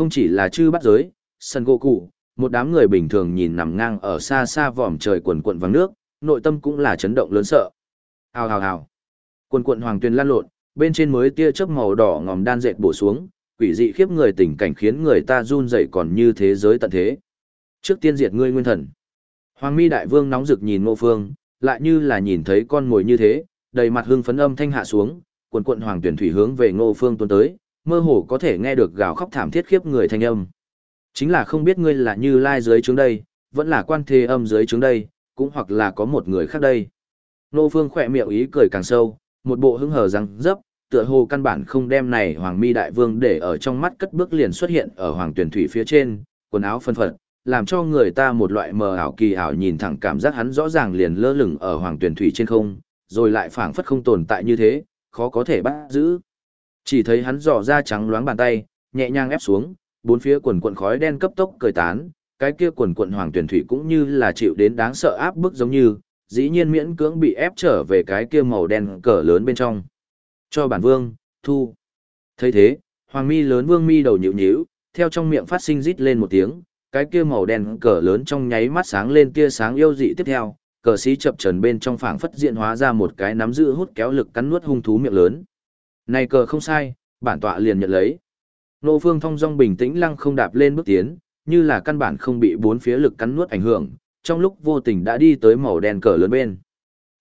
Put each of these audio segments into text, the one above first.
Không chỉ là chư bắt giới, sân gỗ cụ, một đám người bình thường nhìn nằm ngang ở xa xa vòm trời quần quận vắng nước, nội tâm cũng là chấn động lớn sợ. Hào hào hào. Quần quận hoàng tuyền lan lộn, bên trên mới tia chớp màu đỏ ngòm đan dệt bổ xuống, quỷ dị khiếp người tình cảnh khiến người ta run rẩy còn như thế giới tận thế. Trước tiên diệt ngươi nguyên thần. Hoàng mi đại vương nóng rực nhìn ngô phương, lại như là nhìn thấy con mồi như thế, đầy mặt hưng phấn âm thanh hạ xuống, quần quận hoàng tuyển thủy hướng về ngô phương tuôn tới, mơ hồ có thể nghe được gào khóc thảm thiết khiếp người thanh âm. Chính là không biết ngươi là như lai dưới trướng đây, vẫn là quan thế âm dưới trướng đây, cũng hoặc là có một người khác đây. Nô phương khỏe miệng ý cười càng sâu, một bộ hứng hờ răng dấp, tựa hồ căn bản không đem này hoàng mi đại vương để ở trong mắt cất bước liền xuất hiện ở hoàng tuyển thủy phía trên, quần áo phân phật, làm cho người ta một loại mờ ảo kỳ ảo nhìn thẳng cảm giác hắn rõ ràng liền lơ lửng ở hoàng tuyển thủy trên không, rồi lại phảng phất không tồn tại như thế, khó có thể bắt giữ. Chỉ thấy hắn dò ra trắng loáng bàn tay, nhẹ nhàng ép xuống, bốn phía quần quần khói đen cấp tốc cười tán, cái kia quần quần hoàng tuyển thủy cũng như là chịu đến đáng sợ áp bức giống như, dĩ nhiên miễn cưỡng bị ép trở về cái kia màu đen cờ lớn bên trong. Cho bản vương, thu. thấy thế, hoàng mi lớn vương mi đầu nhịu nhíu, theo trong miệng phát sinh rít lên một tiếng, cái kia màu đen cờ lớn trong nháy mắt sáng lên tia sáng yêu dị tiếp theo, cờ sĩ chập trần bên trong phảng phất diện hóa ra một cái nắm giữ hút kéo lực cắn nuốt hung thú miệng lớn. Này cờ không sai, bản tọa liền nhận lấy. Nô Phương thông dong bình tĩnh lăng không đạp lên bước tiến, như là căn bản không bị bốn phía lực cắn nuốt ảnh hưởng, trong lúc vô tình đã đi tới màu đen cờ lớn bên.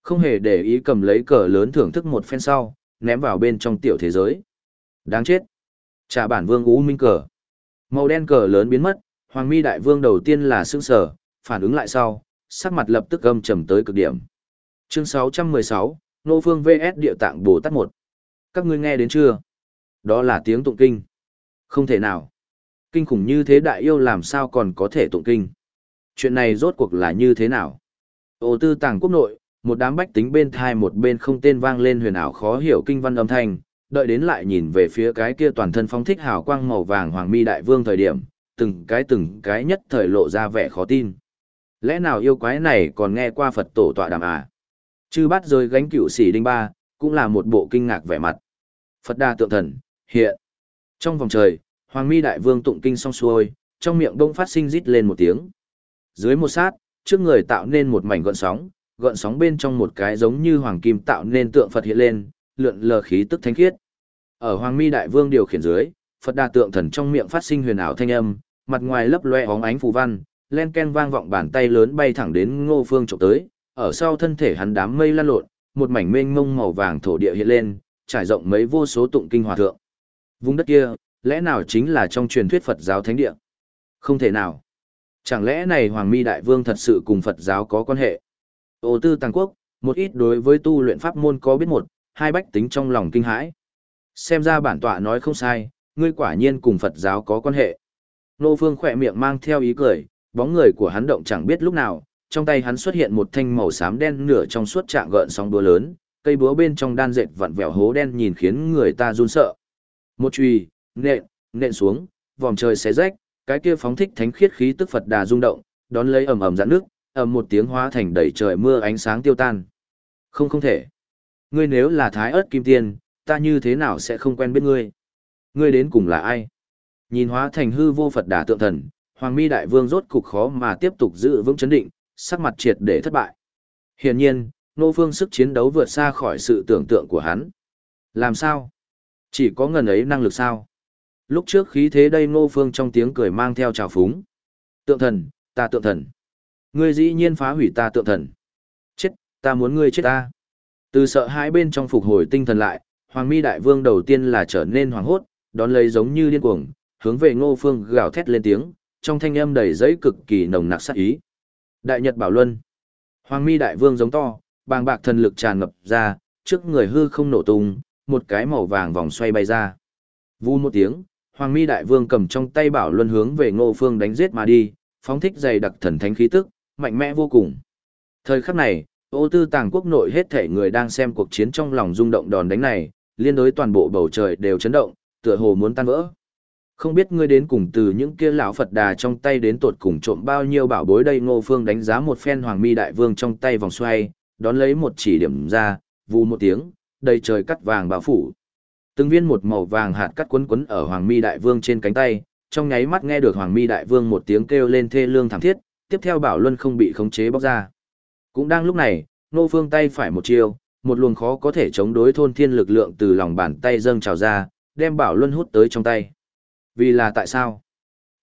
Không hề để ý cầm lấy cờ lớn thưởng thức một phen sau, ném vào bên trong tiểu thế giới. Đáng chết. Trả bản vương ú minh cờ. Màu đen cờ lớn biến mất, Hoàng Mi đại vương đầu tiên là sững sờ, phản ứng lại sau, sắc mặt lập tức âm trầm tới cực điểm. Chương 616, Nô Phương VS Địa Tạng Bồ Tát 1. Các ngươi nghe đến chưa? Đó là tiếng tụng kinh. Không thể nào. Kinh khủng như thế đại yêu làm sao còn có thể tụng kinh. Chuyện này rốt cuộc là như thế nào? Ô tư tàng quốc nội, một đám bách tính bên thai một bên không tên vang lên huyền ảo khó hiểu kinh văn âm thanh, đợi đến lại nhìn về phía cái kia toàn thân phong thích hào quang màu vàng hoàng mi đại vương thời điểm, từng cái từng cái nhất thời lộ ra vẻ khó tin. Lẽ nào yêu quái này còn nghe qua Phật tổ tọa đàm à? Chư bắt rơi gánh cựu sĩ đinh ba, cũng là một bộ kinh ngạc vẻ mặt. Phật đa tượng thần, hiện. Trong vòng trời, Hoàng mi đại vương tụng kinh xong xuôi, trong miệng đông phát sinh rít lên một tiếng. Dưới một sát, trước người tạo nên một mảnh gợn sóng, gợn sóng bên trong một cái giống như hoàng kim tạo nên tượng Phật hiện lên, lượn lờ khí tức thánh khiết. Ở Hoàng Mi Đại Vương điều khiển dưới, Phật đa tượng thần trong miệng phát sinh huyền ảo thanh âm, mặt ngoài lấp loe óng ánh phù văn, len ken vang vọng bàn tay lớn bay thẳng đến Ngô Phương chụp tới, ở sau thân thể hắn đám mây lan lộn, một mảnh mênh mông màu vàng thổ địa hiện lên, trải rộng mấy vô số tụng kinh hòa thượng. Vùng đất kia, lẽ nào chính là trong truyền thuyết Phật giáo thánh địa? Không thể nào. Chẳng lẽ này Hoàng Mi Đại Vương thật sự cùng Phật giáo có quan hệ? Ô tư Tàng Quốc, một ít đối với tu luyện pháp môn có biết một, hai bách tính trong lòng kinh hãi. Xem ra bản tọa nói không sai, ngươi quả nhiên cùng Phật giáo có quan hệ. Nô Phương khỏe miệng mang theo ý cười, bóng người của hắn động chẳng biết lúc nào, trong tay hắn xuất hiện một thanh màu xám đen nửa trong suốt trạng gợn sóng búa lớn, cây búa bên trong đan dệt vặn vẹo hố đen nhìn khiến người ta run sợ. Một chùy, nện, nện xuống, vòm trời xé rách, cái kia phóng thích thánh khiết khí tức Phật đà rung động, đón lấy ầm ầm giãn nước, ầm một tiếng hóa thành đầy trời mưa ánh sáng tiêu tan. Không không thể. Ngươi nếu là thái Ức kim tiên, ta như thế nào sẽ không quen biết ngươi? Ngươi đến cùng là ai? Nhìn hóa thành hư vô Phật đà tượng thần, Hoàng Mi đại vương rốt cục khó mà tiếp tục giữ vững chấn định, sắc mặt triệt để thất bại. Hiển nhiên, Nô Phương sức chiến đấu vượt xa khỏi sự tưởng tượng của hắn. Làm sao? Chỉ có ngần ấy năng lực sao? Lúc trước khí thế đây Nô Phương trong tiếng cười mang theo trào phúng. Tượng thần, ta tượng thần. Ngươi dĩ nhiên phá hủy ta tượng thần. Chết, ta muốn ngươi chết ta. Từ sợ hãi bên trong phục hồi tinh thần lại, Hoàng Mi đại vương đầu tiên là trở nên hoảng hốt, đón lấy giống như điên cuồng, hướng về Ngô Phương gào thét lên tiếng, trong thanh âm đầy giấy cực kỳ nồng nặc sát ý. Đại Nhật Bảo Luân. Hoàng Mi đại vương giống to, bàng bạc thần lực tràn ngập ra, trước người hư không nổ tung, một cái màu vàng vòng xoay bay ra. Vu một tiếng, Hoàng Mi đại vương cầm trong tay Bảo Luân hướng về Ngô Phương đánh giết mà đi, phóng thích dày đặc thần thánh khí tức, mạnh mẽ vô cùng. Thời khắc này, ô tư tàng quốc nội hết thể người đang xem cuộc chiến trong lòng rung động đòn đánh này, liên đối toàn bộ bầu trời đều chấn động, tựa hồ muốn tan vỡ. Không biết ngươi đến cùng từ những kia lão Phật đà trong tay đến tột cùng trộm bao nhiêu bảo bối đây Ngô Phương đánh giá một phen Hoàng Mi đại vương trong tay vòng xoay, đón lấy một chỉ điểm ra, vù một tiếng, đầy trời cắt vàng bao phủ. Từng viên một màu vàng hạt cắt quấn quấn ở Hoàng Mi đại vương trên cánh tay, trong nháy mắt nghe được Hoàng Mi Đại Vương một tiếng kêu lên thê lương thảm thiết, tiếp theo Bảo Luân không bị khống chế bóc ra. Cũng đang lúc này, Ngô Phương tay phải một chiêu, một luồng khó có thể chống đối thôn thiên lực lượng từ lòng bàn tay dâng trào ra, đem Bảo Luân hút tới trong tay. Vì là tại sao?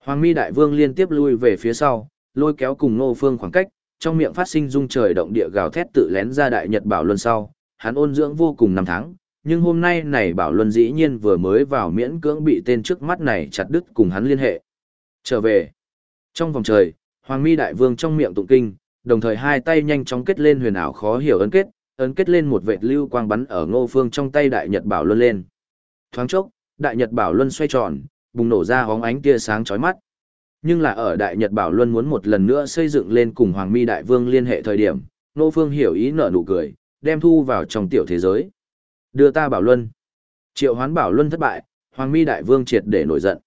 Hoàng Mi Đại Vương liên tiếp lui về phía sau, lôi kéo cùng Ngô Phương khoảng cách, trong miệng phát sinh rung trời động địa gào thét tự lén ra đại nhật Bảo Luân sau, hắn ôn dưỡng vô cùng năm tháng, nhưng hôm nay này Bảo Luân dĩ nhiên vừa mới vào miễn cưỡng bị tên trước mắt này chặt đứt cùng hắn liên hệ. Trở về. Trong vòng trời, Hoàng Mi Đại Vương trong miệng tụng kinh, đồng thời hai tay nhanh chóng kết lên huyền ảo khó hiểu ấn kết, ấn kết lên một vệt lưu quang bắn ở Ngô Phương trong tay Đại Nhật Bảo Luân lên. Thoáng chốc, Đại Nhật Bảo Luân xoay tròn, bùng nổ ra hóng ánh tia sáng chói mắt. Nhưng là ở Đại Nhật Bảo Luân muốn một lần nữa xây dựng lên cùng Hoàng Mi Đại Vương liên hệ thời điểm, nô Phương hiểu ý nở nụ cười, đem thu vào trong tiểu thế giới. Đưa ta Bảo Luân. Triệu Hoán Bảo Luân thất bại, Hoàng Mi Đại Vương triệt để nổi giận.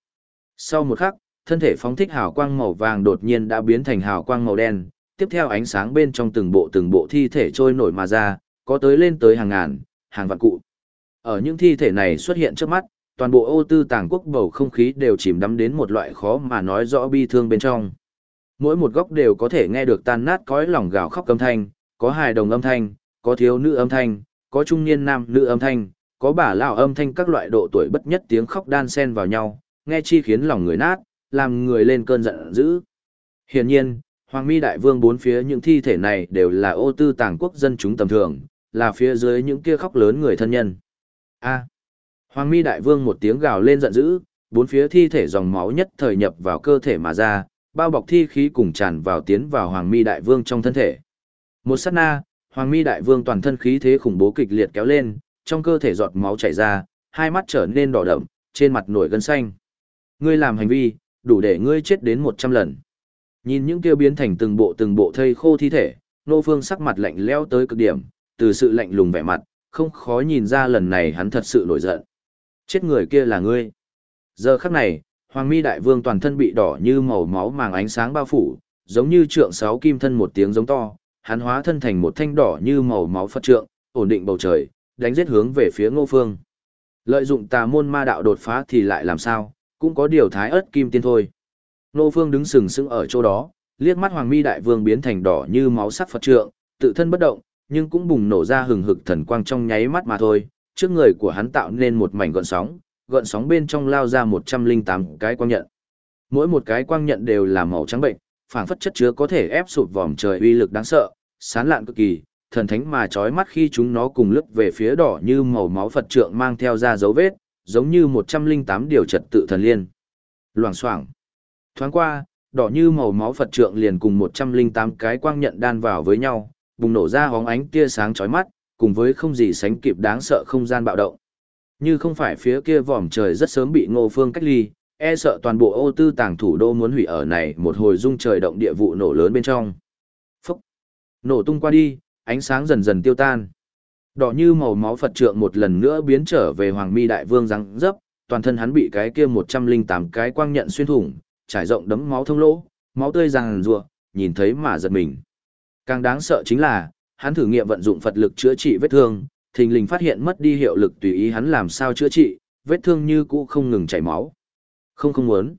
Sau một khắc, thân thể phóng thích hào quang màu vàng đột nhiên đã biến thành hào quang màu đen, tiếp theo ánh sáng bên trong từng bộ từng bộ thi thể trôi nổi mà ra, có tới lên tới hàng ngàn, hàng vạn cụ. Ở những thi thể này xuất hiện trước mắt, toàn bộ ô tư tàng quốc bầu không khí đều chìm đắm đến một loại khó mà nói rõ bi thương bên trong. Mỗi một góc đều có thể nghe được tan nát cõi lòng gào khóc âm thanh, có hài đồng âm thanh, có thiếu nữ âm thanh, có trung niên nam nữ âm thanh, có bà lão âm thanh các loại độ tuổi bất nhất tiếng khóc đan xen vào nhau, nghe chi khiến lòng người nát, làm người lên cơn giận dữ. Hiển nhiên, Hoàng Mi Đại Vương bốn phía những thi thể này đều là ô tư tàng quốc dân chúng tầm thường, là phía dưới những kia khóc lớn người thân nhân. A. Hoàng Mi Đại Vương một tiếng gào lên giận dữ, bốn phía thi thể dòng máu nhất thời nhập vào cơ thể mà ra, bao bọc thi khí cùng tràn vào tiến vào Hoàng Mi Đại Vương trong thân thể. Một sát na, Hoàng Mi Đại Vương toàn thân khí thế khủng bố kịch liệt kéo lên, trong cơ thể giọt máu chảy ra, hai mắt trở nên đỏ đậm, trên mặt nổi gân xanh. Ngươi làm hành vi, đủ để ngươi chết đến 100 lần. Nhìn những kêu biến thành từng bộ từng bộ thây khô thi thể, Nô Phương sắc mặt lạnh lẽo tới cực điểm, từ sự lạnh lùng vẻ mặt, không khó nhìn ra lần này hắn thật sự nổi giận. Chết người kia là ngươi. Giờ khắc này, Hoàng Mi Đại Vương toàn thân bị đỏ như màu máu màng ánh sáng bao phủ, giống như trượng sáu kim thân một tiếng giống to, hắn hóa thân thành một thanh đỏ như màu máu Phật trượng, ổn định bầu trời, đánh giết hướng về phía Ngô Phương. Lợi dụng tà môn ma đạo đột phá thì lại làm sao, cũng có điều thái ớt kim tiên thôi. Ngô Phương đứng sừng sững ở chỗ đó, liếc mắt Hoàng Mi Đại Vương biến thành đỏ như máu sắc Phật trượng, tự thân bất động, nhưng cũng bùng nổ ra hừng hực thần quang trong nháy mắt mà thôi. Trước người của hắn tạo nên một mảnh gợn sóng, gợn sóng bên trong lao ra 108 cái quang nhận. Mỗi một cái quang nhận đều là màu trắng bệnh, phảng phất chất chứa có thể ép sụp vòm trời uy lực đáng sợ, sán lạn cực kỳ, thần thánh mà chói mắt khi chúng nó cùng lướt về phía đỏ như màu máu Phật trượng mang theo ra dấu vết, giống như 108 điều trật tự thần liên. Loảng xoảng. Thoáng qua, đỏ như màu máu Phật trượng liền cùng 108 cái quang nhận đan vào với nhau, bùng nổ ra hóng ánh tia sáng chói mắt, cùng với không gì sánh kịp đáng sợ không gian bạo động. Như không phải phía kia vòm trời rất sớm bị Ngô Phương cách ly, e sợ toàn bộ ô tư tàng thủ đô muốn hủy ở này một hồi dung trời động địa vụ nổ lớn bên trong. Phúc! Nổ tung qua đi, ánh sáng dần dần tiêu tan. Đỏ như màu máu Phật trượng một lần nữa biến trở về Hoàng Mi Đại Vương răng dấp, toàn thân hắn bị cái kia 108 cái quang nhận xuyên thủng, trải rộng đấm máu thông lỗ, máu tươi ràng rùa, nhìn thấy mà giật mình. Càng đáng sợ chính là, hắn thử nghiệm vận dụng Phật lực chữa trị vết thương, thình lình phát hiện mất đi hiệu lực tùy ý hắn làm sao chữa trị, vết thương như cũ không ngừng chảy máu. Không không muốn.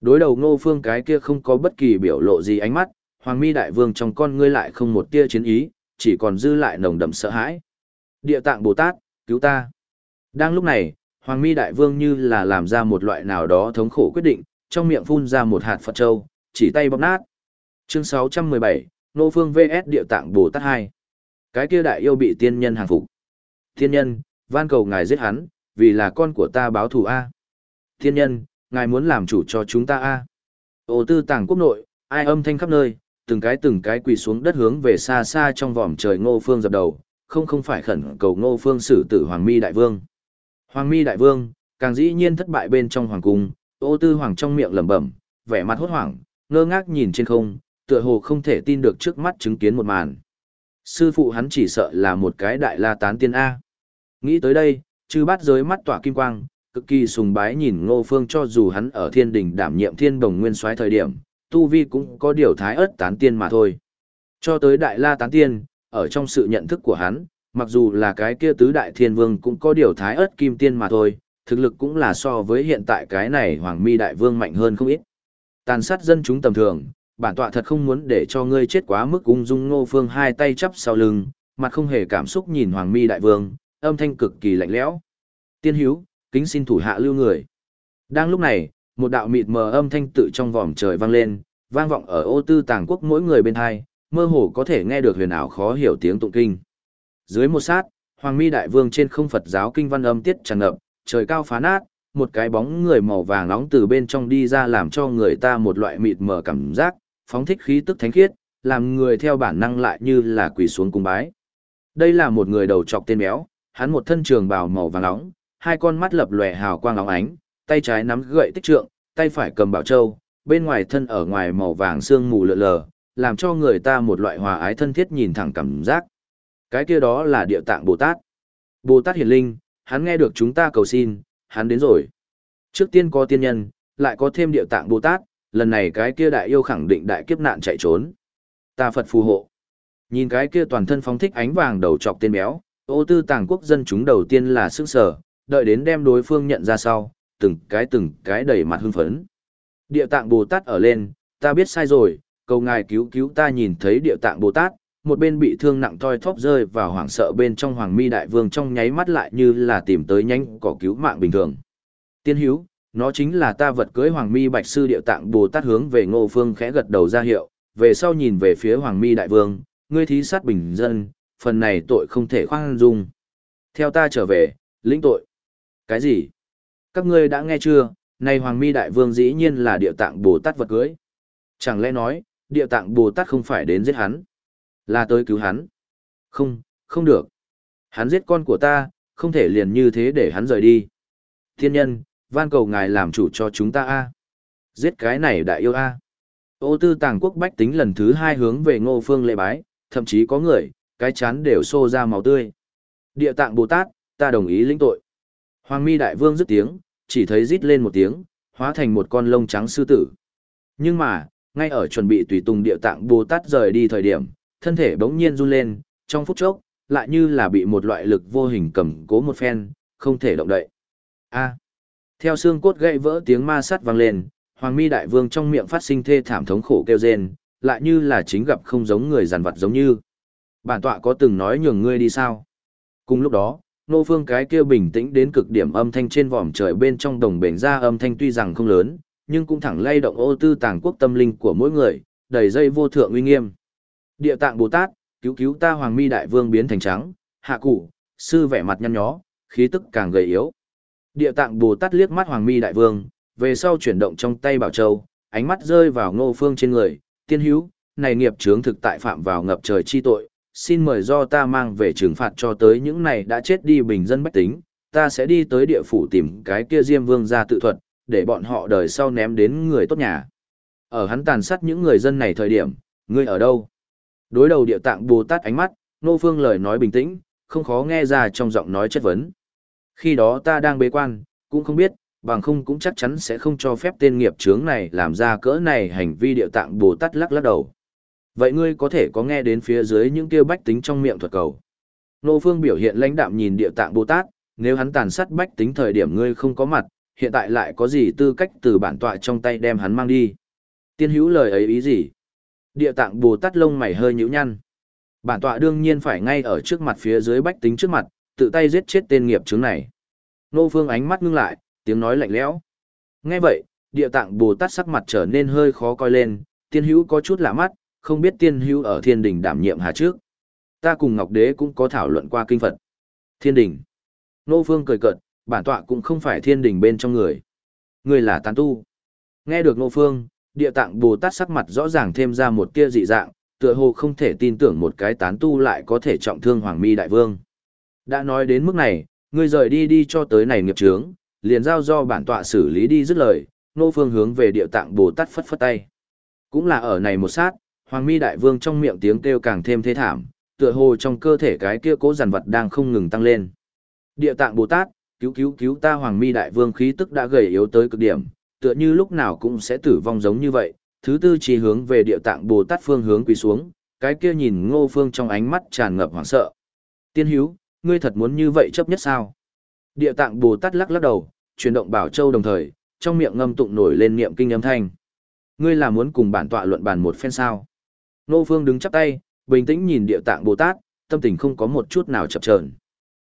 Đối đầu Ngô Phương cái kia không có bất kỳ biểu lộ gì ánh mắt, Hoàng Mi đại vương trong con ngươi lại không một tia chiến ý, chỉ còn dư lại nồng đậm sợ hãi. Địa tạng Bồ Tát, cứu ta. Đang lúc này, Hoàng Mi đại vương như là làm ra một loại nào đó thống khổ quyết định, trong miệng phun ra một hạt Phật châu, chỉ tay bóp nát. Chương 617, Nô Phương VS Địa Tạng Bồ Tát 2. Cái kia đại yêu bị tiên nhân hàng phục. Tiên nhân, van cầu ngài giết hắn, vì là con của ta báo thù A. Tiên nhân, ngài muốn làm chủ cho chúng ta A. Ô tư tàng quốc nội, ai âm thanh khắp nơi, từng cái từng cái quỳ xuống đất hướng về xa xa trong vòm trời ngô phương dập đầu, không không phải khẩn cầu ngô phương xử tử Hoàng Mi Đại Vương. Hoàng Mi Đại Vương, càng dĩ nhiên thất bại bên trong hoàng cung, ô tư hoàng trong miệng lẩm bẩm, vẻ mặt hốt hoảng, ngơ ngác nhìn trên không, tựa hồ không thể tin được trước mắt chứng kiến một màn. Sư phụ hắn chỉ sợ là một cái đại la tán tiên A. Nghĩ tới đây, chư bát giới mắt tỏa kim quang, cực kỳ sùng bái nhìn ngô phương cho dù hắn ở thiên đình đảm nhiệm thiên đồng nguyên soái thời điểm, tu vi cũng có điều thái ớt tán tiên mà thôi. Cho tới đại la tán tiên, ở trong sự nhận thức của hắn, mặc dù là cái kia tứ đại thiên vương cũng có điều thái ớt kim tiên mà thôi, thực lực cũng là so với hiện tại cái này Hoàng Mi Đại Vương mạnh hơn không ít. Tàn sát dân chúng tầm thường, bản tọa thật không muốn để cho ngươi chết quá mức ung dung Ngô Phương hai tay chắp sau lưng, mặt không hề cảm xúc nhìn Hoàng Mi Đại Vương, âm thanh cực kỳ lạnh lẽo. Tiên hiếu, kính xin thủ hạ lưu người. Đang lúc này, một đạo mịt mờ âm thanh tự trong vòm trời vang lên, vang vọng ở ô tư tàng quốc mỗi người bên hai, mơ hồ có thể nghe được huyền ảo khó hiểu tiếng tụng kinh. Dưới một sát, Hoàng Mi Đại Vương trên không Phật giáo kinh văn âm tiết tràn ngập, trời cao phá nát, một cái bóng người màu vàng nóng từ bên trong đi ra làm cho người ta một loại mịt mờ cảm giác, phóng thích khí tức thánh khiết, làm người theo bản năng lại như là quỳ xuống cung bái. Đây là một người đầu trọc tên béo, hắn một thân trường bào màu vàng nóng, hai con mắt lập lòe hào quang óng ánh, tay trái nắm gậy tích trượng, tay phải cầm bảo châu, bên ngoài thân ở ngoài màu vàng sương mù lờ lờ, làm cho người ta một loại hòa ái thân thiết nhìn thẳng cảm giác. Cái kia đó là địa tạng Bồ Tát. Bồ Tát hiển linh, hắn nghe được chúng ta cầu xin, hắn đến rồi. Trước tiên có tiên nhân, lại có thêm địa tạng Bồ Tát, lần này cái kia đại yêu khẳng định đại kiếp nạn chạy trốn. Ta Phật phù hộ. Nhìn cái kia toàn thân phóng thích ánh vàng đầu trọc tên béo, ô tư tàng quốc dân chúng đầu tiên là sức sở, đợi đến đem đối phương nhận ra sau, từng cái từng cái đầy mặt hưng phấn. Địa tạng Bồ Tát ở lên, ta biết sai rồi, cầu ngài cứu cứu ta nhìn thấy địa tạng Bồ Tát, một bên bị thương nặng toi thóp rơi vào hoảng sợ bên trong hoàng mi đại vương trong nháy mắt lại như là tìm tới nhanh cỏ cứu mạng bình thường. Tiên hiếu, nó chính là ta vật cưới hoàng mi bạch sư địa tạng Bồ Tát hướng về ngô phương khẽ gật đầu ra hiệu, về sau nhìn về phía hoàng mi đại vương, ngươi thí sát bình dân, phần này tội không thể khoan dung. Theo ta trở về, lĩnh tội. Cái gì? Các ngươi đã nghe chưa, này Hoàng Mi Đại Vương dĩ nhiên là địa tạng Bồ Tát vật cưới. Chẳng lẽ nói, địa tạng Bồ Tát không phải đến giết hắn, là tới cứu hắn. Không, không được. Hắn giết con của ta, không thể liền như thế để hắn rời đi. Thiên nhân, van cầu ngài làm chủ cho chúng ta a. Giết cái này đại yêu a. Ô tư tàng quốc bách tính lần thứ hai hướng về ngô phương lệ bái, thậm chí có người, cái chán đều xô ra màu tươi. Địa tạng Bồ Tát, ta đồng ý lĩnh tội. Hoàng mi đại vương dứt tiếng, chỉ thấy rít lên một tiếng, hóa thành một con lông trắng sư tử. Nhưng mà, ngay ở chuẩn bị tùy tùng địa tạng Bồ Tát rời đi thời điểm, thân thể bỗng nhiên run lên, trong phút chốc, lại như là bị một loại lực vô hình cầm cố một phen, không thể động đậy. A. Theo xương cốt gãy vỡ tiếng ma sát vang lên, Hoàng Mi đại vương trong miệng phát sinh thê thảm thống khổ kêu rên, lại như là chính gặp không giống người giàn vật giống như. Bản tọa có từng nói nhường ngươi đi sao? Cùng lúc đó, nô phương cái kia bình tĩnh đến cực điểm âm thanh trên vòm trời bên trong đồng bền ra âm thanh tuy rằng không lớn, nhưng cũng thẳng lay động ô tư tàng quốc tâm linh của mỗi người, đầy dây vô thượng uy nghiêm. Địa tạng Bồ Tát, cứu cứu ta hoàng mi đại vương biến thành trắng, hạ cụ, sư vẻ mặt nhăn nhó, khí tức càng gầy yếu. Địa tạng Bồ Tát liếc mắt hoàng mi đại vương, về sau chuyển động trong tay bảo châu, ánh mắt rơi vào ngô phương trên người, tiên hữu, này nghiệp chướng thực tại phạm vào ngập trời chi tội, xin mời do ta mang về trừng phạt cho tới những này đã chết đi bình dân bách tính, ta sẽ đi tới địa phủ tìm cái kia Diêm Vương ra tự thuật, để bọn họ đời sau ném đến người tốt nhà. Ở hắn tàn sát những người dân này thời điểm, ngươi ở đâu? Đối đầu địa tạng Bồ Tát ánh mắt, Nô Phương lời nói bình tĩnh, không khó nghe ra trong giọng nói chất vấn. Khi đó ta đang bế quan, cũng không biết, bằng không cũng chắc chắn sẽ không cho phép tên nghiệp chướng này làm ra cỡ này hành vi địa tạng Bồ Tát lắc lắc đầu. Vậy ngươi có thể có nghe đến phía dưới những kêu bách tính trong miệng thuật cầu. Nô Phương biểu hiện lãnh đạm nhìn địa tạng Bồ Tát, nếu hắn tàn sát bách tính thời điểm ngươi không có mặt, hiện tại lại có gì tư cách từ bản tọa trong tay đem hắn mang đi. Tiên hữu lời ấy ý gì? Địa tạng Bồ Tát lông mày hơi nhíu nhăn. Bản tọa đương nhiên phải ngay ở trước mặt phía dưới bách tính trước mặt, tự tay giết chết tên nghiệp chứng này. Nô Phương ánh mắt ngưng lại, tiếng nói lạnh lẽo. Nghe vậy, địa tạng Bồ Tát sắc mặt trở nên hơi khó coi lên, tiên hữu có chút lạ mắt, không biết tiên hữu ở thiên đình đảm nhiệm hà trước. Ta cùng Ngọc Đế cũng có thảo luận qua kinh Phật. Thiên đình. Nô Phương cười cợt, bản tọa cũng không phải thiên đình bên trong người. Người là tán tu. Nghe được Nô Phương, địa tạng Bồ Tát sắc mặt rõ ràng thêm ra một tia dị dạng, tựa hồ không thể tin tưởng một cái tán tu lại có thể trọng thương Hoàng Mi Đại Vương. Đã nói đến mức này, ngươi rời đi đi cho tới này nghiệp chướng, liền giao do bản tọa xử lý đi dứt lời, Nô Phương hướng về địa tạng Bồ Tát phất phất tay. Cũng là ở này một sát, Hoàng mi đại vương trong miệng tiếng kêu càng thêm thế thảm, tựa hồ trong cơ thể cái kia cố giàn vật đang không ngừng tăng lên. Địa tạng Bồ Tát, cứu cứu cứu ta Hoàng mi đại vương khí tức đã gầy yếu tới cực điểm, tựa như lúc nào cũng sẽ tử vong giống như vậy. Thứ tư chỉ hướng về địa tạng Bồ Tát phương hướng quỳ xuống, cái kia nhìn ngô phương trong ánh mắt tràn ngập hoảng sợ. Tiên hiếu, ngươi thật muốn như vậy chấp nhất sao? Địa tạng Bồ Tát lắc lắc đầu, chuyển động bảo châu đồng thời, trong miệng ngâm tụng nổi lên niệm kinh âm thanh. Ngươi là muốn cùng bản tọa luận bàn một phen sao? Nô Phương đứng chắp tay, bình tĩnh nhìn địa tạng Bồ Tát, tâm tình không có một chút nào chập chờn.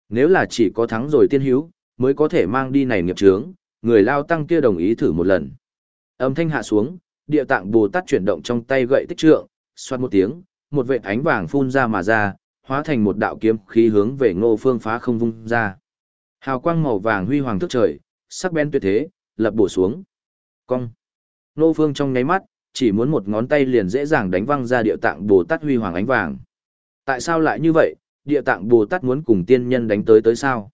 Nếu là chỉ có thắng rồi tiên hữu, mới có thể mang đi này nghiệp chướng, người lao tăng kia đồng ý thử một lần. Âm thanh hạ xuống, địa tạng Bồ Tát chuyển động trong tay gậy tích trượng, xoát một tiếng, một vệt ánh vàng phun ra mà ra, hóa thành một đạo kiếm khí hướng về Ngô Phương phá không vung ra. Hào quang màu vàng huy hoàng thức trời, sắc bén tuyệt thế, lập bổ xuống. Cong. Ngô Phương trong nháy mắt, chỉ muốn một ngón tay liền dễ dàng đánh văng ra địa tạng Bồ Tát huy hoàng ánh vàng. Tại sao lại như vậy, địa tạng Bồ Tát muốn cùng tiên nhân đánh tới tới sao?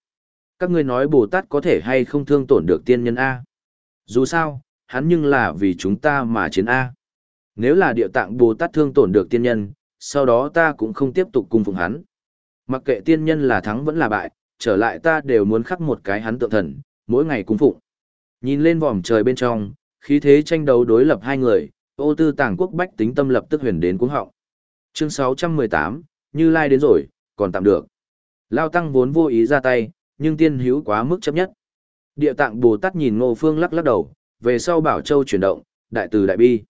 Các ngươi nói Bồ Tát có thể hay không thương tổn được tiên nhân A? Dù sao, hắn nhưng là vì chúng ta mà chiến A. Nếu là địa tạng Bồ Tát thương tổn được tiên nhân, sau đó ta cũng không tiếp tục cung phụng hắn. Mặc kệ tiên nhân là thắng vẫn là bại, trở lại ta đều muốn khắc một cái hắn tượng thần, mỗi ngày cung phụng. Nhìn lên vòm trời bên trong, khí thế tranh đấu đối lập hai người, ô tư tàng quốc bách tính tâm lập tức huyền đến cuống họng. Chương 618, Như Lai đến rồi, còn tạm được. Lao Tăng vốn vô ý ra tay, nhưng tiên hữu quá mức chấp nhất. Địa tạng Bồ Tát nhìn Ngô Phương lắc lắc đầu, về sau bảo châu chuyển động, đại từ đại bi.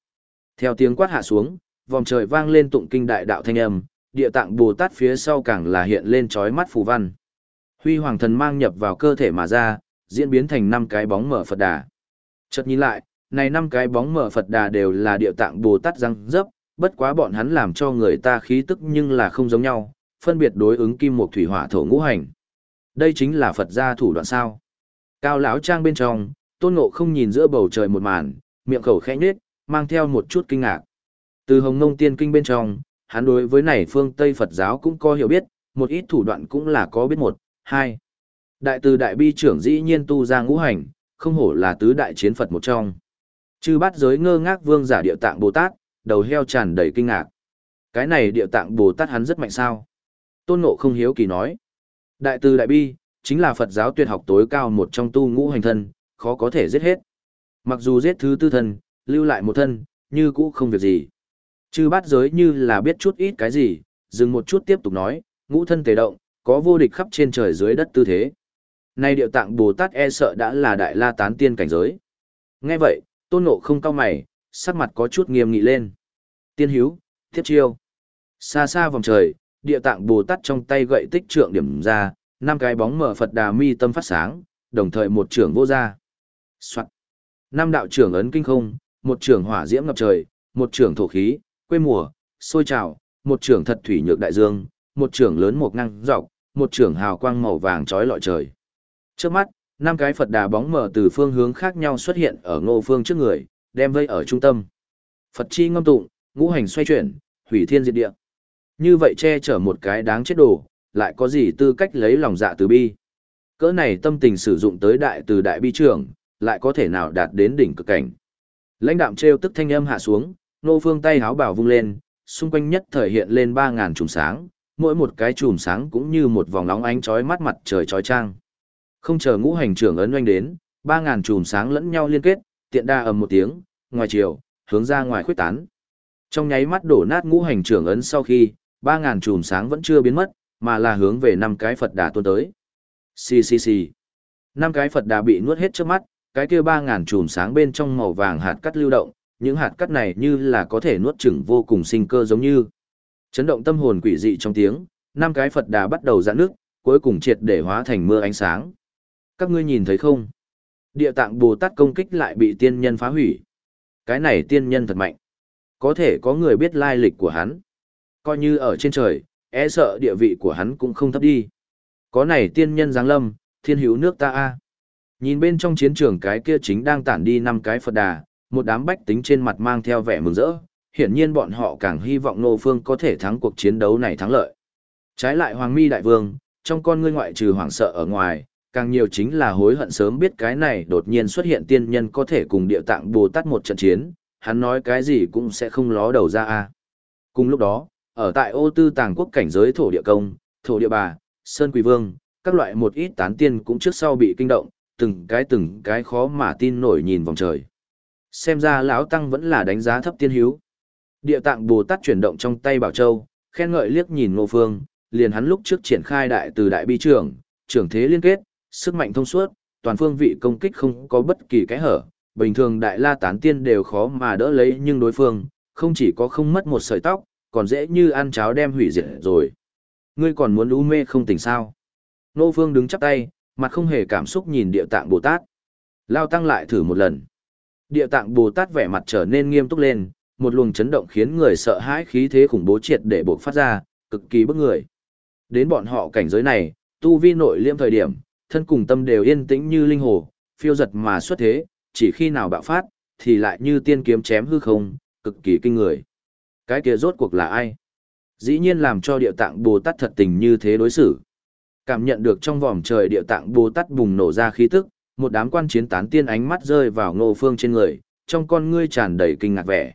Theo tiếng quát hạ xuống, vòng trời vang lên tụng kinh đại đạo thanh âm, địa tạng Bồ Tát phía sau càng là hiện lên chói mắt phù văn. Huy hoàng thần mang nhập vào cơ thể mà ra, diễn biến thành năm cái bóng mở Phật đà. Chợt nhìn lại, này năm cái bóng mở Phật đà đều là địa tạng Bồ Tát răng dấp, bất quá bọn hắn làm cho người ta khí tức nhưng là không giống nhau, phân biệt đối ứng kim mộc thủy hỏa thổ ngũ hành. Đây chính là Phật gia thủ đoạn sao? Cao lão trang bên trong, Tôn Ngộ không nhìn giữa bầu trời một màn, miệng khẩu khẽ nhếch, mang theo một chút kinh ngạc. Từ Hồng Nông Tiên Kinh bên trong, hắn đối với này phương Tây Phật giáo cũng có hiểu biết, một ít thủ đoạn cũng là có biết một, hai. Đại từ đại bi trưởng dĩ nhiên tu ra ngũ hành, không hổ là tứ đại chiến Phật một trong. Chư bát giới ngơ ngác vương giả địa tạng Bồ Tát, đầu heo tràn đầy kinh ngạc. Cái này địa tạng Bồ Tát hắn rất mạnh sao? Tôn Ngộ không hiếu kỳ nói. Đại từ đại bi, chính là Phật giáo tuyệt học tối cao một trong tu ngũ hành thân, khó có thể giết hết. Mặc dù giết thứ tư thân, lưu lại một thân, như cũ không việc gì. Chư bát giới như là biết chút ít cái gì, dừng một chút tiếp tục nói, ngũ thân tề động, có vô địch khắp trên trời dưới đất tư thế. Nay điệu tạng Bồ Tát e sợ đã là đại la tán tiên cảnh giới. Nghe vậy, tôn ngộ không cao mày, sắc mặt có chút nghiêm nghị lên. Tiên hiếu, thiết chiêu. Xa xa vòng trời, địa tạng Bồ Tát trong tay gậy tích trượng điểm ra, năm cái bóng mở Phật đà mi tâm phát sáng, đồng thời một trưởng vô ra. Soạn. Năm đạo trưởng ấn kinh không, một trưởng hỏa diễm ngập trời, một trưởng thổ khí, quê mùa, sôi trào, một trưởng thật thủy nhược đại dương, một trưởng lớn một ngang dọc, một trưởng hào quang màu vàng trói lọi trời. Trước mắt, năm cái Phật đà bóng mở từ phương hướng khác nhau xuất hiện ở ngô phương trước người, đem vây ở trung tâm. Phật chi ngâm tụng, ngũ hành xoay chuyển, hủy thiên diệt địa. Như vậy che chở một cái đáng chết đồ, lại có gì tư cách lấy lòng dạ từ bi. Cỡ này tâm tình sử dụng tới đại từ đại bi trưởng, lại có thể nào đạt đến đỉnh cực cảnh. Lãnh đạm treo tức thanh âm hạ xuống, nô phương tay háo bảo vung lên, xung quanh nhất thời hiện lên 3.000 chùm sáng, mỗi một cái chùm sáng cũng như một vòng nóng ánh chói mắt mặt trời chói trang. Không chờ ngũ hành trưởng ấn oanh đến, 3.000 chùm sáng lẫn nhau liên kết, tiện đa ầm một tiếng, ngoài chiều, hướng ra ngoài khuyết tán. Trong nháy mắt đổ nát ngũ hành trưởng ấn sau khi, 3.000 chùm sáng vẫn chưa biến mất, mà là hướng về năm cái Phật đà tuôn tới. Xì xì xì. Năm cái Phật đà bị nuốt hết trước mắt, cái kia 3.000 chùm sáng bên trong màu vàng hạt cắt lưu động, những hạt cắt này như là có thể nuốt chửng vô cùng sinh cơ giống như. Chấn động tâm hồn quỷ dị trong tiếng, năm cái Phật đà bắt đầu giãn nước, cuối cùng triệt để hóa thành mưa ánh sáng. Các ngươi nhìn thấy không? Địa tạng Bồ Tát công kích lại bị tiên nhân phá hủy. Cái này tiên nhân thật mạnh. Có thể có người biết lai lịch của hắn. Coi như ở trên trời, e sợ địa vị của hắn cũng không thấp đi. Có này tiên nhân giáng lâm, thiên hữu nước ta a. Nhìn bên trong chiến trường cái kia chính đang tản đi năm cái Phật đà, một đám bách tính trên mặt mang theo vẻ mừng rỡ, hiển nhiên bọn họ càng hy vọng Nô Phương có thể thắng cuộc chiến đấu này thắng lợi. Trái lại Hoàng Mi đại vương, trong con ngươi ngoại trừ hoảng sợ ở ngoài, càng nhiều chính là hối hận sớm biết cái này đột nhiên xuất hiện tiên nhân có thể cùng địa tạng Bồ Tát một trận chiến, hắn nói cái gì cũng sẽ không ló đầu ra a. Cùng lúc đó, ở tại ô tư tàng quốc cảnh giới thổ địa công, thổ địa bà, sơn quỳ vương, các loại một ít tán tiên cũng trước sau bị kinh động, từng cái từng cái khó mà tin nổi nhìn vòng trời. Xem ra lão tăng vẫn là đánh giá thấp tiên hiếu. Địa tạng Bồ Tát chuyển động trong tay Bảo Châu, khen ngợi liếc nhìn Ngô Phương, liền hắn lúc trước triển khai đại từ đại bi trưởng, trưởng thế liên kết, sức mạnh thông suốt, toàn phương vị công kích không có bất kỳ cái hở, bình thường đại la tán tiên đều khó mà đỡ lấy nhưng đối phương, không chỉ có không mất một sợi tóc, còn dễ như ăn cháo đem hủy diệt rồi. Ngươi còn muốn u mê không tỉnh sao? Nô Phương đứng chắp tay, mặt không hề cảm xúc nhìn địa tạng Bồ Tát. Lao tăng lại thử một lần. Địa tạng Bồ Tát vẻ mặt trở nên nghiêm túc lên, một luồng chấn động khiến người sợ hãi khí thế khủng bố triệt để bộc phát ra, cực kỳ bức người. Đến bọn họ cảnh giới này, tu vi nội liêm thời điểm, thân cùng tâm đều yên tĩnh như linh hồ, phiêu giật mà xuất thế, chỉ khi nào bạo phát, thì lại như tiên kiếm chém hư không, cực kỳ kinh người. Cái kia rốt cuộc là ai? Dĩ nhiên làm cho địa tạng Bồ Tát thật tình như thế đối xử. Cảm nhận được trong vòm trời địa tạng Bồ Tát bùng nổ ra khí tức, một đám quan chiến tán tiên ánh mắt rơi vào ngô phương trên người, trong con ngươi tràn đầy kinh ngạc vẻ.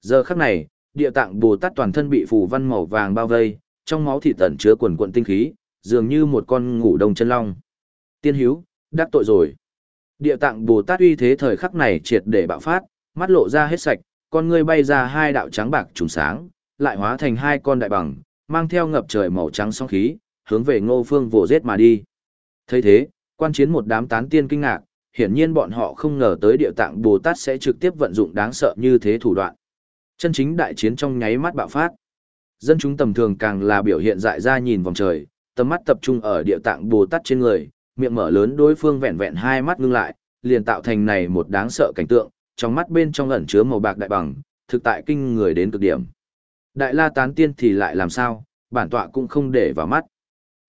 Giờ khắc này, địa tạng Bồ Tát toàn thân bị phù văn màu vàng bao vây, trong máu thịt tẩn chứa quần quận tinh khí, dường như một con ngủ đông chân long. Tiên hiếu, đắc tội rồi. Địa tạng Bồ Tát uy thế thời khắc này triệt để bạo phát, mắt lộ ra hết sạch, con ngươi bay ra hai đạo trắng bạc trùng sáng, lại hóa thành hai con đại bằng, mang theo ngập trời màu trắng sóng khí, hướng về ngô phương vồ giết mà đi. thấy thế, quan chiến một đám tán tiên kinh ngạc, hiển nhiên bọn họ không ngờ tới địa tạng Bồ Tát sẽ trực tiếp vận dụng đáng sợ như thế thủ đoạn. Chân chính đại chiến trong nháy mắt bạo phát. Dân chúng tầm thường càng là biểu hiện dại ra nhìn vòng trời, tầm mắt tập trung ở địa tạng Bồ Tát trên người, miệng mở lớn đối phương vẹn vẹn hai mắt ngưng lại, liền tạo thành này một đáng sợ cảnh tượng, trong mắt bên trong ẩn chứa màu bạc đại bằng, thực tại kinh người đến cực điểm. Đại la tán tiên thì lại làm sao, bản tọa cũng không để vào mắt.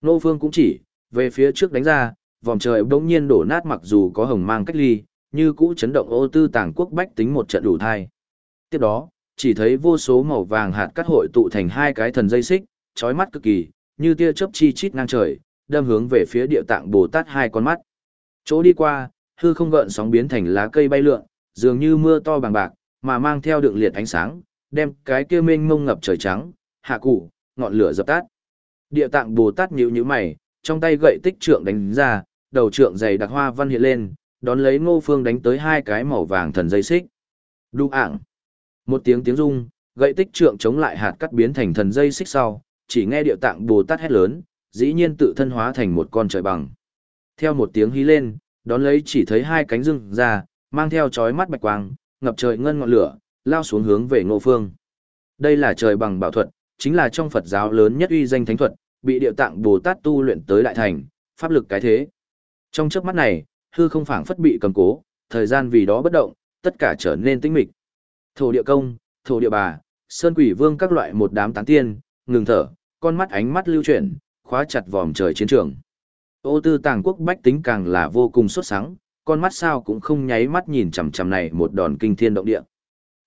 Nô Phương cũng chỉ, về phía trước đánh ra, vòng trời bỗng nhiên đổ nát mặc dù có hồng mang cách ly, như cũ chấn động ô tư tàng quốc bách tính một trận đủ thai. Tiếp đó, chỉ thấy vô số màu vàng hạt cắt hội tụ thành hai cái thần dây xích, chói mắt cực kỳ, như tia chớp chi chít ngang trời, đâm hướng về phía địa tạng Bồ Tát hai con mắt. Chỗ đi qua, hư không gợn sóng biến thành lá cây bay lượn, dường như mưa to bằng bạc, mà mang theo đường liệt ánh sáng, đem cái kia mênh mông ngập trời trắng, hạ cụ, ngọn lửa dập tắt. Địa tạng Bồ Tát nhíu nhíu mày, trong tay gậy tích trượng đánh ra, đầu trượng dày đặc hoa văn hiện lên, đón lấy Ngô Phương đánh tới hai cái màu vàng thần dây xích. Đu ảng. Một tiếng tiếng rung, gậy tích trượng chống lại hạt cắt biến thành thần dây xích sau, chỉ nghe địa tạng Bồ Tát hét lớn, dĩ nhiên tự thân hóa thành một con trời bằng. Theo một tiếng hí lên, đón lấy chỉ thấy hai cánh rừng ra, mang theo chói mắt bạch quang, ngập trời ngân ngọn lửa, lao xuống hướng về Ngô Phương. Đây là trời bằng bảo thuật, chính là trong Phật giáo lớn nhất uy danh thánh thuật, bị địa tạng Bồ Tát tu luyện tới đại thành, pháp lực cái thế. Trong chớp mắt này, hư không phảng phất bị cầm cố, thời gian vì đó bất động, tất cả trở nên tĩnh mịch. Thổ địa công, thổ địa bà, sơn quỷ vương các loại một đám tán tiên, ngừng thở, con mắt ánh mắt lưu chuyển, khóa chặt vòm trời chiến trường. Ô tư tàng quốc bách tính càng là vô cùng xuất sáng, con mắt sao cũng không nháy mắt nhìn chằm chằm này một đòn kinh thiên động địa.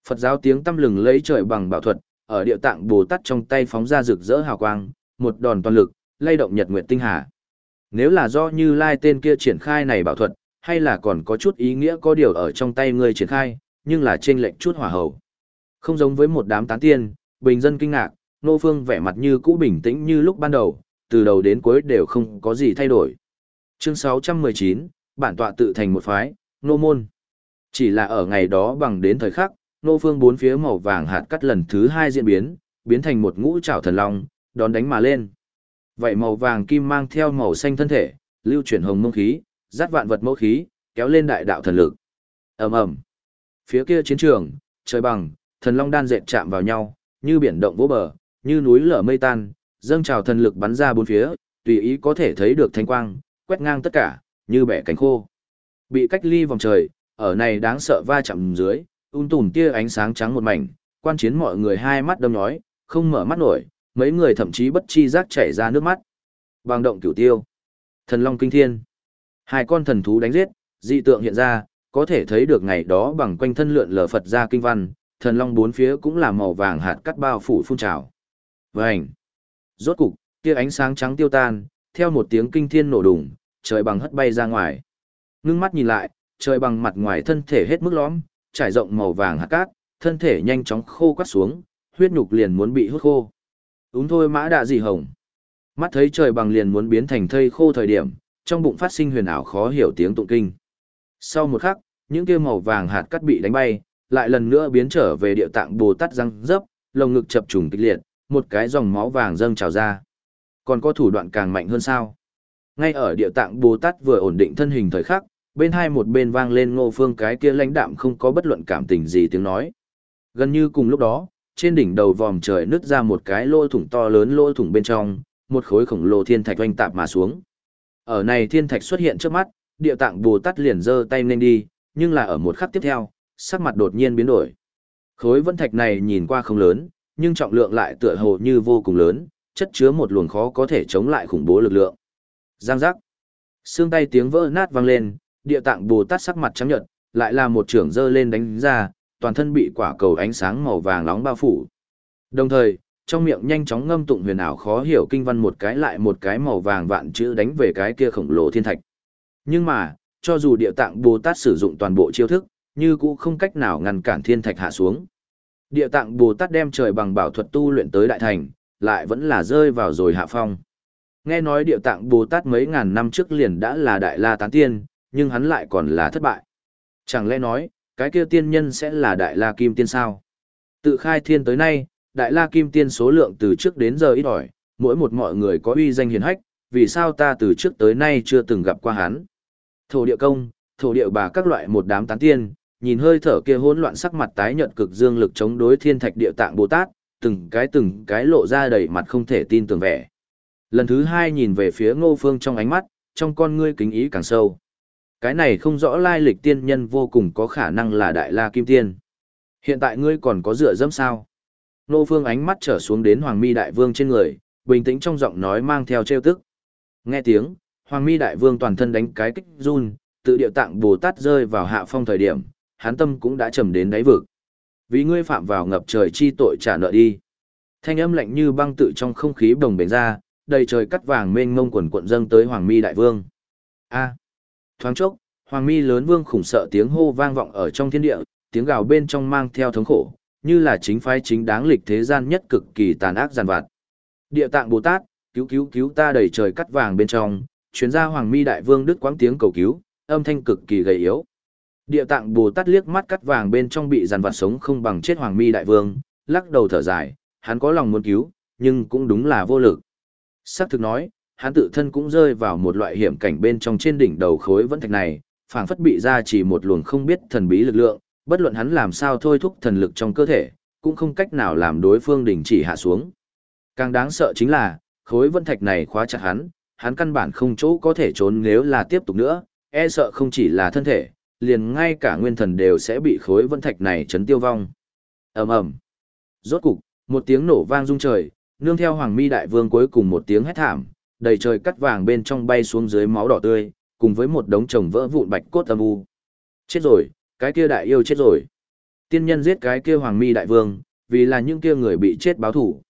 Phật giáo tiếng tâm lừng lấy trời bằng bảo thuật, ở địa tạng Bồ Tát trong tay phóng ra rực rỡ hào quang, một đòn toàn lực, lay động nhật nguyệt tinh hà. Nếu là do Như Lai tên kia triển khai này bảo thuật, hay là còn có chút ý nghĩa có điều ở trong tay người triển khai, nhưng là trên lệnh chút hỏa hầu. Không giống với một đám tán tiên, bình dân kinh ngạc, Nô Phương vẻ mặt như cũ bình tĩnh như lúc ban đầu, từ đầu đến cuối đều không có gì thay đổi. Chương 619, bản tọa tự thành một phái, Nô Môn. Chỉ là ở ngày đó bằng đến thời khắc, Nô Phương bốn phía màu vàng hạt cắt lần thứ hai diễn biến, biến thành một ngũ trảo thần long, đón đánh mà lên. Vậy màu vàng kim mang theo màu xanh thân thể, lưu chuyển hồng mông khí, dắt vạn vật mẫu khí, kéo lên đại đạo thần lực. ầm ầm Phía kia chiến trường, trời bằng, thần long đan dệt chạm vào nhau, như biển động vỗ bờ, như núi lở mây tan, dâng trào thần lực bắn ra bốn phía, tùy ý có thể thấy được thanh quang, quét ngang tất cả, như bẻ cánh khô. Bị cách ly vòng trời, ở này đáng sợ va chạm dưới, un tùm tia ánh sáng trắng một mảnh, quan chiến mọi người hai mắt đâm nhói, không mở mắt nổi, mấy người thậm chí bất chi giác chảy ra nước mắt. Bàng động cửu tiêu, thần long kinh thiên, hai con thần thú đánh giết, dị tượng hiện ra, có thể thấy được ngày đó bằng quanh thân lượn lờ Phật ra kinh văn, thần long bốn phía cũng là màu vàng hạt cắt bao phủ phun trào. Vành. Rốt cục, kia ánh sáng trắng tiêu tan, theo một tiếng kinh thiên nổ đùng, trời bằng hất bay ra ngoài. Ngưng mắt nhìn lại, trời bằng mặt ngoài thân thể hết mức lõm, trải rộng màu vàng hạt cát, thân thể nhanh chóng khô quắt xuống, huyết nhục liền muốn bị hút khô úng thôi mã đạ gì hồng. Mắt thấy trời bằng liền muốn biến thành thây khô thời điểm, trong bụng phát sinh huyền ảo khó hiểu tiếng tụng kinh. Sau một khắc, những kia màu vàng hạt cắt bị đánh bay, lại lần nữa biến trở về địa tạng Bồ Tát răng dấp, lồng ngực chập trùng kịch liệt, một cái dòng máu vàng dâng trào ra. Còn có thủ đoạn càng mạnh hơn sao? Ngay ở địa tạng Bồ Tát vừa ổn định thân hình thời khắc, bên hai một bên vang lên ngô phương cái kia lãnh đạm không có bất luận cảm tình gì tiếng nói. Gần như cùng lúc đó, trên đỉnh đầu vòm trời nứt ra một cái lỗ thủng to lớn lỗ thủng bên trong, một khối khổng lồ thiên thạch oanh tạp mà xuống. Ở này thiên thạch xuất hiện trước mắt, địa tạng Bồ Tát liền giơ tay lên đi, nhưng là ở một khắc tiếp theo, sắc mặt đột nhiên biến đổi. Khối vân thạch này nhìn qua không lớn, nhưng trọng lượng lại tựa hồ như vô cùng lớn, chất chứa một luồng khó có thể chống lại khủng bố lực lượng. Giang giác. Xương tay tiếng vỡ nát vang lên, địa tạng Bồ Tát sắc mặt trắng nhợt, lại là một trưởng giơ lên đánh ra, toàn thân bị quả cầu ánh sáng màu vàng nóng bao phủ. Đồng thời, trong miệng nhanh chóng ngâm tụng huyền ảo khó hiểu kinh văn một cái lại một cái màu vàng vạn chữ đánh về cái kia khổng lồ thiên thạch. Nhưng mà, cho dù địa tạng Bồ Tát sử dụng toàn bộ chiêu thức, như cũng không cách nào ngăn cản thiên thạch hạ xuống. Địa tạng Bồ Tát đem trời bằng bảo thuật tu luyện tới đại thành, lại vẫn là rơi vào rồi hạ phong. Nghe nói địa tạng Bồ Tát mấy ngàn năm trước liền đã là đại la tán tiên, nhưng hắn lại còn là thất bại. Chẳng lẽ nói, cái kia tiên nhân sẽ là đại la kim tiên sao? Tự khai thiên tới nay, đại la kim tiên số lượng từ trước đến giờ ít ỏi, mỗi một mọi người có uy danh hiền hách, vì sao ta từ trước tới nay chưa từng gặp qua hắn? Thổ địa công, thổ địa bà các loại một đám tán tiên, nhìn hơi thở kia hỗn loạn sắc mặt tái nhợt cực dương lực chống đối thiên thạch địa tạng Bồ Tát, từng cái từng cái lộ ra đầy mặt không thể tin tưởng vẻ. Lần thứ hai nhìn về phía Ngô Phương trong ánh mắt, trong con ngươi kính ý càng sâu. Cái này không rõ lai lịch tiên nhân vô cùng có khả năng là Đại La Kim Tiên. Hiện tại ngươi còn có dựa dẫm sao? nô Phương ánh mắt trở xuống đến Hoàng Mi Đại Vương trên người, bình tĩnh trong giọng nói mang theo trêu tức. Nghe tiếng, Hoàng Mi Đại Vương toàn thân đánh cái kích run, tự điệu tạng Bồ Tát rơi vào hạ phong thời điểm, hán tâm cũng đã trầm đến đáy vực. Vì ngươi phạm vào ngập trời chi tội trả nợ đi. Thanh âm lạnh như băng tự trong không khí đồng bềnh ra, đầy trời cắt vàng mênh mông quần cuộn dâng tới Hoàng Mi đại vương. A. Thoáng chốc, Hoàng Mi lớn vương khủng sợ tiếng hô vang vọng ở trong thiên địa, tiếng gào bên trong mang theo thống khổ, như là chính phái chính đáng lịch thế gian nhất cực kỳ tàn ác giàn vặt. Địa tạng Bồ Tát, cứu cứu cứu ta đầy trời cắt vàng bên trong, chuyến ra Hoàng Mi đại vương đứt quãng tiếng cầu cứu, âm thanh cực kỳ gầy yếu. Địa tạng Bồ Tát liếc mắt cắt vàng bên trong bị giàn vặt sống không bằng chết Hoàng Mi đại vương, lắc đầu thở dài, hắn có lòng muốn cứu, nhưng cũng đúng là vô lực. Sắc thực nói, hắn tự thân cũng rơi vào một loại hiểm cảnh bên trong trên đỉnh đầu khối vẫn thạch này, phảng phất bị ra chỉ một luồng không biết thần bí lực lượng, bất luận hắn làm sao thôi thúc thần lực trong cơ thể, cũng không cách nào làm đối phương đình chỉ hạ xuống. Càng đáng sợ chính là, khối vân thạch này khóa chặt hắn, hắn căn bản không chỗ có thể trốn nếu là tiếp tục nữa, e sợ không chỉ là thân thể, liền ngay cả nguyên thần đều sẽ bị khối vân thạch này chấn tiêu vong. ầm ầm, Rốt cục, một tiếng nổ vang rung trời, nương theo Hoàng Mi đại vương cuối cùng một tiếng hét thảm, đầy trời cắt vàng bên trong bay xuống dưới máu đỏ tươi, cùng với một đống chồng vỡ vụn bạch cốt âm u. Chết rồi, cái kia đại yêu chết rồi. Tiên nhân giết cái kia Hoàng Mi đại vương, vì là những kia người bị chết báo thủ.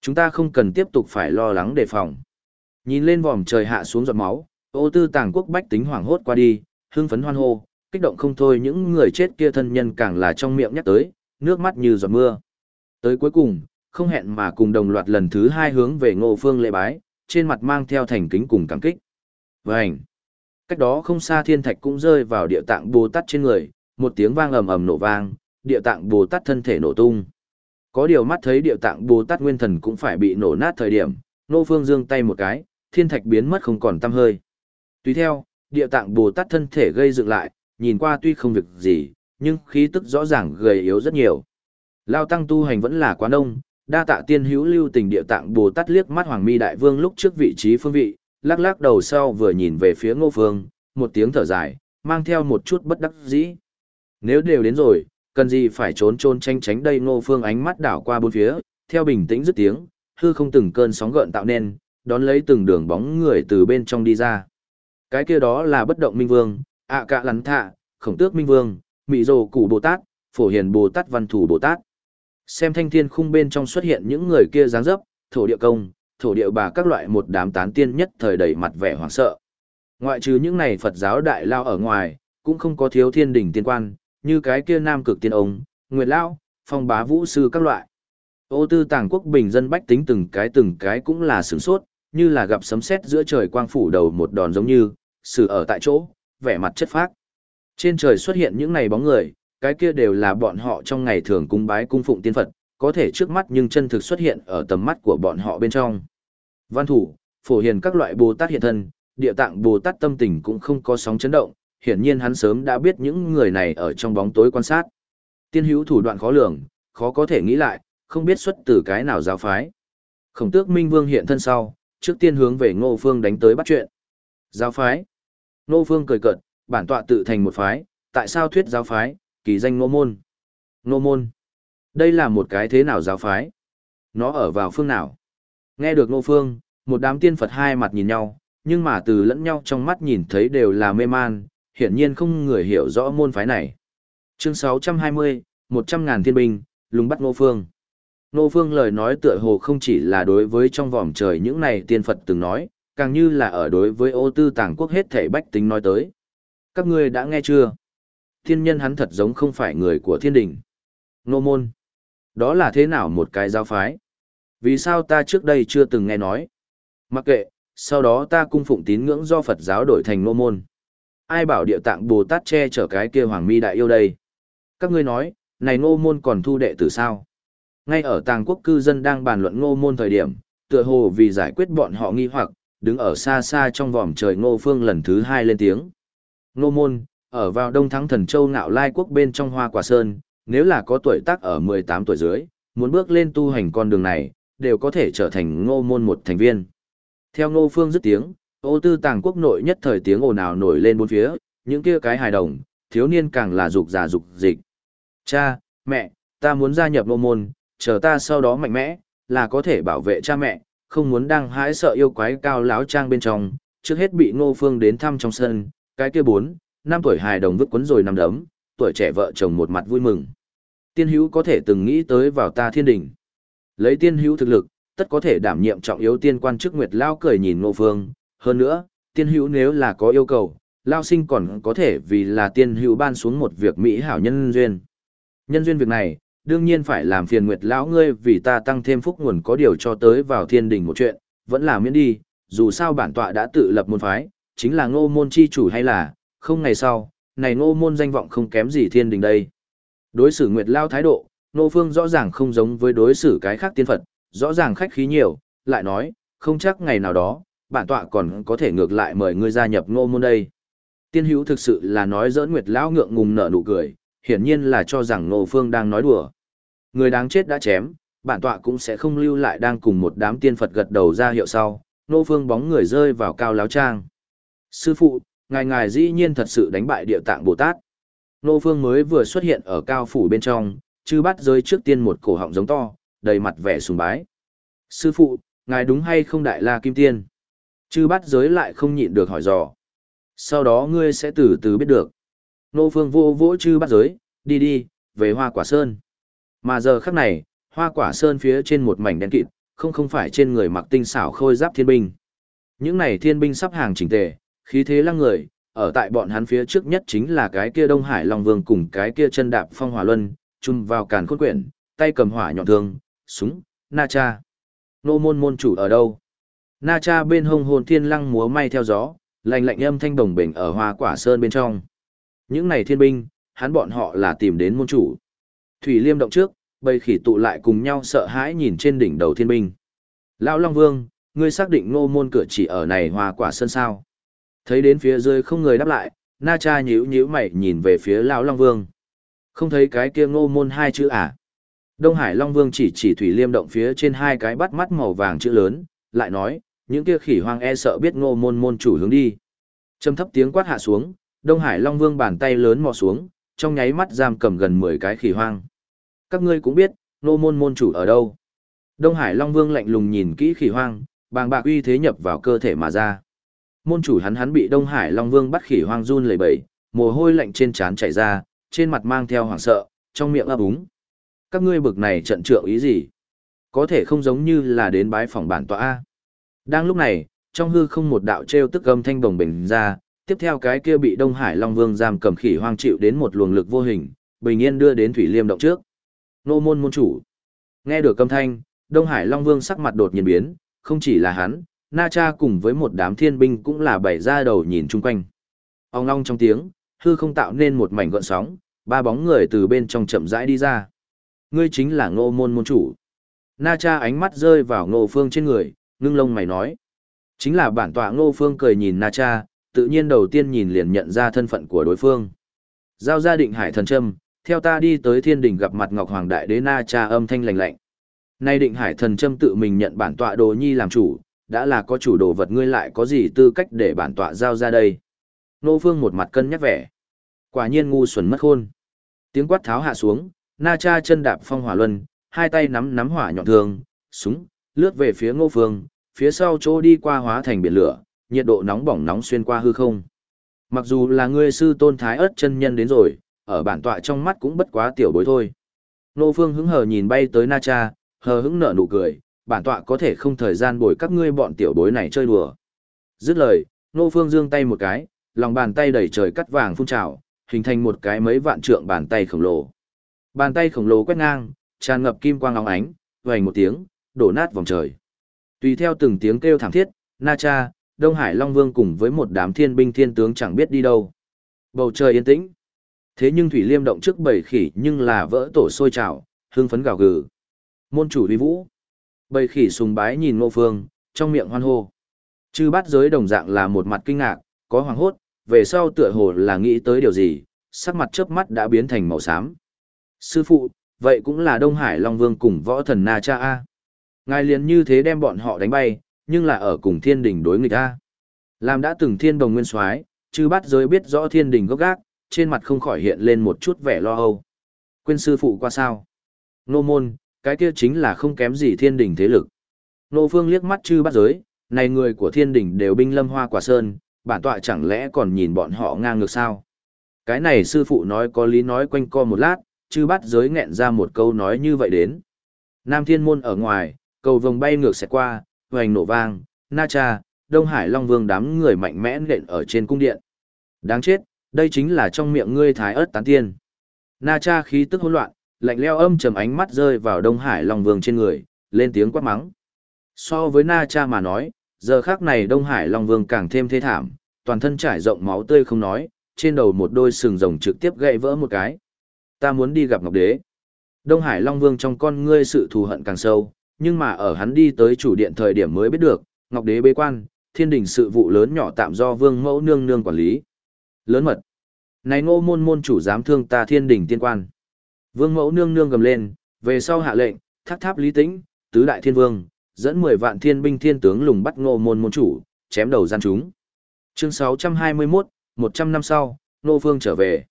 Chúng ta không cần tiếp tục phải lo lắng đề phòng. Nhìn lên vòm trời hạ xuống giọt máu, ô tư tàng quốc bách tính hoảng hốt qua đi, hưng phấn hoan hô, kích động không thôi những người chết kia thân nhân càng là trong miệng nhắc tới, nước mắt như giọt mưa. Tới cuối cùng, không hẹn mà cùng đồng loạt lần thứ hai hướng về ngô phương lễ bái, trên mặt mang theo thành kính cùng cảm kích. Vânh! Cách đó không xa thiên thạch cũng rơi vào địa tạng Bồ Tát trên người, một tiếng vang ầm ầm nổ vang, địa tạng Bồ Tát thân thể nổ tung. Có điều mắt thấy địa tạng Bồ Tát nguyên thần cũng phải bị nổ nát thời điểm, Nô Phương dương tay một cái, thiên thạch biến mất không còn tăm hơi. Tùy theo, địa tạng Bồ Tát thân thể gây dựng lại, nhìn qua tuy không việc gì, nhưng khí tức rõ ràng gầy yếu rất nhiều. Lao tăng tu hành vẫn là quá đông, đa tạ tiên hữu lưu tình địa tạng Bồ Tát liếc mắt Hoàng Mi đại vương lúc trước vị trí phương vị, lắc lắc đầu sau vừa nhìn về phía Ngô Phương, một tiếng thở dài, mang theo một chút bất đắc dĩ. Nếu đều đến rồi, cần gì phải trốn trôn tranh tránh đây Ngô Phương ánh mắt đảo qua bốn phía, theo bình tĩnh dứt tiếng, hư không từng cơn sóng gợn tạo nên, đón lấy từng đường bóng người từ bên trong đi ra. Cái kia đó là bất động minh vương, ạ à cạ lắn thạ, khổng tước minh vương, mị rồ củ Bồ Tát, phổ hiền Bồ Tát văn thủ Bồ Tát. Xem thanh thiên khung bên trong xuất hiện những người kia dáng dấp, thổ địa công, thổ địa bà các loại một đám tán tiên nhất thời đầy mặt vẻ hoảng sợ. Ngoại trừ những này Phật giáo đại lao ở ngoài, cũng không có thiếu thiên đỉnh tiên quan, như cái kia nam cực tiên ông, nguyệt lao, phong bá vũ sư các loại. Ô tư tàng quốc bình dân bách tính từng cái từng cái cũng là sửng sốt, như là gặp sấm sét giữa trời quang phủ đầu một đòn giống như, xử ở tại chỗ, vẻ mặt chất phác. Trên trời xuất hiện những này bóng người, cái kia đều là bọn họ trong ngày thường cung bái cung phụng tiên Phật, có thể trước mắt nhưng chân thực xuất hiện ở tầm mắt của bọn họ bên trong. Văn thủ, phổ hiền các loại Bồ Tát hiện thân, địa tạng Bồ Tát tâm tình cũng không có sóng chấn động, hiển nhiên hắn sớm đã biết những người này ở trong bóng tối quan sát. Tiên hữu thủ đoạn khó lường, khó có thể nghĩ lại, không biết xuất từ cái nào giáo phái. Khổng tước Minh Vương hiện thân sau, trước tiên hướng về Ngô Phương đánh tới bắt chuyện. Giáo phái. Ngô Phương cười cợt, bản tọa tự thành một phái, tại sao thuyết giáo phái, kỳ danh Ngô Môn. Ngô Môn. Đây là một cái thế nào giáo phái? Nó ở vào phương nào? Nghe được Ngô Phương, một đám tiên Phật hai mặt nhìn nhau, nhưng mà từ lẫn nhau trong mắt nhìn thấy đều là mê man, hiển nhiên không người hiểu rõ môn phái này. Chương 620, 100 ngàn thiên binh, lùng bắt Ngô Phương. Ngô Phương lời nói tựa hồ không chỉ là đối với trong vòm trời những này tiên Phật từng nói, càng như là ở đối với ô tư tàng quốc hết thể bách tính nói tới. Các ngươi đã nghe chưa? Thiên nhân hắn thật giống không phải người của thiên đình. Nô Môn. Đó là thế nào một cái giáo phái? Vì sao ta trước đây chưa từng nghe nói? Mặc kệ, sau đó ta cung phụng tín ngưỡng do Phật giáo đổi thành Nô Môn. Ai bảo địa tạng Bồ Tát che chở cái kia Hoàng Mi Đại Yêu đây? Các ngươi nói, này Ngô Môn còn thu đệ tử sao? Ngay ở tàng quốc cư dân đang bàn luận Ngô Môn thời điểm, tựa hồ vì giải quyết bọn họ nghi hoặc, đứng ở xa xa trong vòm trời Ngô Phương lần thứ hai lên tiếng. Ngô Môn, ở vào Đông Thắng Thần Châu Ngạo Lai Quốc bên trong Hoa Quả Sơn, nếu là có tuổi tác ở 18 tuổi dưới, muốn bước lên tu hành con đường này, đều có thể trở thành Ngô Môn một thành viên. Theo Ngô Phương dứt tiếng, ô tư tàng quốc nội nhất thời tiếng ồn ào nổi lên bốn phía, những kia cái hài đồng, thiếu niên càng là dục giả dục dịch. Cha, mẹ, ta muốn gia nhập Ngô Môn, chờ ta sau đó mạnh mẽ, là có thể bảo vệ cha mẹ, không muốn đang hãi sợ yêu quái cao láo trang bên trong, trước hết bị Ngô Phương đến thăm trong sân, cái kia bốn, năm tuổi hài đồng vứt quấn rồi nằm đấm, tuổi trẻ vợ chồng một mặt vui mừng. Tiên hữu có thể từng nghĩ tới vào ta thiên đình, Lấy tiên hữu thực lực, tất có thể đảm nhiệm trọng yếu tiên quan chức Nguyệt Lao cười nhìn Ngô Phương. Hơn nữa, tiên hữu nếu là có yêu cầu, Lao sinh còn có thể vì là tiên hữu ban xuống một việc mỹ hảo nhân duyên. Nhân duyên việc này, đương nhiên phải làm phiền Nguyệt Lão ngươi vì ta tăng thêm phúc nguồn có điều cho tới vào thiên đình một chuyện, vẫn là miễn đi, dù sao bản tọa đã tự lập môn phái, chính là ngô môn chi chủ hay là, không ngày sau, này ngô môn danh vọng không kém gì thiên đình đây. Đối xử Nguyệt Lao thái độ, Nô Phương rõ ràng không giống với đối xử cái khác tiên Phật, rõ ràng khách khí nhiều, lại nói, không chắc ngày nào đó, bản tọa còn có thể ngược lại mời ngươi gia nhập ngô môn đây. Tiên hữu thực sự là nói giỡn Nguyệt Lão ngượng ngùng nở nụ cười, hiển nhiên là cho rằng Nô Phương đang nói đùa. Người đáng chết đã chém, bản tọa cũng sẽ không lưu lại đang cùng một đám tiên Phật gật đầu ra hiệu sau, Nô Phương bóng người rơi vào cao láo trang. Sư phụ, ngài ngài dĩ nhiên thật sự đánh bại địa tạng Bồ Tát. Nô Phương mới vừa xuất hiện ở cao phủ bên trong, chư bắt rơi trước tiên một cổ họng giống to, đầy mặt vẻ sùng bái. Sư phụ, ngài đúng hay không đại la kim tiên? Chư bắt giới lại không nhịn được hỏi dò. Sau đó ngươi sẽ từ từ biết được. Nô Phương vô vỗ chư bắt giới, đi đi, về hoa quả sơn. Mà giờ khắc này, hoa quả sơn phía trên một mảnh đen kịt, không không phải trên người mặc tinh xảo khôi giáp thiên binh. Những này thiên binh sắp hàng chỉnh tề, khí thế lăng người, ở tại bọn hắn phía trước nhất chính là cái kia Đông Hải Long Vương cùng cái kia chân đạp phong hỏa luân, chung vào càn khôn quyển, tay cầm hỏa nhọn thương, súng, na cha. Nô môn môn chủ ở đâu? Na cha bên hông hồn thiên lăng múa may theo gió, lạnh lạnh âm thanh đồng bình ở hoa quả sơn bên trong. Những này thiên binh, hắn bọn họ là tìm đến môn chủ. Thủy liêm động trước, bầy khỉ tụ lại cùng nhau sợ hãi nhìn trên đỉnh đầu thiên binh. Lão Long Vương, ngươi xác định ngô môn cửa chỉ ở này hoa quả sơn sao? Thấy đến phía dưới không người đáp lại, Na Cha nhíu nhíu mày nhìn về phía Lão Long Vương. Không thấy cái kia ngô môn hai chữ à? Đông Hải Long Vương chỉ chỉ thủy liêm động phía trên hai cái bắt mắt màu vàng chữ lớn, lại nói, những kia khỉ hoang e sợ biết ngô môn môn chủ hướng đi. Trầm thấp tiếng quát hạ xuống, Đông Hải Long Vương bàn tay lớn mò xuống, trong nháy mắt giam cầm gần 10 cái khỉ hoang. Các ngươi cũng biết, ngô môn môn chủ ở đâu. Đông Hải Long Vương lạnh lùng nhìn kỹ khỉ hoang, bàng bạc uy thế nhập vào cơ thể mà ra. Môn chủ hắn hắn bị Đông Hải Long Vương bắt khỉ hoang run lẩy bẩy, mồ hôi lạnh trên trán chảy ra, trên mặt mang theo hoảng sợ, trong miệng ấp úng. Các ngươi bực này trận trượng ý gì? Có thể không giống như là đến bái phòng bản tọa A. Đang lúc này, trong hư không một đạo treo tức âm thanh bồng bình ra, tiếp theo cái kia bị Đông Hải Long Vương giam cầm khỉ hoang chịu đến một luồng lực vô hình, bình yên đưa đến Thủy Liêm động trước. Nô môn môn chủ. Nghe được âm thanh, Đông Hải Long Vương sắc mặt đột nhiên biến, không chỉ là hắn, Na Cha cùng với một đám thiên binh cũng là bảy ra đầu nhìn chung quanh. Ông long trong tiếng, hư không tạo nên một mảnh gợn sóng, ba bóng người từ bên trong chậm rãi đi ra. Ngươi chính là ngô môn môn chủ. Na cha ánh mắt rơi vào ngô phương trên người, ngưng lông mày nói. Chính là bản tọa ngô phương cười nhìn Na Cha, tự nhiên đầu tiên nhìn liền nhận ra thân phận của đối phương. Giao gia định hải thần châm, theo ta đi tới thiên đình gặp mặt Ngọc Hoàng Đại Đế Na Cha âm thanh lạnh lạnh. Nay định hải thần châm tự mình nhận bản tọa đồ nhi làm chủ, đã là có chủ đồ vật ngươi lại có gì tư cách để bản tọa giao ra đây. Nô Phương một mặt cân nhắc vẻ. Quả nhiên ngu xuẩn mất khôn. Tiếng quát tháo hạ xuống, Na Cha chân đạp phong hỏa luân, hai tay nắm nắm hỏa nhọn thương, súng, lướt về phía Ngô Phương, phía sau chỗ đi qua hóa thành biển lửa, nhiệt độ nóng bỏng nóng xuyên qua hư không. Mặc dù là ngươi sư tôn thái ớt chân nhân đến rồi, ở bản tọa trong mắt cũng bất quá tiểu bối thôi. Nô Phương hứng hờ nhìn bay tới Na Cha, hờ hững nở nụ cười, bản tọa có thể không thời gian bồi các ngươi bọn tiểu bối này chơi đùa. Dứt lời, Nô Phương giương tay một cái, lòng bàn tay đầy trời cắt vàng phun trào, hình thành một cái mấy vạn trượng bàn tay khổng lồ. Bàn tay khổng lồ quét ngang, tràn ngập kim quang óng ánh, vành một tiếng, đổ nát vòng trời. Tùy theo từng tiếng kêu thảm thiết, Na Cha, Đông Hải Long Vương cùng với một đám thiên binh thiên tướng chẳng biết đi đâu. Bầu trời yên tĩnh. Thế nhưng Thủy Liêm động trước bầy khỉ nhưng là vỡ tổ sôi trào, hương phấn gào gừ. Môn chủ uy vũ. Bầy khỉ sùng bái nhìn Ngô Phương, trong miệng hoan hô. Chư bát giới đồng dạng là một mặt kinh ngạc, có hoàng hốt, về sau tựa hồ là nghĩ tới điều gì, sắc mặt chớp mắt đã biến thành màu xám. Sư phụ, vậy cũng là Đông Hải Long Vương cùng võ thần Na Cha A. Ngài liền như thế đem bọn họ đánh bay, nhưng là ở cùng thiên đình đối nghịch A. Làm đã từng thiên đồng nguyên soái chư bát giới biết rõ thiên đình gốc gác, trên mặt không khỏi hiện lên một chút vẻ lo âu. Quên sư phụ qua sao? Nô môn, cái kia chính là không kém gì thiên đình thế lực. Nô phương liếc mắt chư bát giới, này người của thiên đình đều binh lâm hoa quả sơn, bản tọa chẳng lẽ còn nhìn bọn họ ngang ngược sao? Cái này sư phụ nói có lý nói quanh co một lát, chư bát giới nghẹn ra một câu nói như vậy đến. Nam thiên môn ở ngoài, cầu vồng bay ngược sẽ qua, hoành nổ vang, na cha, Đông Hải Long Vương đám người mạnh mẽ nện ở trên cung điện. Đáng chết, đây chính là trong miệng ngươi thái ớt tán tiên. Na cha khí tức hỗn loạn, lạnh leo âm trầm ánh mắt rơi vào Đông Hải Long Vương trên người, lên tiếng quát mắng. So với Na cha mà nói, giờ khác này Đông Hải Long Vương càng thêm thê thảm, toàn thân trải rộng máu tươi không nói, trên đầu một đôi sừng rồng trực tiếp gãy vỡ một cái. Ta muốn đi gặp Ngọc Đế. Đông Hải Long Vương trong con ngươi sự thù hận càng sâu, nhưng mà ở hắn đi tới chủ điện thời điểm mới biết được, Ngọc Đế bế quan, thiên đình sự vụ lớn nhỏ tạm do Vương Mẫu nương nương quản lý. Lớn mật. Này ngô môn môn chủ dám thương ta thiên đình tiên quan. Vương Mẫu nương nương gầm lên, về sau hạ lệnh, thác tháp lý tĩnh, tứ đại thiên vương, dẫn 10 vạn thiên binh thiên tướng lùng bắt ngô môn môn chủ, chém đầu gian chúng. Chương 621, 100 năm sau, Nô Phương trở về.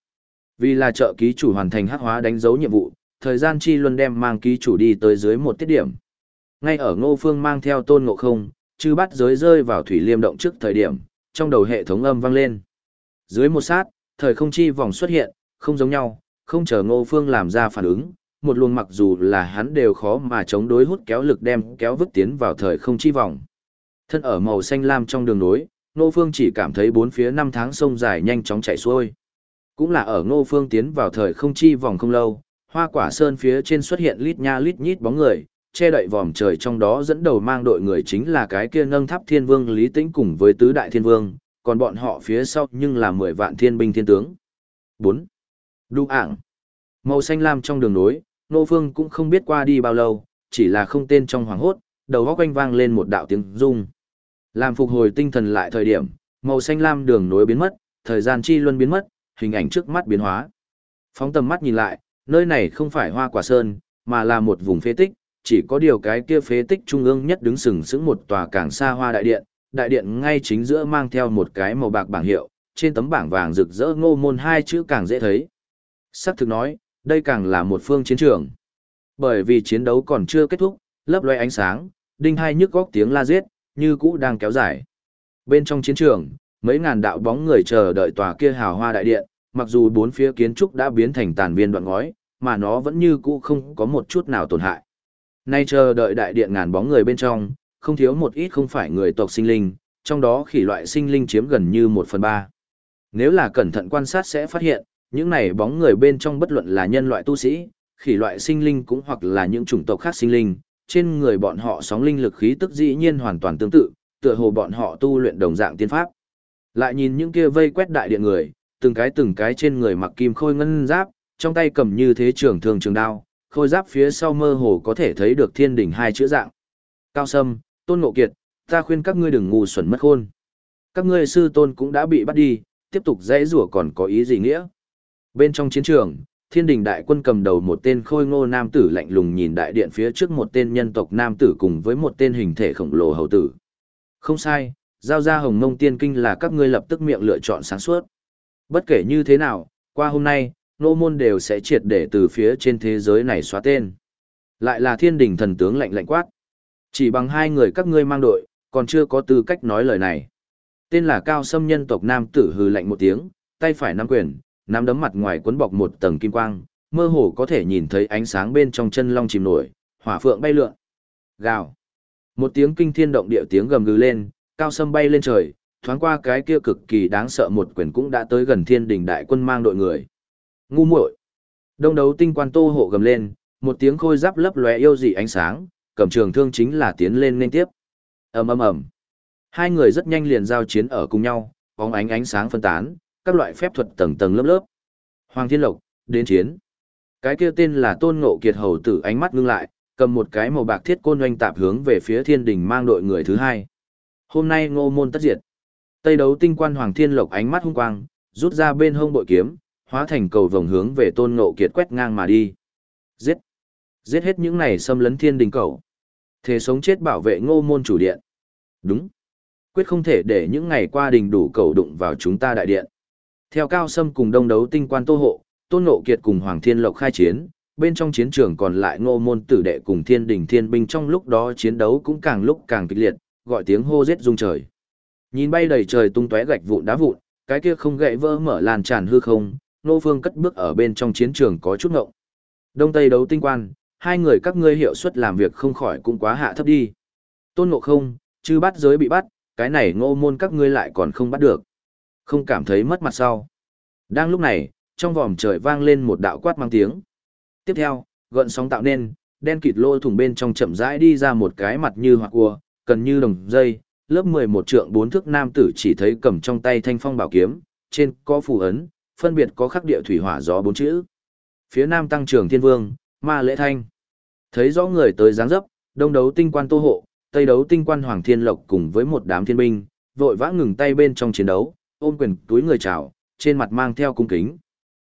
Vì là trợ ký chủ hoàn thành hắc hóa đánh dấu nhiệm vụ, thời gian chi luân đem mang ký chủ đi tới dưới một tiết điểm. Ngay ở Ngô Phương mang theo tôn ngộ không, chư bắt giới rơi vào thủy liêm động trước thời điểm, trong đầu hệ thống âm vang lên. Dưới một sát, thời không chi vòng xuất hiện, không giống nhau, không chờ Ngô Phương làm ra phản ứng, một luồng mặc dù là hắn đều khó mà chống đối hút kéo lực đem kéo vứt tiến vào thời không chi vòng. Thân ở màu xanh lam trong đường nối, Ngô Phương chỉ cảm thấy bốn phía năm tháng sông dài nhanh chóng chạy xuôi. Cũng là ở Ngô Phương tiến vào thời không chi vòng không lâu, hoa quả sơn phía trên xuất hiện lít nha lít nhít bóng người, che đậy vòm trời trong đó dẫn đầu mang đội người chính là cái kia nâng tháp thiên vương Lý Tĩnh cùng với tứ đại thiên vương, còn bọn họ phía sau nhưng là mười vạn thiên binh thiên tướng. 4. Đu ảng. Màu xanh lam trong đường nối, Nô Phương cũng không biết qua đi bao lâu, chỉ là không tên trong hoàng hốt, đầu góc quanh vang lên một đạo tiếng rung. Làm phục hồi tinh thần lại thời điểm, màu xanh lam đường nối biến mất, thời gian chi luân biến mất, hình ảnh trước mắt biến hóa. Phóng tầm mắt nhìn lại, nơi này không phải hoa quả sơn, mà là một vùng phế tích, chỉ có điều cái kia phế tích trung ương nhất đứng sừng sững một tòa càng xa hoa đại điện, đại điện ngay chính giữa mang theo một cái màu bạc bảng hiệu, trên tấm bảng vàng rực rỡ ngô môn hai chữ càng dễ thấy. Sắc thực nói, đây càng là một phương chiến trường. Bởi vì chiến đấu còn chưa kết thúc, lấp loe ánh sáng, đinh hai nhức góc tiếng la giết, như cũ đang kéo dài. Bên trong chiến trường, mấy ngàn đạo bóng người chờ đợi tòa kia hào hoa đại điện, mặc dù bốn phía kiến trúc đã biến thành tàn viên đoạn ngói, mà nó vẫn như cũ không có một chút nào tổn hại. Nay chờ đợi đại điện ngàn bóng người bên trong, không thiếu một ít không phải người tộc sinh linh, trong đó khỉ loại sinh linh chiếm gần như một phần ba. Nếu là cẩn thận quan sát sẽ phát hiện, những này bóng người bên trong bất luận là nhân loại tu sĩ, khỉ loại sinh linh cũng hoặc là những chủng tộc khác sinh linh, trên người bọn họ sóng linh lực khí tức dĩ nhiên hoàn toàn tương tự, tựa hồ bọn họ tu luyện đồng dạng tiên pháp. Lại nhìn những kia vây quét đại điện người, từng cái từng cái trên người mặc kim khôi ngân giáp, trong tay cầm như thế trường thường trường đao, khôi giáp phía sau mơ hồ có thể thấy được thiên đỉnh hai chữ dạng. Cao Sâm, Tôn Ngộ Kiệt, Ta khuyên các ngươi đừng ngu xuẩn mất khôn. Các ngươi sư tôn cũng đã bị bắt đi, tiếp tục dãy rủa còn có ý gì nghĩa? Bên trong chiến trường, thiên đình đại quân cầm đầu một tên khôi ngô nam tử lạnh lùng nhìn đại điện phía trước một tên nhân tộc nam tử cùng với một tên hình thể khổng lồ hầu tử. Không sai, giao ra hồng mông tiên kinh là các ngươi lập tức miệng lựa chọn sáng suốt. Bất kể như thế nào, qua hôm nay, nô môn đều sẽ triệt để từ phía trên thế giới này xóa tên. Lại là thiên đình thần tướng lạnh lạnh quát. Chỉ bằng hai người các ngươi mang đội, còn chưa có tư cách nói lời này. Tên là cao sâm nhân tộc nam tử hừ lạnh một tiếng, tay phải nắm quyền, nắm đấm mặt ngoài cuốn bọc một tầng kim quang, mơ hồ có thể nhìn thấy ánh sáng bên trong chân long chìm nổi, hỏa phượng bay lượn. Gào. Một tiếng kinh thiên động địa tiếng gầm gừ lên, cao sâm bay lên trời, thoáng qua cái kia cực kỳ đáng sợ một quyền cũng đã tới gần thiên đình đại quân mang đội người. Ngu muội. Đông đấu tinh quan tô hộ gầm lên, một tiếng khôi giáp lấp lóe yêu dị ánh sáng, cầm trường thương chính là tiến lên nên tiếp. ầm ầm ầm. Hai người rất nhanh liền giao chiến ở cùng nhau, bóng ánh ánh sáng phân tán, các loại phép thuật tầng tầng lớp lớp. Hoàng Thiên Lộc, đến chiến. Cái kia tên là Tôn Ngộ Kiệt hầu tử ánh mắt ngưng lại, cầm một cái màu bạc thiết côn oanh tạp hướng về phía Thiên Đình mang đội người thứ hai. Hôm nay Ngô môn tất diệt. Tây đấu tinh quan Hoàng Thiên Lộc ánh mắt hung quang, rút ra bên hông bội kiếm, hóa thành cầu vòng hướng về Tôn Ngộ Kiệt quét ngang mà đi. Giết! Giết hết những này xâm lấn Thiên Đình cầu. Thế sống chết bảo vệ Ngô môn chủ điện. Đúng. Quyết không thể để những ngày qua đình đủ cầu đụng vào chúng ta đại điện. Theo Cao Sâm cùng đông đấu tinh quan Tô Hộ, Tôn Nộ Kiệt cùng Hoàng Thiên Lộc khai chiến, bên trong chiến trường còn lại ngô môn tử đệ cùng thiên đình thiên binh trong lúc đó chiến đấu cũng càng lúc càng kịch liệt, gọi tiếng hô giết rung trời. Nhìn bay đầy trời tung tóe gạch vụn đá vụn, cái kia không gãy vỡ mở làn tràn hư không, nô phương cất bước ở bên trong chiến trường có chút ngộng. Đông Tây đấu tinh quan, hai người các ngươi hiệu suất làm việc không khỏi cũng quá hạ thấp đi. Tôn Ngộ không, chư bắt giới bị bắt, cái này ngô môn các ngươi lại còn không bắt được. Không cảm thấy mất mặt sau. Đang lúc này, trong vòm trời vang lên một đạo quát mang tiếng. Tiếp theo, gợn sóng tạo nên, đen kịt lô thủng bên trong chậm rãi đi ra một cái mặt như hoặc cua, cần như đồng dây, lớp 11 trượng bốn thước nam tử chỉ thấy cầm trong tay thanh phong bảo kiếm, trên có phù ấn, phân biệt có khắc địa thủy hỏa gió bốn chữ. Phía nam tăng trưởng thiên vương, ma lễ thanh. Thấy rõ người tới dáng dấp, đông đấu tinh quan tô hộ, tây đấu tinh quan hoàng thiên lộc cùng với một đám thiên binh, vội vã ngừng tay bên trong chiến đấu, ôm quyền túi người chào, trên mặt mang theo cung kính.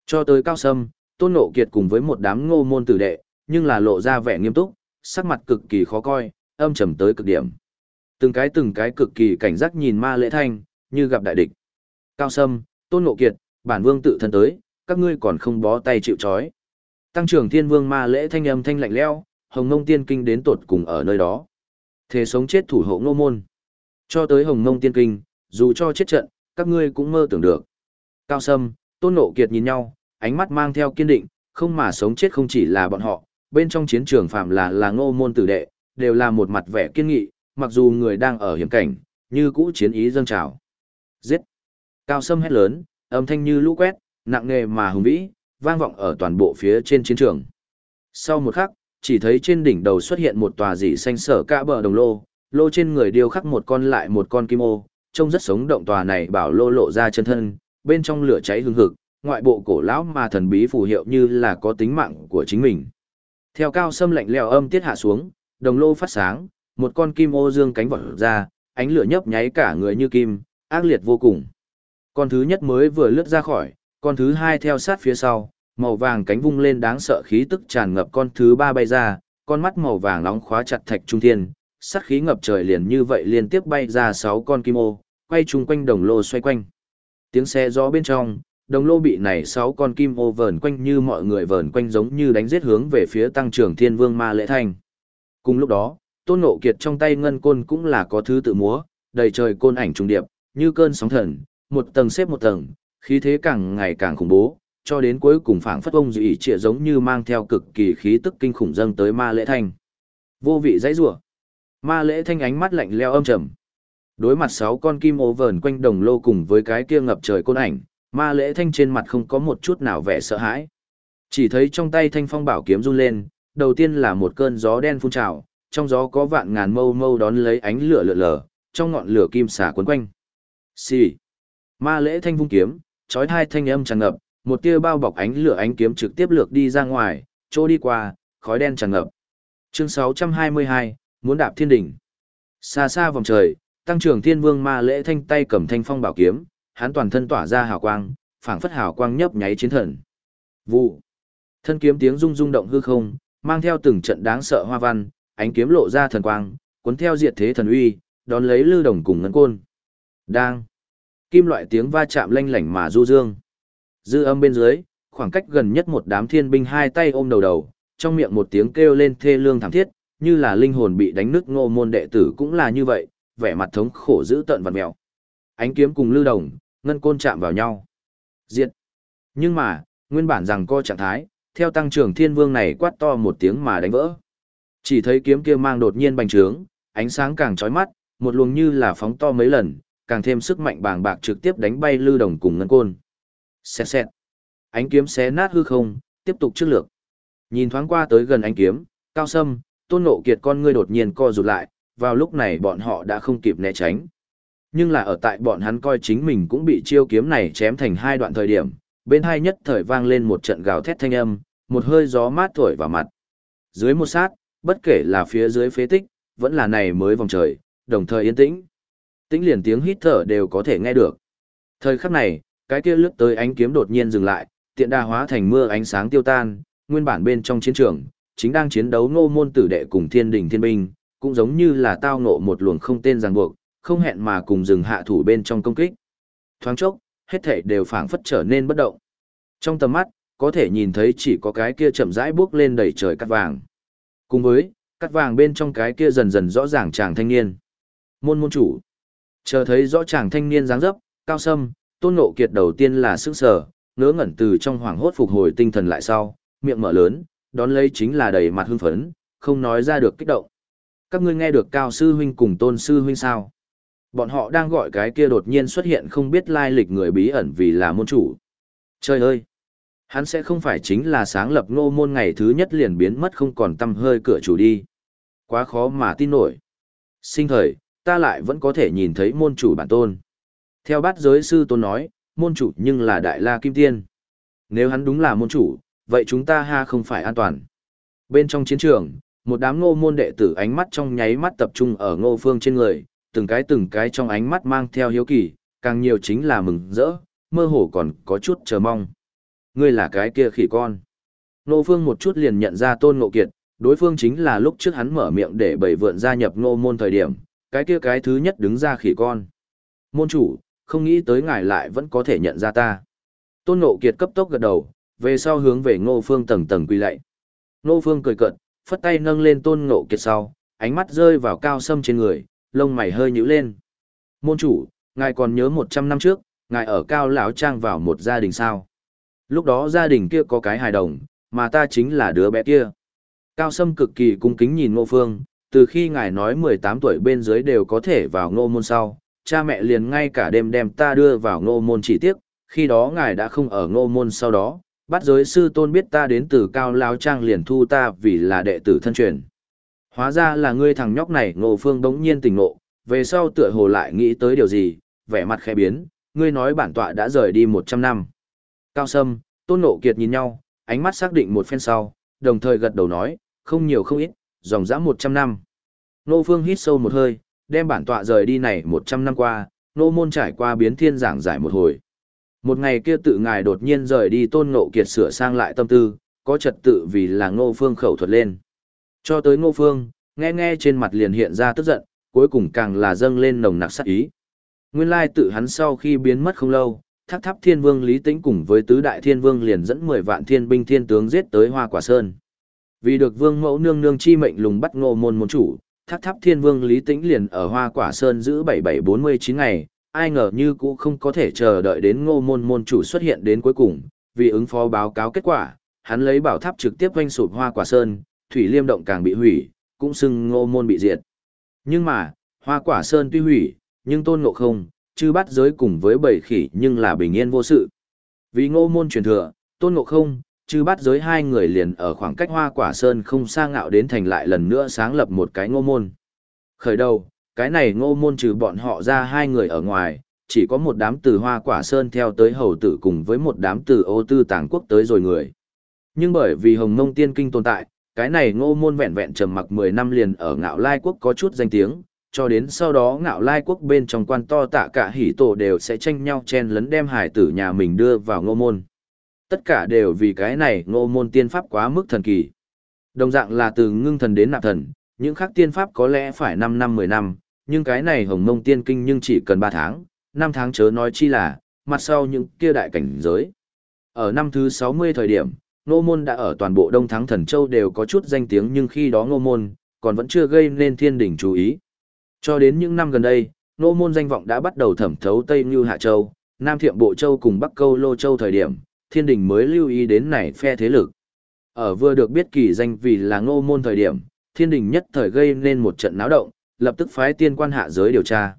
Cho tới cao sâm, tôn nộ kiệt cùng với một đám ngô môn tử đệ, nhưng là lộ ra vẻ nghiêm túc, sắc mặt cực kỳ khó coi, âm trầm tới cực điểm. Từng cái từng cái cực kỳ cảnh giác nhìn ma lễ thanh, như gặp đại địch. Cao sâm, tôn nộ kiệt, bản vương tự thân tới, các ngươi còn không bó tay chịu chói. Tăng trưởng thiên vương ma lễ thanh âm thanh lạnh leo, hồng ngông tiên kinh đến tột cùng ở nơi đó. Thế sống chết thủ hộ ngô môn. Cho tới hồng ngông tiên kinh, dù cho chết trận, các ngươi cũng mơ tưởng được. Cao Sâm, Tôn Nộ Kiệt nhìn nhau, ánh mắt mang theo kiên định, không mà sống chết không chỉ là bọn họ, bên trong chiến trường phạm là là ngô môn tử đệ, đều là một mặt vẻ kiên nghị, mặc dù người đang ở hiểm cảnh, như cũ chiến ý dâng trào. Giết! Cao Sâm hét lớn, âm thanh như lũ quét, nặng nề mà hùng vĩ, vang vọng ở toàn bộ phía trên chiến trường. Sau một khắc, chỉ thấy trên đỉnh đầu xuất hiện một tòa dị xanh sở cả bờ đồng lô, lô trên người điêu khắc một con lại một con kim ô, trông rất sống động tòa này bảo lô lộ ra chân thân, bên trong lửa cháy hừng hực, ngoại bộ cổ lão mà thần bí phù hiệu như là có tính mạng của chính mình. Theo cao sâm lạnh lẽo âm tiết hạ xuống, đồng lô phát sáng, một con kim ô dương cánh vọt ra, ánh lửa nhấp nháy cả người như kim, ác liệt vô cùng. Con thứ nhất mới vừa lướt ra khỏi, con thứ hai theo sát phía sau, màu vàng cánh vung lên đáng sợ khí tức tràn ngập con thứ ba bay ra, con mắt màu vàng nóng khóa chặt thạch trung thiên, sát khí ngập trời liền như vậy liên tiếp bay ra sáu con kim ô, quay chung quanh đồng lô xoay quanh. Tiếng xe gió bên trong, đồng lô bị này sáu con kim ô vờn quanh như mọi người vờn quanh giống như đánh giết hướng về phía tăng trưởng thiên vương ma lễ thanh. Cùng lúc đó, tôn ngộ kiệt trong tay ngân côn cũng là có thứ tự múa, đầy trời côn ảnh trùng điệp, như cơn sóng thần, một tầng xếp một tầng, khí thế càng ngày càng khủng bố, cho đến cuối cùng phảng phất ông dị trịa giống như mang theo cực kỳ khí tức kinh khủng dâng tới ma lễ thanh. Vô vị dãy rủa Ma lễ thanh ánh mắt lạnh leo âm trầm. Đối mặt sáu con kim ô vờn quanh đồng lô cùng với cái kia ngập trời côn ảnh, ma lễ thanh trên mặt không có một chút nào vẻ sợ hãi. Chỉ thấy trong tay thanh phong bảo kiếm run lên, đầu tiên là một cơn gió đen phun trào, trong gió có vạn ngàn mâu mâu đón lấy ánh lửa lượn lờ, trong ngọn lửa kim xà quấn quanh. Xì. Ma lễ thanh vung kiếm, chói hai thanh âm tràn ngập, một tia bao bọc ánh lửa ánh kiếm trực tiếp lược đi ra ngoài, chỗ đi qua, khói đen tràn ngập. Chương 622, muốn đạp thiên đỉnh. Xa xa vòng trời, tăng trưởng thiên vương ma lễ thanh tay cầm thanh phong bảo kiếm, hắn toàn thân tỏa ra hào quang, phảng phất hào quang nhấp nháy chiến thần. Vụ. Thân kiếm tiếng rung rung động hư không, mang theo từng trận đáng sợ hoa văn, ánh kiếm lộ ra thần quang, cuốn theo diệt thế thần uy, đón lấy lư đồng cùng ngân côn. Đang. Kim loại tiếng va chạm lanh lảnh mà du dương. Dư âm bên dưới, khoảng cách gần nhất một đám thiên binh hai tay ôm đầu đầu, trong miệng một tiếng kêu lên thê lương thảm thiết, như là linh hồn bị đánh nứt ngô môn đệ tử cũng là như vậy, vẻ mặt thống khổ dữ tợn vằn mèo. Ánh kiếm cùng lưu đồng, ngân côn chạm vào nhau. Diệt. Nhưng mà, nguyên bản rằng co trạng thái, theo tăng trưởng thiên vương này quát to một tiếng mà đánh vỡ. Chỉ thấy kiếm kia mang đột nhiên bành trướng, ánh sáng càng chói mắt, một luồng như là phóng to mấy lần, càng thêm sức mạnh bàng bạc trực tiếp đánh bay lưu đồng cùng ngân côn. Xẹt xẹt. Ánh kiếm xé nát hư không, tiếp tục trước lược. Nhìn thoáng qua tới gần ánh kiếm, cao sâm, tôn ngộ kiệt con ngươi đột nhiên co rụt lại, vào lúc này bọn họ đã không kịp né tránh. Nhưng là ở tại bọn hắn coi chính mình cũng bị chiêu kiếm này chém thành hai đoạn thời điểm, bên hai nhất thời vang lên một trận gào thét thanh âm, một hơi gió mát thổi vào mặt. Dưới một sát, bất kể là phía dưới phế tích, vẫn là này mới vòng trời, đồng thời yên tĩnh. Tĩnh liền tiếng hít thở đều có thể nghe được. Thời khắc này, cái kia lướt tới ánh kiếm đột nhiên dừng lại, tiện đa hóa thành mưa ánh sáng tiêu tan, nguyên bản bên trong chiến trường, chính đang chiến đấu ngô môn tử đệ cùng thiên đình thiên binh, cũng giống như là tao ngộ một luồng không tên ràng buộc, không hẹn mà cùng dừng hạ thủ bên trong công kích. Thoáng chốc, hết thảy đều phảng phất trở nên bất động. Trong tầm mắt, có thể nhìn thấy chỉ có cái kia chậm rãi bước lên đầy trời cắt vàng. Cùng với, cắt vàng bên trong cái kia dần dần rõ ràng chàng thanh niên. Môn môn chủ. Chờ thấy rõ chàng thanh niên dáng dấp, cao sâm, tôn ngộ kiệt đầu tiên là sức sở, ngớ ngẩn từ trong hoảng hốt phục hồi tinh thần lại sau, miệng mở lớn, đón lấy chính là đầy mặt hưng phấn, không nói ra được kích động. Các ngươi nghe được cao sư huynh cùng tôn sư huynh sao? Bọn họ đang gọi cái kia đột nhiên xuất hiện không biết lai lịch người bí ẩn vì là môn chủ. Trời ơi! Hắn sẽ không phải chính là sáng lập ngô môn ngày thứ nhất liền biến mất không còn tâm hơi cửa chủ đi. Quá khó mà tin nổi. Sinh thời, ta lại vẫn có thể nhìn thấy môn chủ bản tôn. Theo bát giới sư tôn nói, môn chủ nhưng là đại la kim tiên. Nếu hắn đúng là môn chủ, vậy chúng ta ha không phải an toàn. Bên trong chiến trường, một đám ngô môn đệ tử ánh mắt trong nháy mắt tập trung ở ngô phương trên người, từng cái từng cái trong ánh mắt mang theo hiếu kỳ, càng nhiều chính là mừng rỡ, mơ hồ còn có chút chờ mong. Ngươi là cái kia khỉ con. Ngô phương một chút liền nhận ra tôn ngộ kiệt, đối phương chính là lúc trước hắn mở miệng để bầy vượn gia nhập ngô môn thời điểm, cái kia cái thứ nhất đứng ra khỉ con. Môn chủ, không nghĩ tới ngài lại vẫn có thể nhận ra ta. Tôn ngộ kiệt cấp tốc gật đầu, về sau hướng về ngô phương tầng tầng quy lạy. Ngô phương cười cợt, phất tay nâng lên tôn ngộ kiệt sau, ánh mắt rơi vào cao sâm trên người, lông mày hơi nhíu lên. Môn chủ, ngài còn nhớ 100 năm trước, ngài ở cao lão trang vào một gia đình sao? Lúc đó gia đình kia có cái hài đồng, mà ta chính là đứa bé kia. Cao sâm cực kỳ cung kính nhìn ngô phương, từ khi ngài nói 18 tuổi bên dưới đều có thể vào ngô môn sau, cha mẹ liền ngay cả đêm đem ta đưa vào ngô môn chỉ tiếc, khi đó ngài đã không ở ngô môn sau đó, bắt giới sư tôn biết ta đến từ cao lao trang liền thu ta vì là đệ tử thân truyền. Hóa ra là ngươi thằng nhóc này ngô phương đống nhiên tỉnh ngộ, về sau tựa hồ lại nghĩ tới điều gì, vẻ mặt khẽ biến, ngươi nói bản tọa đã rời đi 100 năm. Cao Sâm, Tôn Nộ Kiệt nhìn nhau, ánh mắt xác định một phen sau, đồng thời gật đầu nói, không nhiều không ít, dòng dã 100 năm. Nô Phương hít sâu một hơi, đem bản tọa rời đi này 100 năm qua, nô môn trải qua biến thiên giảng giải một hồi. Một ngày kia tự ngài đột nhiên rời đi tôn ngộ kiệt sửa sang lại tâm tư, có trật tự vì là ngô phương khẩu thuật lên. Cho tới ngô phương, nghe nghe trên mặt liền hiện ra tức giận, cuối cùng càng là dâng lên nồng nặc sát ý. Nguyên lai tự hắn sau khi biến mất không lâu, thác tháp thiên vương Lý Tĩnh cùng với tứ đại thiên vương liền dẫn 10 vạn thiên binh thiên tướng giết tới hoa quả sơn. Vì được vương mẫu nương nương chi mệnh lùng bắt ngô môn môn chủ, thác tháp thiên vương Lý Tĩnh liền ở hoa quả sơn giữ 7749 ngày, ai ngờ như cũ không có thể chờ đợi đến ngô môn môn chủ xuất hiện đến cuối cùng, vì ứng phó báo cáo kết quả, hắn lấy bảo tháp trực tiếp quanh sụp hoa quả sơn, thủy liêm động càng bị hủy, cũng xưng ngô môn bị diệt. Nhưng mà, hoa quả sơn tuy hủy, nhưng tôn ngộ không, chứ bắt giới cùng với bầy khỉ nhưng là bình yên vô sự. Vì ngô môn truyền thừa, tôn ngộ không, chứ bắt giới hai người liền ở khoảng cách hoa quả sơn không xa ngạo đến thành lại lần nữa sáng lập một cái ngô môn. Khởi đầu, cái này ngô môn trừ bọn họ ra hai người ở ngoài, chỉ có một đám từ hoa quả sơn theo tới hầu tử cùng với một đám từ ô tư tàng quốc tới rồi người. Nhưng bởi vì hồng mông tiên kinh tồn tại, cái này ngô môn vẹn vẹn trầm mặc 10 năm liền ở ngạo lai quốc có chút danh tiếng, cho đến sau đó ngạo lai quốc bên trong quan to tạ cả hỉ tổ đều sẽ tranh nhau chen lấn đem hải tử nhà mình đưa vào ngô môn. Tất cả đều vì cái này ngô môn tiên pháp quá mức thần kỳ. Đồng dạng là từ ngưng thần đến nạp thần, những khác tiên pháp có lẽ phải 5 năm 10 năm, nhưng cái này hồng mông tiên kinh nhưng chỉ cần 3 tháng, 5 tháng chớ nói chi là, mặt sau những kia đại cảnh giới. Ở năm thứ 60 thời điểm, Ngô Môn đã ở toàn bộ Đông Thắng Thần Châu đều có chút danh tiếng nhưng khi đó Ngô Môn, còn vẫn chưa gây nên thiên đỉnh chú ý. Cho đến những năm gần đây, Ngô Môn danh vọng đã bắt đầu thẩm thấu Tây Như Hạ Châu, Nam Thiệm Bộ Châu cùng Bắc Câu Lô Châu thời điểm, thiên đỉnh mới lưu ý đến này phe thế lực. Ở vừa được biết kỳ danh vì là Ngô Môn thời điểm, thiên đình nhất thời gây nên một trận náo động, lập tức phái tiên quan hạ giới điều tra.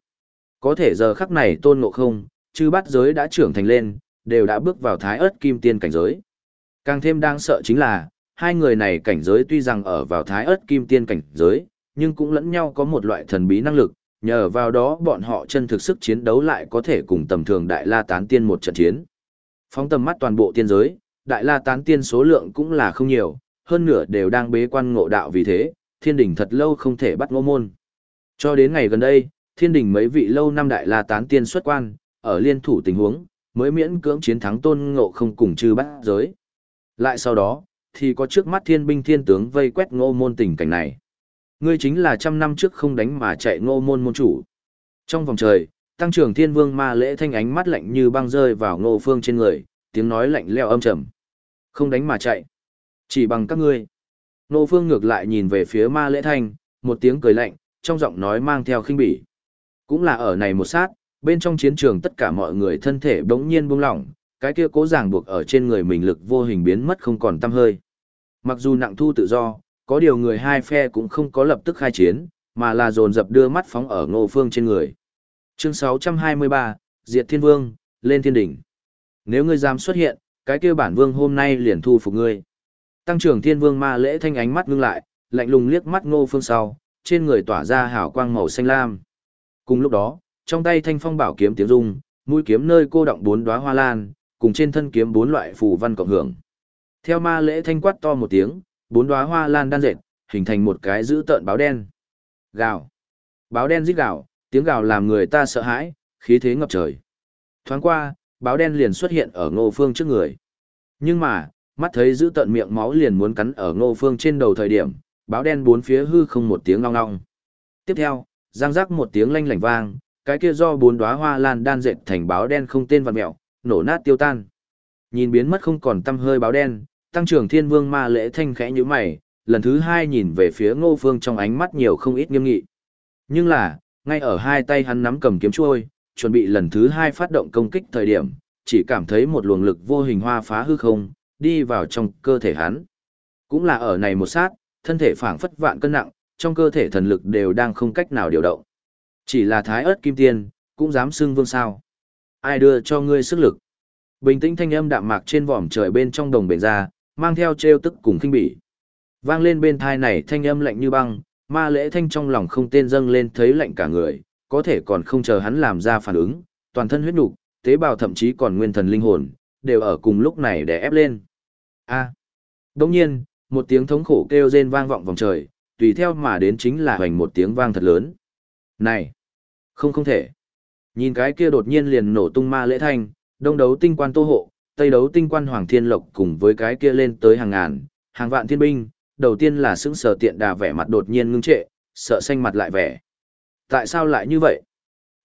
Có thể giờ khắc này tôn ngộ không, chư bắt giới đã trưởng thành lên, đều đã bước vào thái ớt kim tiên cảnh giới. Càng thêm đáng sợ chính là, hai người này cảnh giới tuy rằng ở vào thái ớt kim tiên cảnh giới, nhưng cũng lẫn nhau có một loại thần bí năng lực, nhờ vào đó bọn họ chân thực sức chiến đấu lại có thể cùng tầm thường đại la tán tiên một trận chiến. Phóng tầm mắt toàn bộ tiên giới, đại la tán tiên số lượng cũng là không nhiều, hơn nửa đều đang bế quan ngộ đạo vì thế, thiên đình thật lâu không thể bắt ngô môn. Cho đến ngày gần đây, thiên đình mấy vị lâu năm đại la tán tiên xuất quan, ở liên thủ tình huống, mới miễn cưỡng chiến thắng tôn ngộ không cùng chư bắt giới. Lại sau đó, thì có trước mắt thiên binh thiên tướng vây quét ngô môn tình cảnh này. Ngươi chính là trăm năm trước không đánh mà chạy ngô môn môn chủ. Trong vòng trời, tăng trưởng thiên vương ma lễ thanh ánh mắt lạnh như băng rơi vào ngô phương trên người, tiếng nói lạnh leo âm trầm. Không đánh mà chạy. Chỉ bằng các ngươi. Ngô phương ngược lại nhìn về phía ma lễ thanh, một tiếng cười lạnh, trong giọng nói mang theo khinh bỉ. Cũng là ở này một sát, bên trong chiến trường tất cả mọi người thân thể bỗng nhiên buông lỏng, cái kia cố ràng buộc ở trên người mình lực vô hình biến mất không còn tăm hơi. Mặc dù nặng thu tự do, có điều người hai phe cũng không có lập tức khai chiến, mà là dồn dập đưa mắt phóng ở ngô phương trên người. Chương 623, Diệt Thiên Vương, lên thiên đỉnh. Nếu ngươi dám xuất hiện, cái kia bản vương hôm nay liền thu phục ngươi. Tăng trưởng Thiên Vương ma lễ thanh ánh mắt ngưng lại, lạnh lùng liếc mắt ngô phương sau, trên người tỏa ra hào quang màu xanh lam. Cùng lúc đó, trong tay thanh phong bảo kiếm tiếng rung, mũi kiếm nơi cô động bốn đóa hoa lan, cùng trên thân kiếm bốn loại phù văn cộng hưởng. Theo ma lễ thanh quát to một tiếng, bốn đóa hoa lan đan dệt, hình thành một cái dữ tợn báo đen. Gào. Báo đen rít gào, tiếng gào làm người ta sợ hãi, khí thế ngập trời. Thoáng qua, báo đen liền xuất hiện ở Ngô Phương trước người. Nhưng mà, mắt thấy dữ tợn miệng máu liền muốn cắn ở Ngô Phương trên đầu thời điểm, báo đen bốn phía hư không một tiếng long long. Tiếp theo, giang rắc một tiếng lanh lảnh vang, cái kia do bốn đóa hoa lan đan dệt thành báo đen không tên vật mẹo, nổ nát tiêu tan. Nhìn biến mất không còn tâm hơi báo đen, tăng trưởng thiên vương ma lễ thanh khẽ như mày, lần thứ hai nhìn về phía ngô phương trong ánh mắt nhiều không ít nghiêm nghị. Nhưng là, ngay ở hai tay hắn nắm cầm kiếm chuôi, chuẩn bị lần thứ hai phát động công kích thời điểm, chỉ cảm thấy một luồng lực vô hình hoa phá hư không, đi vào trong cơ thể hắn. Cũng là ở này một sát, thân thể phảng phất vạn cân nặng, trong cơ thể thần lực đều đang không cách nào điều động. Chỉ là thái ớt kim tiên, cũng dám xưng vương sao. Ai đưa cho ngươi sức lực? Bình tĩnh thanh âm đạm mạc trên vòm trời bên trong đồng bể ra, mang theo trêu tức cùng kinh bỉ. Vang lên bên thai này thanh âm lạnh như băng, ma lễ thanh trong lòng không tên dâng lên thấy lạnh cả người, có thể còn không chờ hắn làm ra phản ứng, toàn thân huyết nục, tế bào thậm chí còn nguyên thần linh hồn, đều ở cùng lúc này để ép lên. A. À. Đồng nhiên, một tiếng thống khổ kêu rên vang vọng vòng trời, tùy theo mà đến chính là hoành một tiếng vang thật lớn. Này! Không không thể! Nhìn cái kia đột nhiên liền nổ tung ma lễ thanh, đông đấu tinh quan tô hộ, tây đấu tinh quan hoàng thiên lộc cùng với cái kia lên tới hàng ngàn, hàng vạn thiên binh, đầu tiên là sững sờ tiện đà vẻ mặt đột nhiên ngưng trệ, sợ xanh mặt lại vẻ. Tại sao lại như vậy?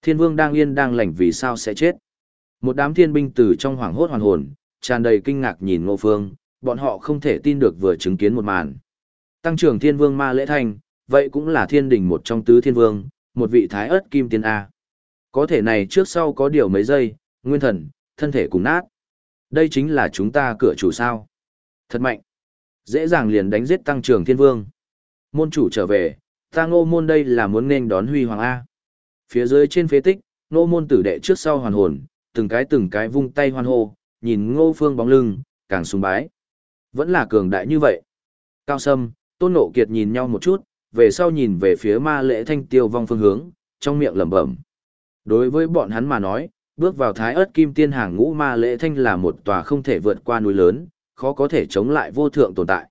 Thiên vương đang yên đang lành vì sao sẽ chết? Một đám thiên binh từ trong hoàng hốt hoàn hồn, tràn đầy kinh ngạc nhìn ngô phương, bọn họ không thể tin được vừa chứng kiến một màn. Tăng trưởng thiên vương ma lễ thanh, vậy cũng là thiên đình một trong tứ thiên vương, một vị thái ớt kim tiên A. Có thể này trước sau có điều mấy giây, nguyên thần, thân thể cùng nát. Đây chính là chúng ta cửa chủ sao. Thật mạnh. Dễ dàng liền đánh giết tăng trưởng thiên vương. Môn chủ trở về, ta ngô môn đây là muốn nên đón huy hoàng A. Phía dưới trên phế tích, ngô môn tử đệ trước sau hoàn hồn, từng cái từng cái vung tay hoan hô, nhìn ngô phương bóng lưng, càng sùng bái. Vẫn là cường đại như vậy. Cao Sâm, Tôn Nộ Kiệt nhìn nhau một chút, về sau nhìn về phía ma lễ thanh tiêu vong phương hướng, trong miệng lẩm bẩm. Đối với bọn hắn mà nói, bước vào thái ớt kim tiên hàng ngũ ma lễ thanh là một tòa không thể vượt qua núi lớn, khó có thể chống lại vô thượng tồn tại.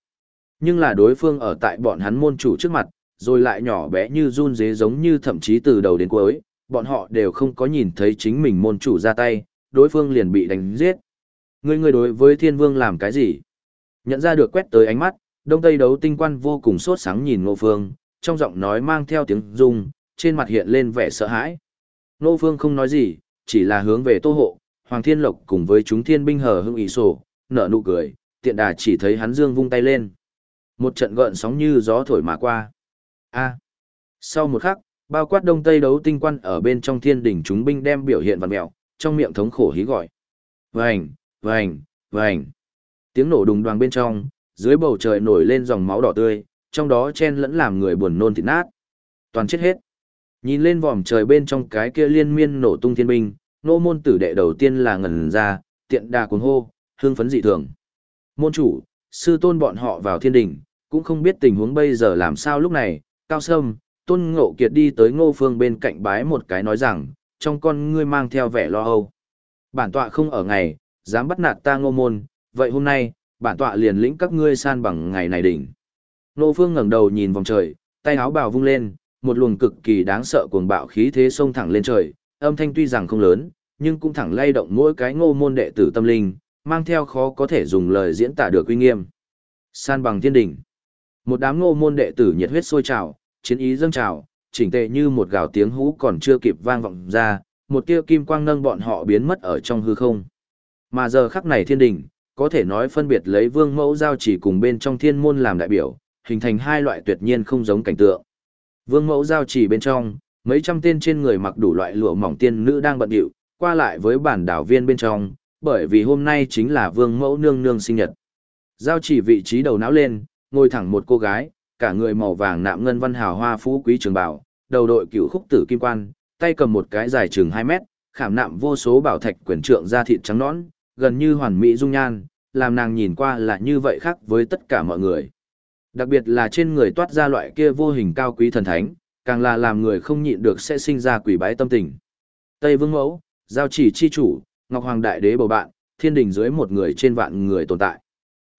Nhưng là đối phương ở tại bọn hắn môn chủ trước mặt, rồi lại nhỏ bé như run dế giống như thậm chí từ đầu đến cuối, bọn họ đều không có nhìn thấy chính mình môn chủ ra tay, đối phương liền bị đánh giết. Ngươi người đối với thiên vương làm cái gì? Nhận ra được quét tới ánh mắt, đông tây đấu tinh quan vô cùng sốt sáng nhìn ngô phương, trong giọng nói mang theo tiếng rung, trên mặt hiện lên vẻ sợ hãi. Ngô phương không nói gì, chỉ là hướng về tô hộ, Hoàng Thiên Lộc cùng với chúng thiên binh hờ hưng ý sổ, nở nụ cười, tiện đà chỉ thấy hắn dương vung tay lên. Một trận gợn sóng như gió thổi mà qua. A. Sau một khắc, bao quát đông tây đấu tinh quan ở bên trong thiên đỉnh chúng binh đem biểu hiện vặn mẹo, trong miệng thống khổ hí gọi. Vành, vành, vành. Tiếng nổ đùng đoàng bên trong, dưới bầu trời nổi lên dòng máu đỏ tươi, trong đó chen lẫn làm người buồn nôn thịt nát. Toàn chết hết. Nhìn lên vòm trời bên trong cái kia liên miên nổ tung thiên binh, nô môn tử đệ đầu tiên là ngẩn ra, tiện đà cuồng hô, hương phấn dị thường. Môn chủ, sư tôn bọn họ vào thiên đỉnh, cũng không biết tình huống bây giờ làm sao lúc này, cao sâm, tôn ngộ kiệt đi tới ngô phương bên cạnh bái một cái nói rằng, trong con ngươi mang theo vẻ lo âu. Bản tọa không ở ngày, dám bắt nạt ta ngô môn, vậy hôm nay, bản tọa liền lĩnh các ngươi san bằng ngày này đỉnh. nô phương ngẩng đầu nhìn vòng trời, tay áo bào vung lên, một luồng cực kỳ đáng sợ cuồng bạo khí thế xông thẳng lên trời, âm thanh tuy rằng không lớn, nhưng cũng thẳng lay động mỗi cái ngô môn đệ tử tâm linh, mang theo khó có thể dùng lời diễn tả được uy nghiêm. San bằng thiên đỉnh. Một đám ngô môn đệ tử nhiệt huyết sôi trào, chiến ý dâng trào, chỉnh tệ như một gào tiếng hú còn chưa kịp vang vọng ra, một tia kim quang nâng bọn họ biến mất ở trong hư không. Mà giờ khắc này thiên đỉnh, có thể nói phân biệt lấy vương mẫu giao chỉ cùng bên trong thiên môn làm đại biểu, hình thành hai loại tuyệt nhiên không giống cảnh tượng. Vương mẫu giao chỉ bên trong, mấy trăm tên trên người mặc đủ loại lụa mỏng tiên nữ đang bận điệu, qua lại với bản đảo viên bên trong, bởi vì hôm nay chính là vương mẫu nương nương sinh nhật. Giao chỉ vị trí đầu não lên, ngồi thẳng một cô gái, cả người màu vàng nạm ngân văn hào hoa phú quý trường bảo, đầu đội cựu khúc tử kim quan, tay cầm một cái dài chừng 2 mét, khảm nạm vô số bảo thạch quyển trượng da thịt trắng nõn, gần như hoàn mỹ dung nhan, làm nàng nhìn qua là như vậy khác với tất cả mọi người. Đặc biệt là trên người toát ra loại kia vô hình cao quý thần thánh, càng là làm người không nhịn được sẽ sinh ra quỷ bái tâm tình. Tây Vương Mẫu, giao chỉ chi chủ, Ngọc Hoàng Đại Đế bầu bạn, thiên đình dưới một người trên vạn người tồn tại.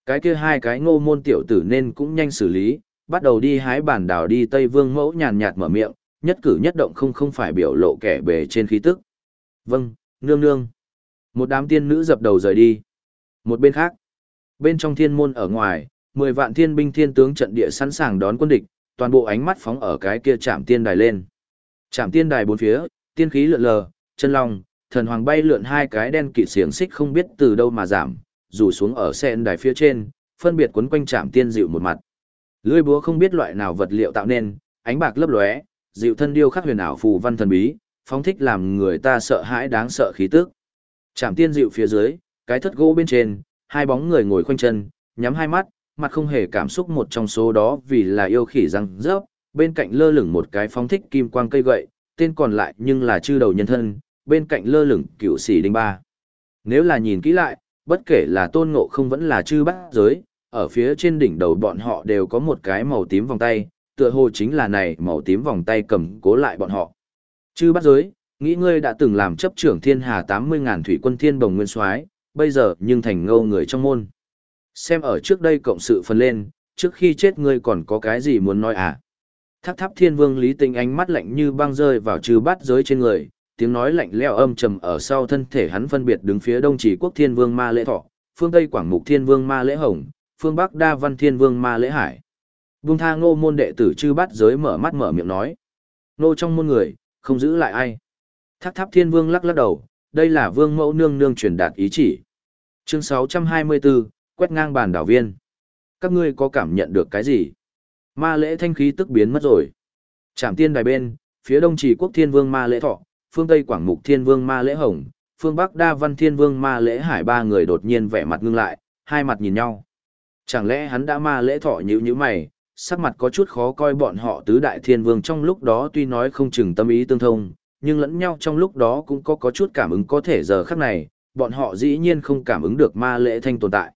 Cái kia hai cái ngô môn tiểu tử nên cũng nhanh xử lý, bắt đầu đi hái bản đảo đi Tây Vương Mẫu nhàn nhạt mở miệng, nhất cử nhất động không không phải biểu lộ kẻ bề trên khí tức. Vâng, nương nương. Một đám tiên nữ dập đầu rời đi. Một bên khác, bên trong thiên môn ở ngoài, mười vạn thiên binh thiên tướng trận địa sẵn sàng đón quân địch, toàn bộ ánh mắt phóng ở cái kia chạm tiên đài lên. Chạm tiên đài bốn phía, tiên khí lượn lờ, chân long, thần hoàng bay lượn hai cái đen kịt xiềng xích không biết từ đâu mà giảm, rủ xuống ở sen đài phía trên, phân biệt quấn quanh chạm tiên dịu một mặt. Lưỡi búa không biết loại nào vật liệu tạo nên, ánh bạc lấp lóe, dịu thân điêu khắc huyền ảo phù văn thần bí, phóng thích làm người ta sợ hãi đáng sợ khí tức. Trảm tiên dịu phía dưới, cái thất gỗ bên trên, hai bóng người ngồi khoanh chân, nhắm hai mắt, mặt không hề cảm xúc một trong số đó vì là yêu khỉ răng rớp, bên cạnh lơ lửng một cái phóng thích kim quang cây gậy, tên còn lại nhưng là chư đầu nhân thân, bên cạnh lơ lửng cựu sĩ đinh ba. Nếu là nhìn kỹ lại, bất kể là tôn ngộ không vẫn là chư bát giới, ở phía trên đỉnh đầu bọn họ đều có một cái màu tím vòng tay, tựa hồ chính là này màu tím vòng tay cầm cố lại bọn họ. Chư bát giới, nghĩ ngươi đã từng làm chấp trưởng thiên hà 80.000 thủy quân thiên bồng nguyên soái bây giờ nhưng thành ngâu người trong môn. Xem ở trước đây cộng sự phần lên, trước khi chết ngươi còn có cái gì muốn nói à? Tháp tháp thiên vương lý tinh ánh mắt lạnh như băng rơi vào chư bát giới trên người, tiếng nói lạnh leo âm trầm ở sau thân thể hắn phân biệt đứng phía đông chỉ quốc thiên vương ma lễ thọ, phương tây quảng mục thiên vương ma lễ hồng, phương Bắc Đa Văn Thiên Vương Ma Lễ Hải. Vương tha ngô môn đệ tử chư bát giới mở mắt mở miệng nói. Nô trong môn người, không giữ lại ai. Tháp tháp thiên vương lắc lắc đầu, đây là vương mẫu nương nương truyền đạt ý chỉ. Chương 624, quét ngang bàn đảo viên. Các ngươi có cảm nhận được cái gì? Ma lễ thanh khí tức biến mất rồi. Trạm tiên đài bên, phía đông chỉ quốc thiên vương ma lễ thọ, phương tây quảng mục thiên vương ma lễ hồng, phương bắc đa văn thiên vương ma lễ hải ba người đột nhiên vẻ mặt ngưng lại, hai mặt nhìn nhau. Chẳng lẽ hắn đã ma lễ thọ nhữ như mày, sắc mặt có chút khó coi bọn họ tứ đại thiên vương trong lúc đó tuy nói không chừng tâm ý tương thông, nhưng lẫn nhau trong lúc đó cũng có có chút cảm ứng có thể giờ khắc này, bọn họ dĩ nhiên không cảm ứng được ma lễ thanh tồn tại.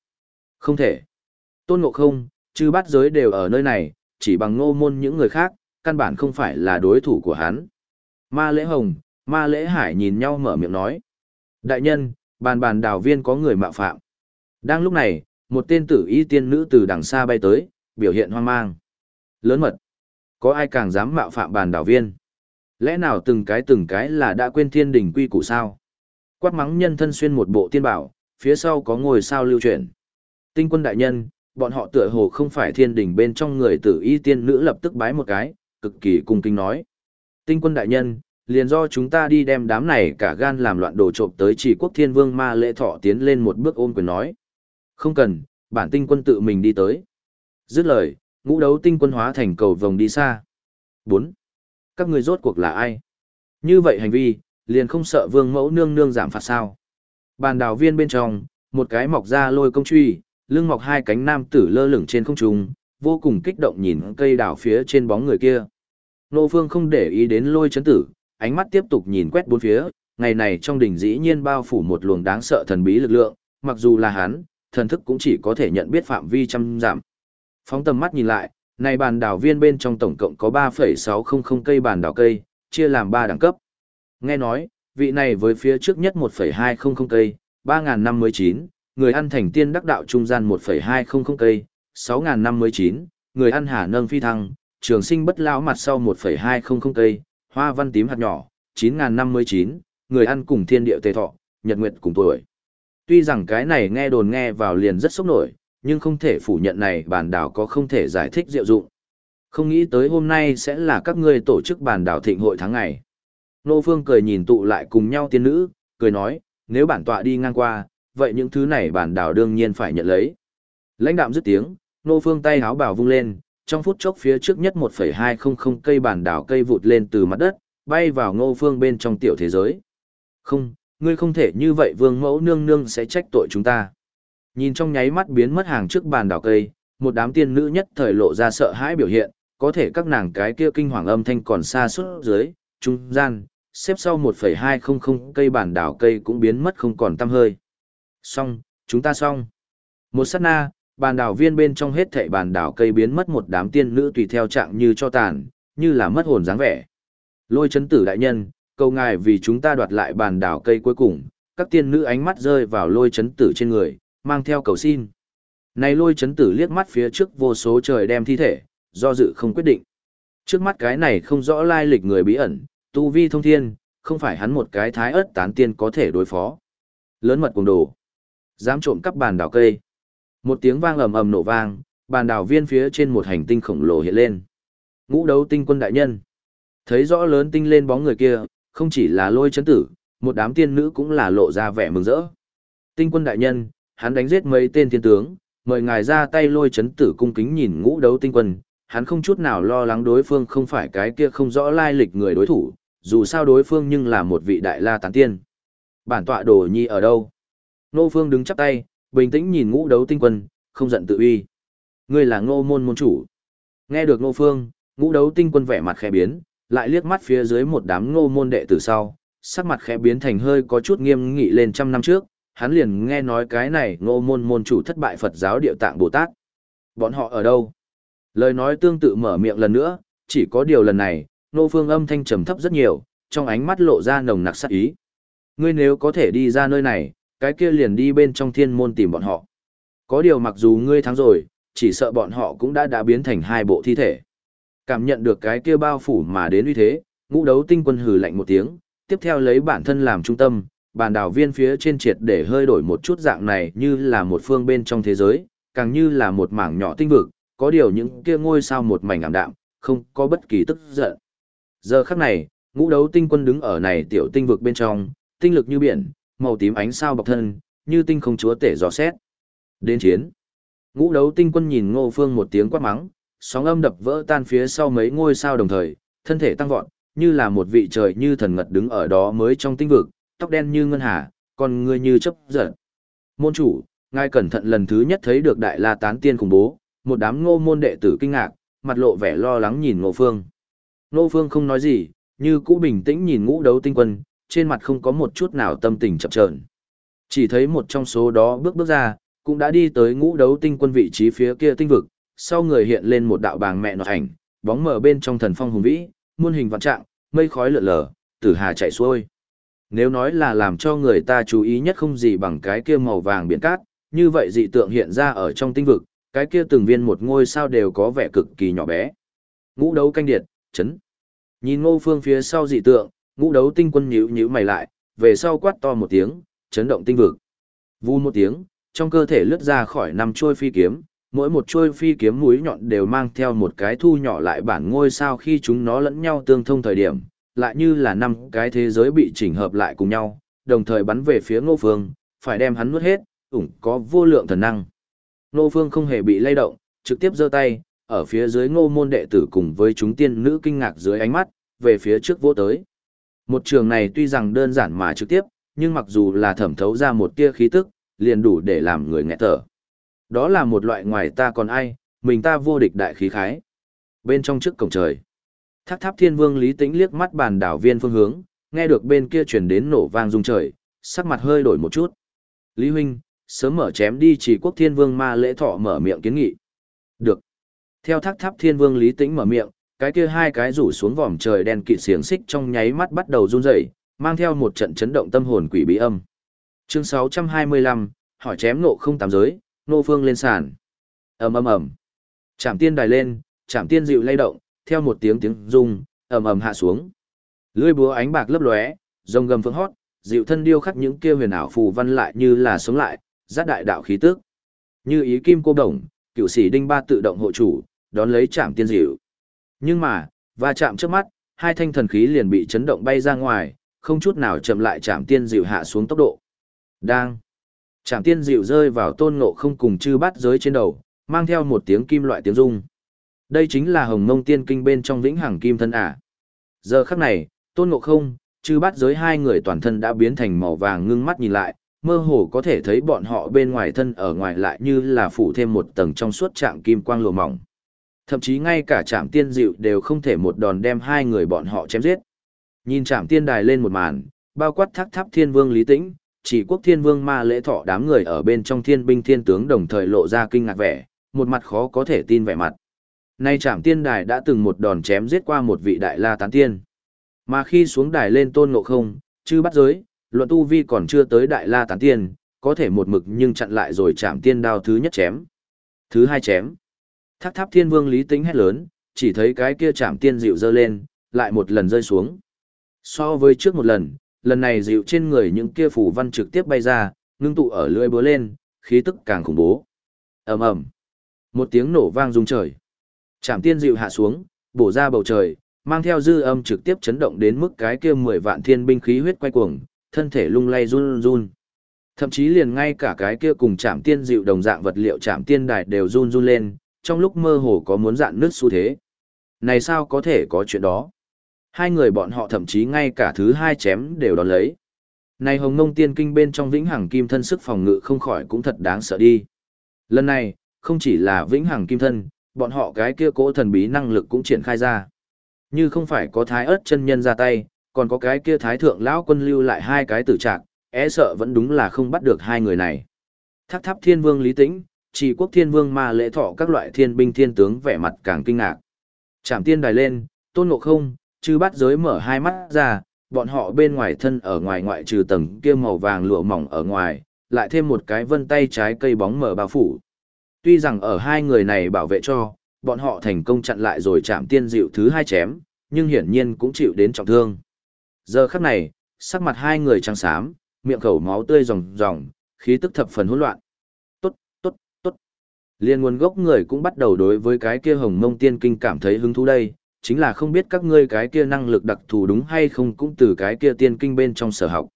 Không thể. Tôn ngộ không, chư bát giới đều ở nơi này, chỉ bằng ngô môn những người khác, căn bản không phải là đối thủ của hắn. Ma lễ hồng, ma lễ hải nhìn nhau mở miệng nói. Đại nhân, bàn bàn đào viên có người mạo phạm. Đang lúc này, một tên tử y tiên nữ từ đằng xa bay tới, biểu hiện hoang mang. Lớn mật. Có ai càng dám mạo phạm bàn đảo viên? Lẽ nào từng cái từng cái là đã quên thiên đình quy củ sao? Quát mắng nhân thân xuyên một bộ tiên bảo, phía sau có ngồi sao lưu chuyển. Tinh quân đại nhân, bọn họ tựa hồ không phải thiên đình bên trong người tử y tiên nữ lập tức bái một cái, cực kỳ cung kính nói. Tinh quân đại nhân, liền do chúng ta đi đem đám này cả gan làm loạn đồ trộm tới chỉ quốc thiên vương ma lễ thọ tiến lên một bước ôm quyền nói. Không cần, bản tinh quân tự mình đi tới. Dứt lời, ngũ đấu tinh quân hóa thành cầu vồng đi xa. 4. Các người rốt cuộc là ai? Như vậy hành vi, liền không sợ vương mẫu nương nương giảm phạt sao. Bàn đào viên bên trong, một cái mọc ra lôi công truy, lưng mọc hai cánh nam tử lơ lửng trên không trung, vô cùng kích động nhìn cây đào phía trên bóng người kia. Nô Phương không để ý đến lôi chấn tử, ánh mắt tiếp tục nhìn quét bốn phía, ngày này trong đỉnh dĩ nhiên bao phủ một luồng đáng sợ thần bí lực lượng, mặc dù là hắn, thần thức cũng chỉ có thể nhận biết phạm vi trăm giảm. Phóng tầm mắt nhìn lại, này bàn đảo viên bên trong tổng cộng có 3,600 cây bàn đảo cây, chia làm 3 đẳng cấp. Nghe nói, vị này với phía trước nhất 1,200 cây, 3.000 người ăn thành tiên đắc đạo trung gian 1,200 cây, 6.000 người ăn hà nâng phi thăng, trường sinh bất lão mặt sau 1,200 cây, hoa văn tím hạt nhỏ, 9.000 người ăn cùng thiên địa tề thọ, nhật nguyệt cùng tuổi. Tuy rằng cái này nghe đồn nghe vào liền rất sốc nổi, nhưng không thể phủ nhận này bản đảo có không thể giải thích diệu dụng. Không nghĩ tới hôm nay sẽ là các ngươi tổ chức bản đảo thịnh hội tháng ngày. Nô Phương cười nhìn tụ lại cùng nhau tiên nữ, cười nói, nếu bản tọa đi ngang qua, vậy những thứ này bản đảo đương nhiên phải nhận lấy. Lãnh đạm dứt tiếng, Nô Phương tay háo bảo vung lên, trong phút chốc phía trước nhất 1,200 cây bản đảo cây vụt lên từ mặt đất, bay vào Ngô Phương bên trong tiểu thế giới. Không, ngươi không thể như vậy vương mẫu nương nương sẽ trách tội chúng ta. Nhìn trong nháy mắt biến mất hàng trước bàn đảo cây, một đám tiên nữ nhất thời lộ ra sợ hãi biểu hiện, có thể các nàng cái kia kinh hoàng âm thanh còn xa suốt dưới, trung gian, xếp sau 1,200 cây bản đảo cây cũng biến mất không còn tăm hơi. Xong, chúng ta xong. Một sát na, bàn đảo viên bên trong hết thảy bàn đảo cây biến mất một đám tiên nữ tùy theo trạng như cho tàn, như là mất hồn dáng vẻ. Lôi chấn tử đại nhân, cầu ngài vì chúng ta đoạt lại bàn đảo cây cuối cùng, các tiên nữ ánh mắt rơi vào lôi chấn tử trên người, mang theo cầu xin. Này lôi chấn tử liếc mắt phía trước vô số trời đem thi thể, do dự không quyết định. Trước mắt cái này không rõ lai lịch người bí ẩn, tu vi thông thiên, không phải hắn một cái thái ớt tán tiên có thể đối phó. Lớn mật cùng đồ. Dám trộm cắp bàn đảo cây. Một tiếng vang ầm ầm nổ vang, bàn đảo viên phía trên một hành tinh khổng lồ hiện lên. Ngũ đấu tinh quân đại nhân. Thấy rõ lớn tinh lên bóng người kia, không chỉ là lôi chấn tử, một đám tiên nữ cũng là lộ ra vẻ mừng rỡ. Tinh quân đại nhân, hắn đánh giết mấy tên thiên tướng, mời ngài ra tay lôi chấn tử cung kính nhìn ngũ đấu tinh quân, hắn không chút nào lo lắng đối phương không phải cái kia không rõ lai lịch người đối thủ, dù sao đối phương nhưng là một vị đại la tán tiên. Bản tọa đồ nhi ở đâu? Nô phương đứng chắp tay, bình tĩnh nhìn ngũ đấu tinh quân, không giận tự uy. Ngươi là ngô môn môn chủ. Nghe được nô phương, ngũ đấu tinh quân vẻ mặt khẽ biến, lại liếc mắt phía dưới một đám ngô môn đệ tử sau, sắc mặt khẽ biến thành hơi có chút nghiêm nghị lên trăm năm trước, hắn liền nghe nói cái này ngô môn môn chủ thất bại Phật giáo địa tạng Bồ Tát. Bọn họ ở đâu? Lời nói tương tự mở miệng lần nữa, chỉ có điều lần này, nô phương âm thanh trầm thấp rất nhiều, trong ánh mắt lộ ra nồng nặc sát ý. Ngươi nếu có thể đi ra nơi này, cái kia liền đi bên trong thiên môn tìm bọn họ. Có điều mặc dù ngươi thắng rồi, chỉ sợ bọn họ cũng đã đã biến thành hai bộ thi thể. Cảm nhận được cái kia bao phủ mà đến uy thế, ngũ đấu tinh quân hừ lạnh một tiếng, tiếp theo lấy bản thân làm trung tâm, bàn đảo viên phía trên triệt để hơi đổi một chút dạng này như là một phương bên trong thế giới, càng như là một mảng nhỏ tinh vực, có điều những kia ngôi sao một mảnh ảm đạm, không có bất kỳ tức giận. Giờ khắc này, ngũ đấu tinh quân đứng ở này tiểu tinh vực bên trong, tinh lực như biển, màu tím ánh sao bọc thân, như tinh không chúa tể gió xét. Đến chiến. Ngũ đấu tinh quân nhìn ngô phương một tiếng quát mắng, sóng âm đập vỡ tan phía sau mấy ngôi sao đồng thời, thân thể tăng vọt, như là một vị trời như thần ngật đứng ở đó mới trong tinh vực, tóc đen như ngân hà, còn người như chấp giật. Môn chủ, ngài cẩn thận lần thứ nhất thấy được đại la tán tiên khủng bố, một đám ngô môn đệ tử kinh ngạc, mặt lộ vẻ lo lắng nhìn ngô phương. Ngô phương không nói gì, như cũ bình tĩnh nhìn ngũ đấu tinh quân, trên mặt không có một chút nào tâm tình chậm trợn. Chỉ thấy một trong số đó bước bước ra, cũng đã đi tới ngũ đấu tinh quân vị trí phía kia tinh vực, sau người hiện lên một đạo bàng mẹ nọ ảnh, bóng mở bên trong thần phong hùng vĩ, muôn hình vạn trạng, mây khói lượn lờ, tử hà chạy xuôi. Nếu nói là làm cho người ta chú ý nhất không gì bằng cái kia màu vàng biển cát, như vậy dị tượng hiện ra ở trong tinh vực, cái kia từng viên một ngôi sao đều có vẻ cực kỳ nhỏ bé. Ngũ đấu canh điện, chấn. Nhìn ngô phương phía sau dị tượng, ngũ đấu tinh quân nhíu nhíu mày lại, về sau quát to một tiếng, chấn động tinh vực. Vu một tiếng, trong cơ thể lướt ra khỏi năm chuôi phi kiếm, mỗi một chuôi phi kiếm mũi nhọn đều mang theo một cái thu nhỏ lại bản ngôi sao khi chúng nó lẫn nhau tương thông thời điểm, lại như là năm cái thế giới bị chỉnh hợp lại cùng nhau, đồng thời bắn về phía ngô phương, phải đem hắn nuốt hết, ủng có vô lượng thần năng. Ngô phương không hề bị lay động, trực tiếp giơ tay, ở phía dưới ngô môn đệ tử cùng với chúng tiên nữ kinh ngạc dưới ánh mắt, về phía trước vô tới. Một trường này tuy rằng đơn giản mà trực tiếp, nhưng mặc dù là thẩm thấu ra một tia khí tức, liền đủ để làm người nghẹt thở. Đó là một loại ngoài ta còn ai, mình ta vô địch đại khí khái. Bên trong trước cổng trời, tháp tháp thiên vương lý tĩnh liếc mắt bàn đảo viên phương hướng, nghe được bên kia truyền đến nổ vang rung trời, sắc mặt hơi đổi một chút. Lý huynh, sớm mở chém đi chỉ quốc thiên vương ma lễ thọ mở miệng kiến nghị. Được. Theo thác tháp thiên vương lý tĩnh mở miệng, cái kia hai cái rủ xuống vòm trời đen kịt xiềng xích trong nháy mắt bắt đầu run rẩy, mang theo một trận chấn động tâm hồn quỷ bí âm. Chương 625, hỏi chém nộ không tám giới, nô phương lên sàn. ầm ầm ầm. Trảm tiên đài lên, trảm tiên dịu lay động, theo một tiếng tiếng rung, ầm ầm hạ xuống. Lưỡi búa ánh bạc lấp lóe, rồng gầm phương hót, dịu thân điêu khắc những kia huyền ảo phù văn lại như là sống lại, giác đại đạo khí tức. Như ý kim cô đồng, cựu sĩ đinh ba tự động hộ chủ, đón lấy chạm tiên dịu. Nhưng mà, va chạm trước mắt, hai thanh thần khí liền bị chấn động bay ra ngoài, không chút nào chậm lại chạm tiên dịu hạ xuống tốc độ. Đang. Trảm tiên dịu rơi vào tôn ngộ không cùng chư bát giới trên đầu, mang theo một tiếng kim loại tiếng rung. Đây chính là hồng mông tiên kinh bên trong vĩnh hằng kim thân à? Giờ khắc này, tôn ngộ không, chư bát giới hai người toàn thân đã biến thành màu vàng ngưng mắt nhìn lại, mơ hồ có thể thấy bọn họ bên ngoài thân ở ngoài lại như là phủ thêm một tầng trong suốt trạng kim quang lụa mỏng. Thậm chí ngay cả trạm tiên dịu đều không thể một đòn đem hai người bọn họ chém giết. Nhìn trạm tiên đài lên một màn, bao quát thác tháp thiên vương lý tĩnh, chỉ quốc thiên vương ma lễ thọ đám người ở bên trong thiên binh thiên tướng đồng thời lộ ra kinh ngạc vẻ, một mặt khó có thể tin vẻ mặt. Nay trạm tiên đài đã từng một đòn chém giết qua một vị đại la tán tiên. Mà khi xuống đài lên tôn ngộ không, chứ bắt giới, luận tu vi còn chưa tới đại la tán tiên, có thể một mực nhưng chặn lại rồi chạm tiên đao thứ nhất chém. Thứ hai chém. Thác tháp thiên vương lý tính hét lớn, chỉ thấy cái kia chạm tiên dịu dơ lên, lại một lần rơi xuống. So với trước một lần, lần này dịu trên người những kia phủ văn trực tiếp bay ra, ngưng tụ ở lưỡi búa lên, khí tức càng khủng bố. ầm ầm, một tiếng nổ vang rung trời. Chạm tiên dịu hạ xuống, bổ ra bầu trời, mang theo dư âm trực tiếp chấn động đến mức cái kia mười vạn thiên binh khí huyết quay cuồng, thân thể lung lay run run. Thậm chí liền ngay cả cái kia cùng chạm tiên dịu đồng dạng vật liệu chạm tiên đài đều run run lên, trong lúc mơ hồ có muốn dạn nước xu thế. Này sao có thể có chuyện đó? Hai người bọn họ thậm chí ngay cả thứ hai chém đều đón lấy. Này hồng ngông tiên kinh bên trong vĩnh hằng kim thân sức phòng ngự không khỏi cũng thật đáng sợ đi. Lần này, không chỉ là vĩnh hằng kim thân, bọn họ cái kia cỗ thần bí năng lực cũng triển khai ra. Như không phải có thái ớt chân nhân ra tay, còn có cái kia thái thượng lão quân lưu lại hai cái tử trạng, e sợ vẫn đúng là không bắt được hai người này. Thác tháp thiên vương lý tĩnh, chỉ quốc thiên vương ma lễ thọ các loại thiên binh thiên tướng vẻ mặt càng kinh ngạc. Chạm tiên đài lên, tôn ngộ không, chư bắt giới mở hai mắt ra, bọn họ bên ngoài thân ở ngoài ngoại trừ tầng kia màu vàng lụa mỏng ở ngoài, lại thêm một cái vân tay trái cây bóng mở bao phủ. Tuy rằng ở hai người này bảo vệ cho, bọn họ thành công chặn lại rồi chạm tiên dịu thứ hai chém, nhưng hiển nhiên cũng chịu đến trọng thương. Giờ khắc này, sắc mặt hai người trắng xám, miệng khẩu máu tươi ròng ròng, khí tức thập phần hỗn loạn. Tốt, tốt, tốt. Liên nguồn gốc người cũng bắt đầu đối với cái kia hồng mông tiên kinh cảm thấy hứng thú đây, chính là không biết các ngươi cái kia năng lực đặc thù đúng hay không cũng từ cái kia tiên kinh bên trong sở học.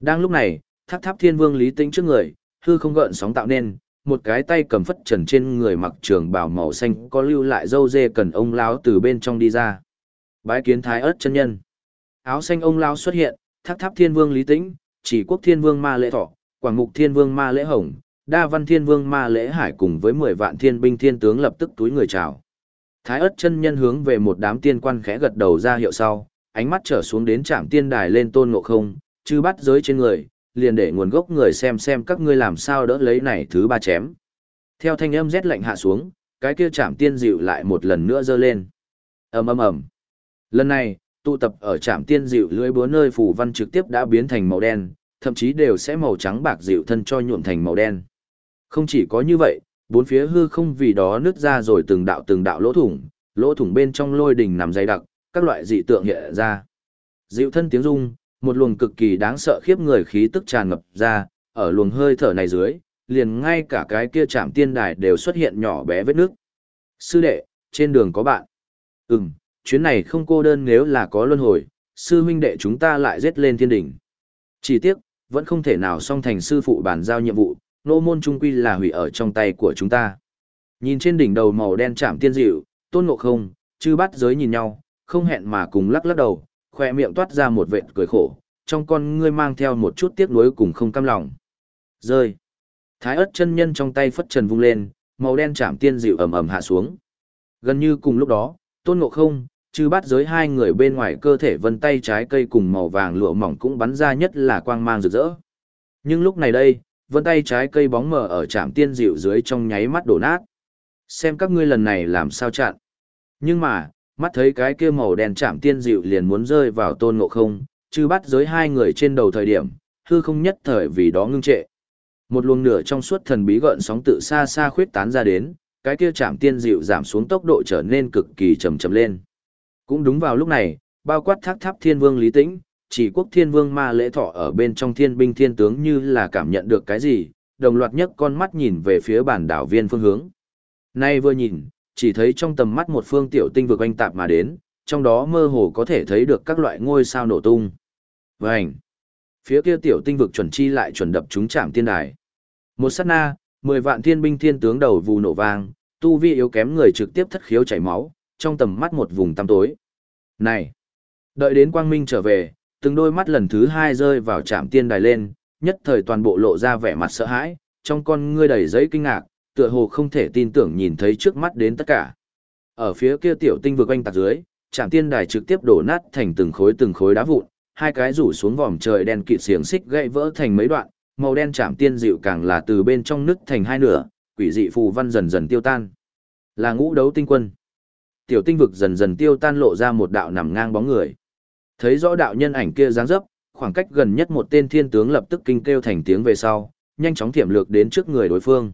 Đang lúc này, tháp tháp thiên vương lý tĩnh trước người, hư không gợn sóng tạo nên, một cái tay cầm phất trần trên người mặc trường bào màu xanh có lưu lại dâu dê cần ông lão từ bên trong đi ra. Bái kiến thái ớt chân nhân. Áo xanh ông lão xuất hiện, tháp tháp thiên vương lý tĩnh, chỉ quốc thiên vương ma lễ thọ, quảng mục thiên vương ma lễ hồng, đa văn thiên vương ma lễ hải cùng với 10 vạn thiên binh thiên tướng lập tức túi người chào. Thái ớt chân nhân hướng về một đám tiên quan khẽ gật đầu ra hiệu sau, ánh mắt trở xuống đến trạm tiên đài lên tôn ngộ không, chư bắt giới trên người, liền để nguồn gốc người xem xem các ngươi làm sao đỡ lấy này thứ ba chém. Theo thanh âm rét lạnh hạ xuống, cái kia chạm tiên dịu lại một lần nữa dơ lên. ầm ầm ầm. Lần này, tụ tập ở trạm tiên dịu lưới búa nơi phủ văn trực tiếp đã biến thành màu đen, thậm chí đều sẽ màu trắng bạc dịu thân cho nhuộm thành màu đen. Không chỉ có như vậy, bốn phía hư không vì đó nứt ra rồi từng đạo từng đạo lỗ thủng, lỗ thủng bên trong lôi đỉnh nằm dày đặc, các loại dị tượng hiện ra. Dịu thân tiếng rung, một luồng cực kỳ đáng sợ khiếp người khí tức tràn ngập ra, ở luồng hơi thở này dưới, liền ngay cả cái kia chạm tiên đài đều xuất hiện nhỏ bé vết nước. Sư đệ, trên đường có bạn. Ừm, chuyến này không cô đơn nếu là có luân hồi, sư huynh đệ chúng ta lại giết lên thiên đỉnh. Chỉ tiếc, vẫn không thể nào xong thành sư phụ bàn giao nhiệm vụ, nô môn trung quy là hủy ở trong tay của chúng ta. Nhìn trên đỉnh đầu màu đen chạm tiên dịu, tôn ngộ không, chư bắt giới nhìn nhau, không hẹn mà cùng lắc lắc đầu, khoe miệng toát ra một vệt cười khổ, trong con ngươi mang theo một chút tiếc nuối cùng không cam lòng. Rơi. Thái ớt chân nhân trong tay phất trần vung lên, màu đen chạm tiên dịu ầm ầm hạ xuống. Gần như cùng lúc đó, tôn ngộ không, chư bắt giới hai người bên ngoài cơ thể vân tay trái cây cùng màu vàng lụa mỏng cũng bắn ra nhất là quang mang rực rỡ. Nhưng lúc này đây, vân tay trái cây bóng mờ ở trạm tiên dịu dưới trong nháy mắt đổ nát. Xem các ngươi lần này làm sao chặn. Nhưng mà, mắt thấy cái kia màu đen chạm tiên dịu liền muốn rơi vào tôn ngộ không, chư bắt giới hai người trên đầu thời điểm, hư không nhất thời vì đó ngưng trệ. Một luồng nửa trong suốt thần bí gợn sóng tự xa xa khuyết tán ra đến, cái kia chạm tiên dịu giảm xuống tốc độ trở nên cực kỳ chậm chậm lên. Cũng đúng vào lúc này, bao quát thác tháp thiên vương lý tĩnh, chỉ quốc thiên vương ma lễ thọ ở bên trong thiên binh thiên tướng như là cảm nhận được cái gì, đồng loạt nhất con mắt nhìn về phía bản đảo viên phương hướng. Nay vừa nhìn, chỉ thấy trong tầm mắt một phương tiểu tinh vực oanh tạp mà đến, trong đó mơ hồ có thể thấy được các loại ngôi sao nổ tung. Vành! Phía kia tiểu tinh vực chuẩn chi lại chuẩn đập chúng chạm tiên đài. Một sát na, mười vạn thiên binh thiên tướng đầu vù nổ vang, tu vi yếu kém người trực tiếp thất khiếu chảy máu, trong tầm mắt một vùng tăm tối. Này! Đợi đến quang minh trở về, từng đôi mắt lần thứ hai rơi vào chạm tiên đài lên, nhất thời toàn bộ lộ ra vẻ mặt sợ hãi, trong con ngươi đầy giấy kinh ngạc, tựa hồ không thể tin tưởng nhìn thấy trước mắt đến tất cả. Ở phía kia tiểu tinh vực anh tạc dưới, trạm tiên đài trực tiếp đổ nát thành từng khối từng khối đá vụn, hai cái rủ xuống vòm trời đen kịt xiềng xích gãy vỡ thành mấy đoạn, màu đen trạm tiên dịu càng là từ bên trong nứt thành hai nửa, quỷ dị phù văn dần dần tiêu tan. Là ngũ đấu tinh quân. Tiểu tinh vực dần dần tiêu tan lộ ra một đạo nằm ngang bóng người. Thấy rõ đạo nhân ảnh kia dáng dấp, khoảng cách gần nhất một tên thiên tướng lập tức kinh kêu thành tiếng về sau, nhanh chóng thiểm lược đến trước người đối phương.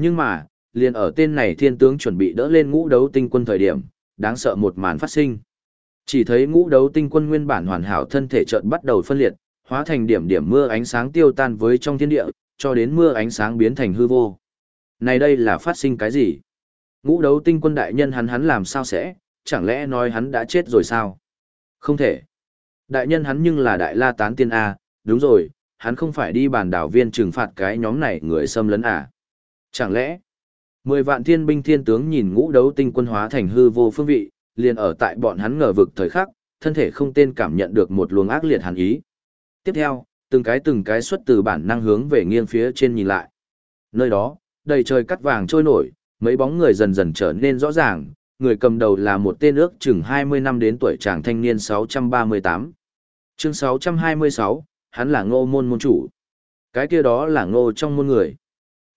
Nhưng mà, liền ở tên này thiên tướng chuẩn bị đỡ lên ngũ đấu tinh quân thời điểm, đáng sợ một màn phát sinh. Chỉ thấy ngũ đấu tinh quân nguyên bản hoàn hảo thân thể chợt bắt đầu phân liệt, hóa thành điểm điểm mưa ánh sáng tiêu tan với trong thiên địa, cho đến mưa ánh sáng biến thành hư vô. Này đây là phát sinh cái gì? Ngũ đấu tinh quân đại nhân hắn hắn làm sao sẽ, chẳng lẽ nói hắn đã chết rồi sao? Không thể. Đại nhân hắn nhưng là đại la tán tiên A, đúng rồi, hắn không phải đi bàn đảo viên trừng phạt cái nhóm này người xâm lấn à. Chẳng lẽ, mười vạn thiên binh thiên tướng nhìn ngũ đấu tinh quân hóa thành hư vô phương vị, liền ở tại bọn hắn ngờ vực thời khắc, thân thể không tên cảm nhận được một luồng ác liệt hàn ý. Tiếp theo, từng cái từng cái xuất từ bản năng hướng về nghiêng phía trên nhìn lại. Nơi đó, đầy trời cắt vàng trôi nổi, mấy bóng người dần dần trở nên rõ ràng, người cầm đầu là một tên ước chừng 20 năm đến tuổi chàng thanh niên 638. Chương 626, hắn là ngô môn môn chủ. Cái kia đó là ngô trong môn người.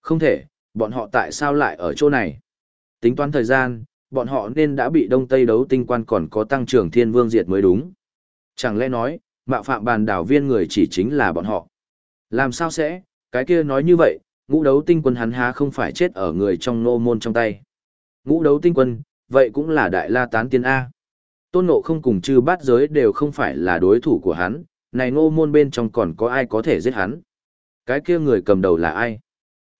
Không thể, bọn họ tại sao lại ở chỗ này? Tính toán thời gian, bọn họ nên đã bị đông tây đấu tinh quan còn có tăng trưởng thiên vương diệt mới đúng. Chẳng lẽ nói, mạo phạm bàn đảo viên người chỉ chính là bọn họ. Làm sao sẽ, cái kia nói như vậy, ngũ đấu tinh quân hắn há không phải chết ở người trong nô môn trong tay. Ngũ đấu tinh quân, vậy cũng là đại la tán tiên A. Tôn nộ không cùng chư bát giới đều không phải là đối thủ của hắn, này ngô môn bên trong còn có ai có thể giết hắn. Cái kia người cầm đầu là ai?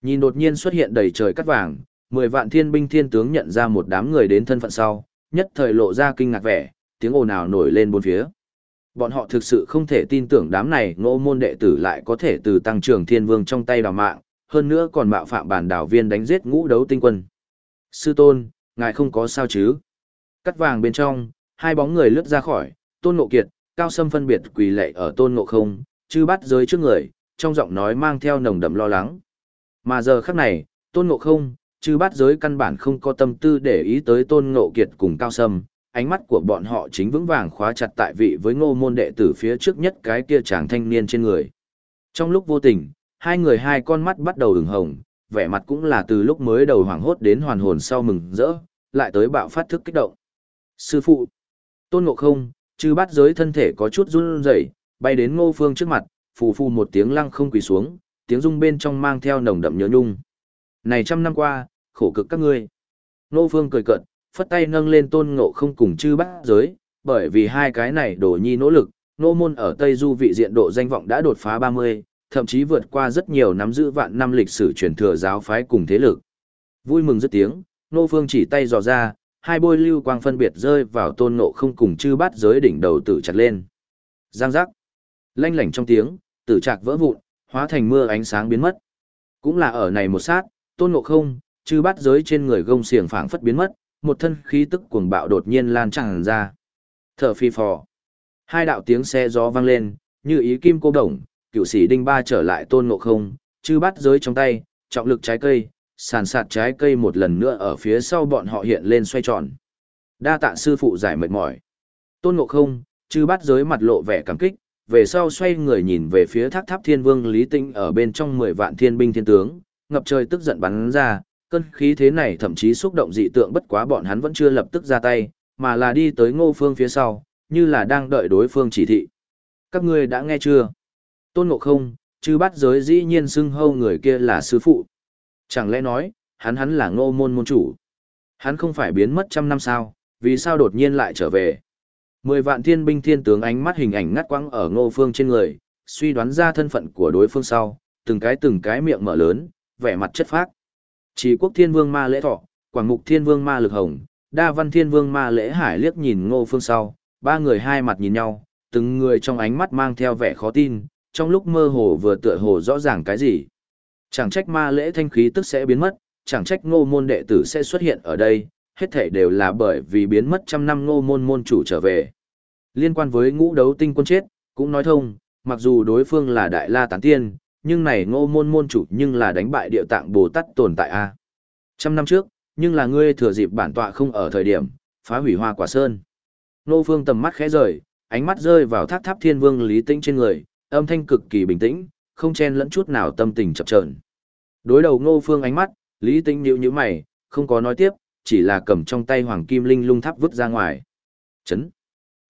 Nhìn đột nhiên xuất hiện đầy trời cắt vàng, mười vạn thiên binh thiên tướng nhận ra một đám người đến thân phận sau, nhất thời lộ ra kinh ngạc vẻ, tiếng ồn ào nổi lên bốn phía. Bọn họ thực sự không thể tin tưởng đám này ngô môn đệ tử lại có thể từ tăng trưởng thiên vương trong tay đào mạng, hơn nữa còn mạo phạm bản đảo viên đánh giết ngũ đấu tinh quân. Sư tôn, ngài không có sao chứ? Cắt vàng bên trong, hai bóng người lướt ra khỏi, tôn ngộ kiệt, cao sâm phân biệt quỳ lệ ở tôn ngộ không, chư bắt giới trước người, trong giọng nói mang theo nồng đậm lo lắng. Mà giờ khắc này, tôn ngộ không, chư bát giới căn bản không có tâm tư để ý tới tôn ngộ kiệt cùng cao sâm, ánh mắt của bọn họ chính vững vàng khóa chặt tại vị với ngô môn đệ tử phía trước nhất cái kia chàng thanh niên trên người. Trong lúc vô tình, hai người hai con mắt bắt đầu ửng hồng, vẻ mặt cũng là từ lúc mới đầu hoảng hốt đến hoàn hồn sau mừng rỡ, lại tới bạo phát thức kích động. Sư phụ, tôn ngộ không, chư bát giới thân thể có chút run rẩy, bay đến ngô phương trước mặt, phù phù một tiếng lăng không quỳ xuống, tiếng rung bên trong mang theo nồng đậm nhớ nhung. Này trăm năm qua, khổ cực các ngươi. nô phương cười cợt, phất tay nâng lên tôn ngộ không cùng chư bát giới, bởi vì hai cái này đổ nhi nỗ lực, nô môn ở Tây Du vị diện độ danh vọng đã đột phá 30, thậm chí vượt qua rất nhiều nắm giữ vạn năm lịch sử truyền thừa giáo phái cùng thế lực. Vui mừng rất tiếng, nô phương chỉ tay dò ra, hai bôi lưu quang phân biệt rơi vào tôn ngộ không cùng chư bát giới đỉnh đầu tử chặt lên. Giang giác. Lanh lảnh trong tiếng, tử trạc vỡ vụn, hóa thành mưa ánh sáng biến mất. Cũng là ở này một sát, tôn ngộ không, chư bát giới trên người gông xiềng phảng phất biến mất, một thân khí tức cuồng bạo đột nhiên lan tràn ra. Thở phi phò. Hai đạo tiếng xe gió vang lên, như ý kim cô đồng, cựu sĩ đinh ba trở lại tôn ngộ không, chư bát giới trong tay, trọng lực trái cây, sàn sạt trái cây một lần nữa ở phía sau bọn họ hiện lên xoay tròn. Đa tạ sư phụ giải mệt mỏi. Tôn ngộ không, chư bát giới mặt lộ vẻ cảm kích, về sau xoay người nhìn về phía thác tháp thiên vương Lý Tinh ở bên trong mười vạn thiên binh thiên tướng, ngập trời tức giận bắn ra, cơn khí thế này thậm chí xúc động dị tượng bất quá bọn hắn vẫn chưa lập tức ra tay, mà là đi tới ngô phương phía sau, như là đang đợi đối phương chỉ thị. Các ngươi đã nghe chưa? Tôn ngộ không, chư bắt giới dĩ nhiên xưng hâu người kia là sư phụ. Chẳng lẽ nói, hắn hắn là ngô môn môn chủ. Hắn không phải biến mất trăm năm sao, vì sao đột nhiên lại trở về. Mười vạn thiên binh thiên tướng ánh mắt hình ảnh ngắt quăng ở ngô phương trên người, suy đoán ra thân phận của đối phương sau, từng cái từng cái miệng mở lớn, vẻ mặt chất phác. Chỉ quốc thiên vương ma lễ thọ, quảng mục thiên vương ma lực hồng, đa văn thiên vương ma lễ hải liếc nhìn ngô phương sau, ba người hai mặt nhìn nhau, từng người trong ánh mắt mang theo vẻ khó tin, trong lúc mơ hồ vừa tựa hồ rõ ràng cái gì. Chẳng trách ma lễ thanh khí tức sẽ biến mất, chẳng trách ngô môn đệ tử sẽ xuất hiện ở đây, hết thể đều là bởi vì biến mất trăm năm ngô môn môn chủ trở về. Liên quan với ngũ đấu tinh quân chết, cũng nói thông, mặc dù đối phương là đại la tán tiên, nhưng này ngô môn môn chủ nhưng là đánh bại địa tạng Bồ Tát tồn tại a Trăm năm trước, nhưng là ngươi thừa dịp bản tọa không ở thời điểm, phá hủy hoa quả sơn. Ngô phương tầm mắt khẽ rời, ánh mắt rơi vào tháp tháp thiên vương lý tĩnh trên người, âm thanh cực kỳ bình tĩnh, không chen lẫn chút nào tâm tình chập chờn. Đối đầu ngô phương ánh mắt, lý tĩnh nhíu nhíu mày, không có nói tiếp, chỉ là cầm trong tay hoàng kim linh lung tháp vứt ra ngoài. Chấn.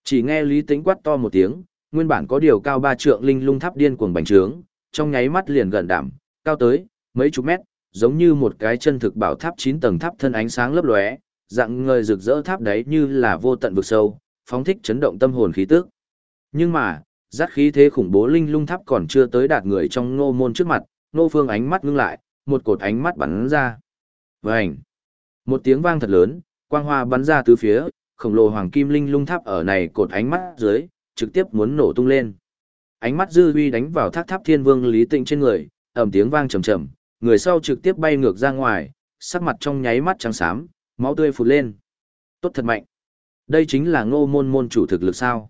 Chỉ nghe lý tĩnh quát to một tiếng, nguyên bản có điều cao ba trượng linh lung tháp điên cuồng bành trướng, trong nháy mắt liền gần đảm, cao tới mấy chục mét, giống như một cái chân thực bảo tháp 9 tầng tháp thân ánh sáng lấp lóe, dạng người rực rỡ tháp đấy như là vô tận vực sâu, phóng thích chấn động tâm hồn khí tức. Nhưng mà, giác khí thế khủng bố linh lung tháp còn chưa tới đạt người trong nô môn trước mặt, nô phương ánh mắt ngưng lại, một cột ánh mắt bắn ra. Vành! Một tiếng vang thật lớn, quang hoa bắn ra từ phía, khổng lồ hoàng kim linh lung tháp ở này cột ánh mắt dưới, trực tiếp muốn nổ tung lên. Ánh mắt dư uy đánh vào tháp tháp thiên vương lý tịnh trên người, ầm tiếng vang trầm trầm, người sau trực tiếp bay ngược ra ngoài, sắc mặt trong nháy mắt trắng xám, máu tươi phụt lên. Tốt thật mạnh. Đây chính là ngô môn môn chủ thực lực sao.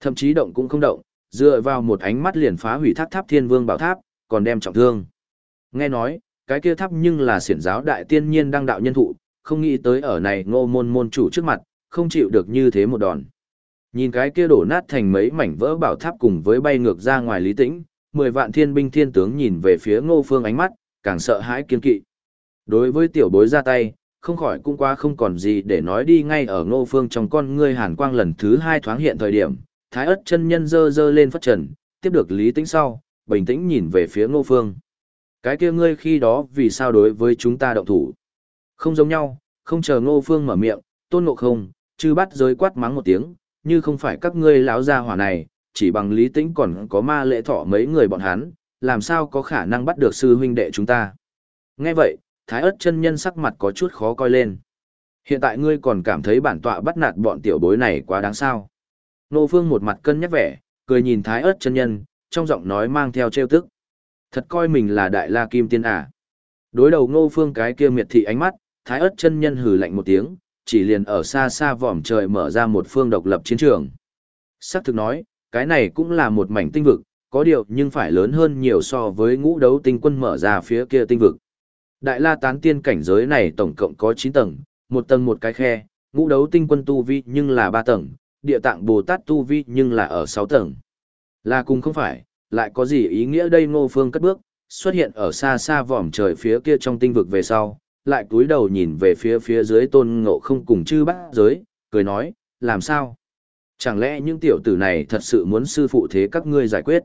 Thậm chí động cũng không động, dựa vào một ánh mắt liền phá hủy tháp tháp thiên vương bảo tháp, còn đem trọng thương. Nghe nói, cái kia tháp nhưng là siển giáo đại tiên nhiên đăng đạo nhân thụ, không nghĩ tới ở này ngô môn môn chủ trước mặt, không chịu được như thế một đòn. Nhìn cái kia đổ nát thành mấy mảnh vỡ bảo tháp cùng với bay ngược ra ngoài lý tĩnh, mười vạn thiên binh thiên tướng nhìn về phía ngô phương ánh mắt, càng sợ hãi kiên kỵ. Đối với tiểu bối ra tay, không khỏi cũng qua không còn gì để nói đi ngay ở ngô phương trong con ngươi hàn quang lần thứ hai thoáng hiện thời điểm, thái ất chân nhân dơ dơ lên phất trần, tiếp được lý tĩnh sau, bình tĩnh nhìn về phía ngô phương. Cái kia ngươi khi đó vì sao đối với chúng ta động thủ? Không giống nhau, không chờ ngô phương mở miệng, tôn ngộ không, chư bắt giới quát mắng một tiếng, như không phải các ngươi lão gia hỏa này, chỉ bằng lý tĩnh còn có ma lệ thọ mấy người bọn hắn, làm sao có khả năng bắt được sư huynh đệ chúng ta. Nghe vậy, thái ớt chân nhân sắc mặt có chút khó coi lên. Hiện tại ngươi còn cảm thấy bản tọa bắt nạt bọn tiểu bối này quá đáng sao. Nô phương một mặt cân nhắc vẻ, cười nhìn thái ớt chân nhân, trong giọng nói mang theo trêu tức. Thật coi mình là đại la kim tiên à. Đối đầu ngô phương cái kia miệt thị ánh mắt, thái ớt chân nhân hừ lạnh một tiếng, chỉ liền ở xa xa vòm trời mở ra một phương độc lập chiến trường. Sắc thực nói, cái này cũng là một mảnh tinh vực, có điều nhưng phải lớn hơn nhiều so với ngũ đấu tinh quân mở ra phía kia tinh vực. Đại la tán tiên cảnh giới này tổng cộng có 9 tầng, một tầng một cái khe, ngũ đấu tinh quân tu vi nhưng là 3 tầng, địa tạng Bồ Tát tu vi nhưng là ở 6 tầng. Là cùng không phải, lại có gì ý nghĩa đây ngô phương cất bước, xuất hiện ở xa xa vòm trời phía kia trong tinh vực về sau, lại cúi đầu nhìn về phía phía dưới tôn ngộ không cùng chư bát giới, cười nói, làm sao? Chẳng lẽ những tiểu tử này thật sự muốn sư phụ thế các ngươi giải quyết?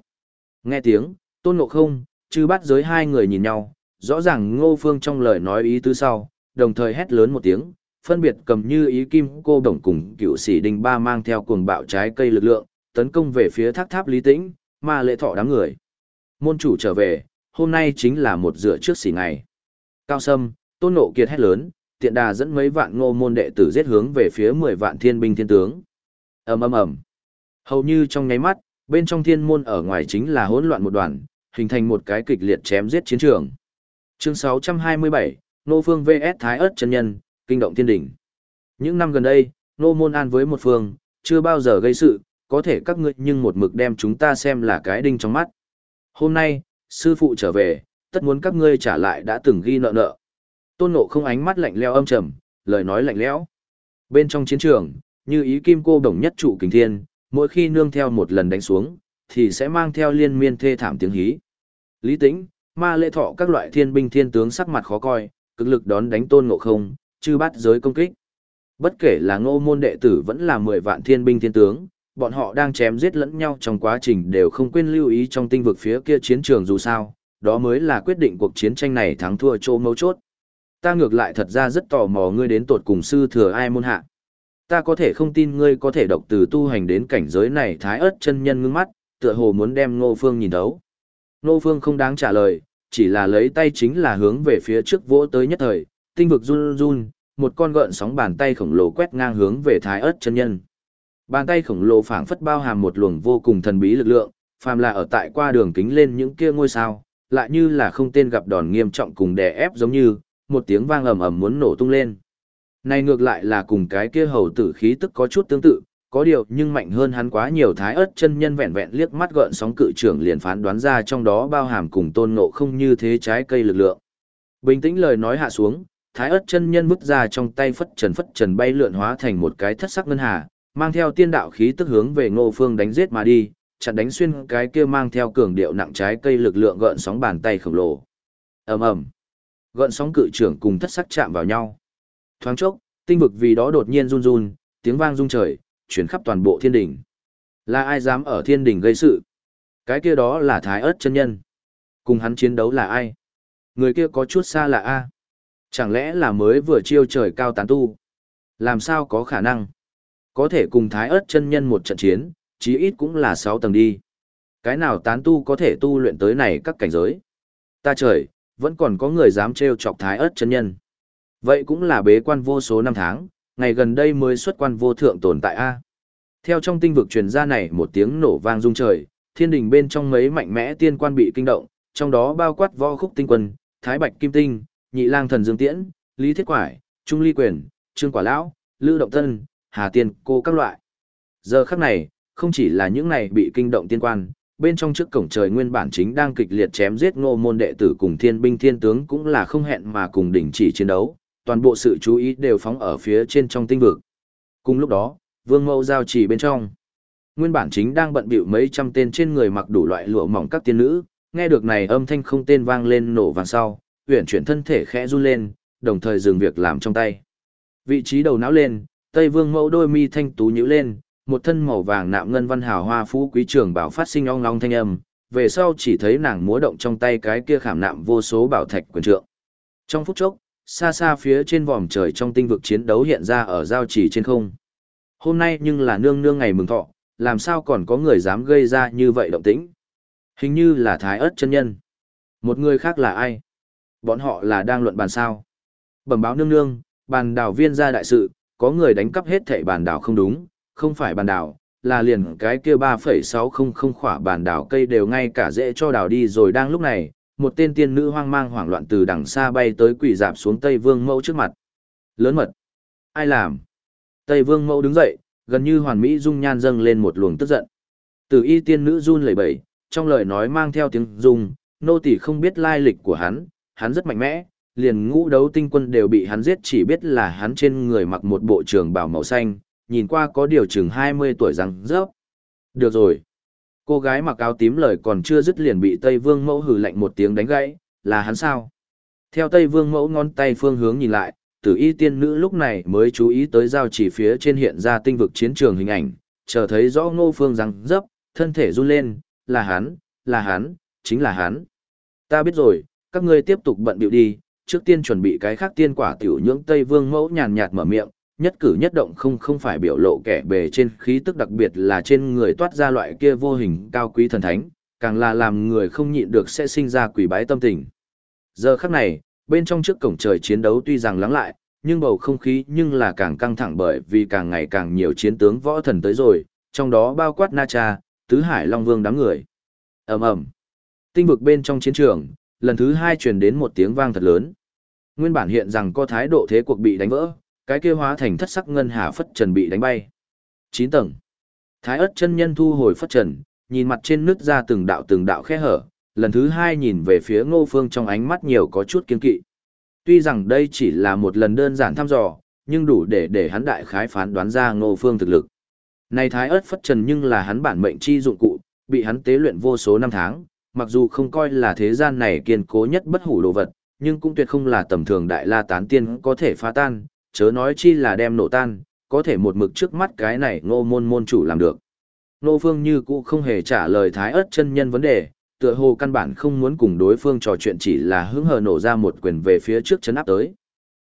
Nghe tiếng, tôn ngộ không, chư bát giới hai người nhìn nhau, rõ ràng ngô phương trong lời nói ý tứ sau, đồng thời hét lớn một tiếng, phân biệt cầm như ý kim cô đồng cùng cựu sĩ đình ba mang theo cuồng bạo trái cây lực lượng, tấn công về phía thác tháp lý tĩnh, mà lệ thọ đám người. Môn chủ trở về, hôm nay chính là một dựa trước xỉ ngày. Cao Sâm, tôn nộ kiệt hét lớn, tiện đà dẫn mấy vạn ngô môn đệ tử giết hướng về phía 10 vạn thiên binh thiên tướng. ầm ầm ầm Hầu như trong nháy mắt, bên trong thiên môn ở ngoài chính là hỗn loạn một đoàn, hình thành một cái kịch liệt chém giết chiến trường. Chương 627, Nô Phương VS Thái ớt chân nhân, kinh động thiên đỉnh. Những năm gần đây, Nô Môn An với một phương, chưa bao giờ gây sự, có thể các ngươi nhưng một mực đem chúng ta xem là cái đinh trong mắt. Hôm nay, sư phụ trở về, tất muốn các ngươi trả lại đã từng ghi nợ nợ. Tôn Ngộ không ánh mắt lạnh lẽo âm trầm, lời nói lạnh lẽo. Bên trong chiến trường, như ý kim cô đồng nhất trụ kình thiên, mỗi khi nương theo một lần đánh xuống, thì sẽ mang theo liên miên thê thảm tiếng hí. Lý Tĩnh, ma lễ thọ các loại thiên binh thiên tướng sắc mặt khó coi, cực lực đón đánh tôn ngộ không, chư bắt giới công kích. Bất kể là ngô môn đệ tử vẫn là 10 vạn thiên binh thiên tướng, bọn họ đang chém giết lẫn nhau trong quá trình đều không quên lưu ý trong tinh vực phía kia chiến trường dù sao, đó mới là quyết định cuộc chiến tranh này thắng thua chỗ mấu chốt. Ta ngược lại thật ra rất tò mò ngươi đến tột cùng sư thừa ai môn hạ. Ta có thể không tin ngươi có thể độc từ tu hành đến cảnh giới này thái ớt chân nhân ngưng mắt, tựa hồ muốn đem Ngô Phương nhìn thấu. Ngô Phương không đáng trả lời, chỉ là lấy tay chính là hướng về phía trước vỗ tới nhất thời, tinh vực run run, một con gợn sóng bàn tay khổng lồ quét ngang hướng về thái ớt chân nhân. Bàn tay khổng lồ phảng phất bao hàm một luồng vô cùng thần bí lực lượng, phàm là ở tại qua đường kính lên những kia ngôi sao, lại như là không tên gặp đòn nghiêm trọng cùng đè ép giống như, một tiếng vang ầm ầm muốn nổ tung lên. Này ngược lại là cùng cái kia hầu tử khí tức có chút tương tự, có điều nhưng mạnh hơn hắn quá nhiều thái ớt chân nhân vẹn vẹn liếc mắt gợn sóng cự trưởng liền phán đoán ra trong đó bao hàm cùng tôn ngộ không như thế trái cây lực lượng. Bình tĩnh lời nói hạ xuống, thái ớt chân nhân vứt ra trong tay phất trần phất trần bay lượn hóa thành một cái thất sắc ngân hà, mang theo tiên đạo khí tức hướng về ngô phương đánh giết mà đi, chặn đánh xuyên cái kia mang theo cường điệu nặng trái cây lực lượng gợn sóng bàn tay khổng lồ. ầm ầm, gợn sóng cự trưởng cùng thất sắc chạm vào nhau. Thoáng chốc, tinh vực vì đó đột nhiên run run, tiếng vang rung trời, chuyển khắp toàn bộ thiên đỉnh. Là ai dám ở thiên đỉnh gây sự? Cái kia đó là thái ớt chân nhân. Cùng hắn chiến đấu là ai? Người kia có chút xa là A. Chẳng lẽ là mới vừa chiêu trời cao tán tu? Làm sao có khả năng? Có thể cùng thái ớt chân nhân một trận chiến, chí ít cũng là 6 tầng đi. Cái nào tán tu có thể tu luyện tới này các cảnh giới? Ta trời, vẫn còn có người dám trêu chọc thái ớt chân nhân. Vậy cũng là bế quan vô số năm tháng, ngày gần đây mới xuất quan vô thượng tồn tại A. Theo trong tinh vực truyền ra này một tiếng nổ vang rung trời, thiên đình bên trong mấy mạnh mẽ tiên quan bị kinh động, trong đó bao quát võ khúc tinh quân, thái bạch kim tinh, nhị lang thần dương tiễn, lý thiết quải, trung ly quyền, trương quả lão, lư động tân, hà tiên cô các loại. Giờ khắc này, không chỉ là những này bị kinh động tiên quan, bên trong trước cổng trời nguyên bản chính đang kịch liệt chém giết ngô môn đệ tử cùng thiên binh thiên tướng cũng là không hẹn mà cùng đình chỉ chiến đấu, toàn bộ sự chú ý đều phóng ở phía trên trong tinh vực. Cùng lúc đó, vương mẫu giao chỉ bên trong. Nguyên bản chính đang bận bịu mấy trăm tên trên người mặc đủ loại lụa mỏng các tiên nữ, nghe được này âm thanh không tên vang lên nổ vàng sau, uyển chuyển thân thể khẽ run lên, đồng thời dừng việc làm trong tay. Vị trí đầu não lên, Tây Vương mẫu đôi mi thanh tú nhíu lên, một thân màu vàng nạm ngân văn hào hoa phú quý trường bảo phát sinh ong long thanh âm, về sau chỉ thấy nàng múa động trong tay cái kia khảm nạm vô số bảo thạch quyền trượng. Trong phút chốc, xa xa phía trên vòm trời trong tinh vực chiến đấu hiện ra ở giao chỉ trên không. Hôm nay nhưng là nương nương ngày mừng thọ, làm sao còn có người dám gây ra như vậy động tĩnh? Hình như là thái ớt chân nhân. Một người khác là ai? Bọn họ là đang luận bàn sao? Bẩm báo nương nương, bàn đảo viên ra đại sự, có người đánh cắp hết thảy bàn đảo không đúng, không phải bàn đảo, là liền cái kia 3,600 khỏa bàn đảo cây đều ngay cả dễ cho đảo đi rồi đang lúc này, một tên tiên nữ hoang mang hoảng loạn từ đằng xa bay tới quỷ dạp xuống Tây Vương Mẫu trước mặt. Lớn mật. Ai làm? Tây Vương Mẫu đứng dậy, gần như hoàn mỹ dung nhan dâng lên một luồng tức giận. Từ y tiên nữ run lẩy bẩy, trong lời nói mang theo tiếng dung, nô tỳ không biết lai lịch của hắn, hắn rất mạnh mẽ, liền ngũ đấu tinh quân đều bị hắn giết chỉ biết là hắn trên người mặc một bộ trường bào màu xanh, nhìn qua có điều chừng 20 tuổi răng rớp. Được rồi. Cô gái mặc áo tím lời còn chưa dứt liền bị Tây Vương Mẫu hừ lạnh một tiếng đánh gãy, là hắn sao? Theo Tây Vương Mẫu ngón tay phương hướng nhìn lại, tử y tiên nữ lúc này mới chú ý tới giao chỉ phía trên hiện ra tinh vực chiến trường hình ảnh, chờ thấy rõ ngô phương răng dấp, thân thể run lên, là hắn, là hắn, chính là hắn. Ta biết rồi, các ngươi tiếp tục bận biểu đi, trước tiên chuẩn bị cái khác tiên quả tiểu nhưỡng Tây Vương mẫu nhàn nhạt mở miệng, nhất cử nhất động không không phải biểu lộ kẻ bề trên khí tức đặc biệt là trên người toát ra loại kia vô hình cao quý thần thánh, càng là làm người không nhịn được sẽ sinh ra quỷ bái tâm tình. Giờ khắc này, bên trong trước cổng trời chiến đấu tuy rằng lắng lại, nhưng bầu không khí nhưng là càng căng thẳng bởi vì càng ngày càng nhiều chiến tướng võ thần tới rồi, trong đó bao quát Na Cha, Tứ Hải Long Vương đám người. ầm ầm Tinh vực bên trong chiến trường, lần thứ hai truyền đến một tiếng vang thật lớn. Nguyên bản hiện rằng có thái độ thế cuộc bị đánh vỡ, cái kia hóa thành thất sắc ngân hà phất trần bị đánh bay. 9 tầng. Thái ất chân nhân thu hồi phất trần, nhìn mặt trên nước ra từng đạo từng đạo khe hở, lần thứ hai nhìn về phía ngô phương trong ánh mắt nhiều có chút kiên kỵ. Tuy rằng đây chỉ là một lần đơn giản thăm dò, nhưng đủ để để hắn đại khái phán đoán ra ngô phương thực lực. Này thái ớt phất trần nhưng là hắn bản mệnh chi dụng cụ, bị hắn tế luyện vô số năm tháng, mặc dù không coi là thế gian này kiên cố nhất bất hủ đồ vật, nhưng cũng tuyệt không là tầm thường đại la tán tiên có thể phá tan, chớ nói chi là đem nổ tan, có thể một mực trước mắt cái này ngô môn môn chủ làm được. Ngô phương như cũ không hề trả lời thái ớt chân nhân vấn đề, tựa hồ căn bản không muốn cùng đối phương trò chuyện chỉ là hứng hờ nổ ra một quyền về phía trước chấn áp tới.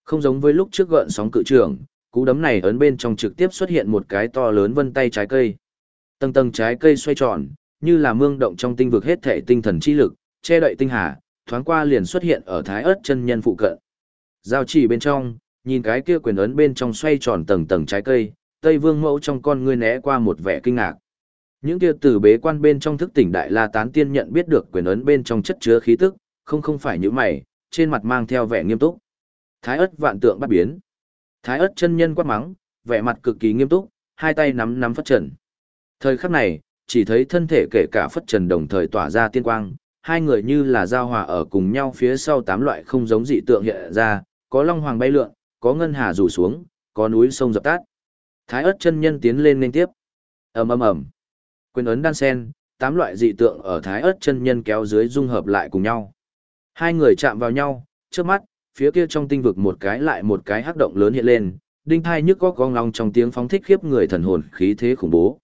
Không giống với lúc trước gợn sóng cự trường, cú đấm này ấn bên trong trực tiếp xuất hiện một cái to lớn vân tay trái cây. Tầng tầng trái cây xoay tròn, như là mương động trong tinh vực hết thể tinh thần chi lực, che đậy tinh hà, thoáng qua liền xuất hiện ở thái ớt chân nhân phụ cận. Giao chỉ bên trong, nhìn cái kia quyền ấn bên trong xoay tròn tầng tầng trái cây, Tây Vương Mẫu trong con ngươi né qua một vẻ kinh ngạc. Những kia từ bế quan bên trong thức tỉnh đại la tán tiên nhận biết được quyền ấn bên trong chất chứa khí tức, không không phải như mày, trên mặt mang theo vẻ nghiêm túc. Thái ất vạn tượng bắt biến. Thái ất chân nhân quát mắng, vẻ mặt cực kỳ nghiêm túc, hai tay nắm nắm phất trần. Thời khắc này, chỉ thấy thân thể kể cả phất trần đồng thời tỏa ra tiên quang, hai người như là giao hòa ở cùng nhau phía sau tám loại không giống dị tượng hiện ra, có long hoàng bay lượn, có ngân hà rủ xuống, có núi sông dập tắt. Thái ớt chân nhân tiến lên liên tiếp. ầm ầm ầm, quyền ấn đan sen, tám loại dị tượng ở thái ớt chân nhân kéo dưới dung hợp lại cùng nhau. Hai người chạm vào nhau, trước mắt, phía kia trong tinh vực một cái lại một cái hắc động lớn hiện lên, đinh thai nhức có con long trong tiếng phóng thích khiếp người thần hồn khí thế khủng bố.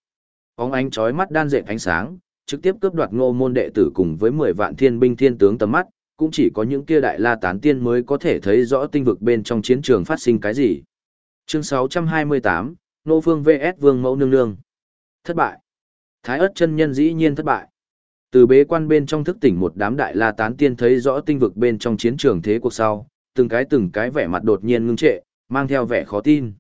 Óng ánh chói mắt đan dệt ánh sáng, trực tiếp cướp đoạt ngô môn đệ tử cùng với 10 vạn thiên binh thiên tướng tầm mắt, cũng chỉ có những kia đại la tán tiên mới có thể thấy rõ tinh vực bên trong chiến trường phát sinh cái gì. Chương 628, Nô Phương VS Vương Mẫu Nương Nương. Thất bại. Thái ớt chân nhân dĩ nhiên thất bại. Từ bế quan bên trong thức tỉnh một đám đại la tán tiên thấy rõ tinh vực bên trong chiến trường thế cuộc sau, từng cái từng cái vẻ mặt đột nhiên ngưng trệ, mang theo vẻ khó tin.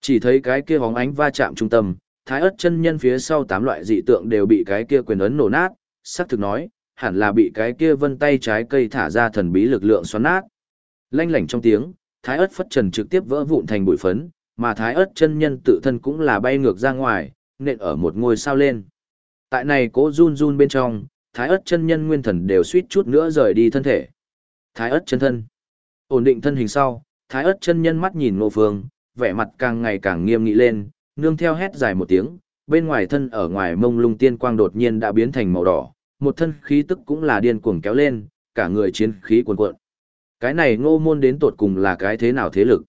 Chỉ thấy cái kia bóng ánh va chạm trung tâm, thái ớt chân nhân phía sau tám loại dị tượng đều bị cái kia quyền ấn nổ nát, sắc thực nói, hẳn là bị cái kia vân tay trái cây thả ra thần bí lực lượng xoắn nát. Lanh lảnh trong tiếng, thái ớt phất trần trực tiếp vỡ vụn thành bụi phấn, mà thái ớt chân nhân tự thân cũng là bay ngược ra ngoài, nện ở một ngôi sao lên. Tại này cố run run bên trong, thái ớt chân nhân nguyên thần đều suýt chút nữa rời đi thân thể. Thái ớt chân thân. Ổn định thân hình sau, thái ớt chân nhân mắt nhìn ngô phương, vẻ mặt càng ngày càng nghiêm nghị lên, nương theo hét dài một tiếng, bên ngoài thân ở ngoài mông lung tiên quang đột nhiên đã biến thành màu đỏ, một thân khí tức cũng là điên cuồng kéo lên, cả người chiến khí cuồn cuộn. Cái này ngô môn đến tột cùng là cái thế nào thế lực?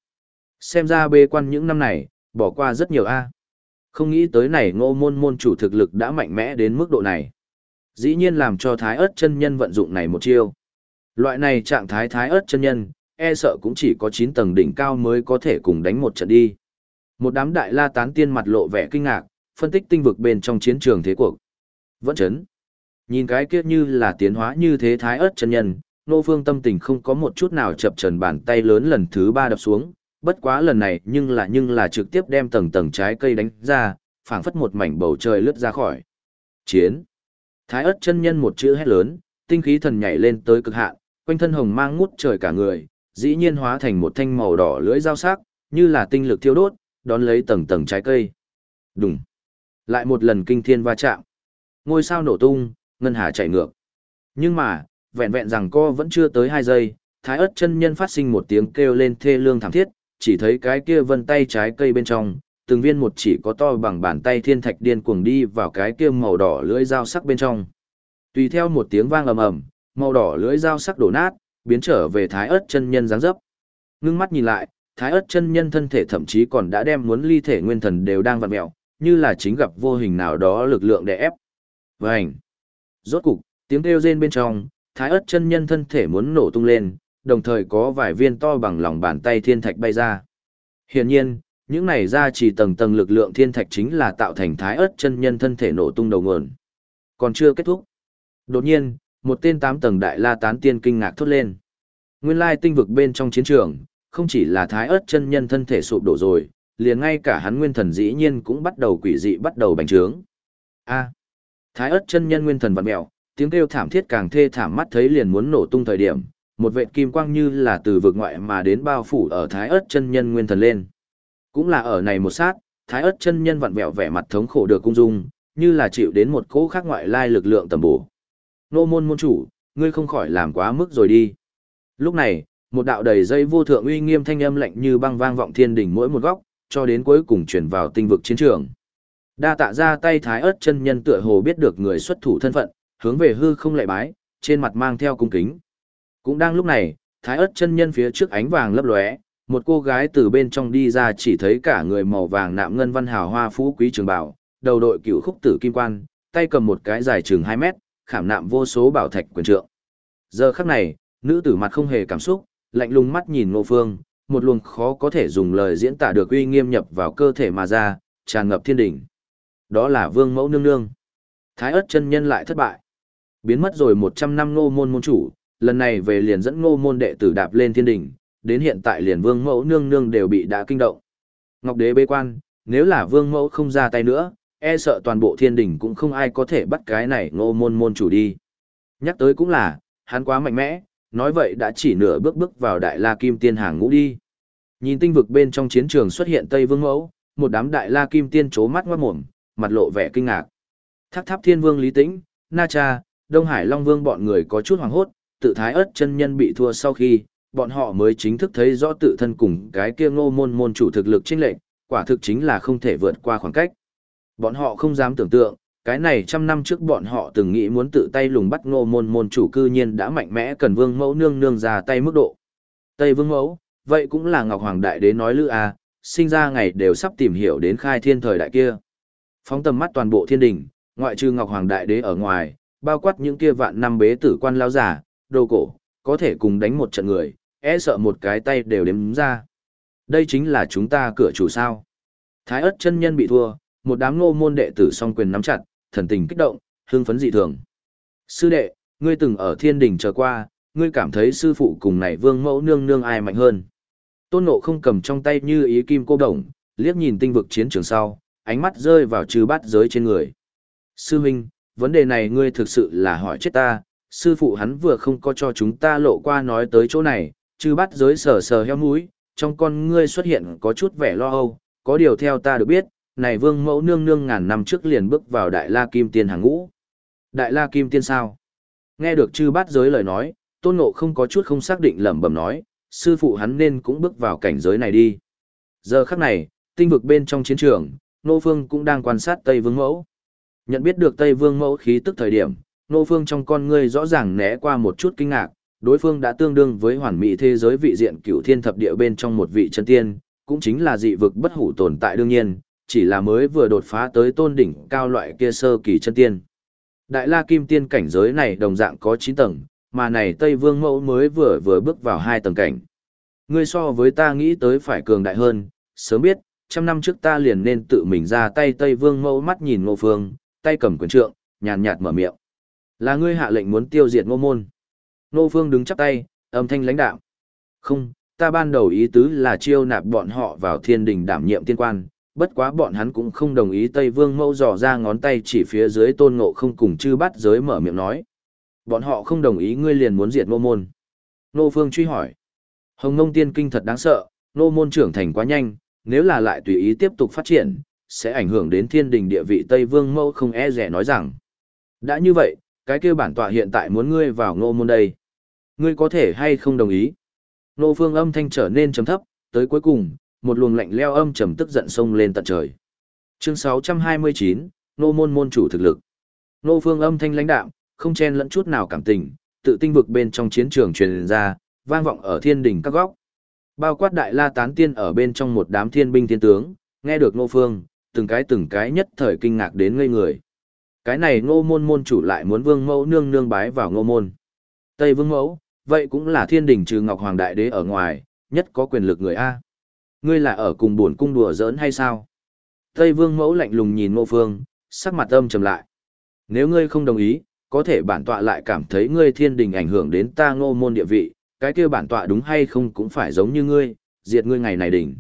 Xem ra bê quan những năm này, bỏ qua rất nhiều A. Không nghĩ tới này ngô môn môn chủ thực lực đã mạnh mẽ đến mức độ này. Dĩ nhiên làm cho thái ớt chân nhân vận dụng này một chiêu. Loại này trạng thái thái ớt chân nhân, e sợ cũng chỉ có 9 tầng đỉnh cao mới có thể cùng đánh một trận đi. Một đám đại la tán tiên mặt lộ vẻ kinh ngạc, phân tích tinh vực bên trong chiến trường thế cuộc. Vẫn chấn. Nhìn cái kia như là tiến hóa như thế thái ớt chân nhân, nô phương tâm tình không có một chút nào chập trần bàn tay lớn lần thứ ba đập xuống, bất quá lần này nhưng là nhưng là trực tiếp đem tầng tầng trái cây đánh ra, phảng phất một mảnh bầu trời lướt ra khỏi. Chiến. Thái ớt chân nhân một chữ hét lớn, tinh khí thần nhảy lên tới cực hạn, quanh thân hồng mang ngút trời cả người, dĩ nhiên hóa thành một thanh màu đỏ lưỡi dao sắc, như là tinh lực thiêu đốt, đón lấy tầng tầng trái cây. Đùng. Lại một lần kinh thiên va chạm. Ngôi sao nổ tung, ngân hà chạy ngược. Nhưng mà, vẹn vẹn rằng co vẫn chưa tới hai giây, thái ớt chân nhân phát sinh một tiếng kêu lên thê lương thảm thiết, chỉ thấy cái kia vân tay trái cây bên trong, từng viên một chỉ có to bằng bàn tay thiên thạch điên cuồng đi vào cái kia màu đỏ lưỡi dao sắc bên trong. Tùy theo một tiếng vang ầm ầm, màu đỏ lưỡi dao sắc đổ nát, biến trở về thái ớt chân nhân dáng dấp. Ngưng mắt nhìn lại, thái ớt chân nhân thân thể thậm chí còn đã đem muốn ly thể nguyên thần đều đang vặn mẹo, như là chính gặp vô hình nào đó lực lượng để ép. Vành. Rốt cục, tiếng kêu rên bên trong, thái ớt chân nhân thân thể muốn nổ tung lên, đồng thời có vài viên to bằng lòng bàn tay thiên thạch bay ra. Hiển nhiên, những này ra chỉ tầng tầng lực lượng thiên thạch chính là tạo thành thái ớt chân nhân thân thể nổ tung đầu nguồn. Còn chưa kết thúc. Đột nhiên, một tên tám tầng đại la tán tiên kinh ngạc thốt lên. Nguyên lai tinh vực bên trong chiến trường, không chỉ là thái ớt chân nhân thân thể sụp đổ rồi, liền ngay cả hắn nguyên thần dĩ nhiên cũng bắt đầu quỷ dị bắt đầu bành trướng. A thái ớt chân nhân nguyên thần vặn mèo, tiếng kêu thảm thiết càng thê thảm mắt thấy liền muốn nổ tung thời điểm, một vệt kim quang như là từ vực ngoại mà đến bao phủ ở thái ớt chân nhân nguyên thần lên. Cũng là ở này một sát, thái ớt chân nhân vặn vẹo vẻ mặt thống khổ được cung dung, như là chịu đến một cỗ khác ngoại lai lực lượng tầm bổ. Nô môn môn chủ, ngươi không khỏi làm quá mức rồi đi. Lúc này, một đạo đầy dây vô thượng uy nghiêm thanh âm lạnh như băng vang vọng thiên đỉnh mỗi một góc, cho đến cuối cùng chuyển vào tinh vực chiến trường. Đa tạ ra tay thái ớt chân nhân tựa hồ biết được người xuất thủ thân phận, hướng về hư không lệ bái, trên mặt mang theo cung kính. Cũng đang lúc này, thái ớt chân nhân phía trước ánh vàng lấp lóe, một cô gái từ bên trong đi ra chỉ thấy cả người màu vàng nạm ngân văn hào hoa phú quý trường bảo, đầu đội cựu khúc tử kim quan, tay cầm một cái dài chừng 2 mét, khảm nạm vô số bảo thạch quyền trượng. Giờ khắc này, nữ tử mặt không hề cảm xúc, lạnh lùng mắt nhìn Ngô Phương, một luồng khó có thể dùng lời diễn tả được uy nghiêm nhập vào cơ thể mà ra, tràn ngập thiên đỉnh. Đó là Vương Mẫu nương nương. Thái ất chân nhân lại thất bại. Biến mất rồi 100 năm Ngô môn môn chủ, lần này về liền dẫn Ngô môn đệ tử đạp lên thiên đỉnh, đến hiện tại liền Vương Mẫu nương nương đều bị đã kinh động. Ngọc Đế bế quan, nếu là Vương Mẫu không ra tay nữa, e sợ toàn bộ thiên đỉnh cũng không ai có thể bắt cái này Ngô môn môn chủ đi. Nhắc tới cũng là, hắn quá mạnh mẽ, nói vậy đã chỉ nửa bước bước vào đại la kim tiên hàng ngũ đi. Nhìn tinh vực bên trong chiến trường xuất hiện Tây Vương Mẫu, một đám đại la kim tiên chố mắt ngoát mồm, mặt lộ vẻ kinh ngạc. Tháp tháp thiên vương Lý Tĩnh, Na Cha, Đông Hải Long Vương bọn người có chút hoàng hốt, tự thái ớt chân nhân bị thua sau khi, bọn họ mới chính thức thấy rõ tự thân cùng cái kia ngô môn môn chủ thực lực chênh lệch, quả thực chính là không thể vượt qua khoảng cách. Bọn họ không dám tưởng tượng, cái này trăm năm trước bọn họ từng nghĩ muốn tự tay lùng bắt ngô môn môn chủ cư nhiên đã mạnh mẽ cần vương mẫu nương nương ra tay mức độ. Tây vương mẫu, vậy cũng là Ngọc Hoàng Đại Đế nói lư a sinh ra ngày đều sắp tìm hiểu đến khai thiên thời đại kia. Phóng tầm mắt toàn bộ thiên đình, ngoại trừ Ngọc Hoàng Đại Đế ở ngoài, bao quát những kia vạn năm bế tử quan lao giả, đồ cổ, có thể cùng đánh một trận người, e sợ một cái tay đều đếm ra. Đây chính là chúng ta cửa chủ sao. Thái ất chân nhân bị thua, một đám ngô môn đệ tử song quyền nắm chặt, thần tình kích động, hưng phấn dị thường. Sư đệ, ngươi từng ở thiên đình chờ qua, ngươi cảm thấy sư phụ cùng này vương mẫu nương nương ai mạnh hơn. Tôn nộ không cầm trong tay như ý kim cô đồng, liếc nhìn tinh vực chiến trường sau, ánh mắt rơi vào trừ bát giới trên người. Sư huynh, vấn đề này ngươi thực sự là hỏi chết ta, sư phụ hắn vừa không có cho chúng ta lộ qua nói tới chỗ này, trừ bát giới sờ sờ heo mũi, trong con ngươi xuất hiện có chút vẻ lo âu, có điều theo ta được biết, này vương mẫu nương nương ngàn năm trước liền bước vào đại la kim tiên hàng ngũ. Đại la kim tiên sao? Nghe được chư bát giới lời nói, tôn ngộ không có chút không xác định lẩm bẩm nói, sư phụ hắn nên cũng bước vào cảnh giới này đi. Giờ khắc này, tinh vực bên trong chiến trường, Nô Phương cũng đang quan sát Tây Vương Mẫu. Nhận biết được Tây Vương Mẫu khí tức thời điểm, Nô Phương trong con ngươi rõ ràng né qua một chút kinh ngạc, đối phương đã tương đương với hoàn mỹ thế giới vị diện cửu thiên thập địa bên trong một vị chân tiên, cũng chính là dị vực bất hủ tồn tại đương nhiên, chỉ là mới vừa đột phá tới tôn đỉnh cao loại kia sơ kỳ chân tiên. Đại La Kim Tiên cảnh giới này đồng dạng có 9 tầng, mà này Tây Vương Mẫu mới vừa vừa bước vào hai tầng cảnh. Ngươi so với ta nghĩ tới phải cường đại hơn, sớm biết, trăm năm trước ta liền nên tự mình ra tay Tây Vương Mẫu mắt nhìn Ngô Phương, tay cầm quyền trượng, nhàn nhạt mở miệng. Là ngươi hạ lệnh muốn tiêu diệt Ngô Môn. Ngô Phương đứng chắp tay, âm thanh lãnh đạo. Không, ta ban đầu ý tứ là chiêu nạp bọn họ vào thiên đình đảm nhiệm tiên quan, bất quá bọn hắn cũng không đồng ý Tây Vương Mẫu dò ra ngón tay chỉ phía dưới tôn ngộ không cùng chư bắt giới mở miệng nói. Bọn họ không đồng ý ngươi liền muốn diệt Ngô môn. Nô Phương truy hỏi. Hồng Nông Tiên Kinh thật đáng sợ, nô môn trưởng thành quá nhanh, nếu là lại tùy ý tiếp tục phát triển, sẽ ảnh hưởng đến thiên đình địa vị Tây Vương Mẫu không e rẻ nói rằng. Đã như vậy, cái kêu bản tọa hiện tại muốn ngươi vào nô môn đây. Ngươi có thể hay không đồng ý? Nô Phương âm thanh trở nên trầm thấp, tới cuối cùng, một luồng lạnh leo âm trầm tức giận sông lên tận trời. Chương 629, Nô môn môn chủ thực lực. Nô Phương âm thanh lãnh đạm, không chen lẫn chút nào cảm tình, tự tinh vực bên trong chiến trường truyền ra, vang vọng ở thiên đình các góc. Bao quát đại la tán tiên ở bên trong một đám thiên binh thiên tướng, nghe được ngô Phương, từng cái từng cái nhất thời kinh ngạc đến ngây người. Cái này Ngô môn môn chủ lại muốn Vương Mẫu nương nương bái vào Ngô môn. Tây Vương Mẫu, vậy cũng là thiên đình trừ Ngọc Hoàng Đại Đế ở ngoài, nhất có quyền lực người A. Ngươi là ở cùng buồn cung đùa giỡn hay sao? Tây Vương mẫu lạnh lùng nhìn Ngô Phương, sắc mặt âm trầm lại. Nếu ngươi không đồng ý, có thể bản tọa lại cảm thấy ngươi thiên đình ảnh hưởng đến ta ngô môn địa vị, cái kia bản tọa đúng hay không cũng phải giống như ngươi, diệt ngươi ngày này đỉnh.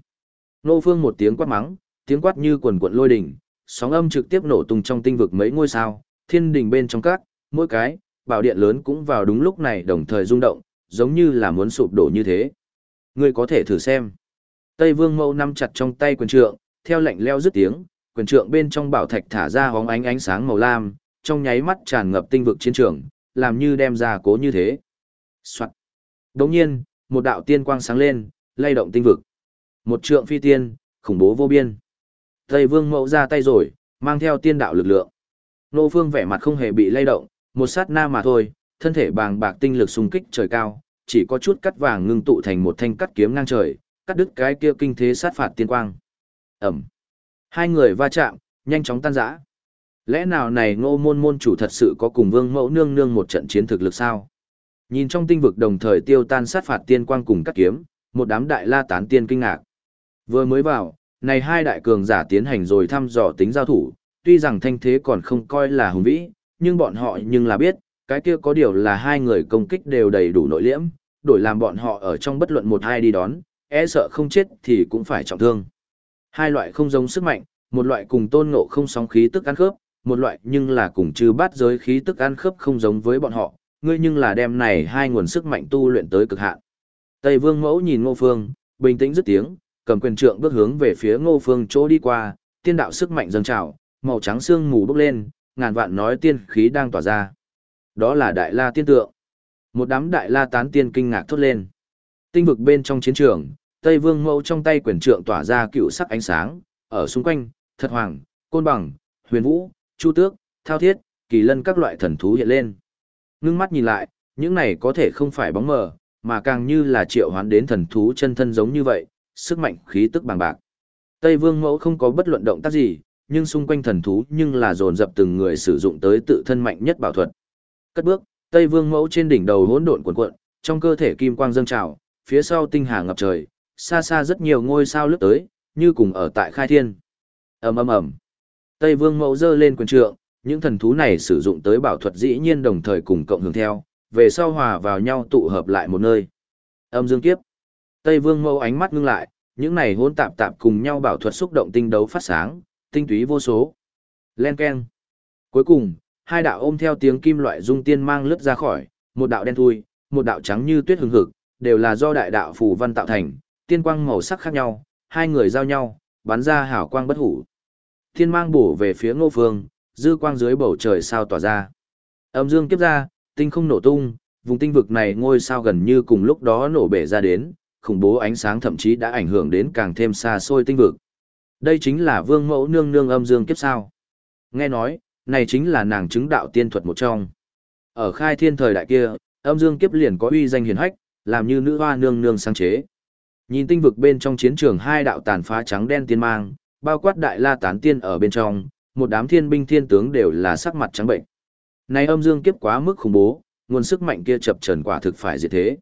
nô Phương một tiếng quát mắng, tiếng quát như quần quận lôi đỉnh, sóng âm trực tiếp nổ tung trong tinh vực mấy ngôi sao, thiên đình bên trong các, mỗi cái, bảo điện lớn cũng vào đúng lúc này đồng thời rung động, giống như là muốn sụp đổ như thế. Ngươi có thể thử xem. Tây Vương mâu nắm chặt trong tay quyền trượng, theo lệnh leo dứt tiếng, quyền trượng bên trong bảo thạch thả ra hóng ánh ánh sáng màu lam, trong nháy mắt tràn ngập tinh vực chiến trường, làm như đem ra cố như thế. Soạn. Đồng nhiên, một đạo tiên quang sáng lên, lay động tinh vực. Một trượng phi tiên, khủng bố vô biên. Tây Vương Mẫu ra tay rồi, mang theo tiên đạo lực lượng. Nô Phương vẻ mặt không hề bị lay động, một sát na mà thôi, thân thể bàng bạc tinh lực xung kích trời cao, chỉ có chút cắt vàng ngưng tụ thành một thanh cắt kiếm ngang trời, cắt đứt cái kia kinh thế sát phạt tiên quang. Ẩm. Hai người va chạm, nhanh chóng tan rã. Lẽ nào này ngô môn môn chủ thật sự có cùng vương mẫu nương nương một trận chiến thực lực sao? Nhìn trong tinh vực đồng thời tiêu tan sát phạt tiên quang cùng các kiếm, một đám đại la tán tiên kinh ngạc. Vừa mới vào, này hai đại cường giả tiến hành rồi thăm dò tính giao thủ, tuy rằng thanh thế còn không coi là hùng vĩ, nhưng bọn họ nhưng là biết, cái kia có điều là hai người công kích đều đầy đủ nội liễm, đổi làm bọn họ ở trong bất luận một hai đi đón, e sợ không chết thì cũng phải trọng thương. Hai loại không giống sức mạnh, một loại cùng tôn ngộ không sóng khí tức ăn khớp, một loại nhưng là cùng chư bát giới khí tức ăn khớp không giống với bọn họ, ngươi nhưng là đem này hai nguồn sức mạnh tu luyện tới cực hạn. Tây Vương Mẫu nhìn Ngô Phương, bình tĩnh dứt tiếng, cầm quyền trượng bước hướng về phía Ngô Phương chỗ đi qua, tiên đạo sức mạnh dâng trào, màu trắng xương mù bốc lên, ngàn vạn nói tiên khí đang tỏa ra. Đó là Đại La tiên tượng. Một đám Đại La tán tiên kinh ngạc thốt lên. Tinh vực bên trong chiến trường, Tây Vương Mẫu trong tay quyền trượng tỏa ra cựu sắc ánh sáng, ở xung quanh, Thật Hoàng, Côn Bằng, Huyền Vũ, Chu Tước, Thao Thiết, Kỳ Lân các loại thần thú hiện lên. Ngưng mắt nhìn lại, những này có thể không phải bóng mờ, mà càng như là triệu hoán đến thần thú chân thân giống như vậy, sức mạnh khí tức bằng bạc. Tây Vương Mẫu không có bất luận động tác gì, nhưng xung quanh thần thú nhưng là dồn dập từng người sử dụng tới tự thân mạnh nhất bảo thuật. Cất bước, Tây Vương Mẫu trên đỉnh đầu hỗn độn cuộn cuộn, trong cơ thể kim quang dâng trào, phía sau tinh hà ngập trời, xa xa rất nhiều ngôi sao lướt tới, như cùng ở tại khai thiên. ầm ầm ầm. Tây Vương Mẫu giơ lên quyền trượng, những thần thú này sử dụng tới bảo thuật dĩ nhiên đồng thời cùng cộng hưởng theo, về sau hòa vào nhau tụ hợp lại một nơi. Âm dương kiếp. Tây Vương Mâu ánh mắt ngưng lại, những này hỗn tạp tạp cùng nhau bảo thuật xúc động tinh đấu phát sáng, tinh túy vô số. Len keng. Cuối cùng, hai đạo ôm theo tiếng kim loại dung tiên mang lướt ra khỏi, một đạo đen thui, một đạo trắng như tuyết hừng hực, đều là do đại đạo phù văn tạo thành, tiên quang màu sắc khác nhau, hai người giao nhau, bắn ra hào quang bất hủ. Thiên mang bổ về phía Ngô Phương, dư quang dưới bầu trời sao tỏa ra. Âm dương kiếp ra, tinh không nổ tung, vùng tinh vực này ngôi sao gần như cùng lúc đó nổ bể ra đến, khủng bố ánh sáng thậm chí đã ảnh hưởng đến càng thêm xa xôi tinh vực. Đây chính là vương mẫu nương nương âm dương kiếp sao. Nghe nói, này chính là nàng chứng đạo tiên thuật một trong. Ở khai thiên thời đại kia, âm dương kiếp liền có uy danh hiển hách, làm như nữ hoa nương nương sáng chế. Nhìn tinh vực bên trong chiến trường hai đạo tàn phá trắng đen tiên mang, bao quát đại la tán tiên ở bên trong, một đám thiên binh thiên tướng đều là sắc mặt trắng bệnh. Này âm dương kiếp quá mức khủng bố, nguồn sức mạnh kia chập trần quả thực phải diệt thế.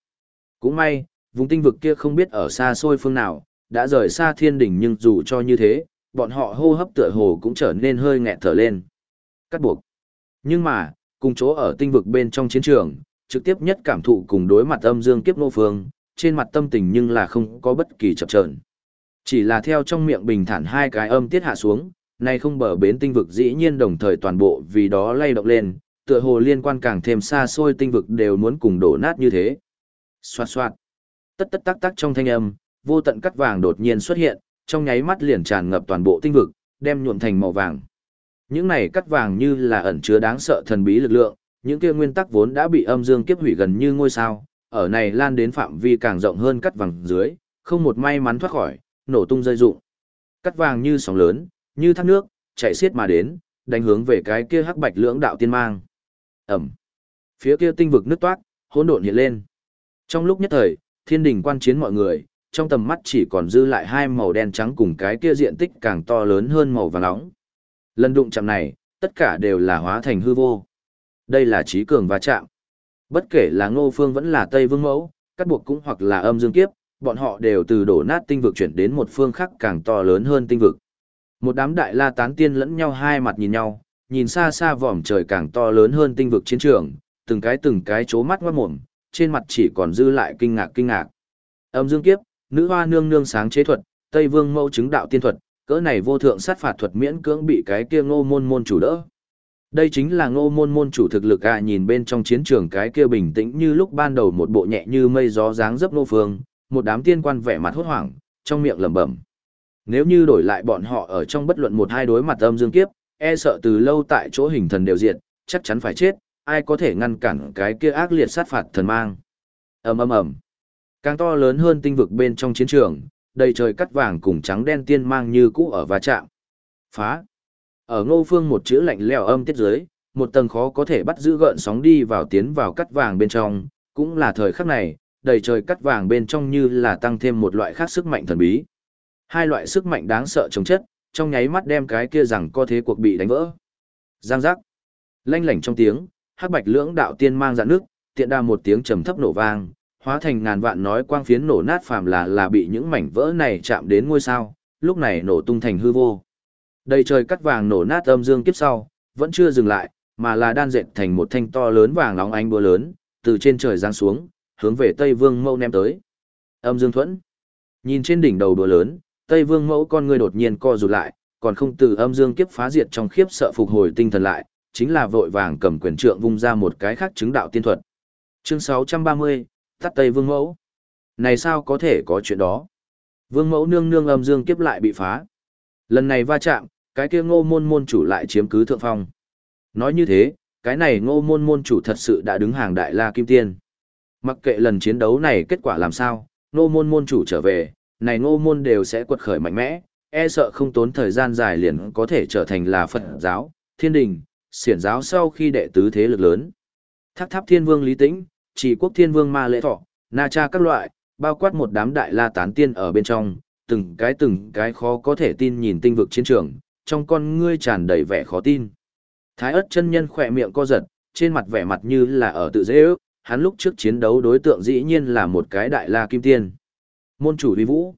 Cũng may, vùng tinh vực kia không biết ở xa xôi phương nào, đã rời xa thiên đỉnh nhưng dù cho như thế, bọn họ hô hấp tựa hồ cũng trở nên hơi nghẹt thở lên. Cắt buộc. Nhưng mà, cùng chỗ ở tinh vực bên trong chiến trường, trực tiếp nhất cảm thụ cùng đối mặt âm dương kiếp nô phương, trên mặt tâm tình nhưng là không có bất kỳ chập chờn. Chỉ là theo trong miệng bình thản hai cái âm tiết hạ xuống, nay không bờ bến tinh vực dĩ nhiên đồng thời toàn bộ vì đó lay động lên, tựa hồ liên quan càng thêm xa xôi tinh vực đều muốn cùng đổ nát như thế. Xoạt xoạt. Tất tất tắc tắc trong thanh âm, vô tận cắt vàng đột nhiên xuất hiện, trong nháy mắt liền tràn ngập toàn bộ tinh vực, đem nhuộm thành màu vàng. Những này cắt vàng như là ẩn chứa đáng sợ thần bí lực lượng, những kia nguyên tắc vốn đã bị âm dương kiếp hủy gần như ngôi sao, ở này lan đến phạm vi càng rộng hơn cắt vàng dưới, không một may mắn thoát khỏi, nổ tung rơi rụng. Cắt vàng như sóng lớn, như thác nước, chạy xiết mà đến, đánh hướng về cái kia hắc bạch lưỡng đạo tiên mang. Ẩm. Phía kia tinh vực nứt toát, hỗn độn hiện lên. Trong lúc nhất thời, thiên đình quan chiến mọi người, trong tầm mắt chỉ còn dư lại hai màu đen trắng cùng cái kia diện tích càng to lớn hơn màu vàng nóng. Lần đụng chạm này, tất cả đều là hóa thành hư vô. Đây là trí cường va chạm. Bất kể là Ngô Phương vẫn là Tây Vương Mẫu, cắt buộc cũng hoặc là âm dương kiếp, bọn họ đều từ đổ nát tinh vực chuyển đến một phương khác càng to lớn hơn tinh vực. Một đám đại la tán tiên lẫn nhau hai mặt nhìn nhau, nhìn xa xa vòm trời càng to lớn hơn tinh vực chiến trường, từng cái từng cái chố mắt ngoát mồm, trên mặt chỉ còn dư lại kinh ngạc kinh ngạc. Âm dương kiếp, nữ hoa nương nương sáng chế thuật, Tây Vương mẫu chứng đạo tiên thuật, cỡ này vô thượng sát phạt thuật miễn cưỡng bị cái kia ngô môn môn chủ đỡ. Đây chính là ngô môn môn chủ thực lực à nhìn bên trong chiến trường cái kia bình tĩnh như lúc ban đầu một bộ nhẹ như mây gió dáng dấp nô phương, một đám tiên quan vẻ mặt hốt hoảng, trong miệng lẩm bẩm. Nếu như đổi lại bọn họ ở trong bất luận một hai đối mặt âm dương kiếp, e sợ từ lâu tại chỗ hình thần đều diệt, chắc chắn phải chết, ai có thể ngăn cản cái kia ác liệt sát phạt thần mang. ầm ầm ầm, càng to lớn hơn tinh vực bên trong chiến trường, đầy trời cắt vàng cùng trắng đen tiên mang như cũ ở va chạm. Phá. Ở ngô phương một chữ lạnh lẽo âm tiết dưới, một tầng khó có thể bắt giữ gợn sóng đi vào tiến vào cắt vàng bên trong, cũng là thời khắc này, đầy trời cắt vàng bên trong như là tăng thêm một loại khác sức mạnh thần bí. Hai loại sức mạnh đáng sợ chống chất, trong nháy mắt đem cái kia rằng có thế cuộc bị đánh vỡ. Giang giác. Lanh lảnh trong tiếng, hắc bạch lưỡng đạo tiên mang dạn nước, tiện đa một tiếng trầm thấp nổ vang, hóa thành ngàn vạn nói quang phiến nổ nát phàm là là bị những mảnh vỡ này chạm đến ngôi sao, lúc này nổ tung thành hư vô. Đầy trời cắt vàng nổ nát âm dương kiếp sau, vẫn chưa dừng lại, mà là đan dệt thành một thanh to lớn vàng nóng ánh búa lớn, từ trên trời giáng xuống, hướng về Tây Vương mâu ném tới. Âm Dương Thuẫn. Nhìn trên đỉnh đầu búa lớn, Tây Vương Mẫu con người đột nhiên co rụt lại, còn không từ âm dương kiếp phá diệt trong khiếp sợ phục hồi tinh thần lại, chính là vội vàng cầm quyền trượng vung ra một cái khác chứng đạo tiên thuật. Chương 630, Tắt Tây Vương Mẫu. Này sao có thể có chuyện đó? Vương Mẫu nương nương âm dương kiếp lại bị phá. Lần này va chạm, cái kia ngô môn môn chủ lại chiếm cứ thượng phong. Nói như thế, cái này ngô môn môn chủ thật sự đã đứng hàng đại la kim tiên. Mặc kệ lần chiến đấu này kết quả làm sao, ngô môn môn chủ trở về, này ngô môn đều sẽ quật khởi mạnh mẽ, e sợ không tốn thời gian dài liền có thể trở thành là Phật giáo, thiên đình, xiển giáo sau khi đệ tứ thế lực lớn. Thác tháp thiên vương lý tĩnh, chỉ quốc thiên vương ma lễ thọ, na cha các loại, bao quát một đám đại la tán tiên ở bên trong, từng cái từng cái khó có thể tin nhìn tinh vực chiến trường, trong con ngươi tràn đầy vẻ khó tin. Thái ớt chân nhân khỏe miệng co giật, trên mặt vẻ mặt như là ở tự dễ ước, hắn lúc trước chiến đấu đối tượng dĩ nhiên là một cái đại la kim tiên. Môn chủ uy vũ,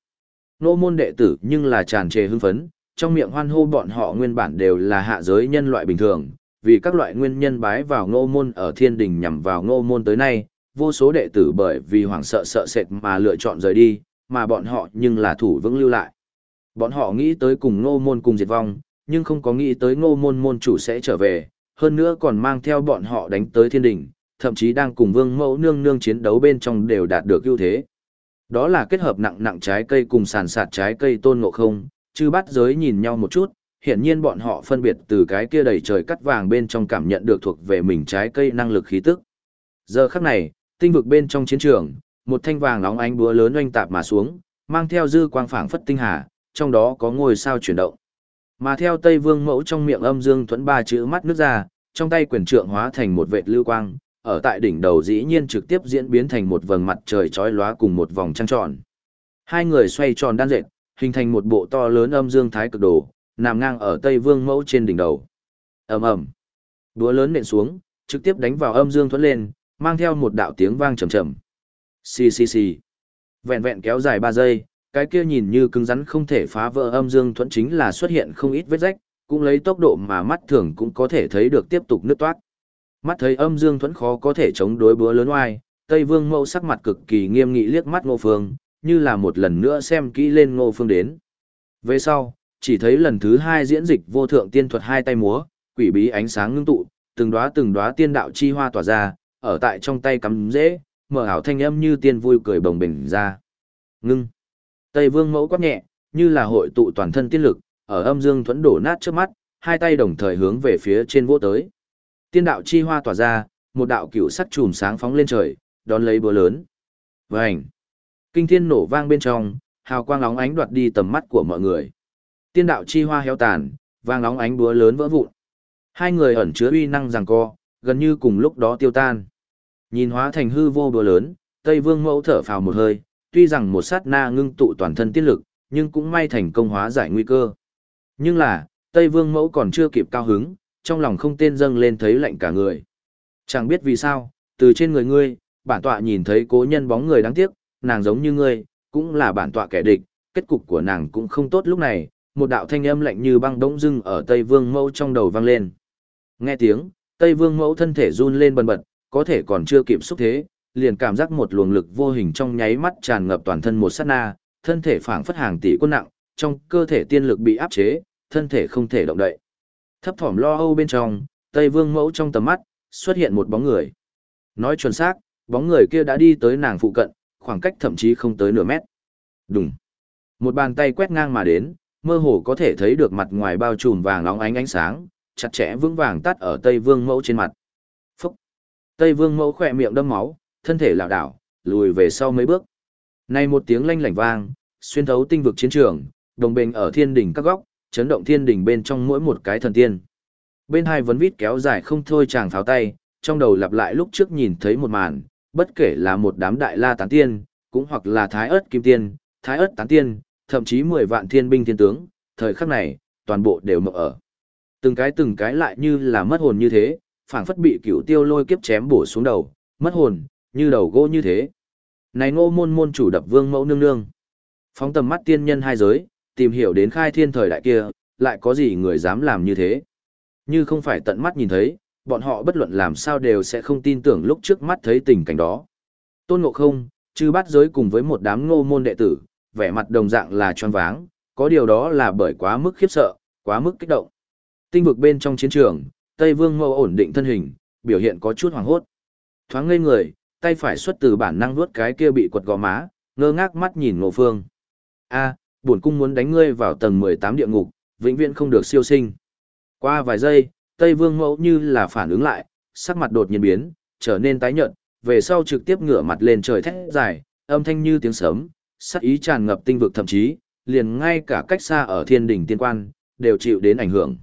nô môn đệ tử nhưng là tràn trề hưng phấn, trong miệng hoan hô bọn họ nguyên bản đều là hạ giới nhân loại bình thường, vì các loại nguyên nhân bái vào ngô môn ở thiên đình nhằm vào ngô môn tới nay, vô số đệ tử bởi vì hoảng sợ sợ sệt mà lựa chọn rời đi, mà bọn họ nhưng là thủ vững lưu lại. Bọn họ nghĩ tới cùng ngô môn cùng diệt vong, nhưng không có nghĩ tới ngô môn môn chủ sẽ trở về, hơn nữa còn mang theo bọn họ đánh tới thiên đình, thậm chí đang cùng vương mẫu nương nương chiến đấu bên trong đều đạt được ưu thế. Đó là kết hợp nặng nặng trái cây cùng sàn sạt trái cây tôn ngộ không, chư bắt giới nhìn nhau một chút, hiển nhiên bọn họ phân biệt từ cái kia đầy trời cắt vàng bên trong cảm nhận được thuộc về mình trái cây năng lực khí tức. Giờ khắc này, tinh vực bên trong chiến trường, một thanh vàng óng ánh búa lớn oanh tạp mà xuống, mang theo dư quang phảng phất tinh hà, trong đó có ngôi sao chuyển động. Mà theo Tây Vương mẫu trong miệng âm dương thuẫn ba chữ mắt nước ra, trong tay quyền trượng hóa thành một vệt lưu quang, ở tại đỉnh đầu dĩ nhiên trực tiếp diễn biến thành một vầng mặt trời chói lóa cùng một vòng trăng tròn. Hai người xoay tròn đan dệt, hình thành một bộ to lớn âm dương thái cực đồ, nằm ngang ở Tây Vương mẫu trên đỉnh đầu. Ầm ầm. Đúa lớn nện xuống, trực tiếp đánh vào âm dương thuẫn lên, mang theo một đạo tiếng vang trầm trầm. Xì xì xì. Vẹn vẹn kéo dài 3 giây, cái kia nhìn như cứng rắn không thể phá vỡ âm dương thuẫn chính là xuất hiện không ít vết rách, cũng lấy tốc độ mà mắt thường cũng có thể thấy được tiếp tục nứt toát. Mắt thấy âm dương thuẫn khó có thể chống đối búa lớn oai, Tây Vương Mẫu sắc mặt cực kỳ nghiêm nghị liếc mắt Ngô Phương, như là một lần nữa xem kỹ lên Ngô Phương đến. Về sau, chỉ thấy lần thứ hai diễn dịch vô thượng tiên thuật hai tay múa, quỷ bí ánh sáng ngưng tụ, từng đóa từng đóa tiên đạo chi hoa tỏa ra, ở tại trong tay cắm dễ, mở ảo thanh âm như tiên vui cười bồng bềnh ra. Ngưng. Tây Vương mẫu quát nhẹ, như là hội tụ toàn thân tiên lực, ở âm dương thuẫn đổ nát trước mắt, hai tay đồng thời hướng về phía trên vô tới. Tiên đạo chi hoa tỏa ra, một đạo cựu sắt chùm sáng phóng lên trời, đón lấy búa lớn. Vành. Kinh thiên nổ vang bên trong, hào quang lóng ánh đoạt đi tầm mắt của mọi người. Tiên đạo chi hoa héo tàn, vang lóng ánh búa lớn vỡ vụn. Hai người ẩn chứa uy năng giằng co, gần như cùng lúc đó tiêu tan. Nhìn hóa thành hư vô búa lớn, Tây Vương Mẫu thở phào một hơi, tuy rằng một sát na ngưng tụ toàn thân tiết lực, nhưng cũng may thành công hóa giải nguy cơ. Nhưng là, Tây Vương Mẫu còn chưa kịp cao hứng, trong lòng không tên dâng lên thấy lạnh cả người. Chẳng biết vì sao, Từ trên người ngươi, bản tọa nhìn thấy cố nhân bóng người đáng tiếc, nàng giống như ngươi, cũng là bản tọa kẻ địch, kết cục của nàng cũng không tốt lúc này, một đạo thanh âm lạnh như băng đống dưng ở Tây Vương Mẫu trong đầu vang lên. Nghe tiếng, Tây Vương Mẫu thân thể run lên bần bật, có thể còn chưa kịp xúc thế, liền cảm giác một luồng lực vô hình trong nháy mắt tràn ngập toàn thân một sát na, thân thể phảng phất hàng tỷ quân nặng, trong cơ thể tiên lực bị áp chế, thân thể không thể động đậy. Thấp thỏm lo âu bên trong, Tây Vương Mẫu trong tầm mắt xuất hiện một bóng người. Nói chuẩn xác, bóng người kia đã đi tới nàng phụ cận, khoảng cách thậm chí không tới nửa mét. Đùng. Một bàn tay quét ngang mà đến, mơ hồ có thể thấy được mặt ngoài bao trùm vàng óng ánh ánh sáng, chặt chẽ vững vàng tắt ở Tây Vương Mẫu trên mặt. Phúc! Tây Vương Mẫu khỏe miệng đâm máu, thân thể lảo đảo, lùi về sau mấy bước. Này một tiếng lanh lảnh vang, xuyên thấu tinh vực chiến trường, đồng bền ở thiên đỉnh các góc, chấn động thiên đỉnh bên trong mỗi một cái thần tiên. Bên hai vấn vít kéo dài không thôi chàng pháo tay, trong đầu lặp lại lúc trước nhìn thấy một màn, bất kể là một đám đại la tán tiên, cũng hoặc là thái ớt kim tiên, thái ớt tán tiên, thậm chí 10 vạn thiên binh thiên tướng, thời khắc này, toàn bộ đều mộng ở. Từng cái từng cái lại như là mất hồn như thế, phảng phất bị cửu tiêu lôi kiếp chém bổ xuống đầu, mất hồn, như đầu gỗ như thế. Này ngô môn môn chủ đập vương mẫu nương nương. Phóng tầm mắt tiên nhân hai giới, tìm hiểu đến khai thiên thời đại kia, lại có gì người dám làm như thế. Như không phải tận mắt nhìn thấy, bọn họ bất luận làm sao đều sẽ không tin tưởng lúc trước mắt thấy tình cảnh đó. Tôn Ngộ Không, chư bắt giới cùng với một đám ngô môn đệ tử, vẻ mặt đồng dạng là tròn váng, có điều đó là bởi quá mức khiếp sợ, quá mức kích động. Tinh vực bên trong chiến trường, Tây Vương Mâu ổn định thân hình, biểu hiện có chút hoảng hốt. Thoáng ngây người, tay phải xuất từ bản năng vuốt cái kia bị quật gò má, ngơ ngác mắt nhìn Ngộ Phương. A, bổn cung muốn đánh ngươi vào tầng 18 địa ngục, vĩnh viễn không được siêu sinh. Qua vài giây, Tây Vương Mẫu như là phản ứng lại, sắc mặt đột nhiên biến, trở nên tái nhợt, về sau trực tiếp ngửa mặt lên trời thét dài, âm thanh như tiếng sấm, sắc ý tràn ngập tinh vực thậm chí, liền ngay cả cách xa ở thiên đỉnh tiên quan, đều chịu đến ảnh hưởng.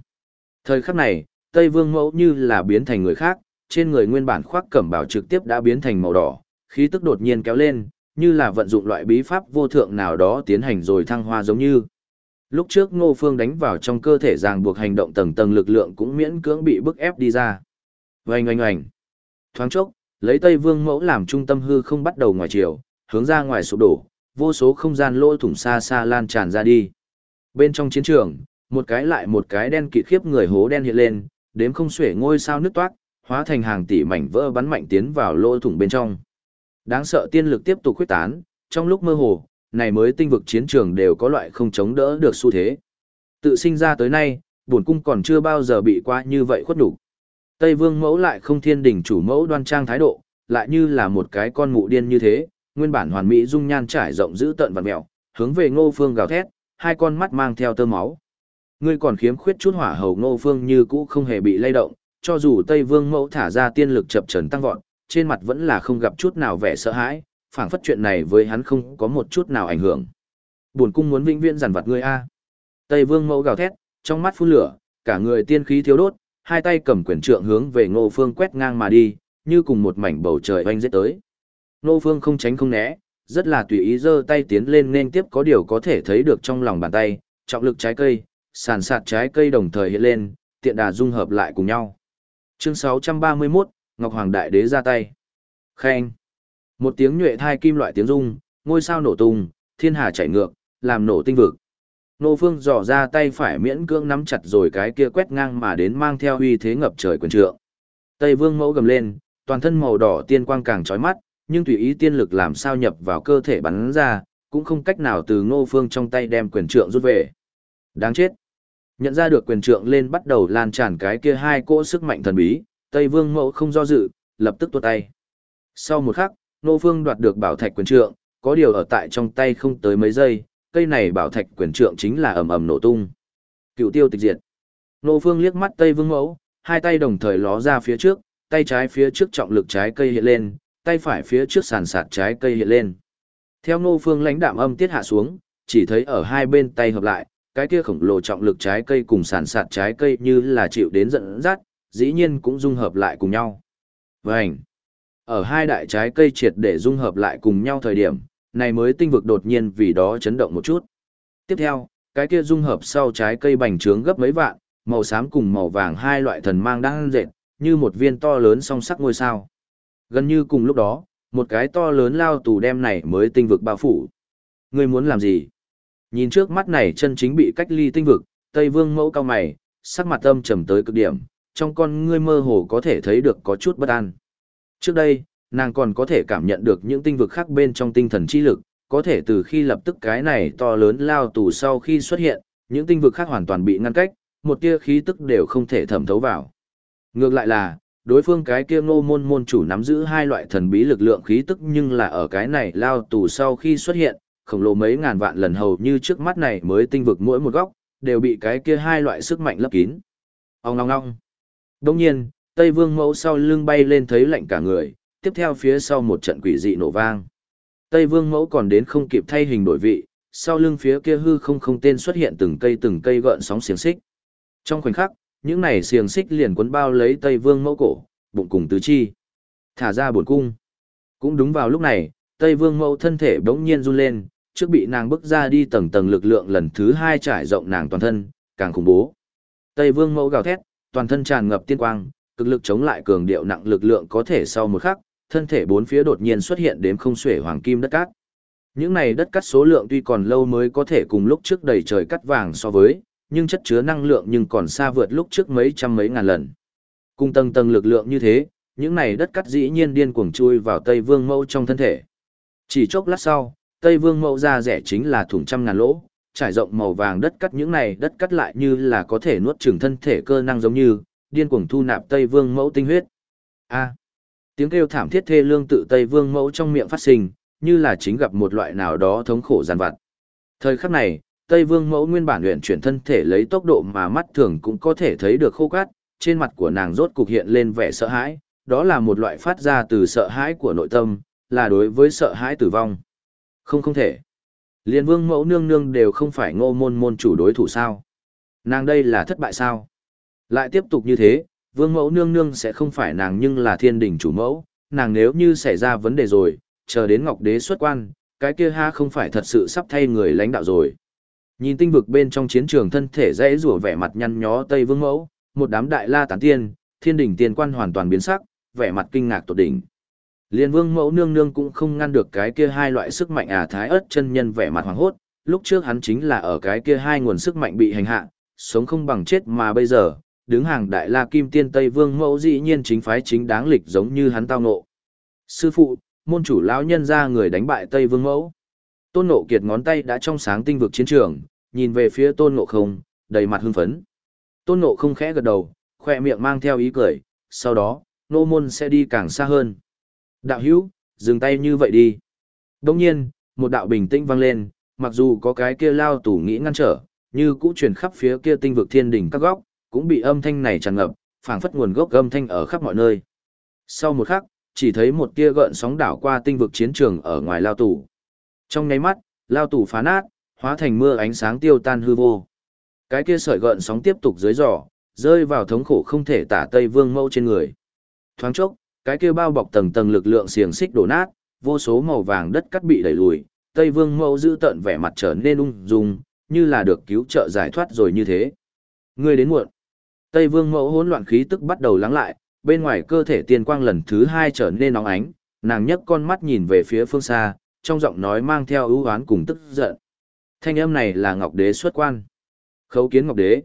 Thời khắc này, Tây Vương Mẫu như là biến thành người khác, trên người nguyên bản khoác cẩm bào trực tiếp đã biến thành màu đỏ, khí tức đột nhiên kéo lên, như là vận dụng loại bí pháp vô thượng nào đó tiến hành rồi thăng hoa giống như. Lúc trước Ngô Phương đánh vào trong cơ thể ràng buộc hành động tầng tầng lực lượng cũng miễn cưỡng bị bức ép đi ra. Oanh oanh oanh. Thoáng chốc, lấy Tây Vương mẫu làm trung tâm hư không bắt đầu ngoài chiều, hướng ra ngoài sụp đổ, vô số không gian lỗ thủng xa xa lan tràn ra đi. Bên trong chiến trường, một cái lại một cái đen kịt khiếp người hố đen hiện lên, đếm không xuể ngôi sao nứt toát, hóa thành hàng tỷ mảnh vỡ bắn mạnh tiến vào lỗ thủng bên trong. Đáng sợ tiên lực tiếp tục khuếch tán, trong lúc mơ hồ, này mới tinh vực chiến trường đều có loại không chống đỡ được xu thế. Tự sinh ra tới nay, bổn cung còn chưa bao giờ bị qua như vậy khuất đủ. Tây Vương mẫu lại không thiên đỉnh chủ mẫu đoan trang thái độ, lại như là một cái con mụ điên như thế, nguyên bản hoàn mỹ dung nhan trải rộng giữ tận vật mèo, hướng về Ngô Phương gào thét, hai con mắt mang theo tơ máu. Ngươi còn khiếm khuyết chút hỏa hầu Ngô Phương như cũ không hề bị lay động, cho dù Tây Vương mẫu thả ra tiên lực chập chờn tăng vọt, trên mặt vẫn là không gặp chút nào vẻ sợ hãi, phảng phất chuyện này với hắn không có một chút nào ảnh hưởng. Buồn cung muốn vĩnh viễn giàn vật ngươi a. Tây Vương mẫu gào thét, trong mắt phun lửa, cả người tiên khí thiếu đốt, hai tay cầm quyền trượng hướng về Ngô Phương quét ngang mà đi, như cùng một mảnh bầu trời oanh giết tới. Ngô Phương không tránh không né, rất là tùy ý giơ tay tiến lên nên tiếp có điều có thể thấy được trong lòng bàn tay, trọng lực trái cây, sàn sạt trái cây đồng thời hiện lên, tiện đà dung hợp lại cùng nhau. Chương 631, Ngọc Hoàng Đại Đế ra tay. Khen. Một tiếng nhuệ thai kim loại tiếng rung, ngôi sao nổ tung, thiên hà chảy ngược, làm nổ tinh vực. Nô Phương dò ra tay phải miễn cưỡng nắm chặt rồi cái kia quét ngang mà đến mang theo uy thế ngập trời quyền trượng. Tây Vương mẫu gầm lên, toàn thân màu đỏ tiên quang càng chói mắt, nhưng tùy ý tiên lực làm sao nhập vào cơ thể bắn ra, cũng không cách nào từ Ngô Phương trong tay đem quyền trượng rút về. Đáng chết. Nhận ra được quyền trượng lên bắt đầu lan tràn cái kia hai cỗ sức mạnh thần bí, Tây Vương mẫu không do dự, lập tức tuột tay. Sau một khắc, Nô Phương đoạt được bảo thạch quyền trượng, có điều ở tại trong tay không tới mấy giây, cây này bảo thạch quyền trượng chính là ầm ầm nổ tung. Cựu tiêu tịch diệt. Nô Phương liếc mắt Tây Vương Mẫu, hai tay đồng thời ló ra phía trước, tay trái phía trước trọng lực trái cây hiện lên, tay phải phía trước sàn sạt trái cây hiện lên. Theo Nô Phương lãnh đạm âm tiết hạ xuống, chỉ thấy ở hai bên tay hợp lại, cái kia khổng lồ trọng lực trái cây cùng sàn sạt trái cây như là chịu đến giận dắt, dĩ nhiên cũng dung hợp lại cùng nhau. Vành. Ở hai đại trái cây triệt để dung hợp lại cùng nhau thời điểm, này mới tinh vực đột nhiên vì đó chấn động một chút. Tiếp theo, cái kia dung hợp sau trái cây bành trướng gấp mấy vạn, màu xám cùng màu vàng hai loại thần mang đang dệt, như một viên to lớn song sắc ngôi sao. Gần như cùng lúc đó, một cái to lớn lao tù đem này mới tinh vực bao phủ. Ngươi muốn làm gì? Nhìn trước mắt này chân chính bị cách ly tinh vực, Tây Vương mẫu cao mày, sắc mặt âm trầm tới cực điểm, trong con ngươi mơ hồ có thể thấy được có chút bất an. Trước đây, nàng còn có thể cảm nhận được những tinh vực khác bên trong tinh thần chi lực, có thể từ khi lập tức cái này to lớn lao tù sau khi xuất hiện, những tinh vực khác hoàn toàn bị ngăn cách, một tia khí tức đều không thể thẩm thấu vào. Ngược lại là, đối phương cái kia ngô môn môn chủ nắm giữ hai loại thần bí lực lượng khí tức nhưng là ở cái này lao tù sau khi xuất hiện, khổng lồ mấy ngàn vạn lần hầu như trước mắt này mới tinh vực mỗi một góc, đều bị cái kia hai loại sức mạnh lấp kín. Ông ngong ngong. Đồng nhiên, Tây Vương mẫu sau lưng bay lên thấy lạnh cả người, tiếp theo phía sau một trận quỷ dị nổ vang. Tây Vương mẫu còn đến không kịp thay hình đổi vị, sau lưng phía kia hư không không tên xuất hiện từng cây từng cây gợn sóng xiềng xích. Trong khoảnh khắc, những này xiềng xích liền cuốn bao lấy Tây Vương mẫu cổ, bụng cùng tứ chi. Thả ra buồn cung. Cũng đúng vào lúc này, Tây Vương mẫu thân thể bỗng nhiên run lên, trước bị nàng bước ra đi tầng tầng lực lượng lần thứ hai trải rộng nàng toàn thân, càng khủng bố. Tây Vương mẫu gào thét, toàn thân tràn ngập tiên quang, cực lực chống lại cường điệu nặng lực lượng có thể sau một khắc, thân thể bốn phía đột nhiên xuất hiện đếm không xuể hoàng kim đất cát. Những này đất cát số lượng tuy còn lâu mới có thể cùng lúc trước đầy trời cắt vàng so với, nhưng chất chứa năng lượng nhưng còn xa vượt lúc trước mấy trăm mấy ngàn lần. Cùng tầng tầng lực lượng như thế, những này đất cắt dĩ nhiên điên cuồng chui vào Tây Vương Mẫu trong thân thể. Chỉ chốc lát sau, Tây Vương Mẫu ra rẻ chính là thủng trăm ngàn lỗ, trải rộng màu vàng đất cắt những này đất cắt lại như là có thể nuốt chửng thân thể cơ năng giống như, điên cuồng thu nạp Tây Vương Mẫu tinh huyết. A. À. tiếng kêu thảm thiết thê lương tự Tây Vương Mẫu trong miệng phát sinh, như là chính gặp một loại nào đó thống khổ giàn vặt. Thời khắc này, Tây Vương Mẫu nguyên bản luyện chuyển thân thể lấy tốc độ mà mắt thường cũng có thể thấy được khô cát, trên mặt của nàng rốt cục hiện lên vẻ sợ hãi, đó là một loại phát ra từ sợ hãi của nội tâm, là đối với sợ hãi tử vong. Không không thể. Liên vương mẫu nương nương đều không phải ngô môn môn chủ đối thủ sao. Nàng đây là thất bại sao. Lại tiếp tục như thế, vương mẫu nương nương sẽ không phải nàng nhưng là thiên đình chủ mẫu, nàng nếu như xảy ra vấn đề rồi, chờ đến ngọc đế xuất quan, cái kia ha không phải thật sự sắp thay người lãnh đạo rồi. Nhìn tinh vực bên trong chiến trường thân thể dễ rủa vẻ mặt nhăn nhó Tây Vương Mẫu, một đám đại la tán tiên, thiên đỉnh tiên quan hoàn toàn biến sắc, vẻ mặt kinh ngạc tột đỉnh. Liên Vương Mẫu nương nương cũng không ngăn được cái kia hai loại sức mạnh à thái ớt chân nhân vẻ mặt hoàng hốt, lúc trước hắn chính là ở cái kia hai nguồn sức mạnh bị hành hạ, sống không bằng chết mà bây giờ, đứng hàng đại la kim tiên Tây Vương Mẫu dĩ nhiên chính phái chính đáng lịch giống như hắn tao ngộ. Sư phụ, môn chủ lão nhân ra người đánh bại Tây Vương Mẫu. Tôn Nộ Kiệt ngón tay đã trong sáng tinh vực chiến trường, nhìn về phía Tôn Nộ Không, đầy mặt hưng phấn. Tôn Nộ Không khẽ gật đầu, khoe miệng mang theo ý cười, sau đó, nô môn sẽ đi càng xa hơn. Đạo hữu, dừng tay như vậy đi. Đồng nhiên, một đạo bình tĩnh vang lên, mặc dù có cái kia lao tủ nghĩ ngăn trở, như cũ truyền khắp phía kia tinh vực thiên đỉnh các góc, cũng bị âm thanh này tràn ngập, phảng phất nguồn gốc âm thanh ở khắp mọi nơi. Sau một khắc, chỉ thấy một tia gợn sóng đảo qua tinh vực chiến trường ở ngoài lao tủ. Trong nháy mắt, lao tủ phá nát, hóa thành mưa ánh sáng tiêu tan hư vô. Cái kia sợi gợn sóng tiếp tục dưới giỏ, rơi vào thống khổ không thể tả Tây Vương Mẫu trên người. Thoáng chốc, cái kia bao bọc tầng tầng lực lượng xiềng xích đổ nát, vô số màu vàng đất cắt bị đẩy lùi, Tây Vương Mẫu giữ tận vẻ mặt trở nên ung dung, như là được cứu trợ giải thoát rồi như thế. Ngươi đến muộn. Tây Vương Mẫu hỗn loạn khí tức bắt đầu lắng lại, bên ngoài cơ thể tiên quang lần thứ hai trở nên nóng ánh, nàng nhấc con mắt nhìn về phía phương xa, trong giọng nói mang theo ưu oán cùng tức giận. Thanh âm này là Ngọc Đế xuất quan. Khấu kiến Ngọc Đế.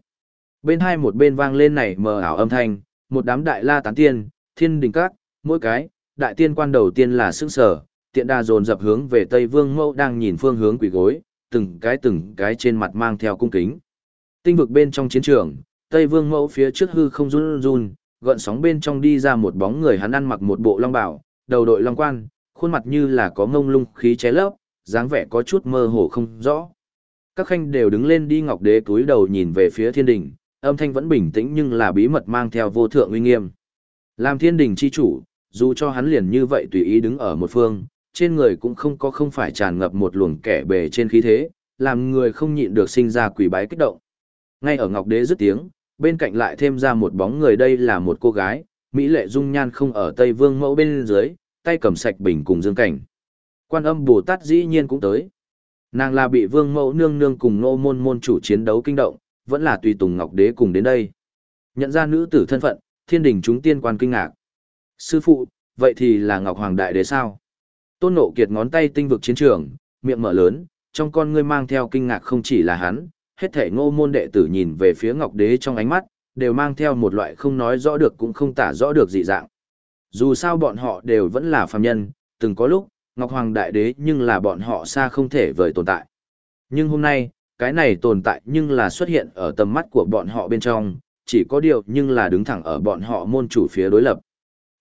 Bên hai một bên vang lên này mờ ảo âm thanh, một đám đại la tán tiên, thiên đình các, mỗi cái, đại tiên quan đầu tiên là sức sở, tiện đa dồn dập hướng về Tây Vương Mẫu đang nhìn phương hướng quỷ gối, từng cái từng cái trên mặt mang theo cung kính. Tinh vực bên trong chiến trường, Tây Vương Mẫu phía trước hư không run run, gợn sóng bên trong đi ra một bóng người hắn ăn mặc một bộ long bảo, đầu đội long quan, khuôn mặt như là có ngông lung khí ché lấp, dáng vẻ có chút mơ hồ không rõ. Các khanh đều đứng lên đi ngọc đế túi đầu nhìn về phía thiên đình, âm thanh vẫn bình tĩnh nhưng là bí mật mang theo vô thượng uy nghiêm. Làm thiên đình chi chủ, dù cho hắn liền như vậy tùy ý đứng ở một phương, trên người cũng không có không phải tràn ngập một luồng kẻ bề trên khí thế, làm người không nhịn được sinh ra quỷ bái kích động. Ngay ở ngọc đế dứt tiếng, bên cạnh lại thêm ra một bóng người đây là một cô gái, Mỹ lệ dung nhan không ở Tây Vương mẫu bên dưới, tay cầm sạch bình cùng dương cảnh. Quan âm Bồ Tát dĩ nhiên cũng tới. Nàng là bị vương mẫu nương nương cùng nô môn môn chủ chiến đấu kinh động, vẫn là tùy tùng ngọc đế cùng đến đây. Nhận ra nữ tử thân phận, thiên đình chúng tiên quan kinh ngạc. Sư phụ, vậy thì là Ngọc Hoàng Đại Đế sao? Tôn Ngộ Kiệt ngón tay tinh vực chiến trường, miệng mở lớn, trong con ngươi mang theo kinh ngạc không chỉ là hắn, hết thể ngô môn đệ tử nhìn về phía Ngọc Đế trong ánh mắt, đều mang theo một loại không nói rõ được cũng không tả rõ được dị dạng. Dù sao bọn họ đều vẫn là phàm nhân, từng có lúc, Ngọc Hoàng Đại Đế nhưng là bọn họ xa không thể vời tồn tại. Nhưng hôm nay, cái này tồn tại nhưng là xuất hiện ở tầm mắt của bọn họ bên trong, chỉ có điều nhưng là đứng thẳng ở bọn họ môn chủ phía đối lập.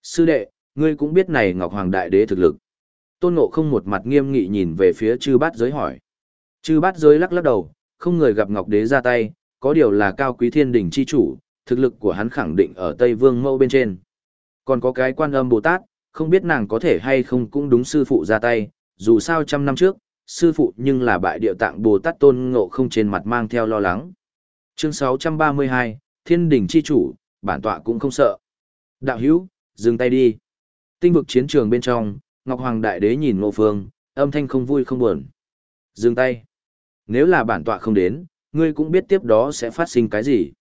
Sư đệ, ngươi cũng biết này Ngọc Hoàng Đại Đế thực lực. Tôn Ngộ không một mặt nghiêm nghị nhìn về phía chư bát giới hỏi. Chư bát giới lắc lắc đầu, không người gặp Ngọc Đế ra tay, có điều là cao quý thiên đỉnh chi chủ, thực lực của hắn khẳng định ở Tây Vương Mẫu bên trên. Còn có cái quan âm Bồ Tát, không biết nàng có thể hay không cũng đúng sư phụ ra tay, dù sao trăm năm trước, sư phụ nhưng là bại điệu tạng Bồ Tát tôn ngộ không trên mặt mang theo lo lắng. Chương 632, Thiên đỉnh chi chủ, bản tọa cũng không sợ. Đạo hữu, dừng tay đi. Tinh vực chiến trường bên trong, Ngọc Hoàng Đại Đế nhìn ngô Phương, âm thanh không vui không buồn. Dừng tay. Nếu là bản tọa không đến, ngươi cũng biết tiếp đó sẽ phát sinh cái gì.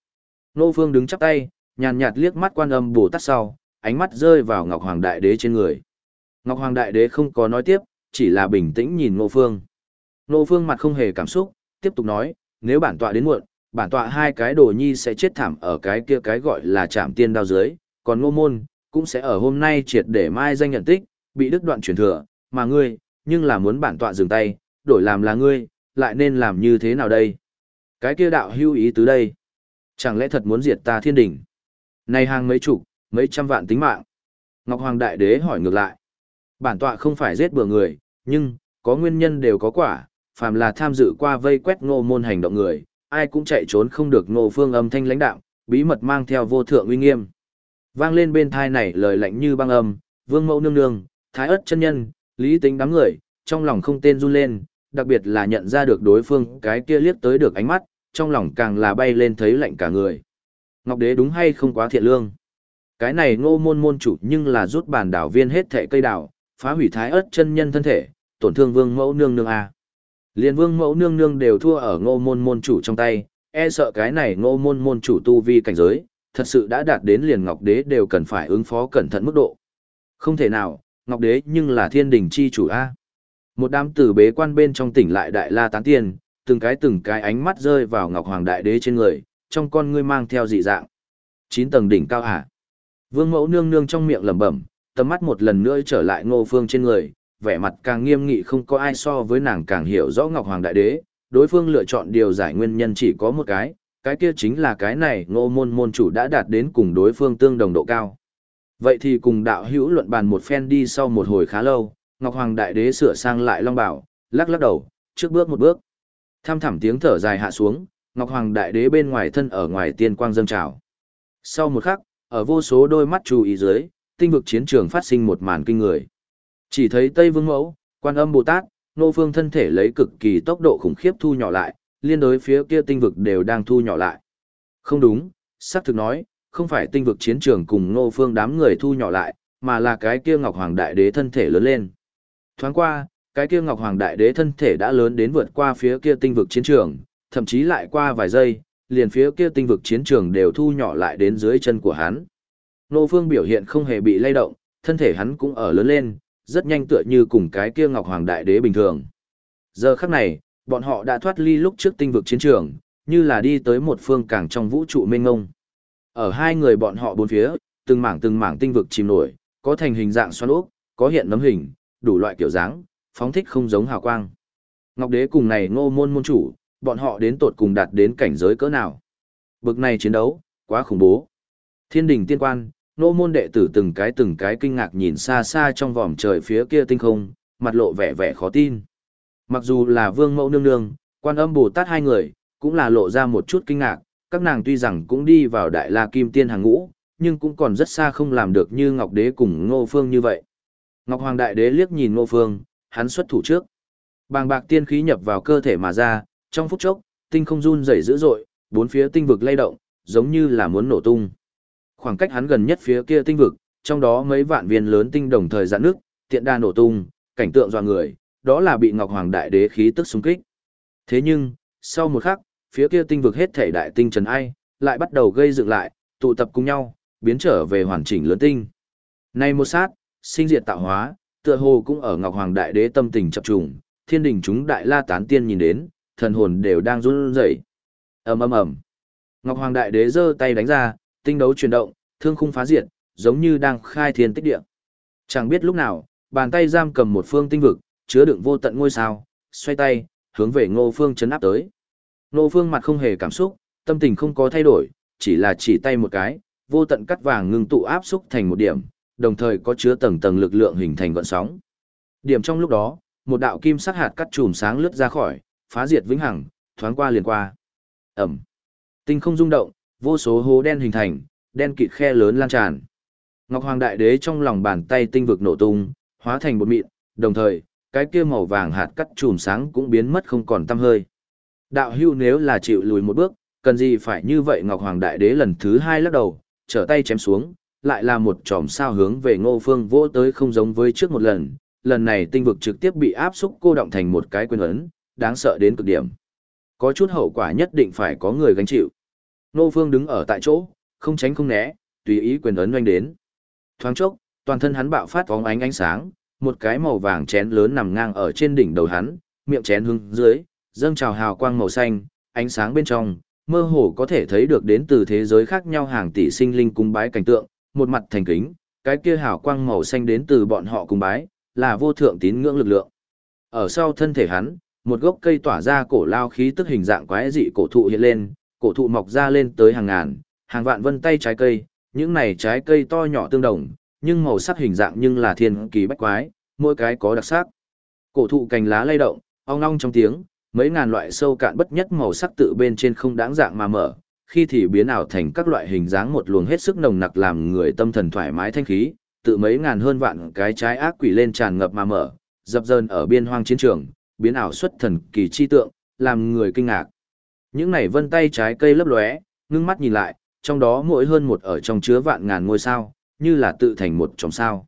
ngô Phương đứng chắp tay, nhàn nhạt liếc mắt quan âm Bồ Tát sau, ánh mắt rơi vào Ngọc Hoàng Đại Đế trên người. Ngọc Hoàng Đại Đế không có nói tiếp, chỉ là bình tĩnh nhìn ngô Phương. ngô Phương mặt không hề cảm xúc, tiếp tục nói, nếu bản tọa đến muộn, bản tọa hai cái đồ nhi sẽ chết thảm ở cái kia cái gọi là chạm tiên đao dưới, còn ngô môn, cũng sẽ ở hôm nay triệt để mai danh nhận tích, bị đứt đoạn truyền thừa, mà ngươi, nhưng là muốn bản tọa dừng tay, đổi làm là ngươi, lại nên làm như thế nào đây? Cái kia đạo hưu ý tứ đây. Chẳng lẽ thật muốn diệt ta thiên đỉnh? Này hàng mấy chục, mấy trăm vạn tính mạng. Ngọc Hoàng Đại Đế hỏi ngược lại. Bản tọa không phải giết bừa người, nhưng, có nguyên nhân đều có quả, phàm là tham dự qua vây quét ngô môn hành động người, ai cũng chạy trốn không được ngô phương âm thanh lãnh đạo, bí mật mang theo vô thượng uy nghiêm. Vang lên bên thai này lời lạnh như băng âm, vương mẫu nương nương, thái ất chân nhân, lý tính đám người, trong lòng không tên run lên, đặc biệt là nhận ra được đối phương cái kia liếc tới được ánh mắt, trong lòng càng là bay lên thấy lạnh cả người. Ngọc đế đúng hay không quá thiện lương. Cái này ngô môn môn chủ nhưng là rút bản đảo viên hết thệ cây đảo, phá hủy thái ất chân nhân thân thể, tổn thương vương mẫu nương nương A. Liên vương mẫu nương nương đều thua ở ngô môn môn chủ trong tay, e sợ cái này ngô môn môn chủ tu vi cảnh giới, thật sự đã đạt đến liền Ngọc Đế đều cần phải ứng phó cẩn thận mức độ. Không thể nào, Ngọc Đế nhưng là thiên đình chi chủ A. Một đám tử bế quan bên trong tỉnh lại đại la tán tiên, từng cái từng cái ánh mắt rơi vào Ngọc Hoàng Đại Đế trên người, trong con ngươi mang theo dị dạng. Chín tầng đỉnh cao hả? Vương mẫu nương nương trong miệng lẩm bẩm, tầm mắt một lần nữa trở lại ngô phương trên người, vẻ mặt càng nghiêm nghị không có ai so với nàng càng hiểu rõ Ngọc Hoàng Đại Đế, đối phương lựa chọn điều giải nguyên nhân chỉ có một cái, cái kia chính là cái này ngô môn môn chủ đã đạt đến cùng đối phương tương đồng độ cao. Vậy thì cùng đạo hữu luận bàn một phen đi sau một hồi khá lâu, Ngọc Hoàng Đại Đế sửa sang lại long bảo, lắc lắc đầu, trước bước một bước. Tham thẳm tiếng thở dài hạ xuống, Ngọc Hoàng Đại Đế bên ngoài thân ở ngoài tiên quang dâng trào. Sau một khắc, ở vô số đôi mắt chú ý dưới, tinh vực chiến trường phát sinh một màn kinh người. Chỉ thấy Tây Vương Mẫu, Quan Âm Bồ Tát, nô phương thân thể lấy cực kỳ tốc độ khủng khiếp thu nhỏ lại, liên đối phía kia tinh vực đều đang thu nhỏ lại. Không đúng, xác thực nói, không phải tinh vực chiến trường cùng nô phương đám người thu nhỏ lại, mà là cái kia Ngọc Hoàng Đại Đế thân thể lớn lên. Thoáng qua, cái kia Ngọc Hoàng Đại Đế thân thể đã lớn đến vượt qua phía kia tinh vực chiến trường, thậm chí lại qua vài giây, liền phía kia tinh vực chiến trường đều thu nhỏ lại đến dưới chân của hắn. Nô Phương biểu hiện không hề bị lay động, thân thể hắn cũng ở lớn lên, rất nhanh tựa như cùng cái kia Ngọc Hoàng Đại Đế bình thường. Giờ khắc này, bọn họ đã thoát ly lúc trước tinh vực chiến trường, như là đi tới một phương càng trong vũ trụ mênh ngông. Ở hai người bọn họ bốn phía, từng mảng từng mảng tinh vực chìm nổi, có thành hình dạng xoắn ốc, có hiện nấm hình, đủ loại kiểu dáng, phóng thích không giống hào quang. Ngọc Đế cùng này ngô môn môn chủ, bọn họ đến tột cùng đạt đến cảnh giới cỡ nào. Bực này chiến đấu, quá khủng bố. Thiên đình tiên quan, ngô môn đệ tử từng cái từng cái kinh ngạc nhìn xa xa trong vòm trời phía kia tinh không, mặt lộ vẻ vẻ khó tin. Mặc dù là vương mẫu nương nương, quan âm Bồ Tát hai người, cũng là lộ ra một chút kinh ngạc, các nàng tuy rằng cũng đi vào đại la kim tiên hàng ngũ, nhưng cũng còn rất xa không làm được như Ngọc Đế cùng Ngô Phương như vậy. Ngọc Hoàng Đại Đế liếc nhìn Ngô Phương, hắn xuất thủ trước. Bàng bạc tiên khí nhập vào cơ thể mà ra, trong phút chốc, tinh không run rẩy dữ dội, bốn phía tinh vực lay động, giống như là muốn nổ tung. Khoảng cách hắn gần nhất phía kia tinh vực, trong đó mấy vạn viên lớn tinh đồng thời giãn nước, tiện đa nổ tung, cảnh tượng doa người, đó là bị Ngọc Hoàng Đại Đế khí tức xung kích. Thế nhưng, sau một khắc, phía kia tinh vực hết thể đại tinh trần ai, lại bắt đầu gây dựng lại, tụ tập cùng nhau, biến trở về hoàn chỉnh lớn tinh. nay một sát, sinh diệt tạo hóa, tựa hồ cũng ở Ngọc Hoàng Đại Đế tâm tình chập trùng, thiên đình chúng đại la tán tiên nhìn đến, thần hồn đều đang run rẩy. Ầm ầm ầm. Ngọc Hoàng Đại Đế giơ tay đánh ra, tinh đấu chuyển động, thương khung phá diệt, giống như đang khai thiên tích địa. Chẳng biết lúc nào, bàn tay giam cầm một phương tinh vực, chứa đựng vô tận ngôi sao, xoay tay, hướng về Ngô Phương chấn áp tới. Ngô Phương mặt không hề cảm xúc, tâm tình không có thay đổi, chỉ là chỉ tay một cái, vô tận cắt vàng ngưng tụ áp xúc thành một điểm, đồng thời có chứa tầng tầng lực lượng hình thành gợn sóng. Điểm trong lúc đó, một đạo kim sắc hạt cắt chùm sáng lướt ra khỏi, phá diệt vĩnh hằng, thoáng qua liền qua. Ẩm. Tinh không rung động, vô số hố đen hình thành, đen kịt khe lớn lan tràn. Ngọc Hoàng Đại Đế trong lòng bàn tay tinh vực nổ tung, hóa thành bột mịn, đồng thời, cái kia màu vàng hạt cắt chùm sáng cũng biến mất không còn tăm hơi. Đạo hưu nếu là chịu lùi một bước, cần gì phải như vậy Ngọc Hoàng Đại Đế lần thứ hai lắc đầu, trở tay chém xuống, lại là một tròm sao hướng về ngô phương vỗ tới không giống với trước một lần, lần này tinh vực trực tiếp bị áp xúc cô động thành một cái quyền ấn, đáng sợ đến cực điểm. Có chút hậu quả nhất định phải có người gánh chịu. Ngô phương đứng ở tại chỗ, không tránh không né, tùy ý quyền ấn doanh đến. Thoáng chốc, toàn thân hắn bạo phát phóng ánh ánh sáng, một cái màu vàng chén lớn nằm ngang ở trên đỉnh đầu hắn, miệng chén hướng dưới, dâng trào hào quang màu xanh, ánh sáng bên trong, mơ hồ có thể thấy được đến từ thế giới khác nhau hàng tỷ sinh linh cung bái cảnh tượng, một mặt thành kính, cái kia hào quang màu xanh đến từ bọn họ cung bái, là vô thượng tín ngưỡng lực lượng. Ở sau thân thể hắn, một gốc cây tỏa ra cổ lao khí tức hình dạng quái dị cổ thụ hiện lên, cổ thụ mọc ra lên tới hàng ngàn, hàng vạn vân tay trái cây, những này trái cây to nhỏ tương đồng, nhưng màu sắc hình dạng nhưng là thiên kỳ bách quái, mỗi cái có đặc sắc. Cổ thụ cành lá lay động, ong ong trong tiếng, mấy ngàn loại sâu cạn bất nhất màu sắc tự bên trên không đáng dạng mà mở, khi thì biến ảo thành các loại hình dáng một luồng hết sức nồng nặc làm người tâm thần thoải mái thanh khí, tự mấy ngàn hơn vạn cái trái ác quỷ lên tràn ngập mà mở, dập dờn ở biên hoang chiến trường, biến ảo xuất thần kỳ chi tượng, làm người kinh ngạc. Những này vân tay trái cây lấp lóe, ngưng mắt nhìn lại, trong đó mỗi hơn một ở trong chứa vạn ngàn ngôi sao, như là tự thành một chòm sao.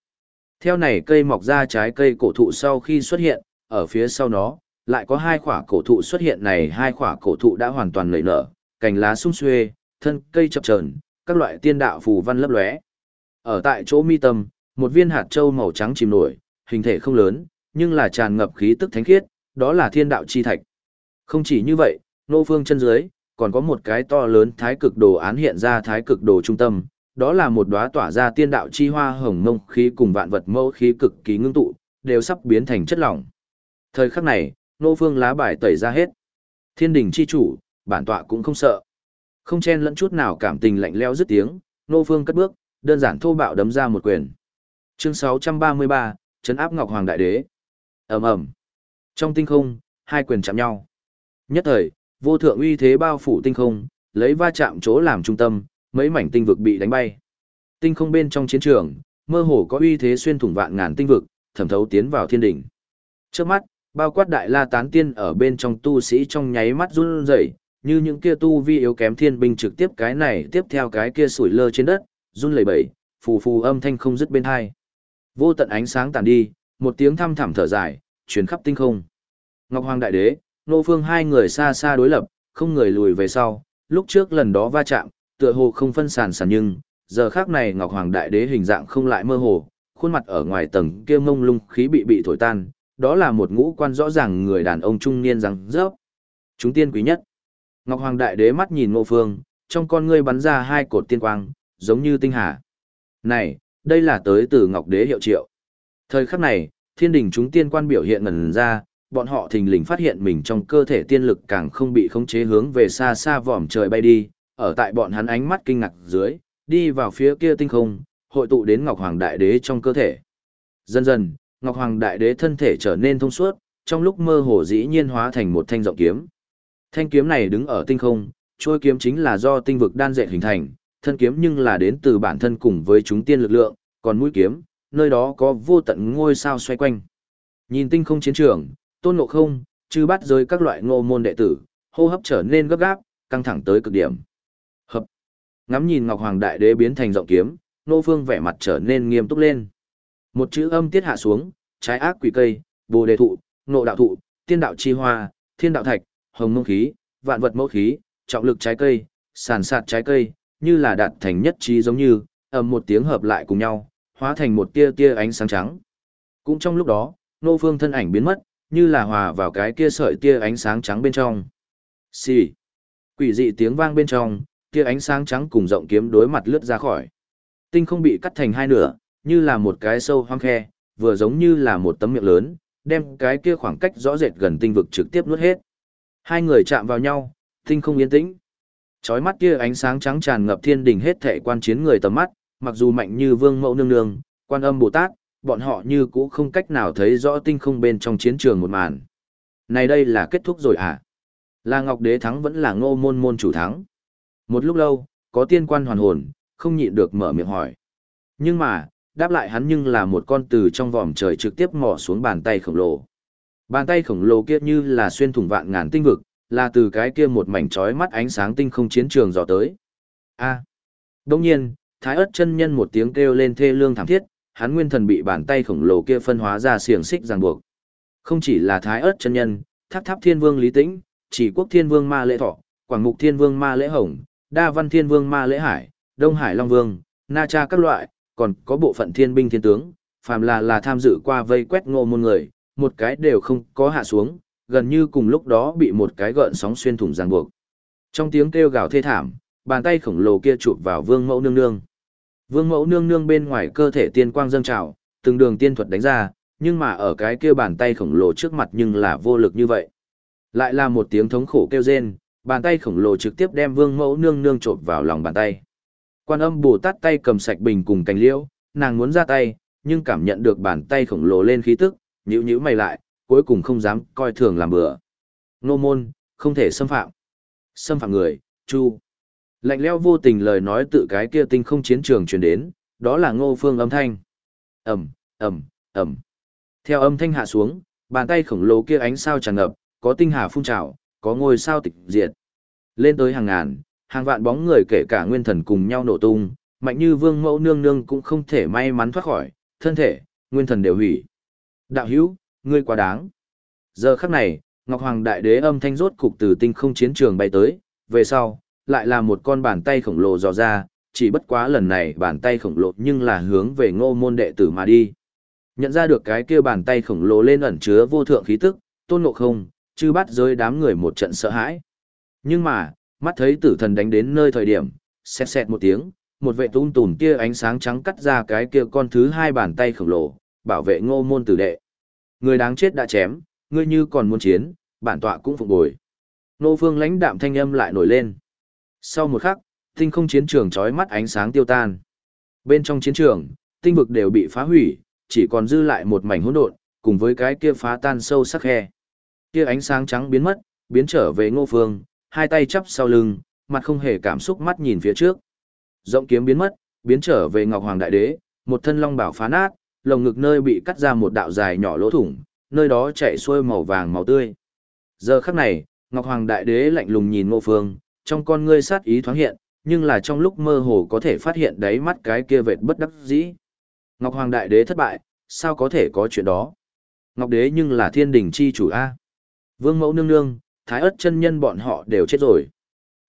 Theo này cây mọc ra trái cây cổ thụ sau khi xuất hiện, ở phía sau nó, lại có hai khỏa cổ thụ xuất hiện này hai khỏa cổ thụ đã hoàn toàn nảy nở, cành lá sung xuê, thân cây chập chờn, các loại tiên đạo phù văn lấp lóe. Ở tại chỗ mi tâm, một viên hạt châu màu trắng chìm nổi, hình thể không lớn, nhưng là tràn ngập khí tức thánh khiết, đó là thiên đạo chi thạch. Không chỉ như vậy, nô phương chân dưới, còn có một cái to lớn thái cực đồ án hiện ra thái cực đồ trung tâm, đó là một đóa tỏa ra tiên đạo chi hoa hồng mông khí cùng vạn vật mẫu khí cực kỳ ngưng tụ, đều sắp biến thành chất lỏng. Thời khắc này, nô phương lá bài tẩy ra hết. Thiên đình chi chủ, bản tọa cũng không sợ. Không chen lẫn chút nào cảm tình lạnh leo dứt tiếng, nô phương cất bước, đơn giản thô bạo đấm ra một quyền. Chương 633, chấn áp Ngọc Hoàng Đại Đế. ầm ầm Trong tinh không, hai quyền chạm nhau. Nhất thời, vô thượng uy thế bao phủ tinh không, lấy va chạm chỗ làm trung tâm, mấy mảnh tinh vực bị đánh bay. Tinh không bên trong chiến trường, mơ hồ có uy thế xuyên thủng vạn ngàn tinh vực, thẩm thấu tiến vào thiên đỉnh. Trước mắt, bao quát đại la tán tiên ở bên trong tu sĩ trong nháy mắt run rẩy, như những kia tu vi yếu kém thiên binh trực tiếp cái này tiếp theo cái kia sủi lơ trên đất, run lẩy bẩy, phù phù âm thanh không dứt bên hai. Vô tận ánh sáng tàn đi, một tiếng thăm thẳm thở dài, truyền khắp tinh không. Ngọc Hoàng Đại Đế, Nô Phương hai người xa xa đối lập, không người lùi về sau, lúc trước lần đó va chạm, tựa hồ không phân sàn sàn nhưng, giờ khác này Ngọc Hoàng Đại Đế hình dạng không lại mơ hồ, khuôn mặt ở ngoài tầng kia mông lung khí bị bị thổi tan, đó là một ngũ quan rõ ràng người đàn ông trung niên rằng rớp. Chúng tiên quý nhất. Ngọc Hoàng Đại Đế mắt nhìn Ngô Phương, trong con ngươi bắn ra hai cột tiên quang, giống như tinh hà. Này, đây là tới từ Ngọc Đế hiệu triệu. Thời khắc này, thiên đình chúng tiên quan biểu hiện ngần ra, bọn họ thình lình phát hiện mình trong cơ thể tiên lực càng không bị khống chế hướng về xa xa vòm trời bay đi, ở tại bọn hắn ánh mắt kinh ngạc dưới, đi vào phía kia tinh không, hội tụ đến Ngọc Hoàng Đại Đế trong cơ thể. Dần dần, Ngọc Hoàng Đại Đế thân thể trở nên thông suốt, trong lúc mơ hồ dĩ nhiên hóa thành một thanh rộng kiếm. Thanh kiếm này đứng ở tinh không, trôi kiếm chính là do tinh vực đan dệt hình thành, thân kiếm nhưng là đến từ bản thân cùng với chúng tiên lực lượng, còn mũi kiếm, nơi đó có vô tận ngôi sao xoay quanh. Nhìn tinh không chiến trường, tôn ngộ không, chư bắt rơi các loại ngô môn đệ tử, hô hấp trở nên gấp gáp, căng thẳng tới cực điểm. Ngắm nhìn Ngọc Hoàng Đại Đế biến thành rộng kiếm, nô phương vẻ mặt trở nên nghiêm túc lên. Một chữ âm tiết hạ xuống, trái ác quỷ cây, bồ đề thụ, nộ đạo thụ, tiên đạo chi hoa, thiên đạo thạch, hồng mông khí, vạn vật mẫu khí, trọng lực trái cây, sàn sạt trái cây, như là đạt thành nhất trí giống như, ầm một tiếng hợp lại cùng nhau, hóa thành một tia tia ánh sáng trắng. Cũng trong lúc đó, nô Phương thân ảnh biến mất, như là hòa vào cái kia sợi tia ánh sáng trắng bên trong. Xì. Quỷ dị tiếng vang bên trong, tia ánh sáng trắng cùng rộng kiếm đối mặt lướt ra khỏi. Tinh không bị cắt thành hai nửa, như là một cái sâu hoang khe, vừa giống như là một tấm miệng lớn, đem cái kia khoảng cách rõ rệt gần tinh vực trực tiếp nuốt hết. Hai người chạm vào nhau, tinh không yên tĩnh. Chói mắt kia ánh sáng trắng tràn ngập thiên đình hết thảy quan chiến người tầm mắt, mặc dù mạnh như vương mẫu nương nương, quan âm Bồ Tát, bọn họ như cũ không cách nào thấy rõ tinh không bên trong chiến trường một màn. Này đây là kết thúc rồi à? Là Ngọc Đế thắng vẫn là ngô môn môn chủ thắng. Một lúc lâu, có tiên quan hoàn hồn, không nhịn được mở miệng hỏi. Nhưng mà, đáp lại hắn nhưng là một con từ trong vòm trời trực tiếp mò xuống bàn tay khổng lồ. Bàn tay khổng lồ kia như là xuyên thủng vạn ngàn tinh vực, là từ cái kia một mảnh chói mắt ánh sáng tinh không chiến trường dò tới. A. À. Nhiên, Thái Ức chân nhân một tiếng kêu lên thê lương thảm thiết, hắn nguyên thần bị bàn tay khổng lồ kia phân hóa ra xiềng xích ràng buộc. Không chỉ là Thái Ức chân nhân, Tháp Tháp Thiên Vương Lý Tĩnh, Chỉ Quốc Thiên Vương Ma Lễ Thọ, Quảng Mục Thiên Vương Ma Lễ Hồng, Đa Văn Thiên Vương Ma Lễ Hải, Đông Hải Long Vương, Na Cha các loại, còn có bộ phận thiên binh thiên tướng, phàm là là tham dự qua vây quét ngô môn người, một cái đều không có hạ xuống, gần như cùng lúc đó bị một cái gợn sóng xuyên thủng ràng buộc. Trong tiếng kêu gào thê thảm, bàn tay khổng lồ kia chụp vào vương mẫu nương nương. Vương mẫu nương nương bên ngoài cơ thể tiên quang dâng trào, từng đường tiên thuật đánh ra, nhưng mà ở cái kia bàn tay khổng lồ trước mặt nhưng là vô lực như vậy. Lại là một tiếng thống khổ kêu rên, bàn tay khổng lồ trực tiếp đem vương mẫu nương nương trộn vào lòng bàn tay. Quan âm Bồ Tát tay cầm sạch bình cùng cành liễu, nàng muốn ra tay, nhưng cảm nhận được bàn tay khổng lồ lên khí tức, nhíu nhíu mày lại, cuối cùng không dám coi thường làm bừa. Nô môn, không thể xâm phạm. Xâm phạm người, chu. Lạnh leo vô tình lời nói tự cái kia tinh không chiến trường truyền đến, đó là ngô phương âm thanh. Ẩm, Ẩm, Ẩm. Theo âm thanh hạ xuống, bàn tay khổng lồ kia ánh sao tràn ngập, có tinh hà phun trào, có ngôi sao tịch diệt. Lên tới hàng ngàn, hàng vạn bóng người kể cả nguyên thần cùng nhau nổ tung, mạnh như vương mẫu nương nương cũng không thể may mắn thoát khỏi, thân thể, nguyên thần đều hủy. Đạo hữu, ngươi quá đáng. Giờ khắc này, Ngọc Hoàng Đại Đế âm thanh rốt cục từ tinh không chiến trường bay tới, về sau, lại là một con bàn tay khổng lồ dò ra, chỉ bất quá lần này bàn tay khổng lồ nhưng là hướng về ngô môn đệ tử mà đi. Nhận ra được cái kia bàn tay khổng lồ lên ẩn chứa vô thượng khí tức, tôn ngộ không, chư bắt rơi đám người một trận sợ hãi. Nhưng mà, mắt thấy tử thần đánh đến nơi thời điểm, xẹt xẹt một tiếng, một vệ tung tùm kia ánh sáng trắng cắt ra cái kia con thứ hai bàn tay khổng lồ, bảo vệ ngô môn tử đệ. Người đáng chết đã chém, ngươi như còn muốn chiến, bản tọa cũng phục bồi. Nô phương lãnh đạm thanh âm lại nổi lên. Sau một khắc, tinh không chiến trường trói mắt ánh sáng tiêu tan. Bên trong chiến trường, tinh vực đều bị phá hủy, chỉ còn dư lại một mảnh hỗn độn, cùng với cái kia phá tan sâu sắc khe. Kia ánh sáng trắng biến mất, biến trở về Ngô Phương, hai tay chắp sau lưng, mặt không hề cảm xúc mắt nhìn phía trước. Rộng kiếm biến mất, biến trở về Ngọc Hoàng Đại Đế, một thân long bảo phá nát, lồng ngực nơi bị cắt ra một đạo dài nhỏ lỗ thủng, nơi đó chảy xuôi màu vàng màu tươi. Giờ khắc này, Ngọc Hoàng Đại Đế lạnh lùng nhìn Ngô Phương, trong con ngươi sát ý thoáng hiện, nhưng là trong lúc mơ hồ có thể phát hiện đáy mắt cái kia vệt bất đắc dĩ. Ngọc Hoàng Đại Đế thất bại, sao có thể có chuyện đó? Ngọc Đế nhưng là thiên đình chi chủ A. Vương Mẫu Nương Nương, Thái ất chân nhân bọn họ đều chết rồi.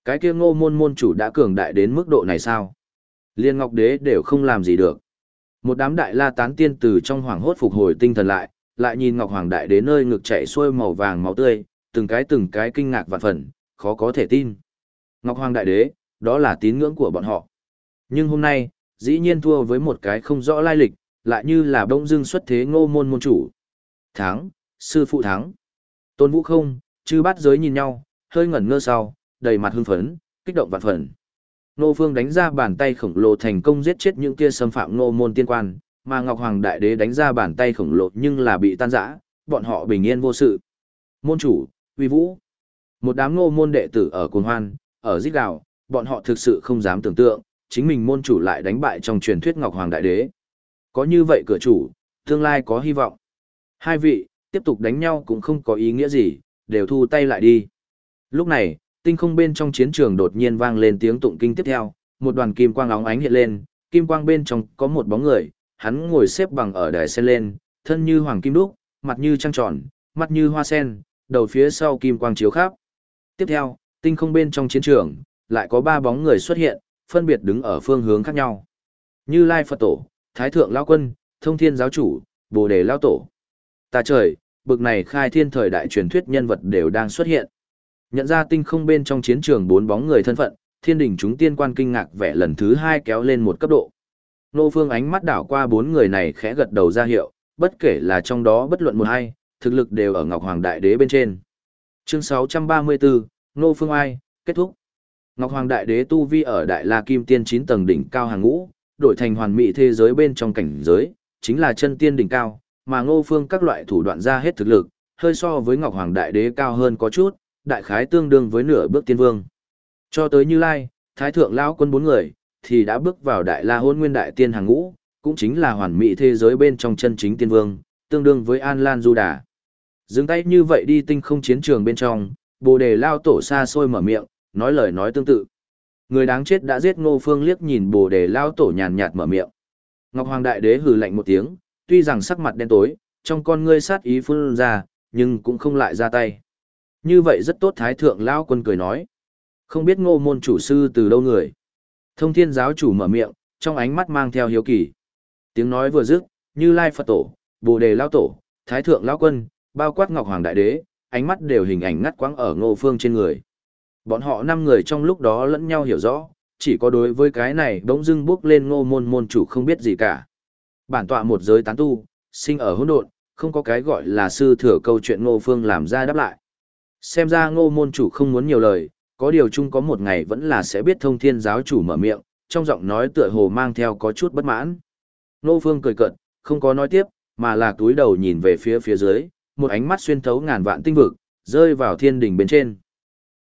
Cái kia ngô môn môn chủ đã cường đại đến mức độ này sao? Liên Ngọc Đế đều không làm gì được. Một đám đại la tán tiên từ trong hoàng hốt phục hồi tinh thần lại, lại nhìn Ngọc Hoàng Đại Đế nơi ngực chảy xuôi màu vàng máu tươi, từng cái từng cái kinh ngạc vạn phần, khó có thể tin. Ngọc Hoàng Đại Đế, đó là tín ngưỡng của bọn họ. Nhưng hôm nay, dĩ nhiên thua với một cái không rõ lai lịch, lại như là bỗng dưng xuất thế ngô môn môn chủ. Thắng, sư phụ thắng. Tôn Vũ không, chư bát giới nhìn nhau, hơi ngẩn ngơ sau, đầy mặt hưng phấn, kích động vạn phần. Nô Phương đánh ra bàn tay khổng lồ thành công giết chết những kia xâm phạm nô môn tiên quan, mà Ngọc Hoàng Đại Đế đánh ra bàn tay khổng lồ nhưng là bị tan rã, bọn họ bình yên vô sự. Môn chủ, uy vũ. Một đám nô môn đệ tử ở cuồng hoan, ở giết gào, bọn họ thực sự không dám tưởng tượng, chính mình môn chủ lại đánh bại trong truyền thuyết Ngọc Hoàng Đại Đế. Có như vậy cửa chủ, tương lai có hy vọng. Hai vị, tiếp tục đánh nhau cũng không có ý nghĩa gì, đều thu tay lại đi. Lúc này, tinh không bên trong chiến trường đột nhiên vang lên tiếng tụng kinh tiếp theo, một đoàn kim quang óng ánh hiện lên, kim quang bên trong có một bóng người, hắn ngồi xếp bằng ở đài sen lên, thân như hoàng kim đúc, mặt như trăng tròn, mắt như hoa sen, đầu phía sau kim quang chiếu khắp. Tiếp theo, tinh không bên trong chiến trường, lại có ba bóng người xuất hiện, phân biệt đứng ở phương hướng khác nhau. Như Lai Phật Tổ, Thái thượng lão quân, thông thiên giáo chủ, bồ đề lao tổ. Ta trời, bực này khai thiên thời đại truyền thuyết nhân vật đều đang xuất hiện. Nhận ra tinh không bên trong chiến trường bốn bóng người thân phận, thiên đình chúng tiên quan kinh ngạc vẻ lần thứ hai kéo lên một cấp độ. Nô Phương ánh mắt đảo qua bốn người này khẽ gật đầu ra hiệu, bất kể là trong đó bất luận một ai, thực lực đều ở Ngọc Hoàng Đại Đế bên trên. Chương 634, Nô Phương Ai, kết thúc. Ngọc Hoàng Đại Đế tu vi ở Đại La Kim Tiên 9 tầng đỉnh cao hàng ngũ, đổi thành hoàn mỹ thế giới bên trong cảnh giới, chính là chân tiên đỉnh cao, mà Ngô Phương các loại thủ đoạn ra hết thực lực, hơi so với Ngọc Hoàng Đại Đế cao hơn có chút, đại khái tương đương với nửa bước tiên vương. Cho tới Như Lai, Thái Thượng lão quân bốn người, thì đã bước vào Đại La Hôn Nguyên Đại Tiên hàng ngũ, cũng chính là hoàn mỹ thế giới bên trong chân chính tiên vương, tương đương với An Lan Du Đà. Dừng tay như vậy đi tinh không chiến trường bên trong, Bồ Đề lao tổ xa xôi mở miệng, nói lời nói tương tự. Người đáng chết đã giết Ngô Phương liếc nhìn Bồ Đề lao tổ nhàn nhạt mở miệng. Ngọc Hoàng Đại Đế hừ lạnh một tiếng, tuy rằng sắc mặt đen tối, trong con ngươi sát ý phun ra, nhưng cũng không lại ra tay. Như vậy rất tốt Thái Thượng Lao quân cười nói. Không biết ngô môn chủ sư từ đâu người. Thông thiên giáo chủ mở miệng, trong ánh mắt mang theo hiếu kỳ. Tiếng nói vừa dứt, như Lai Phật Tổ, Bồ Đề Lao Tổ, Thái Thượng Lao Quân, bao quát Ngọc Hoàng Đại Đế, ánh mắt đều hình ảnh ngắt quãng ở ngô phương trên người. Bọn họ năm người trong lúc đó lẫn nhau hiểu rõ, chỉ có đối với cái này bỗng dưng bước lên ngô môn môn chủ không biết gì cả. Bản tọa một giới tán tu, sinh ở hỗn độn, không có cái gọi là sư thừa câu chuyện ngô phương làm ra đáp lại. Xem ra ngô môn chủ không muốn nhiều lời, có điều chung có một ngày vẫn là sẽ biết thông thiên giáo chủ mở miệng, trong giọng nói tựa hồ mang theo có chút bất mãn. Ngô phương cười cợt, không có nói tiếp, mà là túi đầu nhìn về phía phía dưới, một ánh mắt xuyên thấu ngàn vạn tinh vực, rơi vào thiên đỉnh bên trên.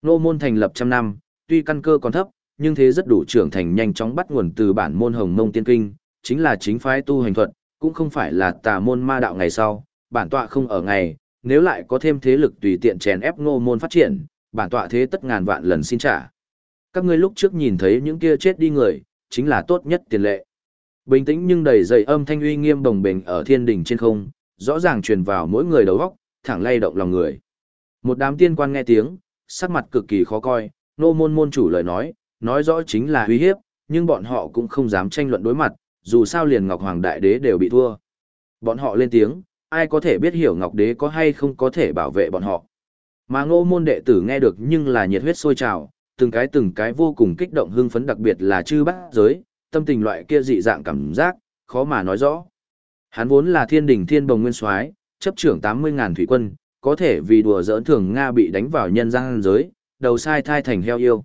Ngô môn thành lập trăm năm, tuy căn cơ còn thấp, nhưng thế rất đủ trưởng thành nhanh chóng bắt nguồn từ bản môn hồng mông tiên kinh, chính là chính phái tu hành thuật, cũng không phải là tà môn ma đạo ngày sau, bản tọa không ở ngày, nếu lại có thêm thế lực tùy tiện chèn ép ngô môn phát triển, bản tọa thế tất ngàn vạn lần xin trả. Các ngươi lúc trước nhìn thấy những kia chết đi người, chính là tốt nhất tiền lệ. Bình tĩnh nhưng đầy dày âm thanh uy nghiêm đồng bình ở thiên đỉnh trên không, rõ ràng truyền vào mỗi người đầu óc, thẳng lay động lòng người. Một đám tiên quan nghe tiếng, sắc mặt cực kỳ khó coi, nô môn môn chủ lời nói, nói rõ chính là uy hiếp, nhưng bọn họ cũng không dám tranh luận đối mặt, dù sao liền Ngọc Hoàng Đại Đế đều bị thua. Bọn họ lên tiếng, ai có thể biết hiểu Ngọc Đế có hay không có thể bảo vệ bọn họ. Mà ngô môn đệ tử nghe được nhưng là nhiệt huyết sôi trào, từng cái từng cái vô cùng kích động hưng phấn đặc biệt là chư bát giới, tâm tình loại kia dị dạng cảm giác, khó mà nói rõ. Hắn vốn là thiên đình thiên bồng nguyên soái, chấp trưởng 80.000 thủy quân, có thể vì đùa giỡn thường Nga bị đánh vào nhân gian giới, đầu sai thai thành heo yêu.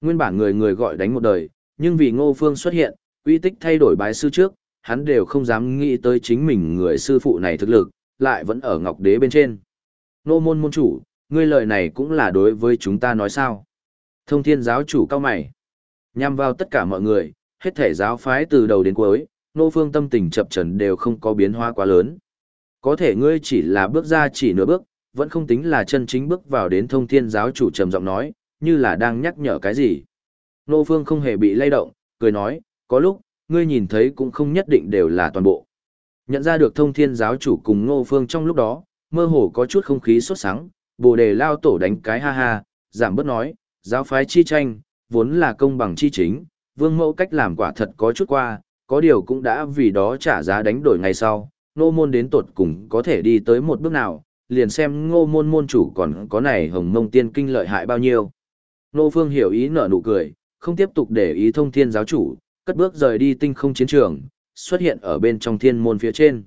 Nguyên bản người người gọi đánh một đời, nhưng vì ngô phương xuất hiện, uy tích thay đổi bái sư trước, hắn đều không dám nghĩ tới chính mình người sư phụ này thực lực, lại vẫn ở ngọc đế bên trên. Nô môn môn chủ, ngươi lời này cũng là đối với chúng ta nói sao. Thông thiên giáo chủ cao mày. Nhằm vào tất cả mọi người, hết thể giáo phái từ đầu đến cuối, nô phương tâm tình chập trần đều không có biến hóa quá lớn. Có thể ngươi chỉ là bước ra chỉ nửa bước, vẫn không tính là chân chính bước vào đến thông thiên giáo chủ trầm giọng nói, như là đang nhắc nhở cái gì. Nô phương không hề bị lay động, cười nói, có lúc, ngươi nhìn thấy cũng không nhất định đều là toàn bộ. Nhận ra được thông thiên giáo chủ cùng ngô phương trong lúc đó, mơ hồ có chút không khí sốt sắng, bồ đề lao tổ đánh cái ha ha, giảm bớt nói, giáo phái chi tranh, vốn là công bằng chi chính, vương mẫu cách làm quả thật có chút qua, có điều cũng đã vì đó trả giá đánh đổi ngày sau, ngô môn đến tột cùng có thể đi tới một bước nào, liền xem ngô môn môn chủ còn có này hồng mông tiên kinh lợi hại bao nhiêu. Ngô phương hiểu ý nở nụ cười, không tiếp tục để ý thông thiên giáo chủ, cất bước rời đi tinh không chiến trường, xuất hiện ở bên trong thiên môn phía trên.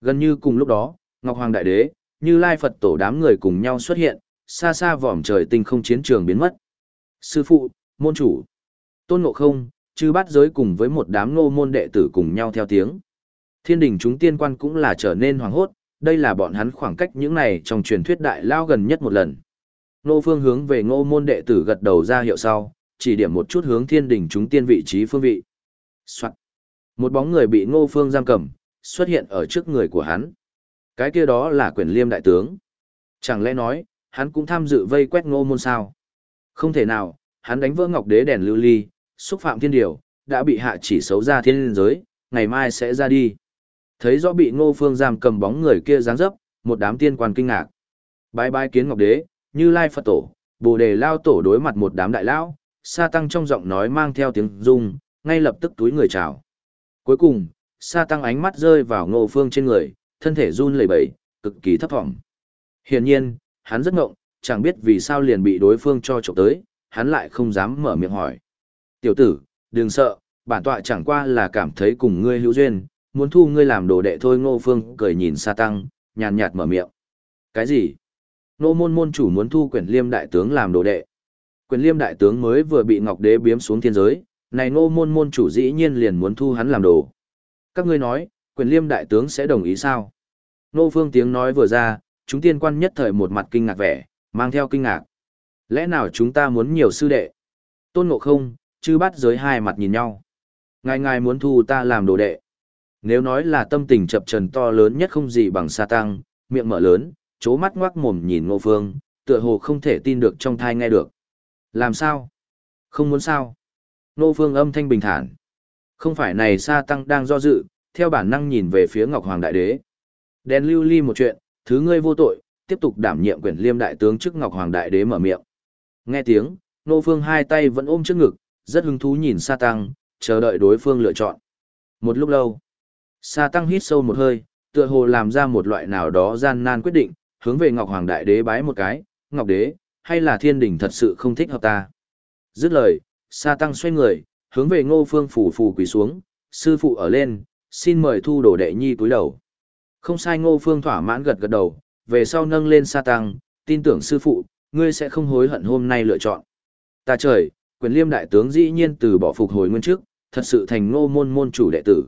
Gần như cùng lúc đó, Ngọc Hoàng Đại Đế, như Lai Phật tổ đám người cùng nhau xuất hiện, xa xa vòm trời tinh không chiến trường biến mất. Sư phụ, môn chủ, tôn ngộ không, chư bát giới cùng với một đám ngô môn đệ tử cùng nhau theo tiếng. Thiên đình chúng tiên quan cũng là trở nên hoàng hốt, đây là bọn hắn khoảng cách những này trong truyền thuyết đại lao gần nhất một lần. Ngô phương hướng về ngô môn đệ tử gật đầu ra hiệu sau, chỉ điểm một chút hướng thiên đình chúng tiên vị trí phương vị. Soạn. Một bóng người bị ngô phương giam cầm, xuất hiện ở trước người của hắn. Cái kia đó là Quyền liêm đại tướng. Chẳng lẽ nói, hắn cũng tham dự vây quét ngô môn sao? Không thể nào, hắn đánh vỡ ngọc đế đèn lưu ly, xúc phạm thiên điều, đã bị hạ chỉ xấu ra thiên giới, ngày mai sẽ ra đi. Thấy rõ bị ngô phương giam cầm bóng người kia dáng dấp, một đám tiên quan kinh ngạc. Bái bái kiến ngọc đế, như lai Phật tổ, bồ đề lao tổ đối mặt một đám đại lão, sa tăng trong giọng nói mang theo tiếng rung, ngay lập tức túi người chào. Cuối cùng, sa tăng ánh mắt rơi vào ngô phương trên người, thân thể run lẩy bẩy, cực kỳ thấp thỏm. Hiển nhiên, hắn rất ngộng, chẳng biết vì sao liền bị đối phương cho trộm tới, hắn lại không dám mở miệng hỏi. Tiểu tử, đừng sợ, bản tọa chẳng qua là cảm thấy cùng ngươi hữu duyên, muốn thu ngươi làm đồ đệ thôi ngô phương cười nhìn sa tăng, nhàn nhạt mở miệng. Cái gì? Nô môn môn chủ muốn thu quyển liêm đại tướng làm đồ đệ. Quyển liêm đại tướng mới vừa bị ngọc đế biếm xuống thiên giới, này nô môn môn chủ dĩ nhiên liền muốn thu hắn làm đồ. Các ngươi nói, quyền liêm đại tướng sẽ đồng ý sao? Nô phương tiếng nói vừa ra, chúng tiên quan nhất thời một mặt kinh ngạc vẻ, mang theo kinh ngạc. Lẽ nào chúng ta muốn nhiều sư đệ? Tôn ngộ không, chư bắt giới hai mặt nhìn nhau. Ngài ngài muốn thu ta làm đồ đệ. Nếu nói là tâm tình chập trần to lớn nhất không gì bằng sa tăng, miệng mở lớn, chố mắt ngoác mồm nhìn ngô phương, tựa hồ không thể tin được trong thai nghe được. Làm sao? Không muốn sao? Nô phương âm thanh bình thản. Không phải này sa tăng đang do dự, theo bản năng nhìn về phía Ngọc Hoàng Đại Đế. Đèn lưu ly một chuyện, thứ ngươi vô tội, tiếp tục đảm nhiệm quyền liêm đại tướng trước Ngọc Hoàng Đại Đế mở miệng. Nghe tiếng, Nô Phương hai tay vẫn ôm trước ngực, rất hứng thú nhìn Sa Tăng, chờ đợi đối phương lựa chọn. Một lúc lâu, Sa Tăng hít sâu một hơi, tựa hồ làm ra một loại nào đó gian nan quyết định, hướng về Ngọc Hoàng Đại Đế bái một cái, Ngọc Đế, hay là thiên đình thật sự không thích hợp ta. Dứt lời, Sa Tăng xoay người, hướng về ngô phương phủ phủ quỳ xuống, sư phụ ở lên, xin mời thu đồ đệ nhi cúi đầu. Không sai ngô phương thỏa mãn gật gật đầu, về sau nâng lên sa tăng, tin tưởng sư phụ, ngươi sẽ không hối hận hôm nay lựa chọn. Ta trời, quyền liêm đại tướng dĩ nhiên từ bỏ phục hồi nguyên trước, thật sự thành ngô môn môn chủ đệ tử.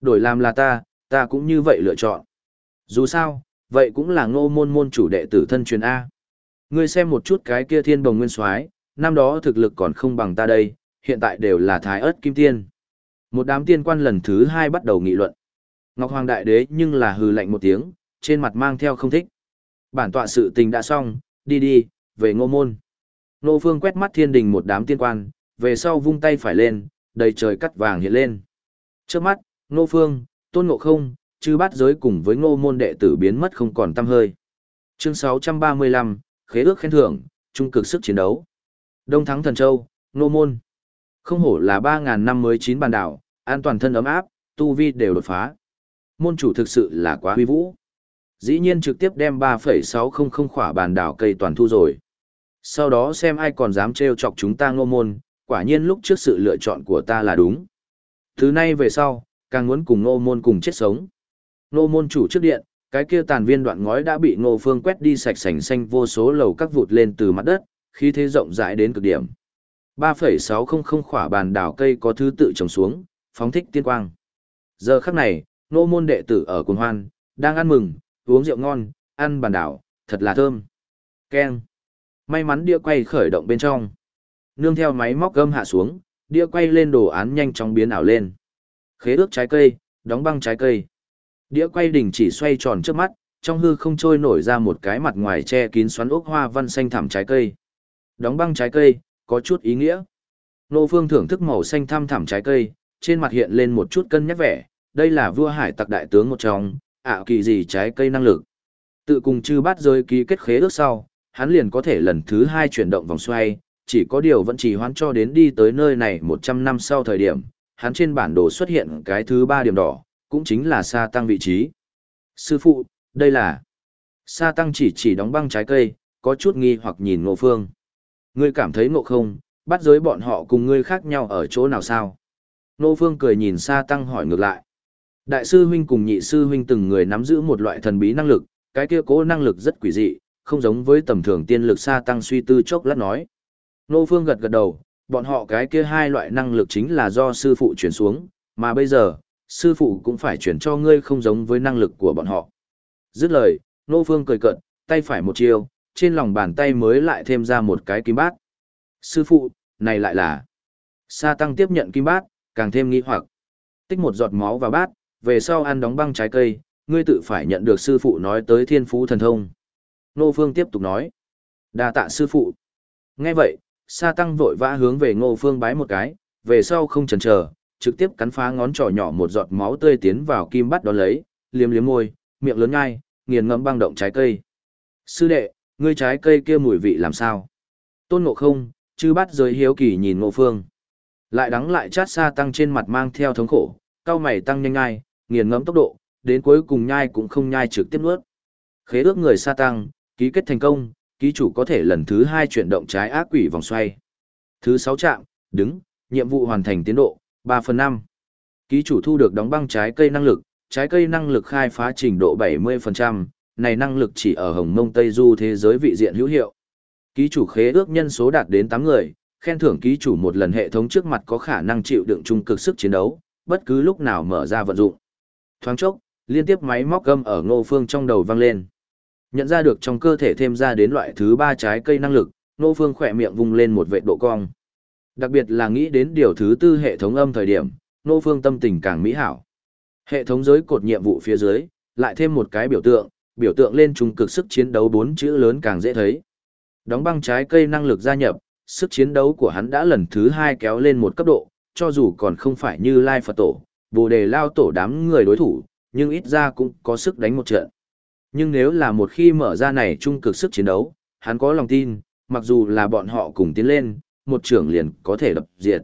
Đổi làm là ta, ta cũng như vậy lựa chọn. Dù sao, vậy cũng là ngô môn môn chủ đệ tử thân truyền A. Ngươi xem một chút cái kia thiên đồng nguyên soái năm đó thực lực còn không bằng ta đây, hiện tại đều là thái ớt kim tiên. Một đám tiên quan lần thứ hai bắt đầu nghị luận. Ngọc Hoàng Đại Đế nhưng là hừ lạnh một tiếng, trên mặt mang theo không thích. Bản tọa sự tình đã xong, đi đi, về ngô môn. Nô Phương quét mắt thiên đình một đám tiên quan, về sau vung tay phải lên, đầy trời cắt vàng hiện lên. Trước mắt, Nô Phương, Tôn Ngộ Không, chư bát giới cùng với ngô môn đệ tử biến mất không còn tăm hơi. Chương 635, khế ước khen thưởng, trung cực sức chiến đấu. Đông Thắng Thần Châu, nô Môn. Không hổ là 3.000 năm mới chín bàn đảo, an toàn thân ấm áp, tu vi đều đột phá. Môn chủ thực sự là quá huy vũ. Dĩ nhiên trực tiếp đem 3,600 khỏa bàn đảo cây toàn thu rồi. Sau đó xem ai còn dám trêu chọc chúng ta ngô môn, quả nhiên lúc trước sự lựa chọn của ta là đúng. Thứ nay về sau, càng muốn cùng ngô môn cùng chết sống. Ngô môn chủ trước điện, cái kia tàn viên đoạn ngói đã bị ngô phương quét đi sạch sành xanh vô số lầu các vụt lên từ mặt đất, khí thế rộng rãi đến cực điểm. 3,600 khỏa bàn đảo cây có thứ tự trồng xuống, phóng thích tiên quang. Giờ khắc này, nô môn đệ tử ở cùng hoan, đang ăn mừng, uống rượu ngon, ăn bàn đảo, thật là thơm. Keng. May mắn đĩa quay khởi động bên trong. Nương theo máy móc gâm hạ xuống, đĩa quay lên đồ án nhanh chóng biến ảo lên. Khế ước trái cây, đóng băng trái cây. Đĩa quay đỉnh chỉ xoay tròn trước mắt, trong hư không trôi nổi ra một cái mặt ngoài che kín xoắn ốc hoa văn xanh thẳm trái cây. Đóng băng trái cây, có chút ý nghĩa. Nô Phương thưởng thức màu xanh thăm thẳm trái cây, trên mặt hiện lên một chút cân nhắc vẻ, đây là vua hải tặc đại tướng một trong, ảo kỳ gì trái cây năng lực. Tự cùng chư bát rơi ký kết khế ước sau, hắn liền có thể lần thứ hai chuyển động vòng xoay, chỉ có điều vẫn chỉ hoãn cho đến đi tới nơi này 100 năm sau thời điểm, hắn trên bản đồ xuất hiện cái thứ ba điểm đỏ, cũng chính là sa tăng vị trí. Sư phụ, đây là... Sa tăng chỉ chỉ đóng băng trái cây, có chút nghi hoặc nhìn ngộ phương. Ngươi cảm thấy ngộ không, bắt giới bọn họ cùng ngươi khác nhau ở chỗ nào sao? Nô Phương cười nhìn Sa Tăng hỏi ngược lại. Đại sư huynh cùng nhị sư huynh từng người nắm giữ một loại thần bí năng lực, cái kia cố năng lực rất quỷ dị, không giống với tầm thường tiên lực Sa Tăng suy tư chốc lát nói. Nô Phương gật gật đầu, bọn họ cái kia hai loại năng lực chính là do sư phụ chuyển xuống, mà bây giờ, sư phụ cũng phải chuyển cho ngươi không giống với năng lực của bọn họ. Dứt lời, Nô Phương cười cợt, tay phải một chiều trên lòng bàn tay mới lại thêm ra một cái kim bát. Sư phụ, này lại là... Sa tăng tiếp nhận kim bát, càng thêm nghi hoặc. Tích một giọt máu vào bát, về sau ăn đóng băng trái cây, ngươi tự phải nhận được sư phụ nói tới thiên phú thần thông. Nô Phương tiếp tục nói. đa tạ sư phụ. Nghe vậy, Sa tăng vội vã hướng về Ngô Phương bái một cái, về sau không chần chờ, trực tiếp cắn phá ngón trỏ nhỏ một giọt máu tươi tiến vào kim bát đó lấy, liếm liếm môi, miệng lớn ngay, nghiền ngẫm băng động trái cây. Sư đệ, ngươi trái cây kia mùi vị làm sao? Tôn ngộ không, chư bắt giới hiếu kỳ nhìn ngộ phương. Lại đắng lại chát xa tăng trên mặt mang theo thống khổ, cao mày tăng nhanh ngay, nghiền ngẫm tốc độ, đến cuối cùng nhai cũng không nhai trực tiếp nuốt. Khế ước người sa tăng, ký kết thành công, ký chủ có thể lần thứ hai chuyển động trái ác quỷ vòng xoay. Thứ sáu trạm, đứng, nhiệm vụ hoàn thành tiến độ, 3 phần 5. Ký chủ thu được đóng băng trái cây năng lực, trái cây năng lực khai phá trình độ 70%, này năng lực chỉ ở Hồng Mông Tây Du thế giới vị diện hữu hiệu. Ký chủ khế ước nhân số đạt đến 8 người, khen thưởng ký chủ một lần hệ thống trước mặt có khả năng chịu đựng trung cực sức chiến đấu, bất cứ lúc nào mở ra vận dụng. Thoáng chốc, liên tiếp máy móc gâm ở Ngô Phương trong đầu vang lên. Nhận ra được trong cơ thể thêm ra đến loại thứ 3 trái cây năng lực, Ngô Phương khỏe miệng vung lên một vệ độ cong. Đặc biệt là nghĩ đến điều thứ tư hệ thống âm thời điểm, Ngô Phương tâm tình càng mỹ hảo. Hệ thống giới cột nhiệm vụ phía dưới, lại thêm một cái biểu tượng, biểu tượng lên trung cực sức chiến đấu bốn chữ lớn càng dễ thấy. Đóng băng trái cây năng lực gia nhập, sức chiến đấu của hắn đã lần thứ hai kéo lên một cấp độ, cho dù còn không phải như Lai Phật Tổ, bồ đề lao tổ đám người đối thủ, nhưng ít ra cũng có sức đánh một trận. Nhưng nếu là một khi mở ra này trung cực sức chiến đấu, hắn có lòng tin, mặc dù là bọn họ cùng tiến lên, một trưởng liền có thể đập diệt.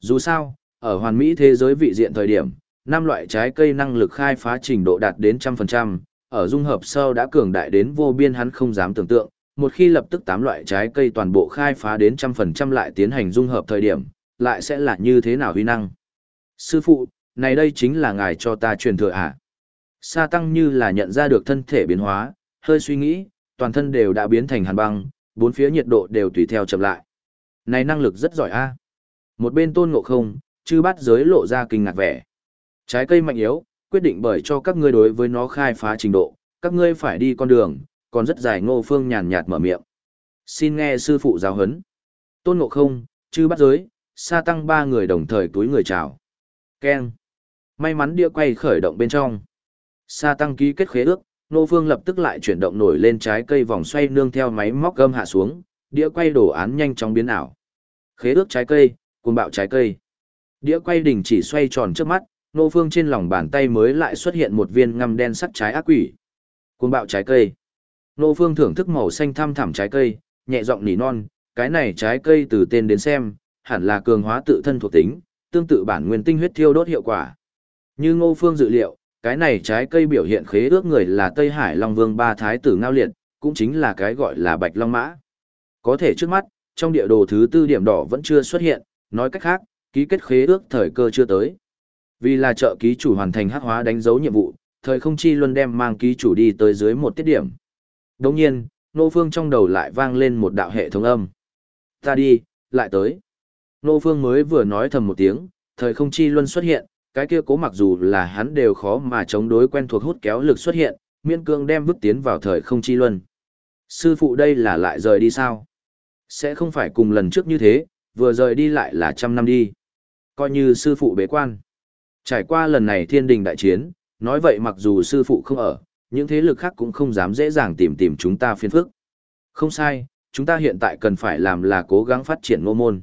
Dù sao, ở hoàn mỹ thế giới vị diện thời điểm, năm loại trái cây năng lực khai phá trình độ đạt đến trăm phần trăm, ở dung hợp sâu đã cường đại đến vô biên hắn không dám tưởng tượng, một khi lập tức tám loại trái cây toàn bộ khai phá đến trăm phần trăm lại tiến hành dung hợp thời điểm, lại sẽ là như thế nào huy năng. Sư phụ, này đây chính là ngài cho ta truyền thừa à? Sa tăng như là nhận ra được thân thể biến hóa, hơi suy nghĩ, toàn thân đều đã biến thành hàn băng, bốn phía nhiệt độ đều tùy theo chậm lại. Này năng lực rất giỏi a. Một bên tôn ngộ không, chư bát giới lộ ra kinh ngạc vẻ. Trái cây mạnh yếu, quyết định bởi cho các ngươi đối với nó khai phá trình độ, các ngươi phải đi con đường, còn rất dài ngô phương nhàn nhạt mở miệng. Xin nghe sư phụ giáo huấn. Tôn ngộ không, chư bắt giới, sa tăng ba người đồng thời túi người chào. Keng. May mắn đĩa quay khởi động bên trong. Sa tăng ký kết khế ước, Ngô Phương lập tức lại chuyển động nổi lên trái cây vòng xoay nương theo máy móc gâm hạ xuống, đĩa quay đồ án nhanh chóng biến ảo. Khế ước trái cây, cuồng bạo trái cây. Đĩa quay đỉnh chỉ xoay tròn trước mắt, Nô Phương trên lòng bàn tay mới lại xuất hiện một viên ngăm đen sắc trái ác quỷ. Cuồng bạo trái cây. Nô Phương thưởng thức màu xanh thăm thẳm trái cây, nhẹ giọng nỉ non, cái này trái cây từ tên đến xem, hẳn là cường hóa tự thân thuộc tính, tương tự bản nguyên tinh huyết thiêu đốt hiệu quả. Như Ngô Phương dự liệu, cái này trái cây biểu hiện khế ước người là Tây Hải Long Vương ba thái tử ngao liệt, cũng chính là cái gọi là Bạch Long Mã. Có thể trước mắt, trong địa đồ thứ tư điểm đỏ vẫn chưa xuất hiện, nói cách khác, ký kết khế ước thời cơ chưa tới. Vì là trợ ký chủ hoàn thành hắc hóa đánh dấu nhiệm vụ, thời không chi luân đem mang ký chủ đi tới dưới một tiết điểm. Đồng nhiên, Nô Phương trong đầu lại vang lên một đạo hệ thống âm. Ta đi, lại tới. Nô Phương mới vừa nói thầm một tiếng, thời không chi luân xuất hiện, cái kia cố mặc dù là hắn đều khó mà chống đối quen thuộc hút kéo lực xuất hiện, miên cương đem vứt tiến vào thời không chi luân. Sư phụ đây là lại rời đi sao? Sẽ không phải cùng lần trước như thế, vừa rời đi lại là trăm năm đi. Coi như sư phụ bế quan. Trải qua lần này thiên đình đại chiến, nói vậy mặc dù sư phụ không ở, những thế lực khác cũng không dám dễ dàng tìm tìm chúng ta phiền phức. Không sai, chúng ta hiện tại cần phải làm là cố gắng phát triển ngô môn.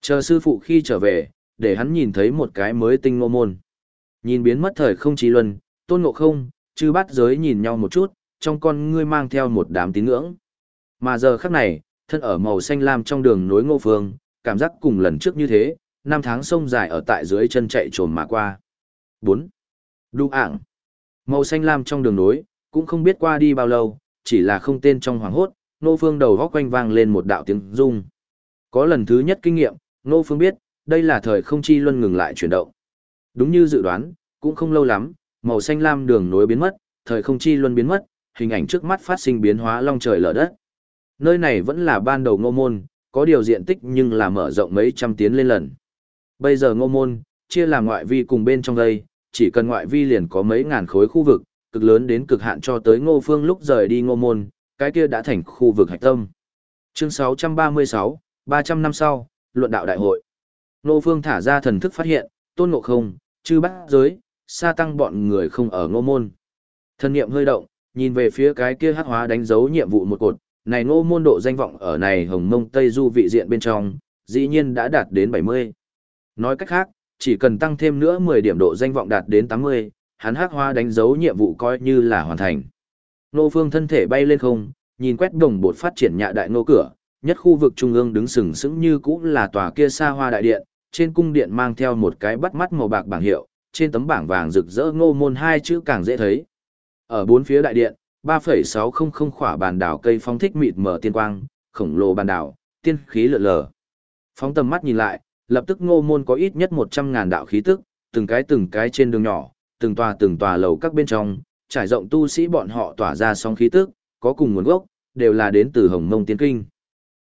Chờ sư phụ khi trở về, để hắn nhìn thấy một cái mới tinh ngô môn. Nhìn biến mất thời không trí luân, tôn ngộ không, chư bát giới nhìn nhau một chút, trong con ngươi mang theo một đám tín ngưỡng. Mà giờ khắc này, thân ở màu xanh lam trong đường nối ngô phương, cảm giác cùng lần trước như thế, năm tháng sông dài ở tại dưới chân chạy trồm mà qua. 4. Đu ảng. Màu xanh lam trong đường nối, cũng không biết qua đi bao lâu, chỉ là không tên trong hoàng hốt, nô phương đầu góc quanh vang lên một đạo tiếng rung. Có lần thứ nhất kinh nghiệm, nô phương biết, đây là thời không chi luân ngừng lại chuyển động. Đúng như dự đoán, cũng không lâu lắm, màu xanh lam đường nối biến mất, thời không chi luân biến mất, hình ảnh trước mắt phát sinh biến hóa long trời lở đất. Nơi này vẫn là ban đầu ngô môn, có điều diện tích nhưng là mở rộng mấy trăm tiến lên lần. Bây giờ ngô môn, chia làm ngoại vi cùng bên trong đây, chỉ cần ngoại vi liền có mấy ngàn khối khu vực, cực lớn đến cực hạn cho tới ngô phương lúc rời đi ngô môn, cái kia đã thành khu vực hạch tâm. Chương 636, 300 năm sau, luận đạo đại hội. Ngô phương thả ra thần thức phát hiện, tôn ngộ không, chư bát giới, xa tăng bọn người không ở ngô môn. thân niệm hơi động, nhìn về phía cái kia hắc hóa đánh dấu nhiệm vụ một cột, này ngô môn độ danh vọng ở này hồng mông tây du vị diện bên trong, dĩ nhiên đã đạt đến 70. Nói cách khác, chỉ cần tăng thêm nữa 10 điểm độ danh vọng đạt đến 80, hắn hắc hoa đánh dấu nhiệm vụ coi như là hoàn thành. Nô phương thân thể bay lên không, nhìn quét đồng bột phát triển nhạ đại nô cửa, nhất khu vực trung ương đứng sừng sững như cũ là tòa kia xa hoa đại điện, trên cung điện mang theo một cái bắt mắt màu bạc bảng hiệu, trên tấm bảng vàng rực rỡ ngô môn hai chữ càng dễ thấy. Ở bốn phía đại điện, 3,600 khỏa bàn đảo cây phong thích mịt mở tiên quang, khổng lồ bàn đảo, tiên khí lượn lờ. Phóng tầm mắt nhìn lại, lập tức ngô môn có ít nhất 100.000 đạo khí tức, từng cái từng cái trên đường nhỏ, từng tòa từng tòa lầu các bên trong, trải rộng tu sĩ bọn họ tỏa ra sóng khí tức, có cùng nguồn gốc, đều là đến từ Hồng Mông Tiên Kinh.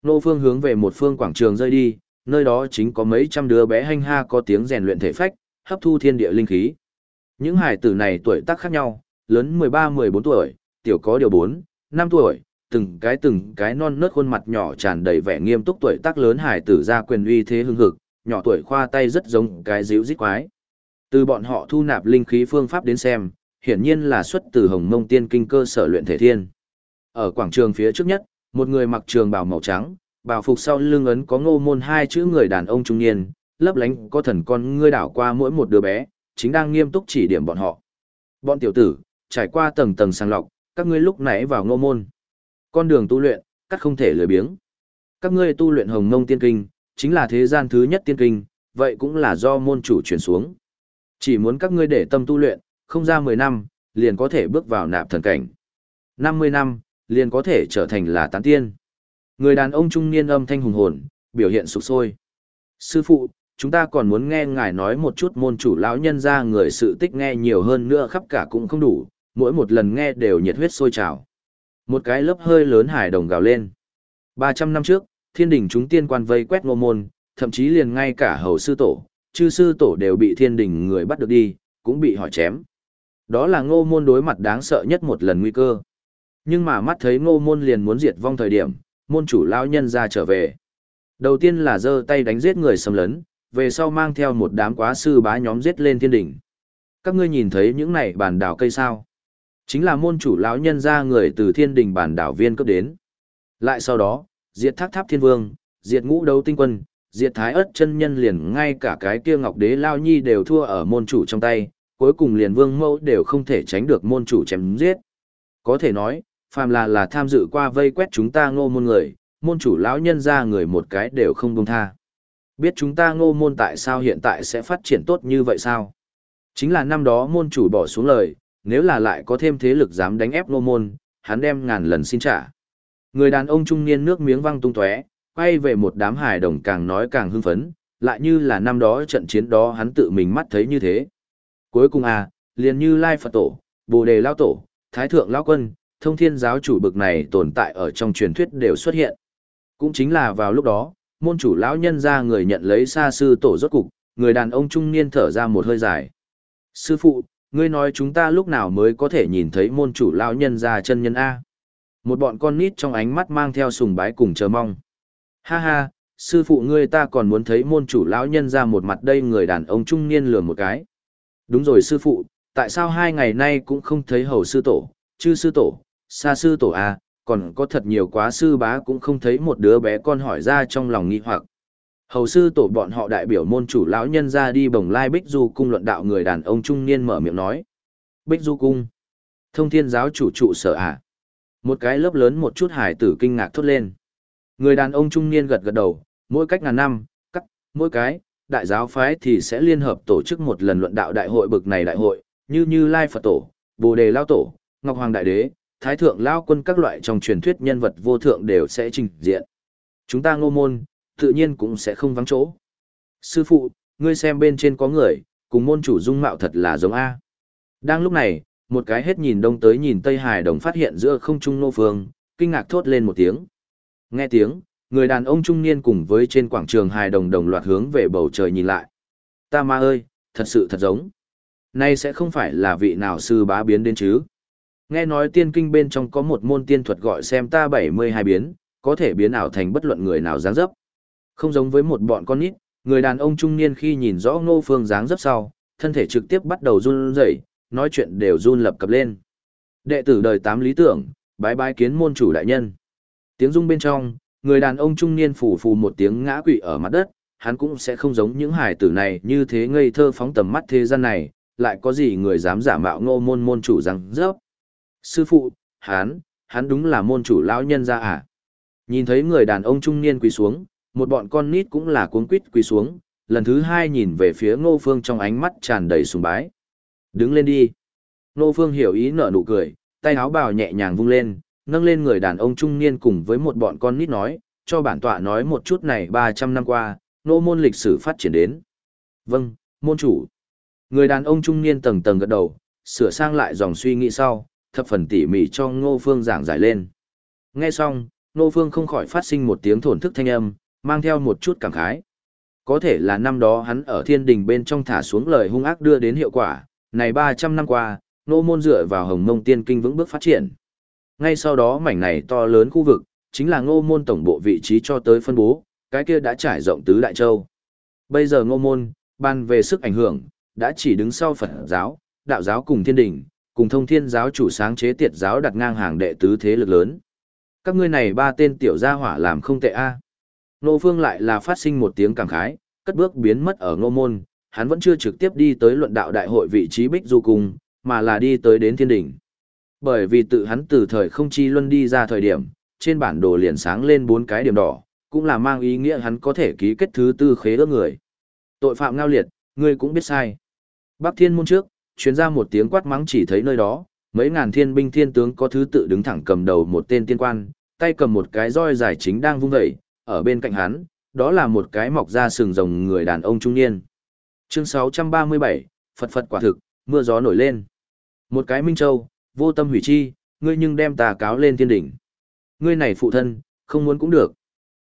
Nô Phương hướng về một phương quảng trường rơi đi, nơi đó chính có mấy trăm đứa bé hanh ha có tiếng rèn luyện thể phách, hấp thu thiên địa linh khí. Những hải tử này tuổi tác khác nhau, lớn 13-14 tuổi, tiểu có điều 4, 5 tuổi, từng cái từng cái non nớt khuôn mặt nhỏ tràn đầy vẻ nghiêm túc tuổi tác lớn hải tử ra quyền uy thế hưng hực, nhỏ tuổi khoa tay rất giống cái díu dít quái. Từ bọn họ thu nạp linh khí phương pháp đến xem, hiển nhiên là xuất từ Hồng Mông Tiên Kinh cơ sở luyện thể thiên. Ở quảng trường phía trước nhất, một người mặc trường bào màu trắng, bào phục sau lưng ấn có ngô môn hai chữ người đàn ông trung niên, lấp lánh có thần con ngươi đảo qua mỗi một đứa bé, chính đang nghiêm túc chỉ điểm bọn họ. Bọn tiểu tử, trải qua tầng tầng sàng lọc, các ngươi lúc nãy vào ngô môn. Con đường tu luyện, các không thể lười biếng. Các ngươi tu luyện hồng mông tiên kinh, chính là thế gian thứ nhất tiên kinh, vậy cũng là do môn chủ chuyển xuống. Chỉ muốn các ngươi để tâm tu luyện, không ra 10 năm, liền có thể bước vào nạp thần cảnh. 50 năm, liền có thể trở thành là tán tiên. Người đàn ông trung niên âm thanh hùng hồn, biểu hiện sục sôi. Sư phụ, chúng ta còn muốn nghe ngài nói một chút môn chủ lão nhân ra người sự tích nghe nhiều hơn nữa khắp cả cũng không đủ, mỗi một lần nghe đều nhiệt huyết sôi trào. Một cái lớp hơi lớn hải đồng gào lên. 300 năm trước, thiên đình chúng tiên quan vây quét ngô môn, thậm chí liền ngay cả hầu sư tổ, chư sư tổ đều bị thiên đình người bắt được đi, cũng bị hỏi chém. Đó là ngô môn đối mặt đáng sợ nhất một lần nguy cơ. Nhưng mà mắt thấy ngô môn liền muốn diệt vong thời điểm, môn chủ lão nhân ra trở về. Đầu tiên là giơ tay đánh giết người xâm lấn, về sau mang theo một đám quá sư bá nhóm giết lên thiên đỉnh. Các ngươi nhìn thấy những này bản đảo cây sao? Chính là môn chủ lão nhân ra người từ thiên đình bản đảo viên cấp đến. Lại sau đó, diệt thác tháp thiên vương, diệt ngũ đấu tinh quân, diệt thái ất chân nhân liền ngay cả cái kia ngọc đế lao nhi đều thua ở môn chủ trong tay, cuối cùng liền vương mẫu đều không thể tránh được môn chủ chém giết. Có thể nói, phàm là là tham dự qua vây quét chúng ta ngô môn người, môn chủ lão nhân ra người một cái đều không buông tha. Biết chúng ta ngô môn tại sao hiện tại sẽ phát triển tốt như vậy sao? Chính là năm đó môn chủ bỏ xuống lời, nếu là lại có thêm thế lực dám đánh ép ngô môn, hắn đem ngàn lần xin trả. Người đàn ông trung niên nước miếng văng tung tóe, quay về một đám hài đồng càng nói càng hưng phấn, lại như là năm đó trận chiến đó hắn tự mình mắt thấy như thế. Cuối cùng à, liền như Lai Phật Tổ, Bồ Đề Lao Tổ, Thái Thượng Lao Quân, thông thiên giáo chủ bực này tồn tại ở trong truyền thuyết đều xuất hiện. Cũng chính là vào lúc đó, môn chủ lão nhân ra người nhận lấy xa sư tổ rốt cục, người đàn ông trung niên thở ra một hơi dài. Sư phụ, ngươi nói chúng ta lúc nào mới có thể nhìn thấy môn chủ lão nhân ra chân nhân A. Một bọn con nít trong ánh mắt mang theo sùng bái cùng chờ mong. Ha ha, sư phụ ngươi ta còn muốn thấy môn chủ lão nhân ra một mặt đây người đàn ông trung niên lừa một cái. Đúng rồi sư phụ, tại sao hai ngày nay cũng không thấy hầu sư tổ, chư sư tổ, xa sư tổ à còn có thật nhiều quá sư bá cũng không thấy một đứa bé con hỏi ra trong lòng nghi hoặc. Hầu sư tổ bọn họ đại biểu môn chủ lão nhân ra đi bồng lai Bích Du cung luận đạo người đàn ông trung niên mở miệng nói. Bích Du cung. Thông thiên giáo chủ trụ sở à. Một cái lớp lớn một chút hải tử kinh ngạc thốt lên. Người đàn ông trung niên gật gật đầu, mỗi cách ngàn năm, cắt, mỗi cái, đại giáo phái thì sẽ liên hợp tổ chức một lần luận đạo đại hội bực này đại hội, như như Lai Phật Tổ, Bồ Đề Lao Tổ, Ngọc Hoàng Đại Đế, thái thượng lao quân các loại trong truyền thuyết nhân vật vô thượng đều sẽ trình diện. Chúng ta ngô môn, tự nhiên cũng sẽ không vắng chỗ. Sư phụ, ngươi xem bên trên có người, cùng môn chủ dung mạo thật là giống A. Đang lúc này, một cái hết nhìn đông tới nhìn tây hải đồng phát hiện giữa không trung nô phương, kinh ngạc thốt lên một tiếng. Nghe tiếng, người đàn ông trung niên cùng với trên quảng trường hài đồng đồng loạt hướng về bầu trời nhìn lại. Ta ma ơi, thật sự thật giống. Nay sẽ không phải là vị nào sư bá biến đến chứ. Nghe nói tiên kinh bên trong có một môn tiên thuật gọi xem ta 72 biến, có thể biến ảo thành bất luận người nào dáng dấp. Không giống với một bọn con nít, người đàn ông trung niên khi nhìn rõ ngô phương dáng dấp sau, thân thể trực tiếp bắt đầu run rẩy, nói chuyện đều run lập cập lên. Đệ tử đời tám lý tưởng, bái bái kiến môn chủ đại nhân. Tiếng rung bên trong, người đàn ông trung niên phủ phù một tiếng ngã quỵ ở mặt đất, hắn cũng sẽ không giống những hải tử này như thế ngây thơ phóng tầm mắt thế gian này, lại có gì người dám giả mạo ngô môn môn chủ rằng rớp. Sư phụ, hắn, hắn đúng là môn chủ lão nhân ra à? Nhìn thấy người đàn ông trung niên quỳ xuống, một bọn con nít cũng là cuống quýt quỳ xuống, lần thứ hai nhìn về phía Ngô Phương trong ánh mắt tràn đầy sùng bái. Đứng lên đi. Ngô Phương hiểu ý nở nụ cười, tay áo bào nhẹ nhàng vung lên, nâng lên người đàn ông trung niên cùng với một bọn con nít nói, cho bản tọa nói một chút này 300 năm qua, nô môn lịch sử phát triển đến. Vâng, môn chủ. Người đàn ông trung niên tầng tầng gật đầu, sửa sang lại dòng suy nghĩ sau, thập phần tỉ mỉ cho Ngô Phương giảng giải lên. Nghe xong, Ngô Phương không khỏi phát sinh một tiếng thổn thức thanh âm, mang theo một chút cảm khái. Có thể là năm đó hắn ở thiên đình bên trong thả xuống lời hung ác đưa đến hiệu quả, này 300 năm qua, Ngô Môn dựa vào hồng mông tiên kinh vững bước phát triển. Ngay sau đó mảnh này to lớn khu vực, chính là Ngô Môn tổng bộ vị trí cho tới phân bố, cái kia đã trải rộng tứ đại châu. Bây giờ Ngô Môn, ban về sức ảnh hưởng, đã chỉ đứng sau Phật giáo, đạo giáo cùng thiên đình, cùng thông thiên giáo chủ sáng chế tiệt giáo đặt ngang hàng đệ tứ thế lực lớn. Các ngươi này ba tên tiểu gia hỏa làm không tệ a. Nô Phương lại là phát sinh một tiếng cảm khái, cất bước biến mất ở ngô môn, hắn vẫn chưa trực tiếp đi tới luận đạo đại hội vị trí bích du cung, mà là đi tới đến thiên đỉnh. Bởi vì tự hắn từ thời không chi luân đi ra thời điểm, trên bản đồ liền sáng lên bốn cái điểm đỏ, cũng là mang ý nghĩa hắn có thể ký kết thứ tư khế ước người. Tội phạm ngao liệt, ngươi cũng biết sai. Bắc thiên môn trước, chuyến ra một tiếng quát mắng chỉ thấy nơi đó, mấy ngàn thiên binh thiên tướng có thứ tự đứng thẳng cầm đầu một tên tiên quan, tay cầm một cái roi dài chính đang vung dậy, ở bên cạnh hắn, đó là một cái mọc ra sừng rồng người đàn ông trung niên. Chương 637, Phật Phật quả thực, mưa gió nổi lên. Một cái Minh Châu, vô tâm hủy chi, ngươi nhưng đem tà cáo lên thiên đỉnh. Ngươi này phụ thân, không muốn cũng được.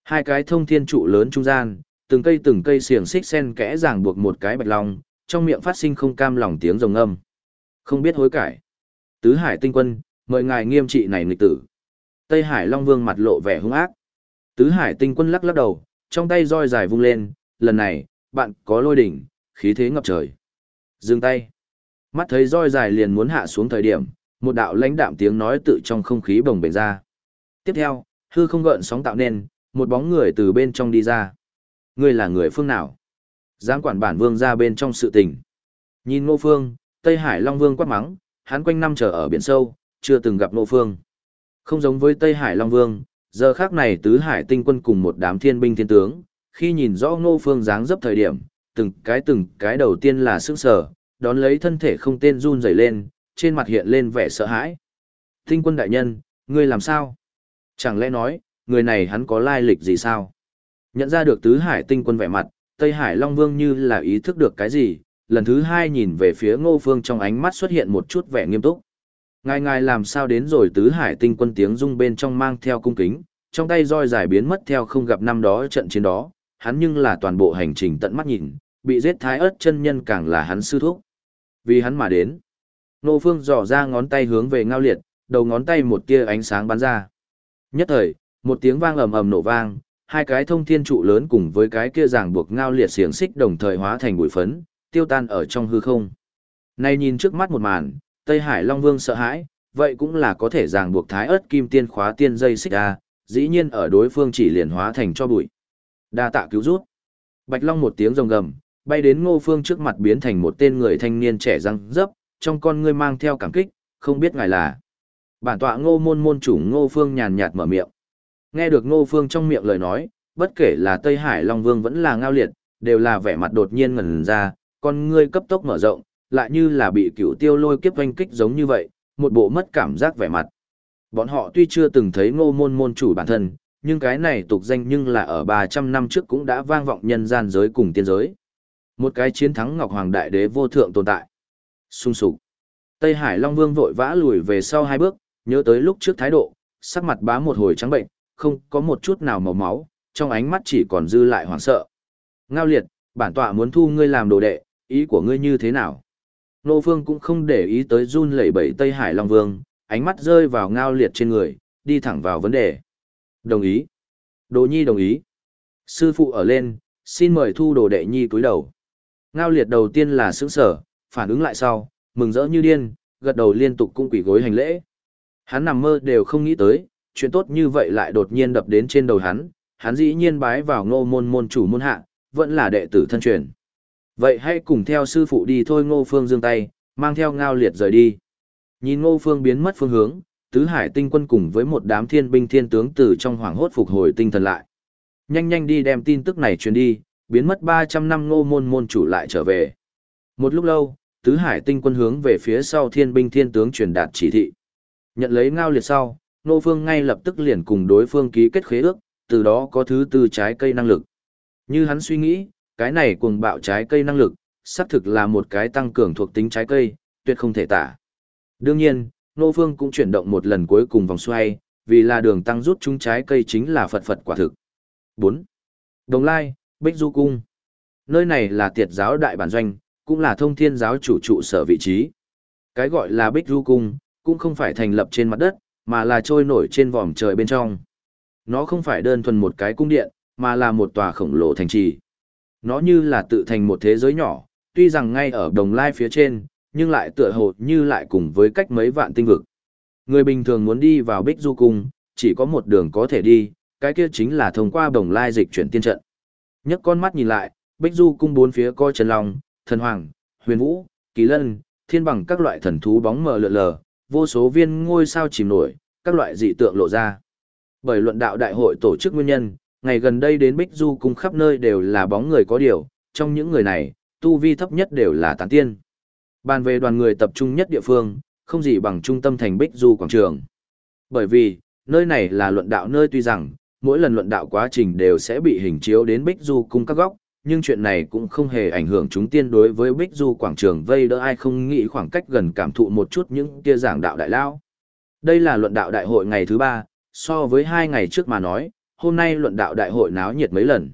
Hai cái thông thiên trụ lớn trung gian, từng cây từng cây xiềng xích sen kẽ ràng buộc một cái bạch long, trong miệng phát sinh không cam lòng tiếng rồng âm. Không biết hối cải. Tứ Hải tinh quân, mời ngài nghiêm trị này nghịch tử. Tây Hải Long Vương mặt lộ vẻ hung ác. Tứ Hải tinh quân lắc lắc đầu, trong tay roi dài vung lên, lần này, bạn có lôi đỉnh, khí thế ngập trời. Dừng tay. Mắt thấy roi dài liền muốn hạ xuống thời điểm, một đạo lãnh đạm tiếng nói tự trong không khí bồng bềnh ra. Tiếp theo, hư không gợn sóng tạo nên, một bóng người từ bên trong đi ra. Ngươi là người phương nào? Giáng quản bản vương ra bên trong sự tình. Nhìn ngô phương, Tây Hải Long Vương quát mắng, hắn quanh năm chờ ở biển sâu, chưa từng gặp ngô phương. Không giống với Tây Hải Long Vương, giờ khác này tứ hải tinh quân cùng một đám thiên binh thiên tướng, khi nhìn rõ ngô phương dáng dấp thời điểm, từng cái từng cái đầu tiên là sững sờ, đón lấy thân thể không tên run rẩy lên, trên mặt hiện lên vẻ sợ hãi. Tinh quân đại nhân, ngươi làm sao? Chẳng lẽ nói, người này hắn có lai lịch gì sao? Nhận ra được tứ hải tinh quân vẻ mặt, Tây Hải Long Vương như là ý thức được cái gì, lần thứ hai nhìn về phía ngô phương trong ánh mắt xuất hiện một chút vẻ nghiêm túc. Ngài ngài làm sao đến rồi tứ hải tinh quân tiếng rung bên trong mang theo cung kính, trong tay roi giải biến mất theo không gặp năm đó trận chiến đó, hắn nhưng là toàn bộ hành trình tận mắt nhìn, bị giết thái ớt chân nhân càng là hắn sư thúc. Vì hắn mà đến. Nô phương dò ra ngón tay hướng về ngao liệt, đầu ngón tay một tia ánh sáng bắn ra. Nhất thời, một tiếng vang ầm ầm nổ vang, hai cái thông thiên trụ lớn cùng với cái kia ràng buộc ngao liệt xiềng xích đồng thời hóa thành bụi phấn, tiêu tan ở trong hư không. Này nhìn trước mắt một màn, Tây Hải Long Vương sợ hãi, vậy cũng là có thể ràng buộc thái ớt kim tiên khóa tiên dây xích ra, dĩ nhiên ở đối phương chỉ liền hóa thành cho bụi. Đa tạ cứu rút. Bạch Long một tiếng rồng gầm, bay đến Ngô Phương trước mặt biến thành một tên người thanh niên trẻ răng dấp, trong con ngươi mang theo cảm kích, không biết ngài là. Bản tọa Ngô môn môn chủ Ngô Phương nhàn nhạt mở miệng. Nghe được Ngô Phương trong miệng lời nói, bất kể là Tây Hải Long Vương vẫn là ngao liệt, đều là vẻ mặt đột nhiên ngẩn ra, con ngươi cấp tốc mở rộng, lại như là bị cựu tiêu lôi kiếp oanh kích giống như vậy, một bộ mất cảm giác vẻ mặt. Bọn họ tuy chưa từng thấy ngô môn môn chủ bản thân, nhưng cái này tục danh nhưng là ở 300 năm trước cũng đã vang vọng nhân gian giới cùng tiên giới. Một cái chiến thắng Ngọc Hoàng Đại Đế vô thượng tồn tại. Xung sục. Tây Hải Long Vương vội vã lùi về sau hai bước, nhớ tới lúc trước thái độ, sắc mặt bá một hồi trắng bệnh, không có một chút nào màu máu, trong ánh mắt chỉ còn dư lại hoảng sợ. Ngao liệt, bản tọa muốn thu ngươi làm đồ đệ, ý của ngươi như thế nào? Nô vương cũng không để ý tới run lẩy bẩy Tây Hải Long Vương, ánh mắt rơi vào ngao liệt trên người, đi thẳng vào vấn đề. Đồng ý. Đồ nhi đồng ý. Sư phụ ở lên, xin mời thu đồ đệ nhi cúi đầu. Ngao liệt đầu tiên là sướng sở, phản ứng lại sau, mừng rỡ như điên, gật đầu liên tục cung quỷ gối hành lễ. Hắn nằm mơ đều không nghĩ tới, chuyện tốt như vậy lại đột nhiên đập đến trên đầu hắn, hắn dĩ nhiên bái vào ngô môn môn chủ môn hạ, vẫn là đệ tử thân truyền. Vậy hãy cùng theo sư phụ đi thôi ngô phương dương tay, mang theo ngao liệt rời đi. Nhìn ngô phương biến mất phương hướng, tứ hải tinh quân cùng với một đám thiên binh thiên tướng từ trong hoàng hốt phục hồi tinh thần lại. Nhanh nhanh đi đem tin tức này truyền đi, biến mất 300 năm ngô môn môn chủ lại trở về. Một lúc lâu, tứ hải tinh quân hướng về phía sau thiên binh thiên tướng truyền đạt chỉ thị. Nhận lấy ngao liệt sau, Ngô Phương ngay lập tức liền cùng đối phương ký kết khế ước, từ đó có thứ tư trái cây năng lực. Như hắn suy nghĩ, cái này cuồng bạo trái cây năng lực, xác thực là một cái tăng cường thuộc tính trái cây, tuyệt không thể tả. Đương nhiên, Nô Phương cũng chuyển động một lần cuối cùng vòng xoay, vì là đường tăng rút chúng trái cây chính là Phật Phật quả thực. 4. Đồng Lai, Bích Du Cung. Nơi này là tiệt giáo đại bản doanh, cũng là thông thiên giáo chủ trụ sở vị trí. Cái gọi là Bích Du Cung, cũng không phải thành lập trên mặt đất, mà là trôi nổi trên vòm trời bên trong. Nó không phải đơn thuần một cái cung điện, mà là một tòa khổng lồ thành trì. Nó như là tự thành một thế giới nhỏ, tuy rằng ngay ở đồng lai phía trên, nhưng lại tựa hồ như lại cùng với cách mấy vạn tinh vực. Người bình thường muốn đi vào Bích Du Cung, chỉ có một đường có thể đi, cái kia chính là thông qua đồng lai dịch chuyển tiên trận. Nhấc con mắt nhìn lại, Bích Du Cung bốn phía coi trần long, thần hoàng, huyền vũ, kỳ lân, thiên bằng các loại thần thú bóng mờ lượn lờ, vô số viên ngôi sao chìm nổi, các loại dị tượng lộ ra. Bởi luận đạo đại hội tổ chức nguyên nhân, ngày gần đây đến Bích Du cung khắp nơi đều là bóng người có điều, trong những người này, tu vi thấp nhất đều là tán tiên. Bàn về đoàn người tập trung nhất địa phương, không gì bằng trung tâm thành Bích Du quảng trường. Bởi vì, nơi này là luận đạo nơi tuy rằng, mỗi lần luận đạo quá trình đều sẽ bị hình chiếu đến Bích Du cung các góc, nhưng chuyện này cũng không hề ảnh hưởng chúng tiên đối với Bích Du quảng trường vây đỡ ai không nghĩ khoảng cách gần cảm thụ một chút những kia giảng đạo đại lao. Đây là luận đạo đại hội ngày thứ ba, so với hai ngày trước mà nói, hôm nay luận đạo đại hội náo nhiệt mấy lần.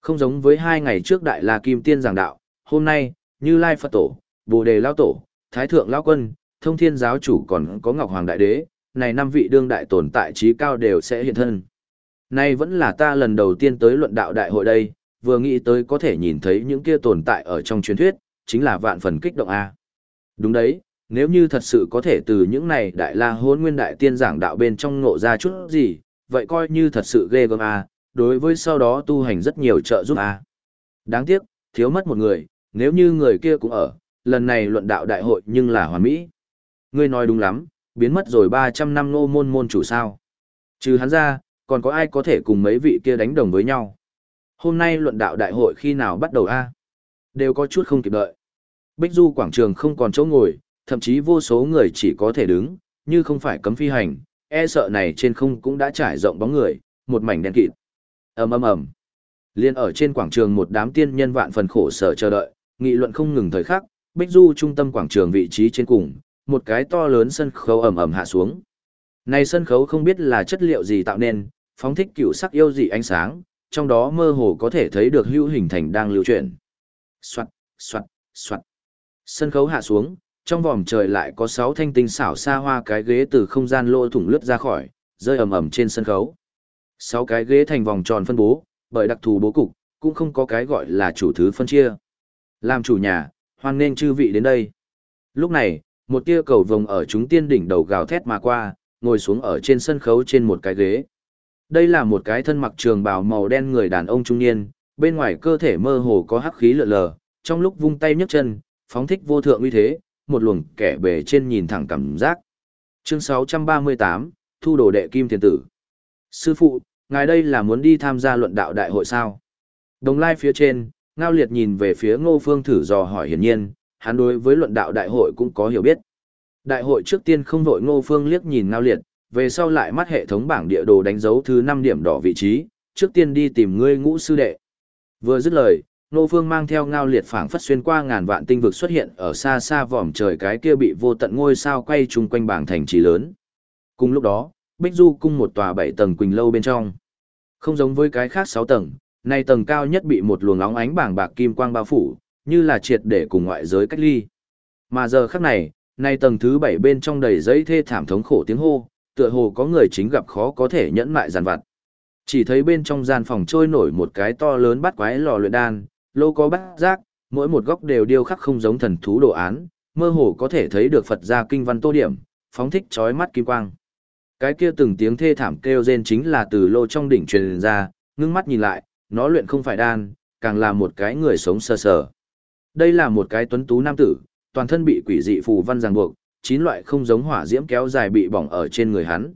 Không giống với hai ngày trước đại la kim tiên giảng đạo, hôm nay, như Lai Phật Tổ, Bồ Đề Lao Tổ, Thái Thượng Lao Quân, Thông Thiên Giáo Chủ còn có Ngọc Hoàng Đại Đế, này năm vị đương đại tồn tại trí cao đều sẽ hiện thân. Nay vẫn là ta lần đầu tiên tới luận đạo đại hội đây, vừa nghĩ tới có thể nhìn thấy những kia tồn tại ở trong truyền thuyết, chính là vạn phần kích động A. Đúng đấy, nếu như thật sự có thể từ những này đại la hôn nguyên đại tiên giảng đạo bên trong ngộ ra chút gì, vậy coi như thật sự ghê gớm A, đối với sau đó tu hành rất nhiều trợ giúp A. Đáng tiếc, thiếu mất một người, nếu như người kia cũng ở, lần này luận đạo đại hội nhưng là hoàn mỹ. Ngươi nói đúng lắm, biến mất rồi 300 năm nô môn môn chủ sao. Trừ hắn ra, còn có ai có thể cùng mấy vị kia đánh đồng với nhau. Hôm nay luận đạo đại hội khi nào bắt đầu a? Đều có chút không kịp đợi. Bích Du quảng trường không còn chỗ ngồi, thậm chí vô số người chỉ có thể đứng, như không phải cấm phi hành, e sợ này trên không cũng đã trải rộng bóng người, một mảnh đen kịt. Ầm ầm ầm. Liên ở trên quảng trường một đám tiên nhân vạn phần khổ sở chờ đợi, nghị luận không ngừng thời khắc, Bích Du trung tâm quảng trường vị trí trên cùng, một cái to lớn sân khấu ầm ầm hạ xuống. Này sân khấu không biết là chất liệu gì tạo nên, phóng thích cựu sắc yêu dị ánh sáng, trong đó mơ hồ có thể thấy được hữu hình thành đang lưu chuyển. Soạt, soạt, soạt. Sân khấu hạ xuống, trong vòm trời lại có sáu thanh tinh xảo xa hoa cái ghế từ không gian lỗ thủng lướt ra khỏi, rơi ầm ầm trên sân khấu. Sáu cái ghế thành vòng tròn phân bố, bởi đặc thù bố cục, cũng không có cái gọi là chủ thứ phân chia. Làm chủ nhà, hoan nên chư vị đến đây. Lúc này, một tia cầu vồng ở chúng tiên đỉnh đầu gào thét mà qua, ngồi xuống ở trên sân khấu trên một cái ghế. Đây là một cái thân mặc trường bào màu đen người đàn ông trung niên, bên ngoài cơ thể mơ hồ có hắc khí lượn lờ, trong lúc vung tay nhấc chân, phóng thích vô thượng uy thế, một luồng kẻ bề trên nhìn thẳng cảm giác. Chương 638, Thu đồ đệ kim tiền tử. Sư phụ, ngài đây là muốn đi tham gia luận đạo đại hội sao? Đồng lai phía trên, Ngao Liệt nhìn về phía Ngô Phương thử dò hỏi hiển nhiên, hắn đối với luận đạo đại hội cũng có hiểu biết. Đại hội trước tiên không vội Ngô Phương liếc nhìn Ngao Liệt, về sau lại mắt hệ thống bảng địa đồ đánh dấu thứ 5 điểm đỏ vị trí, trước tiên đi tìm ngươi ngũ sư đệ. Vừa dứt lời, Ngô Phương mang theo ngao liệt phảng phất xuyên qua ngàn vạn tinh vực xuất hiện ở xa xa vòm trời cái kia bị vô tận ngôi sao quay chung quanh bảng thành trì lớn. Cùng lúc đó, Bích Du cung một tòa bảy tầng quỳnh lâu bên trong. Không giống với cái khác 6 tầng, nay tầng cao nhất bị một luồng óng ánh bảng bạc kim quang bao phủ, như là triệt để cùng ngoại giới cách ly. Mà giờ khắc này, nay tầng thứ bảy bên trong đầy giấy thê thảm thống khổ tiếng hô, tựa hồ có người chính gặp khó có thể nhẫn mại giàn vặt. Chỉ thấy bên trong gian phòng trôi nổi một cái to lớn bắt quái lò luyện đan, lô có bát giác, mỗi một góc đều điêu khắc không giống thần thú đồ án, mơ hồ có thể thấy được Phật gia kinh văn tô điểm, phóng thích chói mắt kim quang. Cái kia từng tiếng thê thảm kêu rên chính là từ lô trong đỉnh truyền ra, ngưng mắt nhìn lại, nó luyện không phải đan, càng là một cái người sống sờ sờ. Đây là một cái tuấn tú nam tử, toàn thân bị quỷ dị phù văn ràng buộc, chín loại không giống hỏa diễm kéo dài bị bỏng ở trên người hắn.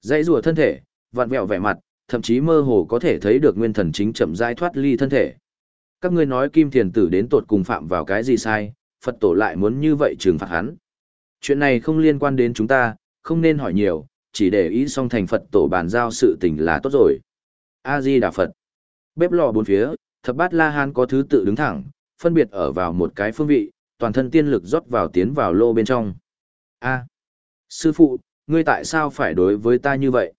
Dãy rùa thân thể, vặn vẹo vẻ mặt, thậm chí mơ hồ có thể thấy được nguyên thần chính chậm rãi thoát ly thân thể. Các ngươi nói kim thiền tử đến tột cùng phạm vào cái gì sai, Phật tổ lại muốn như vậy trừng phạt hắn. Chuyện này không liên quan đến chúng ta, không nên hỏi nhiều, chỉ để ý xong thành Phật tổ bàn giao sự tình là tốt rồi. A-di Đà Phật. Bếp lò bốn phía, thập bát La Hán có thứ tự đứng thẳng, phân biệt ở vào một cái phương vị, toàn thân tiên lực rót vào tiến vào lô bên trong. A. Sư phụ, ngươi tại sao phải đối với ta như vậy?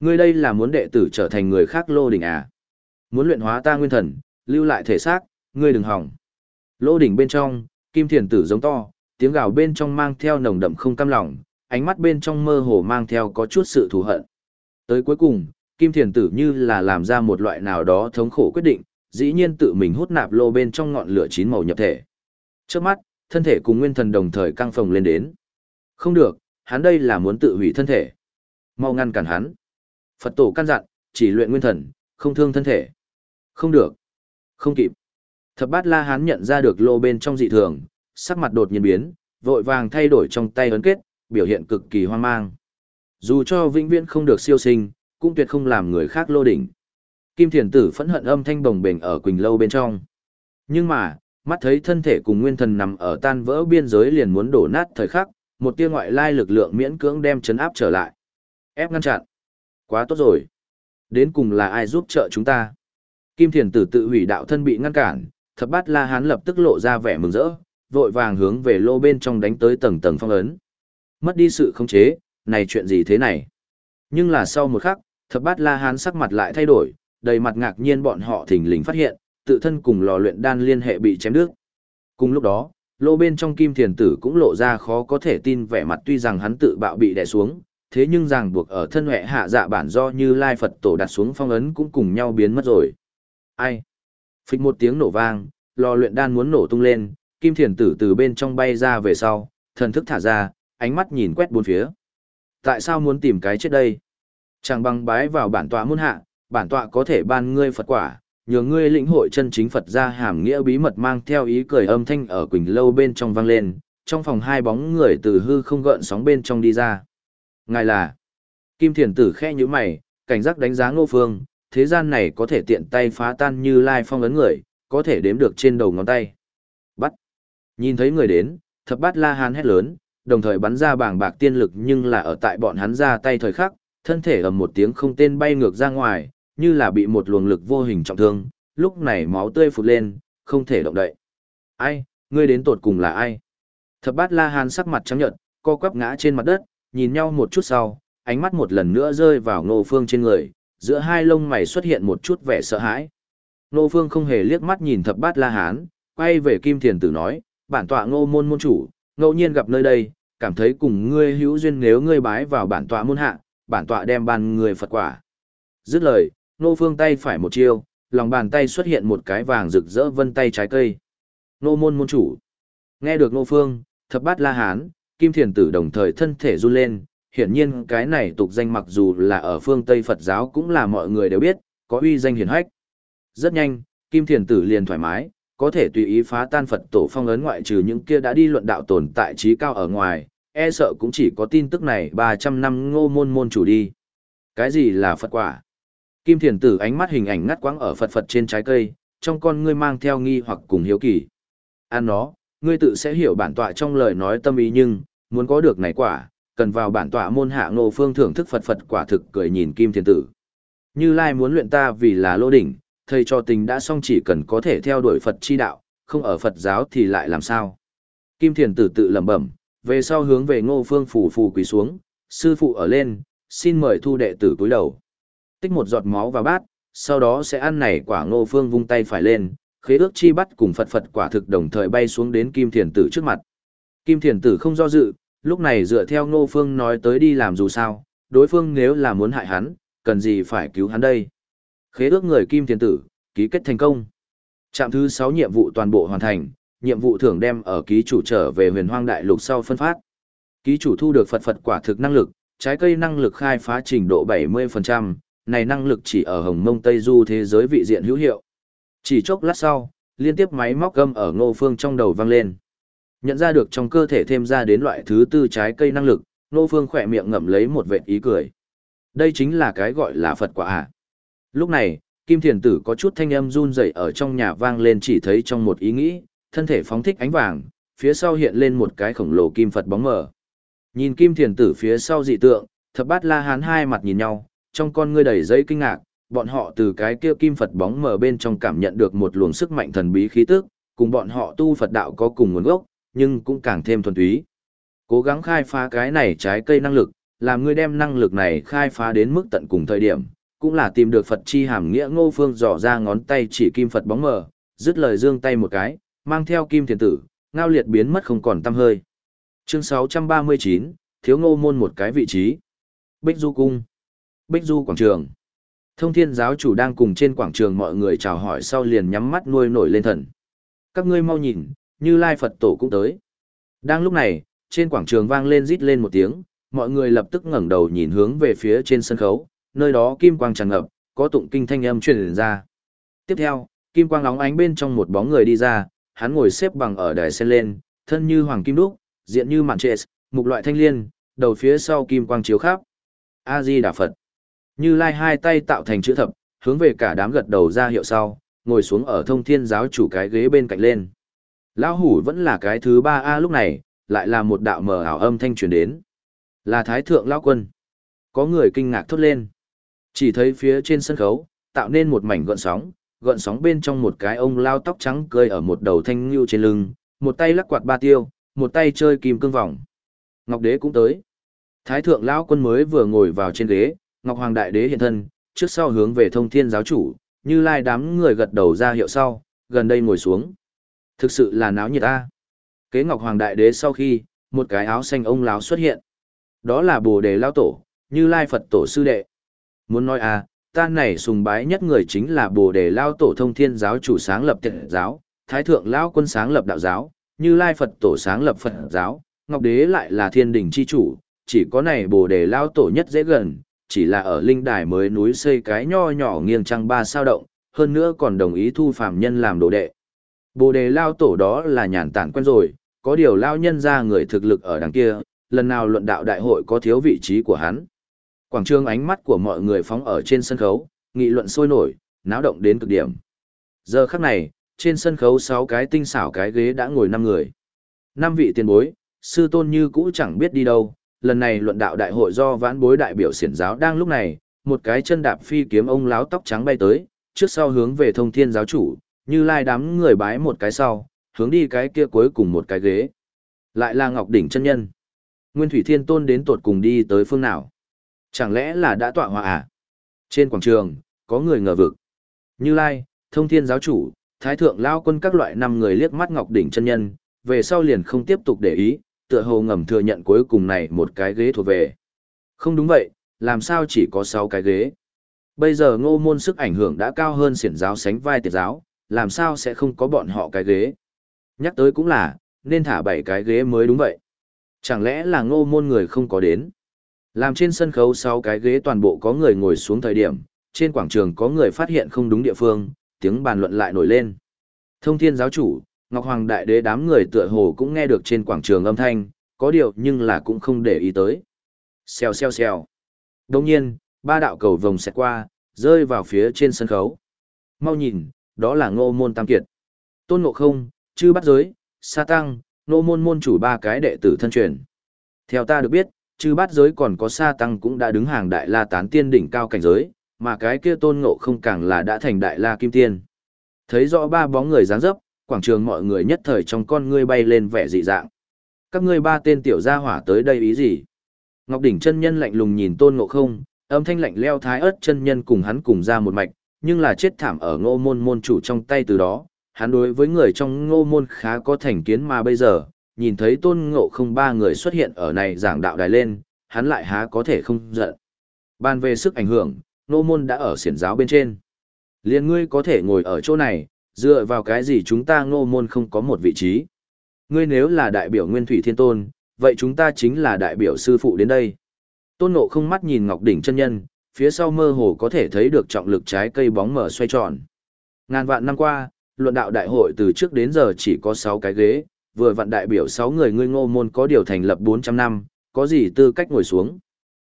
Ngươi đây là muốn đệ tử trở thành người khác lô đỉnh à? Muốn luyện hóa ta nguyên thần, lưu lại thể xác, ngươi đừng hỏng. Lô đỉnh bên trong, kim thiền tử giống to, tiếng gào bên trong mang theo nồng đậm không cam lòng, ánh mắt bên trong mơ hồ mang theo có chút sự thù hận. Tới cuối cùng, kim thiền tử như là làm ra một loại nào đó thống khổ quyết định, dĩ nhiên tự mình hút nạp lô bên trong ngọn lửa chín màu nhập thể. Trước mắt, thân thể cùng nguyên thần đồng thời căng phồng lên đến. Không được, hắn đây là muốn tự hủy thân thể. Mau ngăn cản hắn. Phật tổ căn dặn, chỉ luyện nguyên thần, không thương thân thể. Không được. Không kịp. Thập bát la hán nhận ra được lô bên trong dị thường, sắc mặt đột nhiên biến, vội vàng thay đổi trong tay ấn kết, biểu hiện cực kỳ hoang mang. Dù cho vĩnh viễn không được siêu sinh, cũng tuyệt không làm người khác lô đỉnh. Kim thiền tử phẫn hận âm thanh bồng bềnh ở quỳnh lâu bên trong. Nhưng mà, mắt thấy thân thể cùng nguyên thần nằm ở tan vỡ biên giới liền muốn đổ nát thời khắc, một tia ngoại lai lực lượng miễn cưỡng đem chấn áp trở lại. Ép ngăn chặn. Quá tốt rồi. Đến cùng là ai giúp trợ chúng ta? Kim thiền tử tự hủy đạo thân bị ngăn cản, thập bát la hán lập tức lộ ra vẻ mừng rỡ, vội vàng hướng về lô bên trong đánh tới tầng tầng phong ấn. Mất đi sự khống chế, này chuyện gì thế này? Nhưng là sau một khắc, thập bát la hán sắc mặt lại thay đổi, đầy mặt ngạc nhiên bọn họ thình lình phát hiện, tự thân cùng lò luyện đan liên hệ bị chém đứt. Cùng lúc đó, lô bên trong kim thiền tử cũng lộ ra khó có thể tin vẻ mặt tuy rằng hắn tự bạo bị đè xuống, thế nhưng ràng buộc ở thân hệ hạ dạ bản do như lai Phật tổ đặt xuống phong ấn cũng cùng nhau biến mất rồi. Ai? Phịch một tiếng nổ vang, lò luyện đan muốn nổ tung lên, kim thiền tử từ bên trong bay ra về sau, thần thức thả ra, ánh mắt nhìn quét bốn phía. Tại sao muốn tìm cái chết đây? Chẳng bằng bái vào bản tọa môn hạ, bản tọa có thể ban ngươi Phật quả, nhường ngươi lĩnh hội chân chính Phật ra hàm nghĩa bí mật mang theo ý cười âm thanh ở Quỳnh Lâu bên trong vang lên, trong phòng hai bóng người từ hư không gợn sóng bên trong đi ra. Ngài là Kim Thiền Tử khe như mày, cảnh giác đánh giá ngô phương, thế gian này có thể tiện tay phá tan như lai phong ấn người, có thể đếm được trên đầu ngón tay. Bắt. Nhìn thấy người đến, thập bát la hán hét lớn, đồng thời bắn ra bảng bạc tiên lực nhưng là ở tại bọn hắn ra tay thời khắc, thân thể ầm một tiếng không tên bay ngược ra ngoài, như là bị một luồng lực vô hình trọng thương, lúc này máu tươi phụt lên, không thể động đậy. Ai, ngươi đến tột cùng là ai? Thập bát la hán sắc mặt trắng nhợt, co quắp ngã trên mặt đất, nhìn nhau một chút sau, ánh mắt một lần nữa rơi vào ngô phương trên người, giữa hai lông mày xuất hiện một chút vẻ sợ hãi. Ngô phương không hề liếc mắt nhìn thập bát la hán, quay về kim thiền tử nói, bản tọa ngô môn môn chủ, ngẫu nhiên gặp nơi đây, cảm thấy cùng ngươi hữu duyên nếu ngươi bái vào bản tọa môn hạ, bản tọa đem ban người Phật quả. Dứt lời, Nô Phương tay phải một chiêu, lòng bàn tay xuất hiện một cái vàng rực rỡ vân tay trái cây. Nô môn môn chủ. Nghe được Nô Phương, thập bát la hán, kim thiền tử đồng thời thân thể run lên, hiển nhiên cái này tục danh mặc dù là ở phương Tây Phật giáo cũng là mọi người đều biết, có uy danh hiển hách. Rất nhanh, kim thiền tử liền thoải mái, có thể tùy ý phá tan Phật tổ phong ấn ngoại trừ những kia đã đi luận đạo tồn tại trí cao ở ngoài, e sợ cũng chỉ có tin tức này 300 năm ngô môn môn chủ đi. Cái gì là Phật quả? Kim thiền tử ánh mắt hình ảnh ngắt quãng ở Phật Phật trên trái cây, trong con ngươi mang theo nghi hoặc cùng hiếu kỳ. Ăn nó, ngươi tự sẽ hiểu bản tọa trong lời nói tâm ý nhưng, muốn có được này quả, cần vào bản tọa môn hạ ngô phương thưởng thức Phật Phật quả thực cười nhìn Kim thiền tử. Như Lai muốn luyện ta vì là lô đỉnh, thầy cho tình đã xong chỉ cần có thể theo đuổi Phật chi đạo, không ở Phật giáo thì lại làm sao. Kim thiền tử tự lẩm bẩm, về sau hướng về ngô phương phủ phủ quỳ xuống, sư phụ ở lên, xin mời thu đệ tử cúi đầu. Tích một giọt máu vào bát, sau đó sẽ ăn này quả ngô phương vung tay phải lên, khế ước chi bắt cùng Phật Phật quả thực đồng thời bay xuống đến Kim Thiền Tử trước mặt. Kim Thiền Tử không do dự, lúc này dựa theo ngô phương nói tới đi làm dù sao, đối phương nếu là muốn hại hắn, cần gì phải cứu hắn đây. Khế ước người Kim Thiền Tử, ký kết thành công. Trạm thứ 6 nhiệm vụ toàn bộ hoàn thành, nhiệm vụ thưởng đem ở ký chủ trở về huyền hoang đại lục sau phân phát. Ký chủ thu được Phật Phật quả thực năng lực, trái cây năng lực khai phá trình độ 70%, này năng lực chỉ ở Hồng Mông Tây Du thế giới vị diện hữu hiệu. Chỉ chốc lát sau, liên tiếp máy móc gâm ở Ngô Phương trong đầu vang lên. Nhận ra được trong cơ thể thêm ra đến loại thứ tư trái cây năng lực, Ngô Phương khỏe miệng ngậm lấy một vệt ý cười. Đây chính là cái gọi là Phật quả à. Lúc này, Kim Thiền Tử có chút thanh âm run rẩy ở trong nhà vang lên chỉ thấy trong một ý nghĩ, thân thể phóng thích ánh vàng, phía sau hiện lên một cái khổng lồ kim Phật bóng mờ. Nhìn Kim Thiền Tử phía sau dị tượng, thập bát la hán hai mặt nhìn nhau, trong con ngươi đầy giấy kinh ngạc, bọn họ từ cái kia kim Phật bóng mờ bên trong cảm nhận được một luồng sức mạnh thần bí khí tức, cùng bọn họ tu Phật đạo có cùng nguồn gốc, nhưng cũng càng thêm thuần túy. Cố gắng khai phá cái này trái cây năng lực, làm ngươi đem năng lực này khai phá đến mức tận cùng thời điểm, cũng là tìm được Phật chi hàm nghĩa ngô phương dò ra ngón tay chỉ kim Phật bóng mờ, dứt lời dương tay một cái, mang theo kim thiền tử, ngao liệt biến mất không còn tăm hơi. Chương 639, thiếu ngô môn một cái vị trí. Bích Du Cung. Bích Du Quảng Trường. Thông thiên giáo chủ đang cùng trên quảng trường mọi người chào hỏi sau liền nhắm mắt nuôi nổi lên thần. Các ngươi mau nhìn, như Lai Phật Tổ cũng tới. Đang lúc này, trên quảng trường vang lên rít lên một tiếng, mọi người lập tức ngẩng đầu nhìn hướng về phía trên sân khấu, nơi đó kim quang tràn ngập, có tụng kinh thanh âm truyền ra. Tiếp theo, kim quang lóng ánh bên trong một bóng người đi ra, hắn ngồi xếp bằng ở đài sen lên, thân như hoàng kim đúc, diện như mạn trệ, mục loại thanh liên, đầu phía sau kim quang chiếu khắp. A Di Đà Phật. Như Lai hai tay tạo thành chữ thập, hướng về cả đám gật đầu ra hiệu sau, ngồi xuống ở thông thiên giáo chủ cái ghế bên cạnh lên. Lão hủ vẫn là cái thứ ba A lúc này, lại là một đạo mờ ảo âm thanh truyền đến. Là Thái Thượng Lão Quân. Có người kinh ngạc thốt lên. Chỉ thấy phía trên sân khấu, tạo nên một mảnh gợn sóng, gợn sóng bên trong một cái ông lao tóc trắng cười ở một đầu thanh ngưu trên lưng, một tay lắc quạt ba tiêu, một tay chơi kim cương vòng. Ngọc Đế cũng tới. Thái thượng lão quân mới vừa ngồi vào trên ghế, Ngọc Hoàng Đại Đế hiện thân, trước sau hướng về thông thiên giáo chủ, như lai đám người gật đầu ra hiệu sau, gần đây ngồi xuống. Thực sự là náo nhiệt ta. Kế Ngọc Hoàng Đại Đế sau khi, một cái áo xanh ông lão xuất hiện. Đó là Bồ Đề Lão Tổ, như lai Phật Tổ Sư Đệ. Muốn nói à, ta này sùng bái nhất người chính là Bồ Đề Lao Tổ thông thiên giáo chủ sáng lập tiện giáo, Thái Thượng lao Quân sáng lập đạo giáo, như lai Phật Tổ sáng lập Phật giáo, Ngọc Đế lại là thiên đình chi chủ, chỉ có này bồ đề lao tổ nhất dễ gần, chỉ là ở linh đài mới núi xây cái nho nhỏ nghiêng trăng ba sao động, hơn nữa còn đồng ý thu phàm nhân làm đồ đệ. Bồ đề lao tổ đó là nhàn tản quen rồi, có điều lao nhân ra người thực lực ở đằng kia, lần nào luận đạo đại hội có thiếu vị trí của hắn. Quảng trường ánh mắt của mọi người phóng ở trên sân khấu, nghị luận sôi nổi, náo động đến cực điểm. Giờ khắc này, trên sân khấu 6 cái tinh xảo cái ghế đã ngồi 5 người. năm vị tiền bối, sư tôn như cũ chẳng biết đi đâu, lần này luận đạo đại hội do vãn bối đại biểu xiển giáo đang lúc này, một cái chân đạp phi kiếm ông láo tóc trắng bay tới, trước sau hướng về thông thiên giáo chủ, như lai đám người bái một cái sau, hướng đi cái kia cuối cùng một cái ghế. Lại là Ngọc Đỉnh chân nhân. Nguyên Thủy Thiên Tôn đến tột cùng đi tới phương nào? Chẳng lẽ là đã tọa hòa à? Trên quảng trường, có người ngờ vực. Như Lai, Thông Thiên Giáo Chủ, Thái Thượng Lao Quân các loại năm người liếc mắt Ngọc Đỉnh chân nhân, về sau liền không tiếp tục để ý, tựa hồ ngầm thừa nhận cuối cùng này một cái ghế thuộc về. Không đúng vậy, làm sao chỉ có 6 cái ghế? Bây giờ ngô môn sức ảnh hưởng đã cao hơn siển giáo sánh vai tiệt giáo, làm sao sẽ không có bọn họ cái ghế? Nhắc tới cũng là, nên thả 7 cái ghế mới đúng vậy. Chẳng lẽ là ngô môn người không có đến? Làm trên sân khấu 6 cái ghế toàn bộ có người ngồi xuống thời điểm, trên quảng trường có người phát hiện không đúng địa phương, tiếng bàn luận lại nổi lên. Thông thiên giáo chủ, Ngọc Hoàng Đại Đế đám người tựa hồ cũng nghe được trên quảng trường âm thanh, có điều nhưng là cũng không để ý tới. Xèo xèo xèo. Đồng nhiên, ba đạo cầu vồng xẹt qua, rơi vào phía trên sân khấu. Mau nhìn, đó là ngô môn tam kiệt. Tôn ngộ không, chư bắt giới, sa tăng, ngô môn môn chủ ba cái đệ tử thân truyền. Theo ta được biết, chư bát giới còn có sa tăng cũng đã đứng hàng đại la tán tiên đỉnh cao cảnh giới, mà cái kia tôn ngộ không càng là đã thành đại la kim tiên. Thấy rõ ba bóng người dáng dấp, quảng trường mọi người nhất thời trong con ngươi bay lên vẻ dị dạng. Các ngươi ba tên tiểu gia hỏa tới đây ý gì? Ngọc đỉnh chân nhân lạnh lùng nhìn Tôn Ngộ Không, âm thanh lạnh leo thái ớt chân nhân cùng hắn cùng ra một mạch, nhưng là chết thảm ở Ngô môn môn chủ trong tay từ đó, hắn đối với người trong Ngô môn khá có thành kiến mà bây giờ, nhìn thấy Tôn Ngộ Không ba người xuất hiện ở này giảng đạo đài lên, hắn lại há có thể không giận. Ban về sức ảnh hưởng, nô môn đã ở siển giáo bên trên. Liên ngươi có thể ngồi ở chỗ này, dựa vào cái gì chúng ta ngô môn không có một vị trí. Ngươi nếu là đại biểu Nguyên Thủy Thiên Tôn, vậy chúng ta chính là đại biểu sư phụ đến đây. Tôn Ngộ không mắt nhìn Ngọc Đỉnh chân nhân, phía sau mơ hồ có thể thấy được trọng lực trái cây bóng mở xoay tròn. Ngàn vạn năm qua, luận đạo đại hội từ trước đến giờ chỉ có 6 cái ghế, vừa vặn đại biểu 6 người ngươi ngô môn có điều thành lập 400 năm, có gì tư cách ngồi xuống.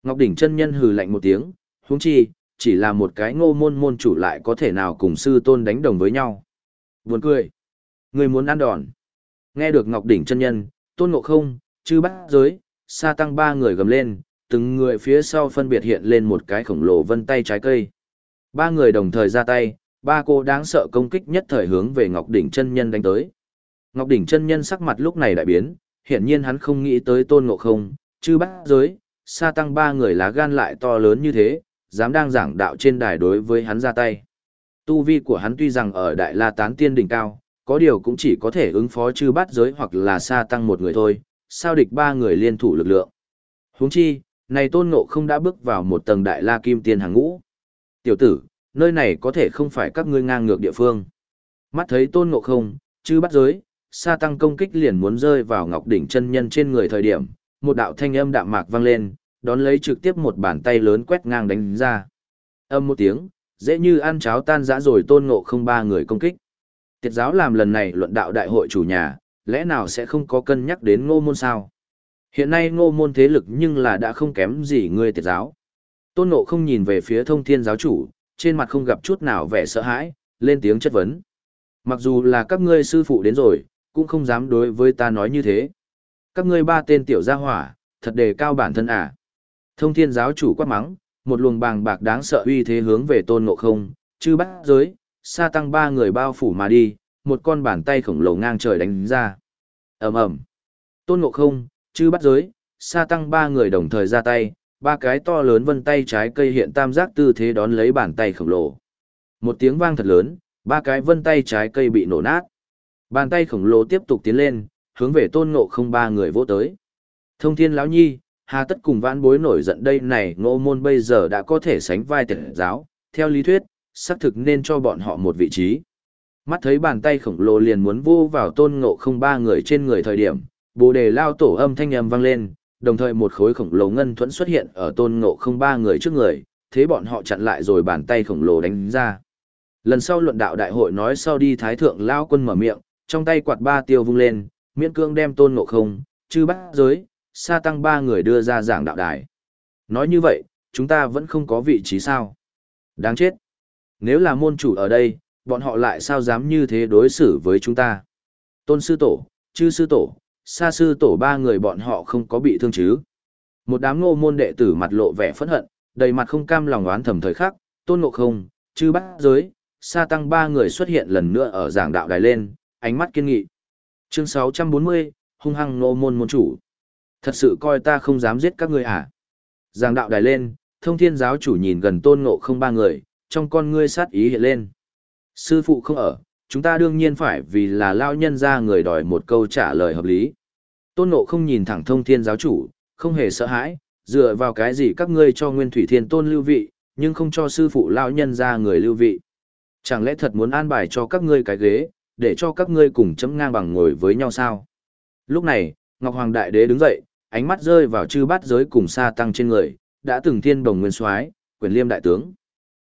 Ngọc Đỉnh chân nhân hừ lạnh một tiếng, huống chi, chỉ là một cái ngô môn môn chủ lại có thể nào cùng sư tôn đánh đồng với nhau. Buồn cười. Người muốn ăn đòn. Nghe được Ngọc Đỉnh chân nhân, tôn ngộ không, chư bát giới, sa tăng ba người gầm lên, từng người phía sau phân biệt hiện lên một cái khổng lồ vân tay trái cây. Ba người đồng thời ra tay, ba cô đáng sợ công kích nhất thời hướng về Ngọc Đỉnh chân nhân đánh tới. Ngọc Đỉnh chân nhân sắc mặt lúc này đại biến, hiển nhiên hắn không nghĩ tới tôn ngộ không, chư bát giới, sa tăng ba người lá gan lại to lớn như thế, dám đang giảng đạo trên đài đối với hắn ra tay. Tu vi của hắn tuy rằng ở Đại La Tán Tiên đỉnh cao, có điều cũng chỉ có thể ứng phó chư bát giới hoặc là sa tăng một người thôi, sao địch ba người liên thủ lực lượng. Huống chi, này tôn ngộ không đã bước vào một tầng Đại La Kim Tiên hàng ngũ. Tiểu tử, nơi này có thể không phải các ngươi ngang ngược địa phương. Mắt thấy tôn ngộ không, chư bát giới, sa tăng công kích liền muốn rơi vào ngọc đỉnh chân nhân trên người thời điểm, một đạo thanh âm đạm mạc vang lên, đón lấy trực tiếp một bàn tay lớn quét ngang đánh ra. Âm một tiếng, dễ như ăn cháo tan rã rồi tôn ngộ không ba người công kích. Tiệt giáo làm lần này luận đạo đại hội chủ nhà, lẽ nào sẽ không có cân nhắc đến ngô môn sao? Hiện nay ngô môn thế lực nhưng là đã không kém gì ngươi tiệt giáo. Tôn ngộ không nhìn về phía thông thiên giáo chủ, trên mặt không gặp chút nào vẻ sợ hãi, lên tiếng chất vấn. Mặc dù là các ngươi sư phụ đến rồi, cũng không dám đối với ta nói như thế. Các ngươi ba tên tiểu gia hỏa, thật đề cao bản thân à. Thông thiên giáo chủ quát mắng, một luồng bàng bạc đáng sợ uy thế hướng về tôn ngộ không, chư bắt giới, sa tăng ba người bao phủ mà đi, một con bàn tay khổng lồ ngang trời đánh ra. ầm ầm Tôn ngộ không, chư bắt giới, sa tăng ba người đồng thời ra tay, ba cái to lớn vân tay trái cây hiện tam giác tư thế đón lấy bàn tay khổng lồ. Một tiếng vang thật lớn, ba cái vân tay trái cây bị nổ nát. Bàn tay khổng lồ tiếp tục tiến lên, hướng về tôn ngộ không ba người vỗ tới. Thông thiên lão nhi, hà tất cùng vãn bối nổi giận đây này ngộ môn bây giờ đã có thể sánh vai tiệt giáo, theo lý thuyết, xác thực nên cho bọn họ một vị trí. Mắt thấy bàn tay khổng lồ liền muốn vô vào tôn ngộ không ba người trên người thời điểm, bồ đề lao tổ âm thanh âm vang lên, đồng thời một khối khổng lồ ngân thuẫn xuất hiện ở tôn ngộ không ba người trước người, thế bọn họ chặn lại rồi bàn tay khổng lồ đánh ra. Lần sau luận đạo đại hội nói sau đi thái thượng lao quân mở miệng, trong tay quạt ba tiêu vung lên, miễn cương đem tôn ngộ không, chư bắt giới, sa tăng ba người đưa ra giảng đạo đài. Nói như vậy, chúng ta vẫn không có vị trí sao. Đáng chết. Nếu là môn chủ ở đây, bọn họ lại sao dám như thế đối xử với chúng ta. Tôn sư tổ, chư sư tổ, sa sư tổ ba người bọn họ không có bị thương chứ. Một đám ngô môn đệ tử mặt lộ vẻ phẫn hận, đầy mặt không cam lòng oán thầm thời khắc, tôn ngộ không, chư bát giới, sa tăng ba người xuất hiện lần nữa ở giảng đạo đài lên, ánh mắt kiên nghị. Chương 640, hung hăng nô môn môn chủ. Thật sự coi ta không dám giết các ngươi à? Giang đạo đài lên, thông thiên giáo chủ nhìn gần tôn ngộ không ba người, trong con ngươi sát ý hiện lên. Sư phụ không ở, chúng ta đương nhiên phải vì là lao nhân ra người đòi một câu trả lời hợp lý. Tôn Ngộ không nhìn thẳng thông thiên giáo chủ, không hề sợ hãi, dựa vào cái gì các ngươi cho nguyên thủy thiên tôn lưu vị, nhưng không cho sư phụ lao nhân ra người lưu vị. Chẳng lẽ thật muốn an bài cho các ngươi cái ghế, để cho các ngươi cùng chấm ngang bằng ngồi với nhau sao? Lúc này, Ngọc Hoàng Đại Đế đứng dậy, ánh mắt rơi vào chư bát giới cùng sa tăng trên người, đã từng thiên đồng nguyên soái quyền liêm đại tướng.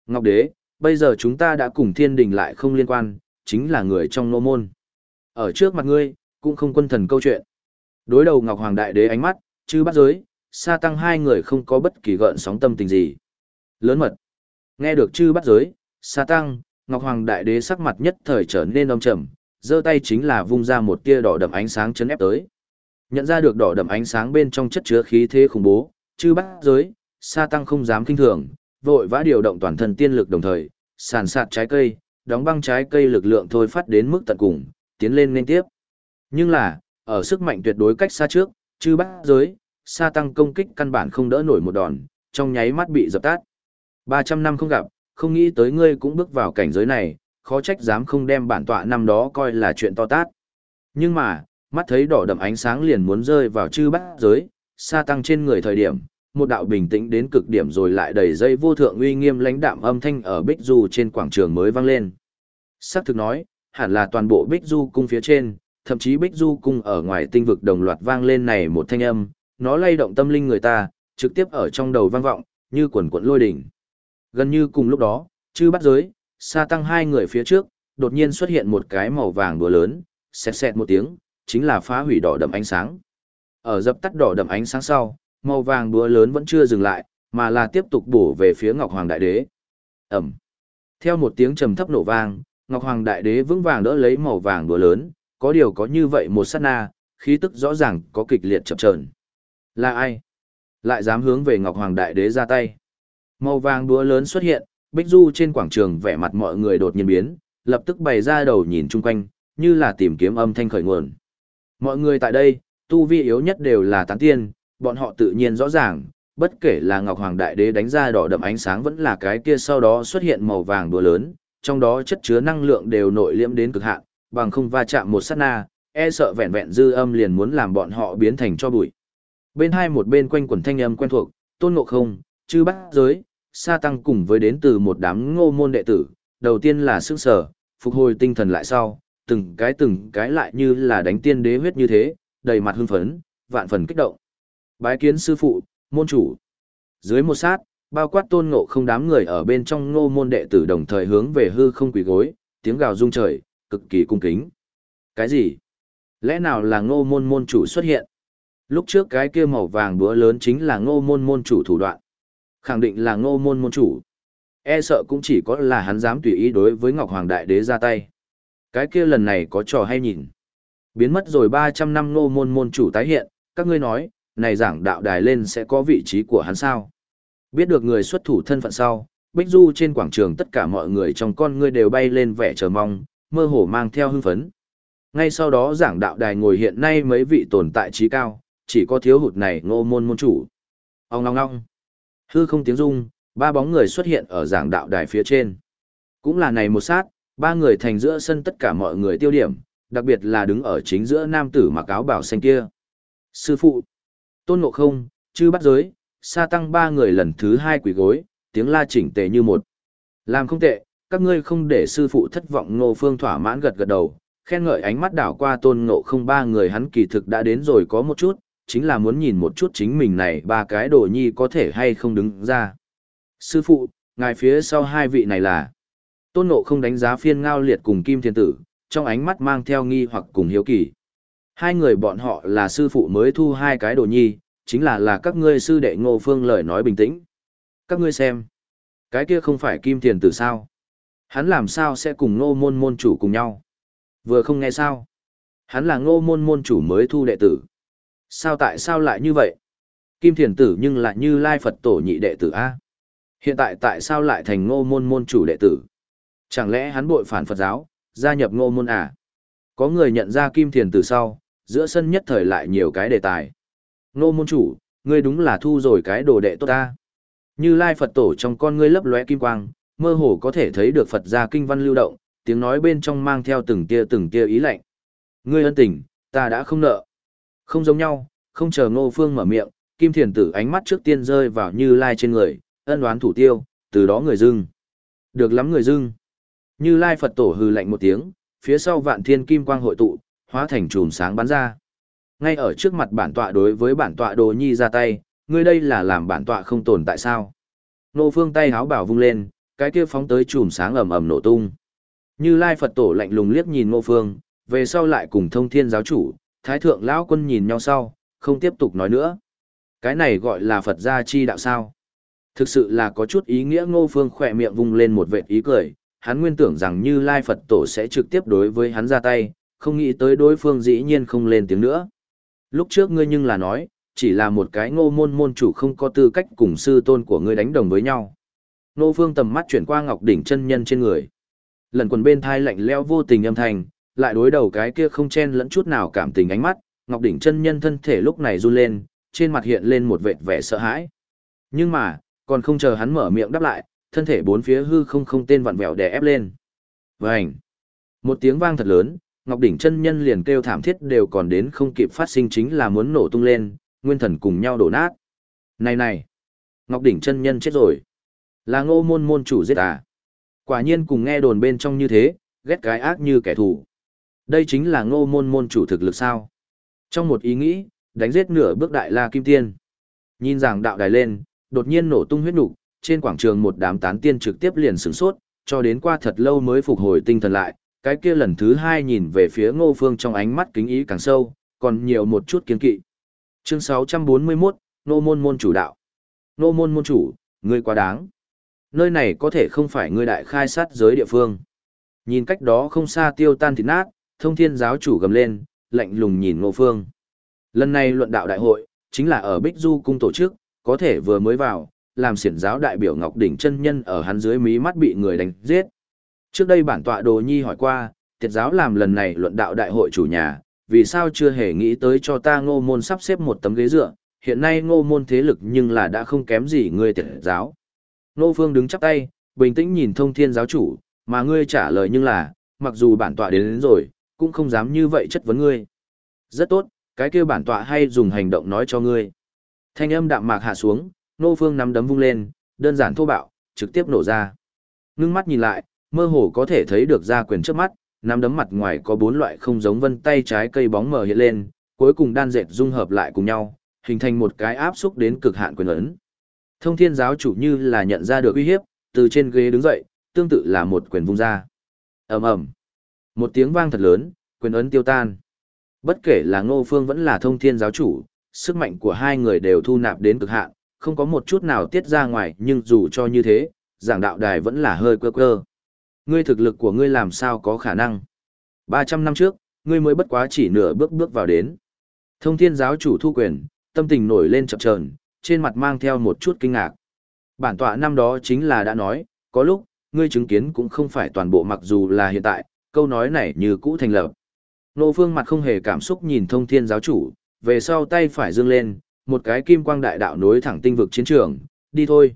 Ngọc Đế, bây giờ chúng ta đã cùng thiên đình lại không liên quan, chính là người trong nô môn. Ở trước mặt ngươi, cũng không quân thần câu chuyện. Đối đầu Ngọc Hoàng Đại Đế ánh mắt, chư bát giới, sa tăng hai người không có bất kỳ gợn sóng tâm tình gì. Lớn mật. Nghe được chư Bát giới, sa tăng, Ngọc Hoàng Đại Đế sắc mặt nhất thời trở nên đông trầm, giơ tay chính là vung ra một tia đỏ đậm ánh sáng chấn ép tới. Nhận ra được đỏ đậm ánh sáng bên trong chất chứa khí thế khủng bố, chư bắt giới, sa tăng không dám kinh thường, vội vã điều động toàn thân tiên lực đồng thời, sàn sạt trái cây, đóng băng trái cây lực lượng thôi phát đến mức tận cùng, tiến lên liên tiếp. Nhưng là, ở sức mạnh tuyệt đối cách xa trước, chư bát giới, sa tăng công kích căn bản không đỡ nổi một đòn, trong nháy mắt bị dập tắt. 300 năm không gặp, không nghĩ tới ngươi cũng bước vào cảnh giới này, khó trách dám không đem bản tọa năm đó coi là chuyện to tát. Nhưng mà, mắt thấy đỏ đậm ánh sáng liền muốn rơi vào chư bát giới, sa tăng trên người thời điểm, một đạo bình tĩnh đến cực điểm rồi lại đầy dây vô thượng uy nghiêm lãnh đạm âm thanh ở Bích Du trên quảng trường mới vang lên. Sắc thực nói, hẳn là toàn bộ Bích Du cung phía trên, thậm chí Bích Du cung ở ngoài tinh vực đồng loạt vang lên này một thanh âm, nó lay động tâm linh người ta, trực tiếp ở trong đầu vang vọng, như quần quận lôi đỉnh. Gần như cùng lúc đó, chư bắt giới, xa tăng hai người phía trước, đột nhiên xuất hiện một cái màu vàng đùa lớn, xẹt xẹt một tiếng, chính là phá hủy đỏ đậm ánh sáng. Ở dập tắt đỏ đậm ánh sáng sau, màu vàng đùa lớn vẫn chưa dừng lại, mà là tiếp tục bổ về phía Ngọc Hoàng Đại Đế. Ẩm. Theo một tiếng trầm thấp nổ vang, Ngọc Hoàng Đại Đế vững vàng đỡ lấy màu vàng đùa lớn, có điều có như vậy một sát na, khí tức rõ ràng có kịch liệt chập chờn. Là ai? Lại dám hướng về Ngọc Hoàng Đại Đế ra tay. Màu vàng đúa lớn xuất hiện, Bích Du trên quảng trường vẻ mặt mọi người đột nhiên biến, lập tức bày ra đầu nhìn chung quanh, như là tìm kiếm âm thanh khởi nguồn. Mọi người tại đây, tu vi yếu nhất đều là tán tiên, bọn họ tự nhiên rõ ràng, bất kể là Ngọc Hoàng Đại Đế đánh ra đỏ đậm ánh sáng vẫn là cái kia sau đó xuất hiện màu vàng đùa lớn, trong đó chất chứa năng lượng đều nội liễm đến cực hạn, bằng không va chạm một sát na, e sợ vẹn vẹn dư âm liền muốn làm bọn họ biến thành cho bụi. Bên hai một bên quanh quần thanh âm quen thuộc, tôn ngộ không, chư bát giới, sa tăng cùng với đến từ một đám ngô môn đệ tử, đầu tiên là sức sở, phục hồi tinh thần lại sau, từng cái từng cái lại như là đánh tiên đế huyết như thế, đầy mặt hưng phấn, vạn phần kích động. Bái kiến sư phụ, môn chủ. Dưới một sát, bao quát tôn ngộ không đám người ở bên trong ngô môn đệ tử đồng thời hướng về hư không quỳ gối, tiếng gào rung trời, cực kỳ cung kính. Cái gì? Lẽ nào là ngô môn môn chủ xuất hiện? Lúc trước cái kia màu vàng búa lớn chính là ngô môn môn chủ thủ đoạn. Khẳng định là ngô môn môn chủ. E sợ cũng chỉ có là hắn dám tùy ý đối với Ngọc Hoàng Đại Đế ra tay. Cái kia lần này có trò hay nhìn. Biến mất rồi 300 năm ngô môn môn chủ tái hiện, các ngươi nói, này giảng đạo đài lên sẽ có vị trí của hắn sao? Biết được người xuất thủ thân phận sau, Bích Du trên quảng trường tất cả mọi người trong con ngươi đều bay lên vẻ chờ mong, mơ hồ mang theo hưng phấn. Ngay sau đó giảng đạo đài ngồi hiện nay mấy vị tồn tại trí cao, chỉ có thiếu hụt này ngô môn môn chủ. Ông ngong ngong. Hư không tiếng rung, ba bóng người xuất hiện ở giảng đạo đài phía trên. Cũng là này một sát, ba người thành giữa sân tất cả mọi người tiêu điểm, đặc biệt là đứng ở chính giữa nam tử mặc áo bảo xanh kia. Sư phụ, tôn ngộ không, chư bắt giới, sa tăng ba người lần thứ hai quỷ gối, tiếng la chỉnh tề như một. Làm không tệ, các ngươi không để sư phụ thất vọng ngô phương thỏa mãn gật gật đầu, khen ngợi ánh mắt đảo qua tôn ngộ không ba người hắn kỳ thực đã đến rồi có một chút, chính là muốn nhìn một chút chính mình này ba cái đồ nhi có thể hay không đứng ra. Sư phụ, ngài phía sau hai vị này là tôn ngộ không đánh giá phiên ngao liệt cùng kim thiên tử, trong ánh mắt mang theo nghi hoặc cùng hiếu kỳ. Hai người bọn họ là sư phụ mới thu hai cái đồ nhi, chính là là các ngươi sư đệ ngô phương lời nói bình tĩnh. Các ngươi xem, cái kia không phải kim thiên tử sao? Hắn làm sao sẽ cùng ngô môn môn chủ cùng nhau? Vừa không nghe sao? Hắn là ngô môn môn chủ mới thu đệ tử. Sao tại sao lại như vậy? Kim thiền tử nhưng lại như lai Phật tổ nhị đệ tử A. Hiện tại tại sao lại thành ngô môn môn chủ đệ tử? Chẳng lẽ hắn bội phản Phật giáo, gia nhập ngô môn à? Có người nhận ra kim thiền tử sau, giữa sân nhất thời lại nhiều cái đề tài. Ngô môn chủ, ngươi đúng là thu rồi cái đồ đệ tốt ta. Như Lai Phật tổ trong con ngươi lấp lóe kim quang, mơ hồ có thể thấy được Phật gia kinh văn lưu động, tiếng nói bên trong mang theo từng tia từng tia ý lạnh. Ngươi ân tình, ta đã không nợ. Không giống nhau, không chờ Ngô Phương mở miệng, Kim Thiền Tử ánh mắt trước tiên rơi vào Như Lai trên người, ân đoán thủ tiêu, từ đó người dưng. Được lắm người dưng. Như Lai Phật tổ hừ lạnh một tiếng, phía sau vạn thiên kim quang hội tụ, hóa thành chùm sáng bắn ra. Ngay ở trước mặt bản tọa đối với bản tọa đồ nhi ra tay, ngươi đây là làm bản tọa không tồn tại sao? Nô phương tay háo bảo vung lên, cái kia phóng tới chùm sáng ầm ầm nổ tung. Như Lai Phật tổ lạnh lùng liếc nhìn Ngô Phương, về sau lại cùng Thông Thiên giáo chủ, Thái thượng lão quân nhìn nhau sau, không tiếp tục nói nữa. Cái này gọi là Phật gia chi đạo sao? Thực sự là có chút ý nghĩa Ngô Phương khỏe miệng vung lên một vệt ý cười, hắn nguyên tưởng rằng Như Lai Phật tổ sẽ trực tiếp đối với hắn ra tay, không nghĩ tới đối phương dĩ nhiên không lên tiếng nữa. Lúc trước ngươi nhưng là nói, chỉ là một cái ngô môn môn chủ không có tư cách cùng sư tôn của ngươi đánh đồng với nhau. Ngô phương tầm mắt chuyển qua ngọc đỉnh chân nhân trên người. Lần quần bên thai lạnh leo vô tình âm thanh, lại đối đầu cái kia không chen lẫn chút nào cảm tình ánh mắt, ngọc đỉnh chân nhân thân thể lúc này run lên, trên mặt hiện lên một vệt vẻ sợ hãi. Nhưng mà, còn không chờ hắn mở miệng đáp lại, thân thể bốn phía hư không không tên vặn vẹo đè ép lên. Vành! Một tiếng vang thật lớn, Ngọc Đỉnh chân nhân liền kêu thảm thiết đều còn đến không kịp phát sinh chính là muốn nổ tung lên, nguyên thần cùng nhau đổ nát. Này này! Ngọc Đỉnh chân nhân chết rồi. Là ngô môn môn chủ giết à? Quả nhiên cùng nghe đồn bên trong như thế, ghét cái ác như kẻ thù. Đây chính là ngô môn môn chủ thực lực sao? Trong một ý nghĩ, đánh giết nửa bước đại la kim tiên. Nhìn rằng đạo đài lên, đột nhiên nổ tung huyết nục, trên quảng trường một đám tán tiên trực tiếp liền sửng sốt, cho đến qua thật lâu mới phục hồi tinh thần lại, cái kia lần thứ hai nhìn về phía ngô phương trong ánh mắt kính ý càng sâu, còn nhiều một chút kiến kỵ. Chương 641, Nô môn môn chủ đạo. Nô môn môn chủ, ngươi quá đáng. Nơi này có thể không phải ngươi đại khai sát giới địa phương. Nhìn cách đó không xa tiêu tan thịt nát, thông thiên giáo chủ gầm lên, lạnh lùng nhìn ngô phương. Lần này luận đạo đại hội, chính là ở Bích Du cung tổ chức, có thể vừa mới vào, làm xiển giáo đại biểu Ngọc Đỉnh chân nhân ở hắn dưới mí mắt bị người đánh giết. Trước đây bản tọa Đồ Nhi hỏi qua, tiệt giáo làm lần này luận đạo đại hội chủ nhà, vì sao chưa hề nghĩ tới cho ta ngô môn sắp xếp một tấm ghế dựa, hiện nay ngô môn thế lực nhưng là đã không kém gì ngươi tiệt giáo. Ngô Phương đứng chắp tay, bình tĩnh nhìn thông thiên giáo chủ, mà ngươi trả lời nhưng là, mặc dù bản tọa đến, đến rồi, cũng không dám như vậy chất vấn ngươi. Rất tốt, cái kia bản tọa hay dùng hành động nói cho ngươi. Thanh âm đạm mạc hạ xuống, nô Phương nắm đấm vung lên, đơn giản thô bạo, trực tiếp nổ ra. Ngưng mắt nhìn lại, mơ hồ có thể thấy được ra quyền trước mắt, nắm đấm mặt ngoài có bốn loại không giống vân tay trái cây bóng mờ hiện lên, cuối cùng đan dệt dung hợp lại cùng nhau, hình thành một cái áp xúc đến cực hạn quyền ấn. Thông thiên giáo chủ như là nhận ra được uy hiếp, từ trên ghế đứng dậy, tương tự là một quyền vung ra. ầm ầm, một tiếng vang thật lớn, quyền ấn tiêu tan. Bất kể là Ngô Phương vẫn là thông thiên giáo chủ, sức mạnh của hai người đều thu nạp đến cực hạn, không có một chút nào tiết ra ngoài, nhưng dù cho như thế, giảng đạo đài vẫn là hơi quơ quơ. Ngươi thực lực của ngươi làm sao có khả năng? 300 năm trước, ngươi mới bất quá chỉ nửa bước bước vào đến. Thông thiên giáo chủ thu quyền, tâm tình nổi lên chập chờn, trên mặt mang theo một chút kinh ngạc. Bản tọa năm đó chính là đã nói, có lúc, ngươi chứng kiến cũng không phải toàn bộ mặc dù là hiện tại, câu nói này như cũ thành lập. Nô phương mặt không hề cảm xúc nhìn thông thiên giáo chủ, về sau tay phải dương lên, một cái kim quang đại đạo nối thẳng tinh vực chiến trường, đi thôi.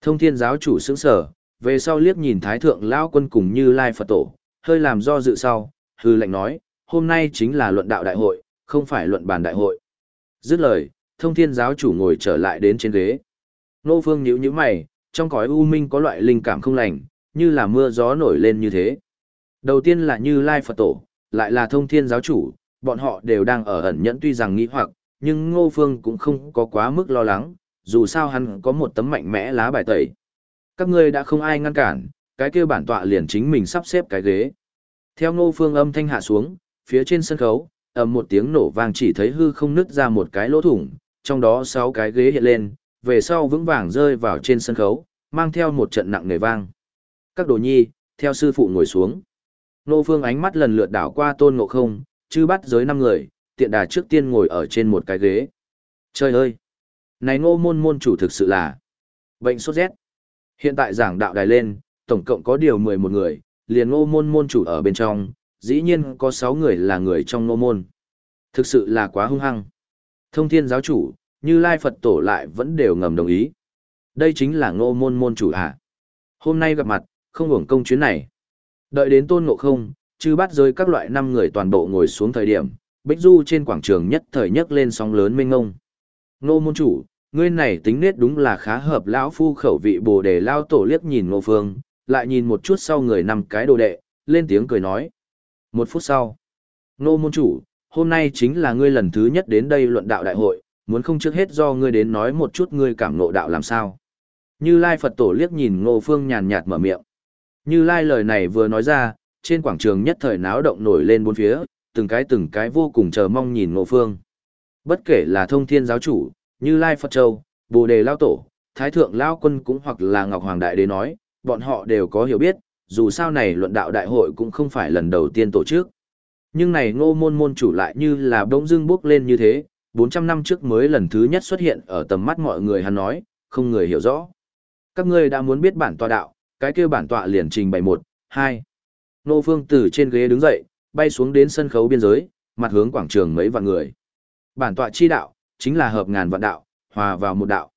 Thông thiên giáo chủ sững sở, về sau liếc nhìn thái thượng lão quân cùng như lai Phật tổ, hơi làm do dự sau, hư lệnh nói, hôm nay chính là luận đạo đại hội, không phải luận bàn đại hội. Dứt lời, thông thiên giáo chủ ngồi trở lại đến trên ghế. Nô phương nhíu nhíu mày, trong cõi u minh có loại linh cảm không lành, như là mưa gió nổi lên như thế. Đầu tiên là như lai Phật tổ, lại là thông thiên giáo chủ, bọn họ đều đang ở ẩn nhẫn tuy rằng nghĩ hoặc, nhưng ngô phương cũng không có quá mức lo lắng, dù sao hắn có một tấm mạnh mẽ lá bài tẩy. Các ngươi đã không ai ngăn cản, cái kia bản tọa liền chính mình sắp xếp cái ghế. Theo ngô phương âm thanh hạ xuống, phía trên sân khấu, ầm một tiếng nổ vang chỉ thấy hư không nứt ra một cái lỗ thủng, trong đó sáu cái ghế hiện lên, về sau vững vàng rơi vào trên sân khấu, mang theo một trận nặng nề vang. Các đồ nhi, theo sư phụ ngồi xuống. Nô phương ánh mắt lần lượt đảo qua tôn ngộ không, chư bắt giới năm người, tiện đà trước tiên ngồi ở trên một cái ghế. Trời ơi! Này ngô môn môn chủ thực sự là bệnh sốt rét. Hiện tại giảng đạo đài lên, tổng cộng có điều 11 người, liền ngô môn môn chủ ở bên trong, dĩ nhiên có 6 người là người trong ngô môn. Thực sự là quá hung hăng. Thông thiên giáo chủ, như Lai Phật tổ lại vẫn đều ngầm đồng ý. Đây chính là ngô môn môn chủ à. Hôm nay gặp mặt, không hưởng công chuyến này. Đợi đến tôn ngộ không, chư bắt rơi các loại năm người toàn bộ ngồi xuống thời điểm, Bích Du trên quảng trường nhất thời nhất lên sóng lớn mênh ngông. Ngô môn chủ, ngươi này tính nết đúng là khá hợp lão phu khẩu vị bồ đề lao tổ liếc nhìn ngô phương, lại nhìn một chút sau người nằm cái đồ đệ, lên tiếng cười nói. Một phút sau, ngô môn chủ, hôm nay chính là ngươi lần thứ nhất đến đây luận đạo đại hội, muốn không trước hết do ngươi đến nói một chút ngươi cảm ngộ đạo làm sao. Như Lai Phật tổ liếc nhìn ngô phương nhàn nhạt mở miệng. Như Lai lời này vừa nói ra, trên quảng trường nhất thời náo động nổi lên bốn phía, từng cái từng cái vô cùng chờ mong nhìn ngộ phương. Bất kể là thông thiên giáo chủ, như Lai Phật Châu, Bồ Đề Lao Tổ, Thái Thượng Lao Quân cũng hoặc là Ngọc Hoàng Đại Đế nói, bọn họ đều có hiểu biết, dù sao này luận đạo đại hội cũng không phải lần đầu tiên tổ chức. Nhưng này ngô môn môn chủ lại như là bỗng dưng bước lên như thế, 400 năm trước mới lần thứ nhất xuất hiện ở tầm mắt mọi người hắn nói, không người hiểu rõ. Các ngươi đã muốn biết bản tòa đạo, cái kia bản tọa liền trình bày một, hai. Nô Phương từ trên ghế đứng dậy, bay xuống đến sân khấu biên giới, mặt hướng quảng trường mấy vạn người. Bản tọa chi đạo, chính là hợp ngàn vạn đạo, hòa vào một đạo.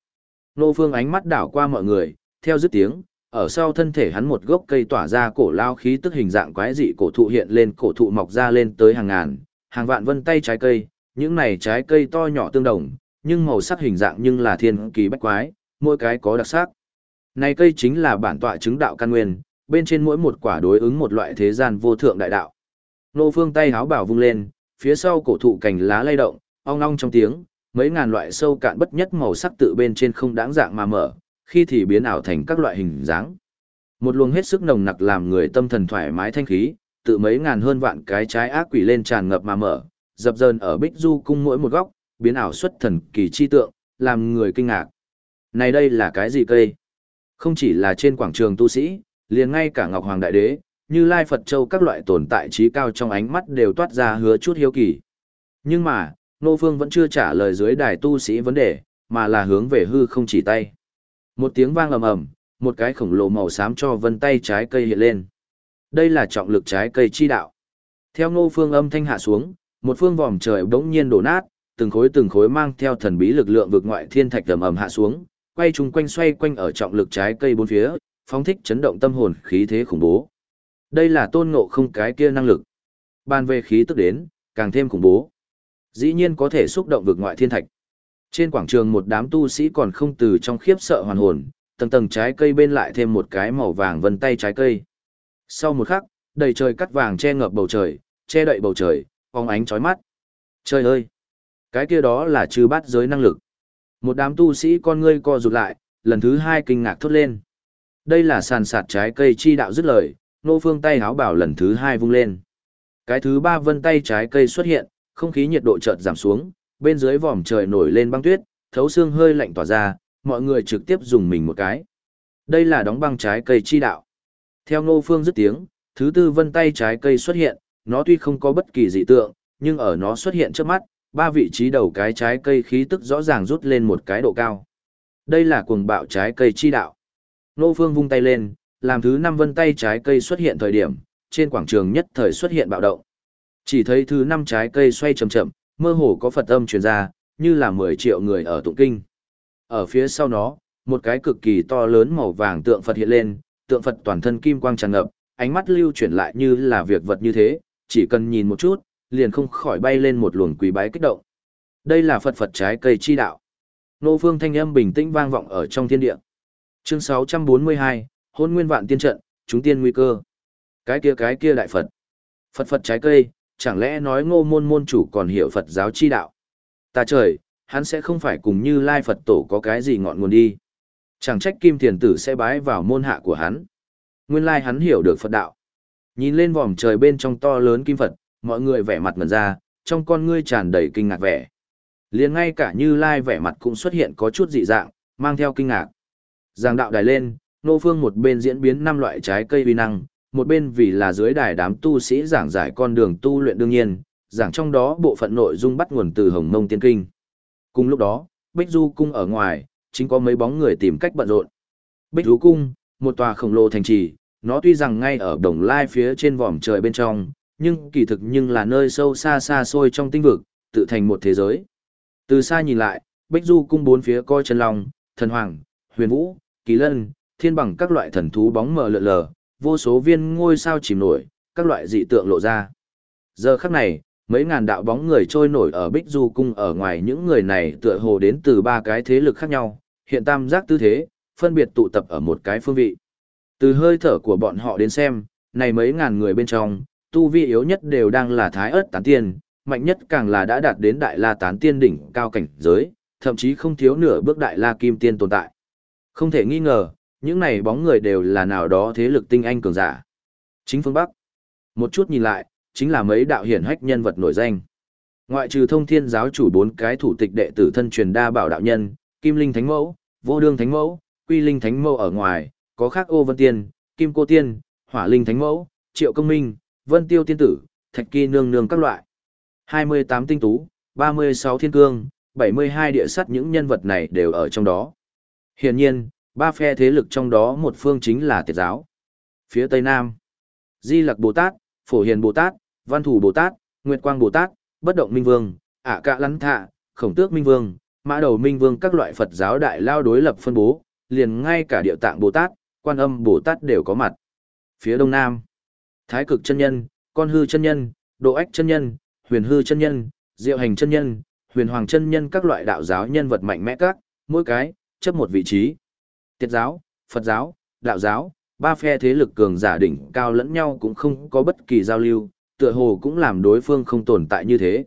Nô Phương ánh mắt đảo qua mọi người, theo dứt tiếng, ở sau thân thể hắn một gốc cây tỏa ra cổ lao khí tức hình dạng quái dị cổ thụ hiện lên, cổ thụ mọc ra lên tới hàng ngàn, hàng vạn vân tay trái cây, những này trái cây to nhỏ tương đồng, nhưng màu sắc hình dạng nhưng là thiên kỳ bách quái, mỗi cái có đặc sắc. Này cây chính là bản tọa chứng đạo căn nguyên, bên trên mỗi một quả đối ứng một loại thế gian vô thượng đại đạo. Nô phương tay háo bảo vung lên, phía sau cổ thụ cành lá lay động, ong ong trong tiếng, mấy ngàn loại sâu cạn bất nhất màu sắc tự bên trên không đáng dạng mà mở, khi thì biến ảo thành các loại hình dáng. Một luồng hết sức nồng nặc làm người tâm thần thoải mái thanh khí, tự mấy ngàn hơn vạn cái trái ác quỷ lên tràn ngập mà mở, dập dờn ở Bích Du cung mỗi một góc, biến ảo xuất thần kỳ chi tượng, làm người kinh ngạc. Này đây là cái gì cây? Không chỉ là trên quảng trường tu sĩ, liền ngay cả Ngọc Hoàng Đại Đế, như Lai Phật Châu các loại tồn tại trí cao trong ánh mắt đều toát ra hứa chút hiếu kỳ. Nhưng mà, Nô Phương vẫn chưa trả lời dưới đài tu sĩ vấn đề, mà là hướng về hư không chỉ tay. Một tiếng vang ầm ầm, một cái khổng lồ màu xám cho vân tay trái cây hiện lên. Đây là trọng lực trái cây chi đạo. Theo Nô Phương âm thanh hạ xuống, một phương vòm trời bỗng nhiên đổ nát, từng khối từng khối mang theo thần bí lực lượng vực ngoại thiên thạch ầm ầm hạ xuống, quay chung quanh xoay quanh ở trọng lực trái cây bốn phía, phóng thích chấn động tâm hồn khí thế khủng bố. Đây là tôn ngộ không cái kia năng lực. Ban về khí tức đến, càng thêm khủng bố. Dĩ nhiên có thể xúc động vực ngoại thiên thạch. Trên quảng trường một đám tu sĩ còn không từ trong khiếp sợ hoàn hồn, tầng tầng trái cây bên lại thêm một cái màu vàng vân tay trái cây. Sau một khắc, đầy trời cắt vàng che ngập bầu trời, che đậy bầu trời, phóng ánh chói mắt. Trời ơi! Cái kia đó là trừ bát giới năng lực. Một đám tu sĩ con ngươi co rụt lại, lần thứ hai kinh ngạc thốt lên. Đây là sàn sạt trái cây chi đạo dứt lời, nô phương tay háo bảo lần thứ hai vung lên. Cái thứ ba vân tay trái cây xuất hiện, không khí nhiệt độ chợt giảm xuống, bên dưới vòm trời nổi lên băng tuyết, thấu xương hơi lạnh tỏa ra, mọi người trực tiếp dùng mình một cái. Đây là đóng băng trái cây chi đạo. Theo nô phương dứt tiếng, thứ tư vân tay trái cây xuất hiện, nó tuy không có bất kỳ dị tượng, nhưng ở nó xuất hiện trước mắt, ba vị trí đầu cái trái cây khí tức rõ ràng rút lên một cái độ cao. Đây là cuồng bạo trái cây chi đạo. Nô Phương vung tay lên, làm thứ năm vân tay trái cây xuất hiện thời điểm, trên quảng trường nhất thời xuất hiện bạo động. Chỉ thấy thứ năm trái cây xoay chậm chậm, mơ hồ có Phật âm truyền ra, như là 10 triệu người ở tụng kinh. Ở phía sau nó, một cái cực kỳ to lớn màu vàng tượng Phật hiện lên, tượng Phật toàn thân kim quang tràn ngập, ánh mắt lưu chuyển lại như là việc vật như thế, chỉ cần nhìn một chút, liền không khỏi bay lên một luồng quý bái kích động. Đây là Phật Phật trái cây chi đạo. Nô phương thanh âm bình tĩnh vang vọng ở trong thiên địa. Chương 642, hôn nguyên vạn tiên trận, chúng tiên nguy cơ. Cái kia cái kia đại Phật. Phật Phật trái cây, chẳng lẽ nói ngô môn môn chủ còn hiểu Phật giáo chi đạo. Ta trời, hắn sẽ không phải cùng như Lai Phật tổ có cái gì ngọn nguồn đi. Chẳng trách kim thiền tử sẽ bái vào môn hạ của hắn. Nguyên lai hắn hiểu được Phật đạo. Nhìn lên vòm trời bên trong to lớn kim Phật, mọi người vẻ mặt ngần ra, trong con ngươi tràn đầy kinh ngạc vẻ. liền ngay cả như lai vẻ mặt cũng xuất hiện có chút dị dạng, mang theo kinh ngạc. Giang đạo đài lên, nô phương một bên diễn biến năm loại trái cây uy năng, một bên vì là dưới đài đám tu sĩ giảng giải con đường tu luyện đương nhiên, giảng trong đó bộ phận nội dung bắt nguồn từ Hồng Mông Tiên Kinh. Cùng lúc đó, Bích Du Cung ở ngoài, chính có mấy bóng người tìm cách bận rộn. Bích Du Cung, một tòa khổng lồ thành trì, nó tuy rằng ngay ở đồng lai phía trên vòm trời bên trong, nhưng kỳ thực nhưng là nơi sâu xa xa xôi trong tinh vực, tự thành một thế giới. Từ xa nhìn lại, Bích Du cung bốn phía coi chân long, thần hoàng, huyền vũ, kỳ lân, thiên bằng các loại thần thú bóng mờ lượn lờ, vô số viên ngôi sao chìm nổi, các loại dị tượng lộ ra. Giờ khắc này, mấy ngàn đạo bóng người trôi nổi ở Bích Du cung ở ngoài những người này tựa hồ đến từ ba cái thế lực khác nhau, hiện tam giác tư thế, phân biệt tụ tập ở một cái phương vị. Từ hơi thở của bọn họ đến xem, này mấy ngàn người bên trong, tu vi yếu nhất đều đang là thái ớt tán tiên, mạnh nhất càng là đã đạt đến đại la tán tiên đỉnh cao cảnh giới, thậm chí không thiếu nửa bước đại la kim tiên tồn tại. Không thể nghi ngờ, những này bóng người đều là nào đó thế lực tinh anh cường giả. Chính phương Bắc. Một chút nhìn lại, chính là mấy đạo hiển hách nhân vật nổi danh. Ngoại trừ thông thiên giáo chủ bốn cái thủ tịch đệ tử thân truyền đa bảo đạo nhân, Kim Linh Thánh Mẫu, Vô Đương Thánh Mẫu, Quy Linh Thánh Mẫu ở ngoài, có khác ô vân tiên, Kim Cô Tiên, Hỏa Linh Thánh Mẫu, Triệu Công Minh, Vân Tiêu Tiên Tử, Thạch Kỳ Nương Nương các loại. 28 tinh tú, 36 thiên cương, 72 địa sắt những nhân vật này đều ở trong đó. Hiển nhiên, ba phe thế lực trong đó một phương chính là tiệt giáo. Phía Tây Nam, Di Lặc Bồ Tát, Phổ Hiền Bồ Tát, Văn Thủ Bồ Tát, Nguyệt Quang Bồ Tát, Bất Động Minh Vương, Ả Cạ Lắn Thạ, Khổng Tước Minh Vương, Mã Đầu Minh Vương các loại Phật giáo đại lao đối lập phân bố, liền ngay cả địa tạng Bồ Tát, Quan Âm Bồ Tát đều có mặt. Phía Đông Nam, Thái cực chân nhân, con hư chân nhân, độ ách chân nhân, huyền hư chân nhân, diệu hành chân nhân, huyền hoàng chân nhân các loại đạo giáo nhân vật mạnh mẽ các, mỗi cái, chấp một vị trí. Tiết giáo, Phật giáo, đạo giáo, ba phe thế lực cường giả đỉnh cao lẫn nhau cũng không có bất kỳ giao lưu, tựa hồ cũng làm đối phương không tồn tại như thế.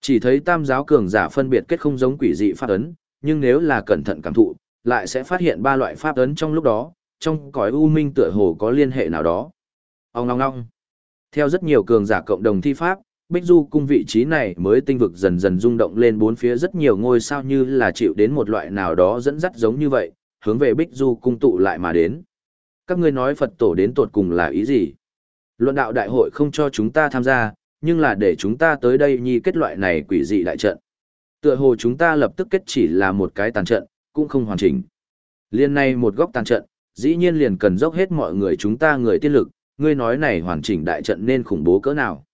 Chỉ thấy tam giáo cường giả phân biệt kết không giống quỷ dị pháp ấn, nhưng nếu là cẩn thận cảm thụ, lại sẽ phát hiện ba loại pháp ấn trong lúc đó, trong cõi u minh tựa hồ có liên hệ nào đó. Ông ngong ngong. Theo rất nhiều cường giả cộng đồng thi pháp, Bích Du cung vị trí này mới tinh vực dần dần rung động lên bốn phía rất nhiều ngôi sao như là chịu đến một loại nào đó dẫn dắt giống như vậy, hướng về Bích Du cung tụ lại mà đến. Các ngươi nói Phật tổ đến tột cùng là ý gì? Luận đạo đại hội không cho chúng ta tham gia, nhưng là để chúng ta tới đây nhi kết loại này quỷ dị đại trận. Tựa hồ chúng ta lập tức kết chỉ là một cái tàn trận, cũng không hoàn chỉnh. Liên này một góc tàn trận, dĩ nhiên liền cần dốc hết mọi người chúng ta người tiên lực, ngươi nói này hoàn chỉnh đại trận nên khủng bố cỡ nào.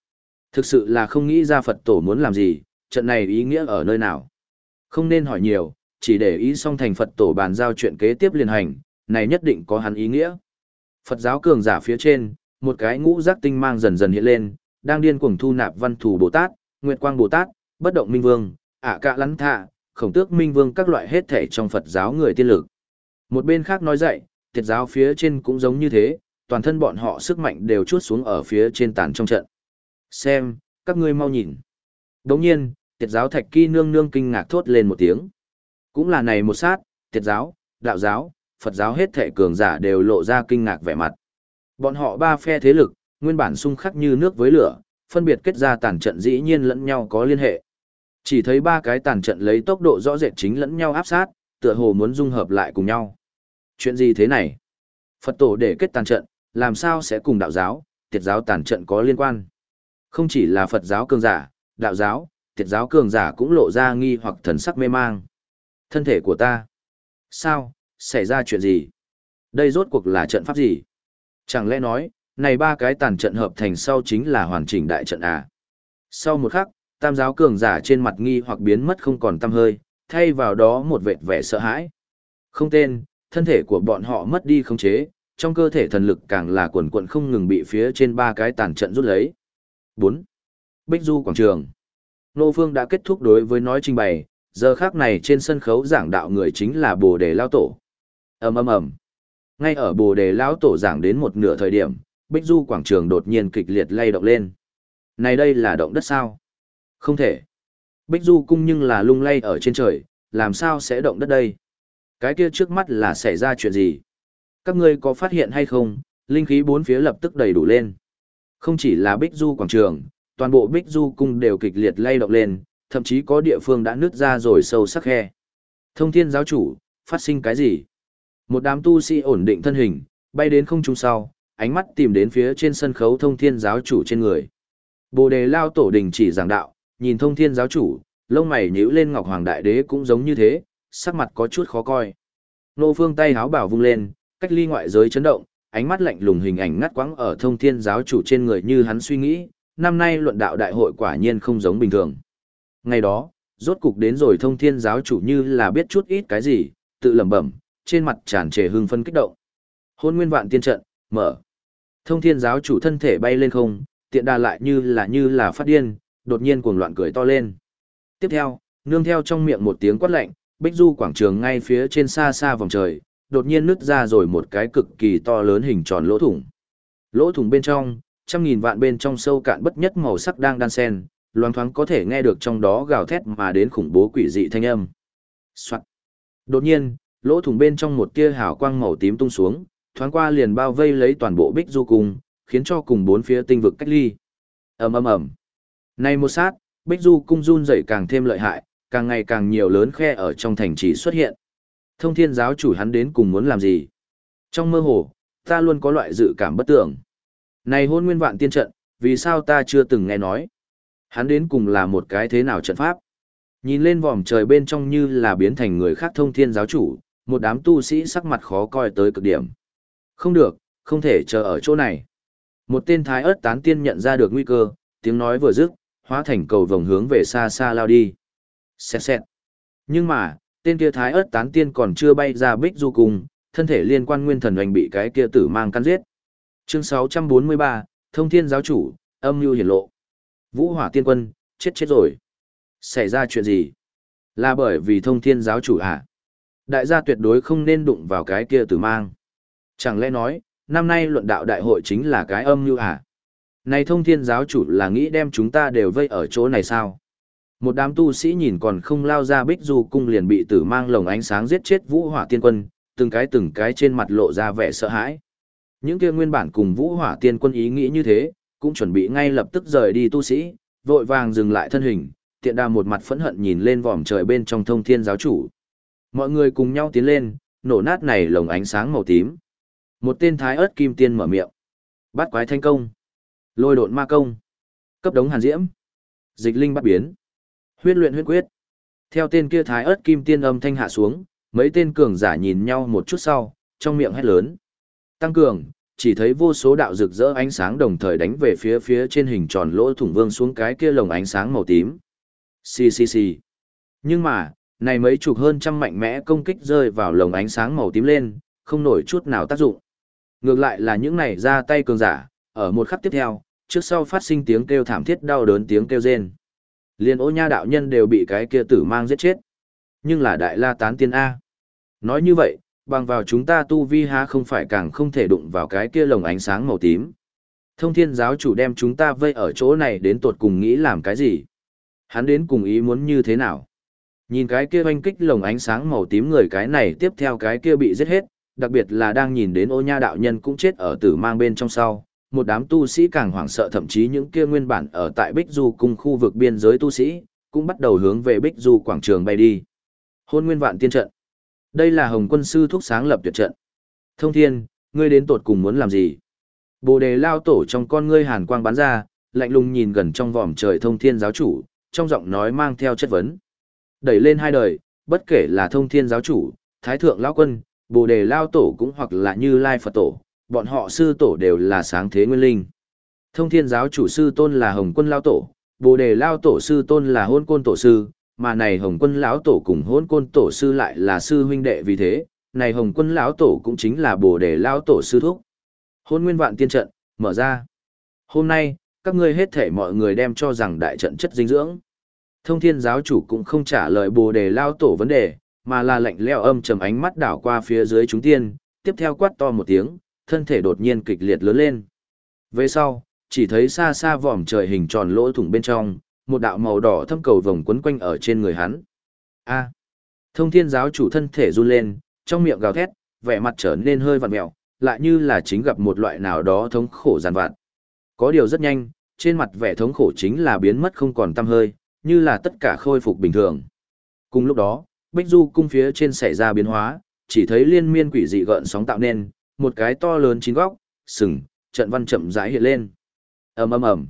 Thực sự là không nghĩ ra Phật tổ muốn làm gì, trận này ý nghĩa ở nơi nào. Không nên hỏi nhiều, chỉ để ý xong thành Phật tổ bàn giao chuyện kế tiếp liền hành, này nhất định có hắn ý nghĩa. Phật giáo cường giả phía trên, một cái ngũ giác tinh mang dần dần hiện lên, đang điên cuồng thu nạp văn thù Bồ Tát, Nguyệt Quang Bồ Tát, Bất Động Minh Vương, ả cạ lắn thạ, khổng tước Minh Vương các loại hết thể trong Phật giáo người tiên lực. Một bên khác nói dạy, thiệt giáo phía trên cũng giống như thế, toàn thân bọn họ sức mạnh đều chuốt xuống ở phía trên tàn trong trận. Xem, các ngươi mau nhìn. Đồng nhiên, tiệt giáo thạch kỳ nương nương kinh ngạc thốt lên một tiếng. Cũng là này một sát, tiệt giáo, đạo giáo, Phật giáo hết thể cường giả đều lộ ra kinh ngạc vẻ mặt. Bọn họ ba phe thế lực, nguyên bản xung khắc như nước với lửa, phân biệt kết ra tàn trận dĩ nhiên lẫn nhau có liên hệ. Chỉ thấy ba cái tàn trận lấy tốc độ rõ rệt chính lẫn nhau áp sát, tựa hồ muốn dung hợp lại cùng nhau. Chuyện gì thế này? Phật tổ để kết tàn trận, làm sao sẽ cùng đạo giáo, tiệt giáo tàn trận có liên quan? Không chỉ là Phật giáo cường giả, đạo giáo, tiệt giáo cường giả cũng lộ ra nghi hoặc thần sắc mê mang. Thân thể của ta. Sao, xảy ra chuyện gì? Đây rốt cuộc là trận pháp gì? Chẳng lẽ nói, này ba cái tàn trận hợp thành sau chính là hoàn chỉnh đại trận à? Sau một khắc, tam giáo cường giả trên mặt nghi hoặc biến mất không còn tăm hơi, thay vào đó một vệt vẻ sợ hãi. Không tên, thân thể của bọn họ mất đi khống chế, trong cơ thể thần lực càng là quần quận không ngừng bị phía trên ba cái tàn trận rút lấy. 4. Bích Du Quảng Trường Nô Phương đã kết thúc đối với nói trình bày, giờ khác này trên sân khấu giảng đạo người chính là Bồ Đề Lao Tổ. ầm ầm ầm Ngay ở Bồ Đề Lao Tổ giảng đến một nửa thời điểm, Bích Du Quảng Trường đột nhiên kịch liệt lay động lên. Này đây là động đất sao? Không thể. Bích Du cung nhưng là lung lay ở trên trời, làm sao sẽ động đất đây? Cái kia trước mắt là xảy ra chuyện gì? Các ngươi có phát hiện hay không, linh khí bốn phía lập tức đầy đủ lên. Không chỉ là Bích Du quảng trường, toàn bộ Bích Du cung đều kịch liệt lay động lên, thậm chí có địa phương đã nứt ra rồi sâu sắc khe. Thông thiên giáo chủ, phát sinh cái gì? Một đám tu sĩ ổn định thân hình, bay đến không trung sau, ánh mắt tìm đến phía trên sân khấu thông thiên giáo chủ trên người. Bồ đề lao tổ đình chỉ giảng đạo, nhìn thông thiên giáo chủ, lông mày nhíu lên ngọc hoàng đại đế cũng giống như thế, sắc mặt có chút khó coi. Nô phương tay háo bảo vung lên, cách ly ngoại giới chấn động, ánh mắt lạnh lùng hình ảnh ngắt quãng ở thông thiên giáo chủ trên người như hắn suy nghĩ, năm nay luận đạo đại hội quả nhiên không giống bình thường. Ngày đó, rốt cục đến rồi thông thiên giáo chủ như là biết chút ít cái gì, tự lẩm bẩm, trên mặt tràn trề hưng phân kích động. Hôn nguyên vạn tiên trận, mở. Thông thiên giáo chủ thân thể bay lên không, tiện đà lại như là như là phát điên, đột nhiên cuồng loạn cười to lên. Tiếp theo, nương theo trong miệng một tiếng quát lạnh, Bích Du quảng trường ngay phía trên xa xa vòng trời, đột nhiên nứt ra rồi một cái cực kỳ to lớn hình tròn lỗ thủng. Lỗ thủng bên trong, trăm nghìn vạn bên trong sâu cạn bất nhất màu sắc đang đan sen, loáng thoáng có thể nghe được trong đó gào thét mà đến khủng bố quỷ dị thanh âm. Soạn. Đột nhiên, lỗ thủng bên trong một tia hào quang màu tím tung xuống, thoáng qua liền bao vây lấy toàn bộ Bích Du cung, khiến cho cùng bốn phía tinh vực cách ly. Ầm ầm ầm. Này một sát, Bích Du cung run rẩy càng thêm lợi hại, càng ngày càng nhiều lớn khe ở trong thành trì xuất hiện. Thông thiên giáo chủ hắn đến cùng muốn làm gì? Trong mơ hồ, ta luôn có loại dự cảm bất tưởng. Này hôn nguyên vạn tiên trận, vì sao ta chưa từng nghe nói? Hắn đến cùng là một cái thế nào trận pháp? Nhìn lên vòm trời bên trong như là biến thành người khác thông thiên giáo chủ, một đám tu sĩ sắc mặt khó coi tới cực điểm. Không được, không thể chờ ở chỗ này. Một tên thái ớt tán tiên nhận ra được nguy cơ, tiếng nói vừa dứt, hóa thành cầu vòng hướng về xa xa lao đi. Xẹt xẹt. Nhưng mà, tên kia thái ớt tán tiên còn chưa bay ra bích du cùng, thân thể liên quan nguyên thần hoành bị cái kia tử mang căn giết. Chương 643, Thông Thiên Giáo Chủ, âm mưu hiển lộ. Vũ Hỏa Tiên Quân, chết chết rồi. Xảy ra chuyện gì? Là bởi vì Thông Thiên Giáo Chủ à? Đại gia tuyệt đối không nên đụng vào cái kia tử mang. Chẳng lẽ nói, năm nay luận đạo đại hội chính là cái âm mưu à? Này Thông Thiên Giáo Chủ là nghĩ đem chúng ta đều vây ở chỗ này sao? Một đám tu sĩ nhìn còn không lao ra bích du cung liền bị tử mang lồng ánh sáng giết chết vũ hỏa tiên quân, từng cái từng cái trên mặt lộ ra vẻ sợ hãi. Những kia nguyên bản cùng vũ hỏa tiên quân ý nghĩ như thế, cũng chuẩn bị ngay lập tức rời đi tu sĩ, vội vàng dừng lại thân hình, tiện đà một mặt phẫn hận nhìn lên vòm trời bên trong thông thiên giáo chủ. Mọi người cùng nhau tiến lên, nổ nát này lồng ánh sáng màu tím. Một tên thái ớt kim tiên mở miệng. Bắt quái thanh công. Lôi độn ma công. Cấp đống hàn diễm. Dịch linh bắt biến. Huyết luyện huyết quyết. Theo tên kia thái ớt kim tiên âm thanh hạ xuống, mấy tên cường giả nhìn nhau một chút sau, trong miệng hét lớn. Tăng cường, chỉ thấy vô số đạo rực rỡ ánh sáng đồng thời đánh về phía phía trên hình tròn lỗ thủng vương xuống cái kia lồng ánh sáng màu tím. Xì xì xì. Nhưng mà, này mấy chục hơn trăm mạnh mẽ công kích rơi vào lồng ánh sáng màu tím lên, không nổi chút nào tác dụng. Ngược lại là những này ra tay cường giả, ở một khắc tiếp theo, trước sau phát sinh tiếng kêu thảm thiết đau đớn tiếng kêu rên. Liên ô nha đạo nhân đều bị cái kia tử mang giết chết. Nhưng là đại la tán tiên A. Nói như vậy, bằng vào chúng ta tu vi há không phải càng không thể đụng vào cái kia lồng ánh sáng màu tím. Thông thiên giáo chủ đem chúng ta vây ở chỗ này đến tột cùng nghĩ làm cái gì? Hắn đến cùng ý muốn như thế nào? Nhìn cái kia oanh kích lồng ánh sáng màu tím người cái này tiếp theo cái kia bị giết hết, đặc biệt là đang nhìn đến ô nha đạo nhân cũng chết ở tử mang bên trong sau, một đám tu sĩ càng hoảng sợ thậm chí những kia nguyên bản ở tại Bích Du cung khu vực biên giới tu sĩ, cũng bắt đầu hướng về Bích Du quảng trường bay đi. Hôn nguyên vạn tiên trận. Đây là Hồng quân sư thúc sáng lập tuyệt trận. Thông thiên, ngươi đến tột cùng muốn làm gì? Bồ đề lao tổ trong con ngươi hàn quang bắn ra, lạnh lùng nhìn gần trong vòm trời thông thiên giáo chủ, trong giọng nói mang theo chất vấn. Đẩy lên hai đời, bất kể là thông thiên giáo chủ, thái thượng lão quân, bồ đề lao tổ cũng hoặc là như lai phật tổ, bọn họ sư tổ đều là sáng thế nguyên linh. Thông thiên giáo chủ sư tôn là hồng quân lao tổ, bồ đề lao tổ sư tôn là hôn côn tổ sư, mà này hồng quân lão tổ cùng hôn côn tổ sư lại là sư huynh đệ vì thế, này hồng quân lão tổ cũng chính là bồ đề lao tổ sư thúc. Hôn nguyên vạn tiên trận, mở ra. Hôm nay, các ngươi hết thể mọi người đem cho rằng đại trận chất dinh dưỡng. Thông thiên giáo chủ cũng không trả lời bồ đề lao tổ vấn đề, mà là lạnh leo âm trầm ánh mắt đảo qua phía dưới chúng tiên, tiếp theo quát to một tiếng, thân thể đột nhiên kịch liệt lớn lên. Về sau, chỉ thấy xa xa vòm trời hình tròn lỗ thủng bên trong, một đạo màu đỏ thâm cầu vòng quấn quanh ở trên người hắn. A. thông thiên giáo chủ thân thể run lên, trong miệng gào thét, vẻ mặt trở nên hơi vặn mẹo, lại như là chính gặp một loại nào đó thống khổ giàn vặt. Có điều rất nhanh, trên mặt vẻ thống khổ chính là biến mất không còn tăm hơi, như là tất cả khôi phục bình thường. Cùng lúc đó, Bích Du cung phía trên xảy ra biến hóa, chỉ thấy liên miên quỷ dị gợn sóng tạo nên, một cái to lớn chín góc, sừng, trận văn chậm rãi hiện lên. ầm ầm ầm.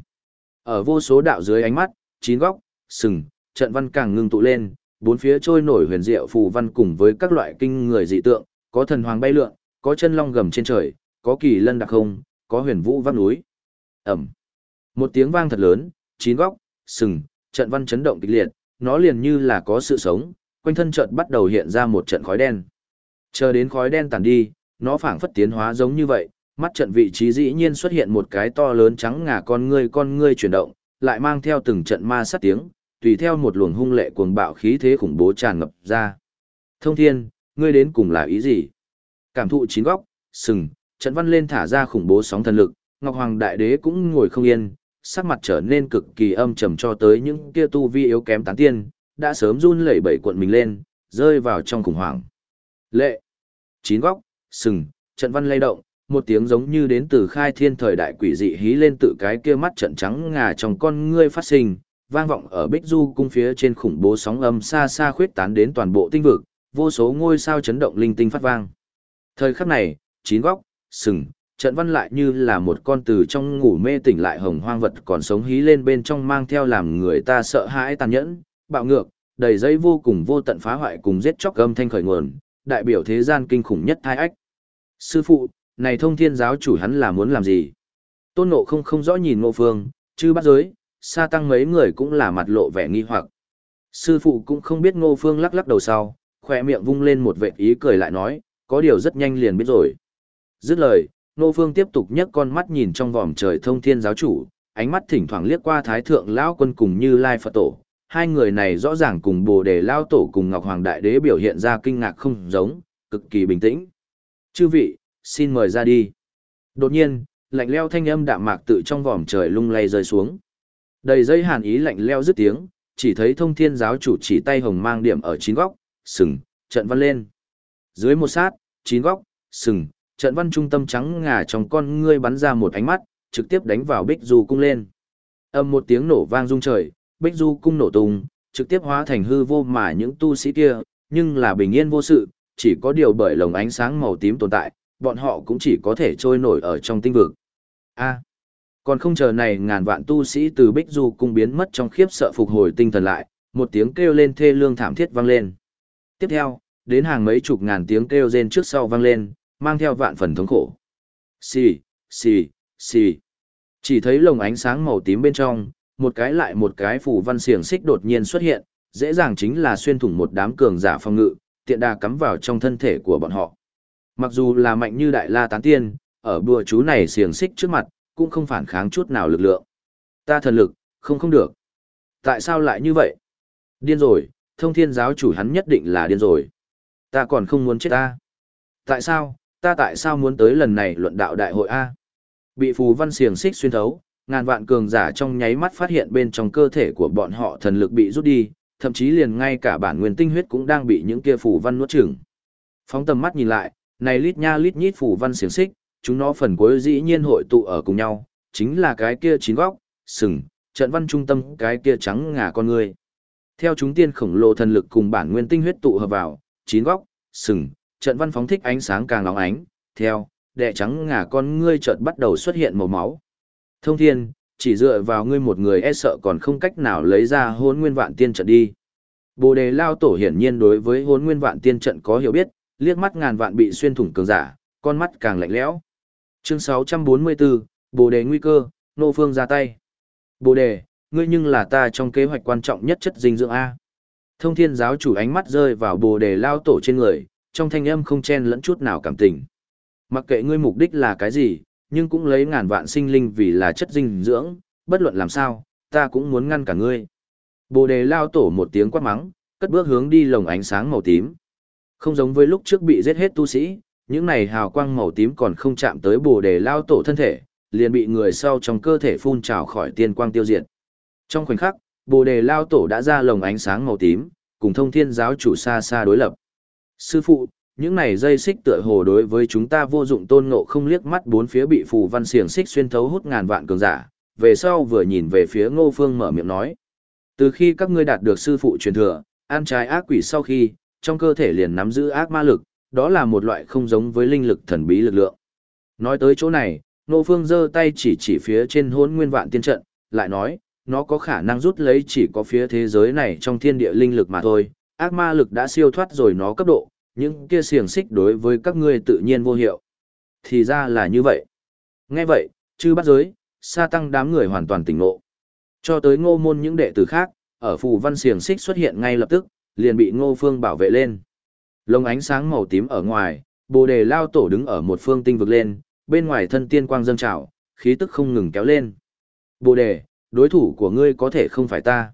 Ở vô số đạo dưới ánh mắt, chín góc, sừng, trận văn càng ngưng tụ lên, bốn phía trôi nổi huyền diệu phù văn cùng với các loại kinh người dị tượng, có thần hoàng bay lượn, có chân long gầm trên trời, có kỳ lân đặc không, có huyền vũ vác núi. Ầm. Một tiếng vang thật lớn, chín góc, sừng, trận văn chấn động kịch liệt, nó liền như là có sự sống, quanh thân chợt bắt đầu hiện ra một trận khói đen. Chờ đến khói đen tàn đi, nó phảng phất tiến hóa giống như vậy, mắt trận vị trí dĩ nhiên xuất hiện một cái to lớn trắng ngà con ngươi con ngươi chuyển động, lại mang theo từng trận ma sát tiếng, tùy theo một luồng hung lệ cuồng bạo khí thế khủng bố tràn ngập ra. Thông thiên, ngươi đến cùng là ý gì? Cảm thụ chín góc, sừng, trận văn lên thả ra khủng bố sóng thần lực, Ngọc Hoàng Đại Đế cũng ngồi không yên, sắc mặt trở nên cực kỳ âm trầm cho tới những kia tu vi yếu kém tán tiên, đã sớm run lẩy bẩy cuộn mình lên, rơi vào trong khủng hoảng. Lệ, chín góc, sừng, trận văn lay động, một tiếng giống như đến từ khai thiên thời đại quỷ dị hí lên tự cái kia mắt trận trắng ngà trong con ngươi phát sinh, vang vọng ở Bích Du cung phía trên khủng bố sóng âm xa xa khuyết tán đến toàn bộ tinh vực, vô số ngôi sao chấn động linh tinh phát vang. Thời khắc này, chín góc, sừng, trận văn lại như là một con từ trong ngủ mê tỉnh lại hồng hoang vật còn sống hí lên bên trong mang theo làm người ta sợ hãi tàn nhẫn, bạo ngược, đầy dây vô cùng vô tận phá hoại cùng giết chóc âm thanh khởi nguồn, đại biểu thế gian kinh khủng nhất thai ách. Sư phụ, này thông thiên giáo chủ hắn là muốn làm gì? Tôn nộ không không rõ nhìn ngô phương, chứ bắt giới, sa tăng mấy người cũng là mặt lộ vẻ nghi hoặc. Sư phụ cũng không biết ngô phương lắc lắc đầu sau, khỏe miệng vung lên một vệt ý cười lại nói, có điều rất nhanh liền biết rồi. Dứt lời, ngô phương tiếp tục nhấc con mắt nhìn trong vòm trời thông thiên giáo chủ, ánh mắt thỉnh thoảng liếc qua thái thượng lão quân cùng như lai phật tổ. Hai người này rõ ràng cùng bồ đề lao tổ cùng Ngọc Hoàng Đại Đế biểu hiện ra kinh ngạc không giống, cực kỳ bình tĩnh. Chư vị, xin mời ra đi. Đột nhiên, lạnh leo thanh âm đạm mạc tự trong vòm trời lung lay rơi xuống. Đầy dây hàn ý lạnh leo dứt tiếng, chỉ thấy thông thiên giáo chủ chỉ tay hồng mang điểm ở chín góc, sừng, trận văn lên. Dưới một sát, chín góc, sừng, trận văn trung tâm trắng ngà trong con ngươi bắn ra một ánh mắt, trực tiếp đánh vào bích du cung lên. Âm một tiếng nổ vang rung trời, bích du cung nổ tung, trực tiếp hóa thành hư vô mà những tu sĩ kia, nhưng là bình yên vô sự, chỉ có điều bởi lồng ánh sáng màu tím tồn tại, bọn họ cũng chỉ có thể trôi nổi ở trong tinh vực. A. còn không chờ này ngàn vạn tu sĩ từ Bích Du cung biến mất trong khiếp sợ phục hồi tinh thần lại, một tiếng kêu lên thê lương thảm thiết vang lên. Tiếp theo, đến hàng mấy chục ngàn tiếng kêu rên trước sau vang lên, mang theo vạn phần thống khổ. Xì, xì, xì. Chỉ thấy lồng ánh sáng màu tím bên trong, một cái lại một cái phủ văn xiềng xích đột nhiên xuất hiện, dễ dàng chính là xuyên thủng một đám cường giả phòng ngự, tiện đà cắm vào trong thân thể của bọn họ. Mặc dù là mạnh như đại la tán tiên, ở bùa chú này xiềng xích trước mặt, cũng không phản kháng chút nào lực lượng. Ta thần lực, không không được. Tại sao lại như vậy? Điên rồi, thông thiên giáo chủ hắn nhất định là điên rồi. Ta còn không muốn chết ta. Tại sao, ta tại sao muốn tới lần này luận đạo đại hội A? Bị phù văn xiềng xích xuyên thấu, ngàn vạn cường giả trong nháy mắt phát hiện bên trong cơ thể của bọn họ thần lực bị rút đi, thậm chí liền ngay cả bản nguyên tinh huyết cũng đang bị những kia phủ văn nuốt chửng. Phóng tầm mắt nhìn lại, này lít nha lít nhít phủ văn xiềng xích, chúng nó phần cuối dĩ nhiên hội tụ ở cùng nhau, chính là cái kia chín góc, sừng, trận văn trung tâm cái kia trắng ngà con người. Theo chúng tiên khổng lồ thần lực cùng bản nguyên tinh huyết tụ hợp vào, chín góc, sừng, trận văn phóng thích ánh sáng càng lóng ánh, theo, đệ trắng ngà con ngươi chợt bắt đầu xuất hiện màu máu. Thông thiên, chỉ dựa vào ngươi một người e sợ còn không cách nào lấy ra hôn nguyên vạn tiên trận đi. Bồ đề lao tổ hiển nhiên đối với hôn nguyên vạn tiên trận có hiểu biết, liếc mắt ngàn vạn bị xuyên thủng cường giả, con mắt càng lạnh lẽo. Chương 644, Bồ đề nguy cơ, nô phương ra tay. Bồ đề, ngươi nhưng là ta trong kế hoạch quan trọng nhất chất dinh dưỡng A. Thông thiên giáo chủ ánh mắt rơi vào bồ đề lao tổ trên người, trong thanh âm không chen lẫn chút nào cảm tình. Mặc kệ ngươi mục đích là cái gì, nhưng cũng lấy ngàn vạn sinh linh vì là chất dinh dưỡng, bất luận làm sao, ta cũng muốn ngăn cả ngươi. Bồ đề lao tổ một tiếng quát mắng, cất bước hướng đi lồng ánh sáng màu tím. Không giống với lúc trước bị giết hết tu sĩ, những này hào quang màu tím còn không chạm tới bồ đề lao tổ thân thể, liền bị người sau trong cơ thể phun trào khỏi tiên quang tiêu diệt. Trong khoảnh khắc, bồ đề lao tổ đã ra lồng ánh sáng màu tím, cùng thông thiên giáo chủ xa xa đối lập. Sư phụ, những này dây xích tựa hồ đối với chúng ta vô dụng tôn ngộ không liếc mắt bốn phía bị phù văn xiềng xích xuyên thấu hút ngàn vạn cường giả, về sau vừa nhìn về phía ngô phương mở miệng nói. Từ khi các ngươi đạt được sư phụ truyền thừa, ăn trái ác quỷ sau khi, trong cơ thể liền nắm giữ ác ma lực, đó là một loại không giống với linh lực thần bí lực lượng. Nói tới chỗ này, ngô phương giơ tay chỉ chỉ phía trên hốn nguyên vạn tiên trận, lại nói, nó có khả năng rút lấy chỉ có phía thế giới này trong thiên địa linh lực mà thôi, ác ma lực đã siêu thoát rồi nó cấp độ, những kia xiềng xích đối với các ngươi tự nhiên vô hiệu. Thì ra là như vậy. Nghe vậy, chư bắt giới, sa tăng đám người hoàn toàn tỉnh ngộ. Cho tới ngô môn những đệ tử khác, ở phù văn xiềng xích xuất hiện ngay lập tức, liền bị ngô phương bảo vệ lên. Lông ánh sáng màu tím ở ngoài, bồ đề lao tổ đứng ở một phương tinh vực lên, bên ngoài thân tiên quang dâng trào, khí tức không ngừng kéo lên. Bồ đề, đối thủ của ngươi có thể không phải ta.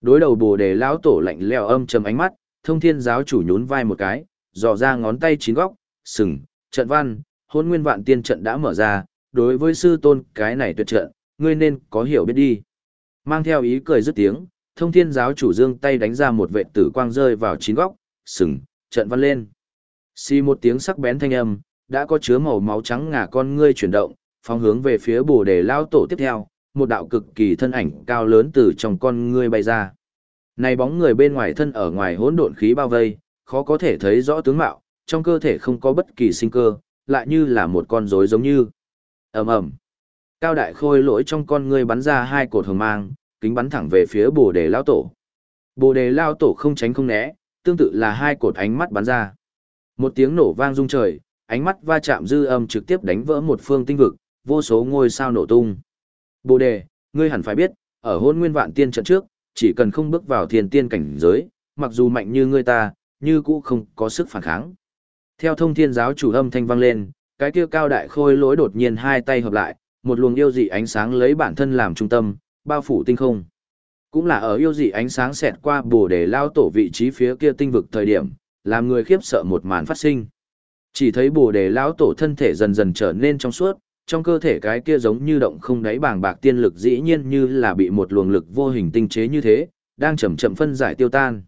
Đối đầu bồ đề lão tổ lạnh leo âm trầm ánh mắt, thông thiên giáo chủ nhún vai một cái, dò ra ngón tay chín góc, sừng, trận văn, hôn nguyên vạn tiên trận đã mở ra, đối với sư tôn cái này tuyệt trận, ngươi nên có hiểu biết đi. Mang theo ý cười dứt tiếng, thông thiên giáo chủ dương tay đánh ra một vệ tử quang rơi vào chín góc, sừng, trận văn lên. Xì một tiếng sắc bén thanh âm, đã có chứa màu máu trắng ngà con ngươi chuyển động, phóng hướng về phía bồ đề lao tổ tiếp theo, một đạo cực kỳ thân ảnh cao lớn từ trong con ngươi bay ra. Này bóng người bên ngoài thân ở ngoài hỗn độn khí bao vây, khó có thể thấy rõ tướng mạo, trong cơ thể không có bất kỳ sinh cơ, lại như là một con rối giống như. Ầm ầm. Cao đại khôi lỗi trong con ngươi bắn ra hai cột hồng mang, kính bắn thẳng về phía Bồ Đề lão tổ. Bồ Đề lão tổ không tránh không né, tương tự là hai cột ánh mắt bắn ra. Một tiếng nổ vang rung trời, ánh mắt va chạm dư âm trực tiếp đánh vỡ một phương tinh vực, vô số ngôi sao nổ tung. Bồ đề, ngươi hẳn phải biết, ở hôn nguyên vạn tiên trận trước, chỉ cần không bước vào thiên tiên cảnh giới, mặc dù mạnh như ngươi ta, như cũ không có sức phản kháng. Theo thông thiên giáo chủ âm thanh vang lên, cái kia cao đại khôi lỗi đột nhiên hai tay hợp lại, một luồng yêu dị ánh sáng lấy bản thân làm trung tâm, bao phủ tinh không. Cũng là ở yêu dị ánh sáng xẹt qua bồ đề lao tổ vị trí phía kia tinh vực thời điểm, làm người khiếp sợ một màn phát sinh. Chỉ thấy bồ đề lão tổ thân thể dần dần trở nên trong suốt, trong cơ thể cái kia giống như động không đáy bàng bạc tiên lực dĩ nhiên như là bị một luồng lực vô hình tinh chế như thế, đang chậm chậm phân giải tiêu tan.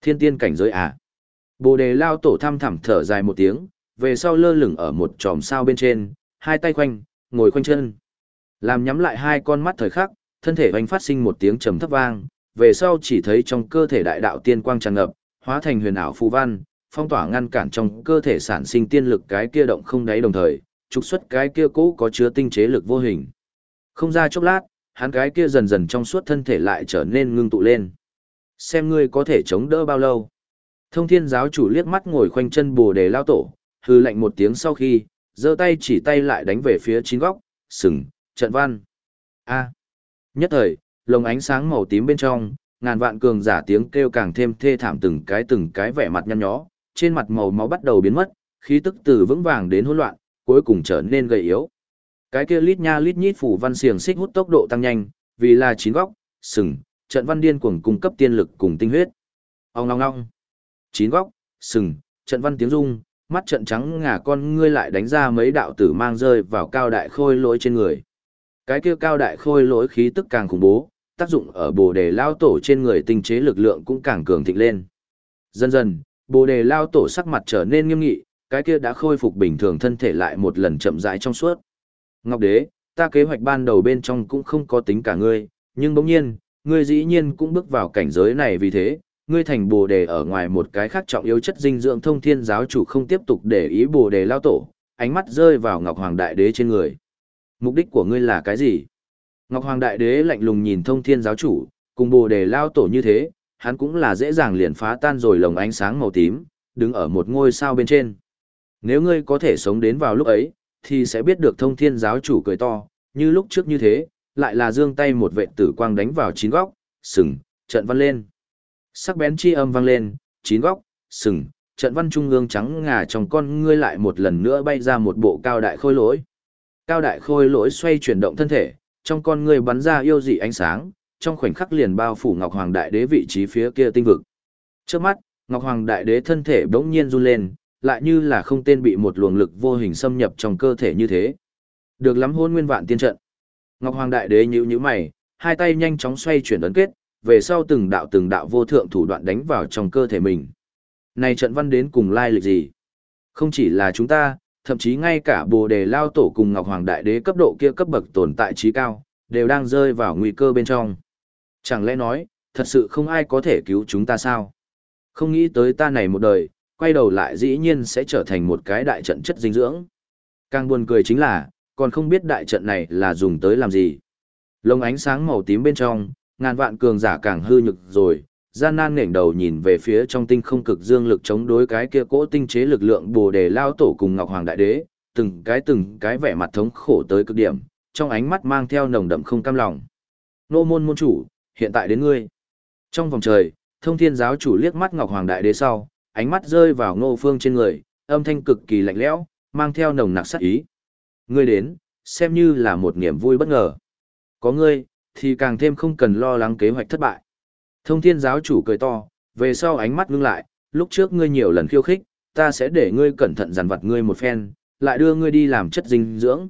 Thiên tiên cảnh giới à? Bồ đề lao tổ thăm thẳm thở dài một tiếng, về sau lơ lửng ở một tròm sao bên trên, hai tay khoanh, ngồi khoanh chân. Làm nhắm lại hai con mắt thời khắc, thân thể hoành phát sinh một tiếng trầm thấp vang, về sau chỉ thấy trong cơ thể đại đạo tiên quang tràn ngập, hóa thành huyền ảo phù văn, phong tỏa ngăn cản trong cơ thể sản sinh tiên lực cái kia động không đáy đồng thời, trục xuất cái kia cũ có chứa tinh chế lực vô hình. Không ra chốc lát, hắn cái kia dần dần trong suốt thân thể lại trở nên ngưng tụ lên. Xem ngươi có thể chống đỡ bao lâu. Thông thiên giáo chủ liếc mắt ngồi khoanh chân bồ đề lao tổ, hư lệnh một tiếng sau khi, giơ tay chỉ tay lại đánh về phía chín góc, sừng, trận văn. A. Nhất thời, lồng ánh sáng màu tím bên trong, ngàn vạn cường giả tiếng kêu càng thêm thê thảm từng cái từng cái vẻ mặt nhăn nhó, trên mặt màu máu bắt đầu biến mất, khí tức từ vững vàng đến hỗn loạn, cuối cùng trở nên gầy yếu. Cái kia lít nha lít nhít phủ văn xiềng xích hút tốc độ tăng nhanh, vì là chín góc, sừng, trận văn điên cuồng cung cấp tiên lực cùng tinh huyết. Ông ngong ngong. Chín góc, sừng, trận văn tiếng rung, mắt trận trắng ngà con ngươi lại đánh ra mấy đạo tử mang rơi vào cao đại khôi lỗi trên người. Cái kia cao đại khôi lỗi khí tức càng khủng bố, tác dụng ở bồ đề lao tổ trên người tinh chế lực lượng cũng càng cường thịnh lên. Dần dần, bồ đề lao tổ sắc mặt trở nên nghiêm nghị, cái kia đã khôi phục bình thường thân thể lại một lần chậm rãi trong suốt. Ngọc đế, ta kế hoạch ban đầu bên trong cũng không có tính cả ngươi, nhưng bỗng nhiên, ngươi dĩ nhiên cũng bước vào cảnh giới này vì thế, ngươi thành bồ đề ở ngoài một cái khác trọng yếu chất dinh dưỡng thông thiên giáo chủ không tiếp tục để ý bồ đề lao tổ, ánh mắt rơi vào Ngọc Hoàng Đại Đế trên người. Mục đích của ngươi là cái gì? Ngọc Hoàng Đại Đế lạnh lùng nhìn thông thiên giáo chủ, cùng bồ đề lao tổ như thế, hắn cũng là dễ dàng liền phá tan rồi lồng ánh sáng màu tím, đứng ở một ngôi sao bên trên. Nếu ngươi có thể sống đến vào lúc ấy, thì sẽ biết được thông thiên giáo chủ cười to, như lúc trước như thế, lại là dương tay một vệ tử quang đánh vào chín góc, sừng, trận văn lên. Sắc bén chi âm vang lên, chín góc, sừng, trận văn trung ương trắng ngà trong con ngươi lại một lần nữa bay ra một bộ cao đại khôi lỗi. Cao đại khôi lỗi xoay chuyển động thân thể, trong con ngươi bắn ra yêu dị ánh sáng, trong khoảnh khắc liền bao phủ Ngọc Hoàng Đại Đế vị trí phía kia tinh vực. Trước mắt, Ngọc Hoàng Đại Đế thân thể bỗng nhiên run lên, lại như là không tên bị một luồng lực vô hình xâm nhập trong cơ thể như thế. Được lắm hôn nguyên vạn tiên trận. Ngọc Hoàng Đại Đế nhíu nhíu mày, hai tay nhanh chóng xoay chuyển ấn kết, về sau từng đạo từng đạo vô thượng thủ đoạn đánh vào trong cơ thể mình. Này trận văn đến cùng lai lịch gì? Không chỉ là chúng ta, thậm chí ngay cả Bồ Đề Lao Tổ cùng Ngọc Hoàng Đại Đế cấp độ kia cấp bậc tồn tại trí cao, đều đang rơi vào nguy cơ bên trong. Chẳng lẽ nói, thật sự không ai có thể cứu chúng ta sao? Không nghĩ tới ta này một đời, quay đầu lại dĩ nhiên sẽ trở thành một cái đại trận chất dinh dưỡng. Càng buồn cười chính là, còn không biết đại trận này là dùng tới làm gì. Lông ánh sáng màu tím bên trong, ngàn vạn cường giả càng hư nhực rồi, gian nan nghển đầu nhìn về phía trong tinh không cực dương lực chống đối cái kia cỗ tinh chế lực lượng bồ đề lao tổ cùng Ngọc Hoàng Đại Đế, từng cái từng cái vẻ mặt thống khổ tới cực điểm, trong ánh mắt mang theo nồng đậm không cam lòng. Nô môn môn chủ, hiện tại đến ngươi. Trong vòng trời, thông thiên giáo chủ liếc mắt Ngọc Hoàng Đại Đế sau, ánh mắt rơi vào ngô phương trên người, âm thanh cực kỳ lạnh lẽo, mang theo nồng nặc sát ý. Ngươi đến, xem như là một niềm vui bất ngờ. Có ngươi, thì càng thêm không cần lo lắng kế hoạch thất bại. Thông thiên giáo chủ cười to, về sau ánh mắt ngưng lại, lúc trước ngươi nhiều lần khiêu khích, ta sẽ để ngươi cẩn thận dằn vặt ngươi một phen, lại đưa ngươi đi làm chất dinh dưỡng.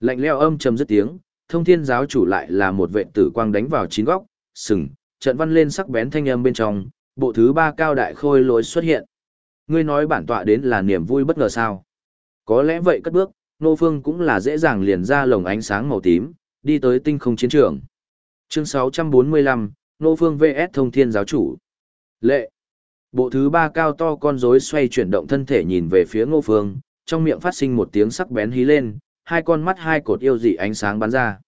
Lạnh leo âm trầm dứt tiếng, thông thiên giáo chủ lại là một vệ tử quang đánh vào chín góc, sừng, trận văn lên sắc bén thanh âm bên trong, bộ thứ ba cao đại khôi lối xuất hiện. Ngươi nói bản tọa đến là niềm vui bất ngờ sao? Có lẽ vậy cất bước, nô phương cũng là dễ dàng liền ra lồng ánh sáng màu tím, đi tới tinh không chiến trường. Chương 645, nô phương VS thông thiên giáo chủ. Lệ. Bộ thứ ba cao to con rối xoay chuyển động thân thể nhìn về phía ngô phương, trong miệng phát sinh một tiếng sắc bén hí lên, hai con mắt hai cột yêu dị ánh sáng bắn ra.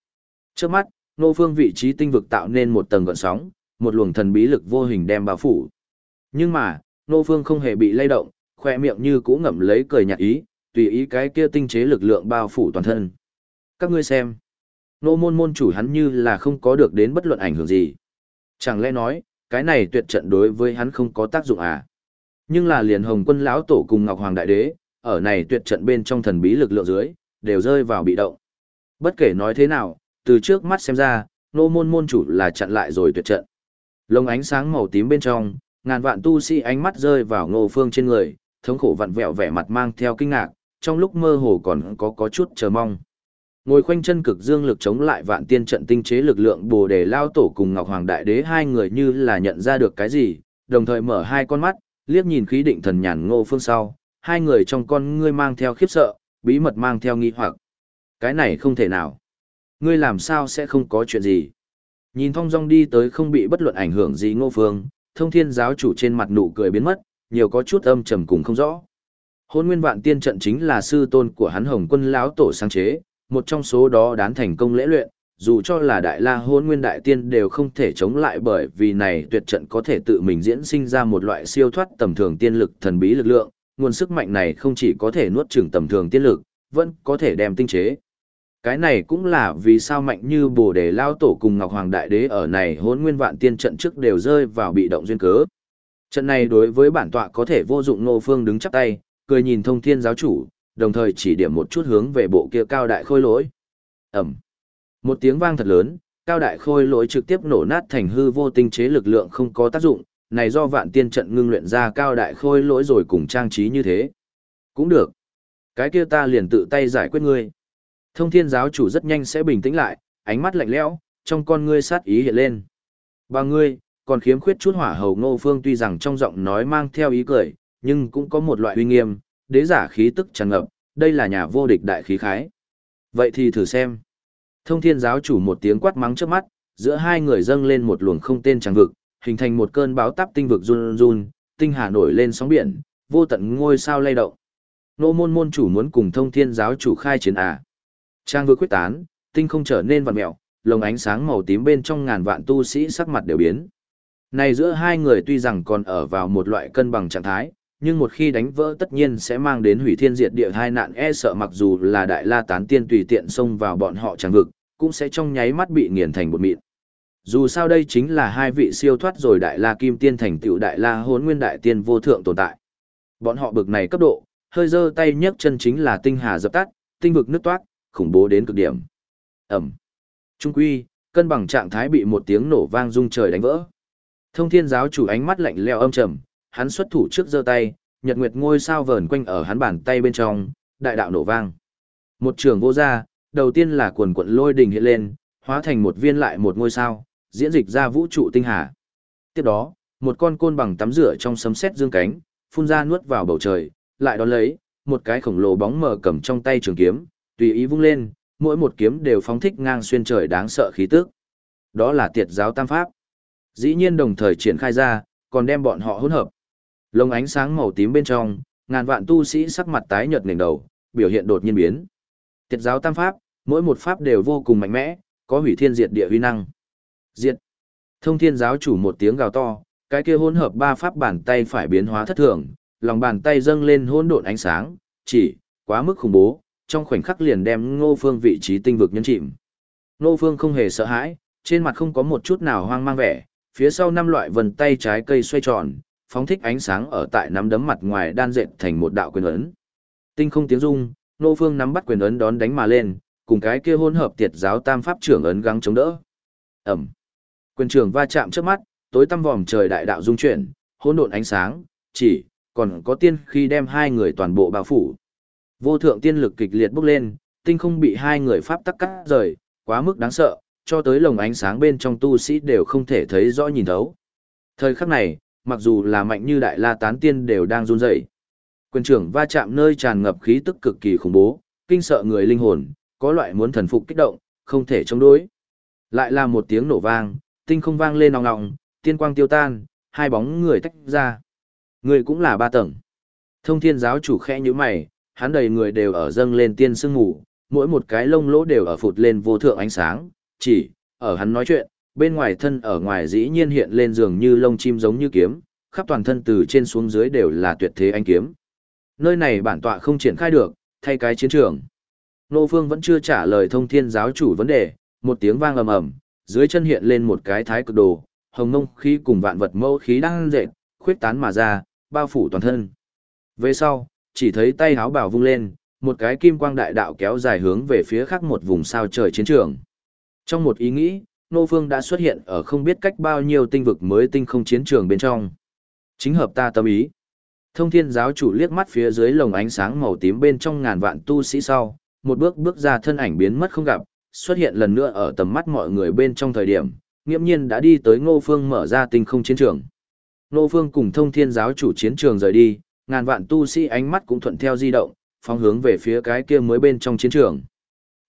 Trước mắt, ngô phương vị trí tinh vực tạo nên một tầng gợn sóng, một luồng thần bí lực vô hình đem bao phủ. Nhưng mà, Nô Phương không hề bị lay động, khoe miệng như cũ ngậm lấy cười nhạt ý, tùy ý cái kia tinh chế lực lượng bao phủ toàn thân. Các ngươi xem, nô môn môn chủ hắn như là không có được đến bất luận ảnh hưởng gì. Chẳng lẽ nói, cái này tuyệt trận đối với hắn không có tác dụng à? Nhưng là liền hồng quân lão tổ cùng Ngọc Hoàng Đại Đế, ở này tuyệt trận bên trong thần bí lực lượng dưới, đều rơi vào bị động. Bất kể nói thế nào, từ trước mắt xem ra, nô môn môn chủ là chặn lại rồi tuyệt trận. Lông ánh sáng màu tím bên trong, ngàn vạn tu sĩ ánh mắt rơi vào ngô phương trên người, thống khổ vặn vẹo vẻ mặt mang theo kinh ngạc, trong lúc mơ hồ còn có có chút chờ mong. Ngồi khoanh chân cực dương lực chống lại vạn tiên trận tinh chế lực lượng bồ đề lao tổ cùng Ngọc Hoàng Đại Đế hai người như là nhận ra được cái gì, đồng thời mở hai con mắt, liếc nhìn khí định thần nhàn ngô phương sau, hai người trong con ngươi mang theo khiếp sợ, bí mật mang theo nghi hoặc. Cái này không thể nào. Ngươi làm sao sẽ không có chuyện gì. Nhìn thong dong đi tới không bị bất luận ảnh hưởng gì ngô phương, thông thiên giáo chủ trên mặt nụ cười biến mất, nhiều có chút âm trầm cùng không rõ. Hôn nguyên vạn tiên trận chính là sư tôn của hắn hồng quân lão tổ sáng chế, một trong số đó đán thành công lễ luyện, dù cho là đại la hôn nguyên đại tiên đều không thể chống lại bởi vì này tuyệt trận có thể tự mình diễn sinh ra một loại siêu thoát tầm thường tiên lực thần bí lực lượng, nguồn sức mạnh này không chỉ có thể nuốt chửng tầm thường tiên lực, vẫn có thể đem tinh chế. Cái này cũng là vì sao mạnh như bồ đề lao tổ cùng Ngọc Hoàng Đại Đế ở này hốn nguyên vạn tiên trận trước đều rơi vào bị động duyên cớ. Trận này đối với bản tọa có thể vô dụng nô phương đứng chắp tay, cười nhìn thông thiên giáo chủ, đồng thời chỉ điểm một chút hướng về bộ kia cao đại khôi lỗi. Ẩm. Một tiếng vang thật lớn, cao đại khôi lỗi trực tiếp nổ nát thành hư vô tinh chế lực lượng không có tác dụng, này do vạn tiên trận ngưng luyện ra cao đại khôi lỗi rồi cùng trang trí như thế. Cũng được. Cái kia ta liền tự tay giải quyết ngươi. Thông thiên giáo chủ rất nhanh sẽ bình tĩnh lại, ánh mắt lạnh lẽo, trong con ngươi sát ý hiện lên. Ba ngươi, còn khiếm khuyết chút hỏa hầu ngô phương tuy rằng trong giọng nói mang theo ý cười, nhưng cũng có một loại uy nghiêm, đế giả khí tức tràn ngập, đây là nhà vô địch đại khí khái. Vậy thì thử xem. Thông thiên giáo chủ một tiếng quát mắng trước mắt, giữa hai người dâng lên một luồng không tên tràng vực, hình thành một cơn báo táp tinh vực run run, tinh hà nổi lên sóng biển, vô tận ngôi sao lay động. Nô môn môn chủ muốn cùng thông thiên giáo chủ khai chiến à. Trang vừa quyết tán, tinh không trở nên vặn mẹo, lồng ánh sáng màu tím bên trong ngàn vạn tu sĩ sắc mặt đều biến. Này giữa hai người tuy rằng còn ở vào một loại cân bằng trạng thái, nhưng một khi đánh vỡ tất nhiên sẽ mang đến hủy thiên diệt địa hai nạn e sợ mặc dù là đại la tán tiên tùy tiện xông vào bọn họ chẳng vực, cũng sẽ trong nháy mắt bị nghiền thành bột mịn. Dù sao đây chính là hai vị siêu thoát rồi đại la kim tiên thành tựu đại la hốn nguyên đại tiên vô thượng tồn tại. Bọn họ bực này cấp độ, hơi giơ tay nhấc chân chính là tinh hà dập tắt, tinh vực nứt toát, khủng bố đến cực điểm. Ẩm. Trung quy, cân bằng trạng thái bị một tiếng nổ vang rung trời đánh vỡ. Thông thiên giáo chủ ánh mắt lạnh lẽo âm trầm, hắn xuất thủ trước giơ tay, nhật nguyệt ngôi sao vờn quanh ở hắn bàn tay bên trong, đại đạo nổ vang. Một trường vô ra, đầu tiên là quần quận lôi đình hiện lên, hóa thành một viên lại một ngôi sao, diễn dịch ra vũ trụ tinh hà. Tiếp đó, một con côn bằng tắm rửa trong sấm sét dương cánh, phun ra nuốt vào bầu trời, lại đón lấy, một cái khổng lồ bóng mờ cầm trong tay trường kiếm, tùy ý vung lên, mỗi một kiếm đều phóng thích ngang xuyên trời đáng sợ khí tức. Đó là tiệt giáo tam pháp. Dĩ nhiên đồng thời triển khai ra, còn đem bọn họ hỗn hợp. Lông ánh sáng màu tím bên trong, ngàn vạn tu sĩ sắc mặt tái nhợt ngẩng đầu, biểu hiện đột nhiên biến. Tiệt giáo tam pháp, mỗi một pháp đều vô cùng mạnh mẽ, có hủy thiên diệt địa uy năng. Diệt. Thông thiên giáo chủ một tiếng gào to, cái kia hỗn hợp ba pháp bàn tay phải biến hóa thất thường, lòng bàn tay dâng lên hỗn độn ánh sáng, chỉ quá mức khủng bố, trong khoảnh khắc liền đem Ngô Phương vị trí tinh vực nhân chìm. Ngô Phương không hề sợ hãi, trên mặt không có một chút nào hoang mang vẻ, phía sau năm loại vần tay trái cây xoay tròn, phóng thích ánh sáng ở tại nắm đấm mặt ngoài đan dệt thành một đạo quyền ấn. Tinh không tiếng rung, Ngô Phương nắm bắt quyền ấn đón đánh mà lên, cùng cái kia hỗn hợp tiệt giáo tam pháp trưởng ấn gắng chống đỡ. Ẩm. Quyền trường va chạm trước mắt, tối tăm vòm trời đại đạo dung chuyển, hỗn độn ánh sáng, chỉ còn có tiên khi đem hai người toàn bộ bao phủ. Vô thượng tiên lực kịch liệt bốc lên, tinh không bị hai người pháp tắc cắt rời, quá mức đáng sợ, cho tới lồng ánh sáng bên trong tu sĩ đều không thể thấy rõ nhìn thấu. Thời khắc này, mặc dù là mạnh như đại la tán tiên đều đang run rẩy. Quyền trưởng va chạm nơi tràn ngập khí tức cực kỳ khủng bố, kinh sợ người linh hồn, có loại muốn thần phục kích động, không thể chống đối. Lại là một tiếng nổ vang, tinh không vang lên nòng nòng, tiên quang tiêu tan, hai bóng người tách ra. Người cũng là ba tầng. Thông thiên giáo chủ khẽ như mày, hắn đầy người đều ở dâng lên tiên sương ngủ, mỗi một cái lông lỗ đều ở phụt lên vô thượng ánh sáng, chỉ, ở hắn nói chuyện, bên ngoài thân ở ngoài dĩ nhiên hiện lên dường như lông chim giống như kiếm, khắp toàn thân từ trên xuống dưới đều là tuyệt thế ánh kiếm. Nơi này bản tọa không triển khai được, thay cái chiến trường. Nô Phương vẫn chưa trả lời thông thiên giáo chủ vấn đề, một tiếng vang ầm ầm, dưới chân hiện lên một cái thái cực đồ, hồng ngông khí cùng vạn vật mẫu khí đang dệt, khuyết tán mà ra, bao phủ toàn thân. Về sau, chỉ thấy tay háo bảo vung lên, một cái kim quang đại đạo kéo dài hướng về phía khác một vùng sao trời chiến trường. Trong một ý nghĩ, Nô Phương đã xuất hiện ở không biết cách bao nhiêu tinh vực mới tinh không chiến trường bên trong. Chính hợp ta tâm ý. Thông thiên giáo chủ liếc mắt phía dưới lồng ánh sáng màu tím bên trong ngàn vạn tu sĩ sau, một bước bước ra thân ảnh biến mất không gặp, xuất hiện lần nữa ở tầm mắt mọi người bên trong thời điểm, nghiễm nhiên đã đi tới Ngô Phương mở ra tinh không chiến trường. Ngô Phương cùng thông thiên giáo chủ chiến trường rời đi, ngàn vạn tu sĩ ánh mắt cũng thuận theo di động, phóng hướng về phía cái kia mới bên trong chiến trường.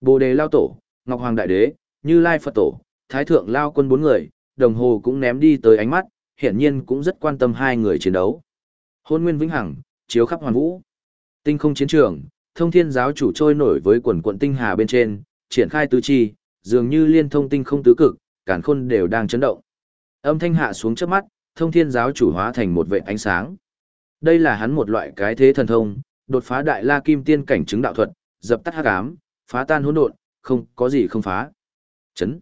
Bồ đề lao tổ, Ngọc Hoàng Đại Đế, Như Lai Phật Tổ, Thái Thượng Lao quân bốn người, đồng hồ cũng ném đi tới ánh mắt, hiển nhiên cũng rất quan tâm hai người chiến đấu. Hôn nguyên vĩnh hằng, chiếu khắp hoàn vũ. Tinh không chiến trường, thông thiên giáo chủ trôi nổi với quần quận tinh hà bên trên, triển khai tứ chi, dường như liên thông tinh không tứ cực, cản khôn đều đang chấn động. Âm thanh hạ xuống trước mắt, thông thiên giáo chủ hóa thành một vệ ánh sáng. Đây là hắn một loại cái thế thần thông, đột phá đại la kim tiên cảnh chứng đạo thuật, dập tắt hắc ám, phá tan hỗn độn, không có gì không phá. Chấn.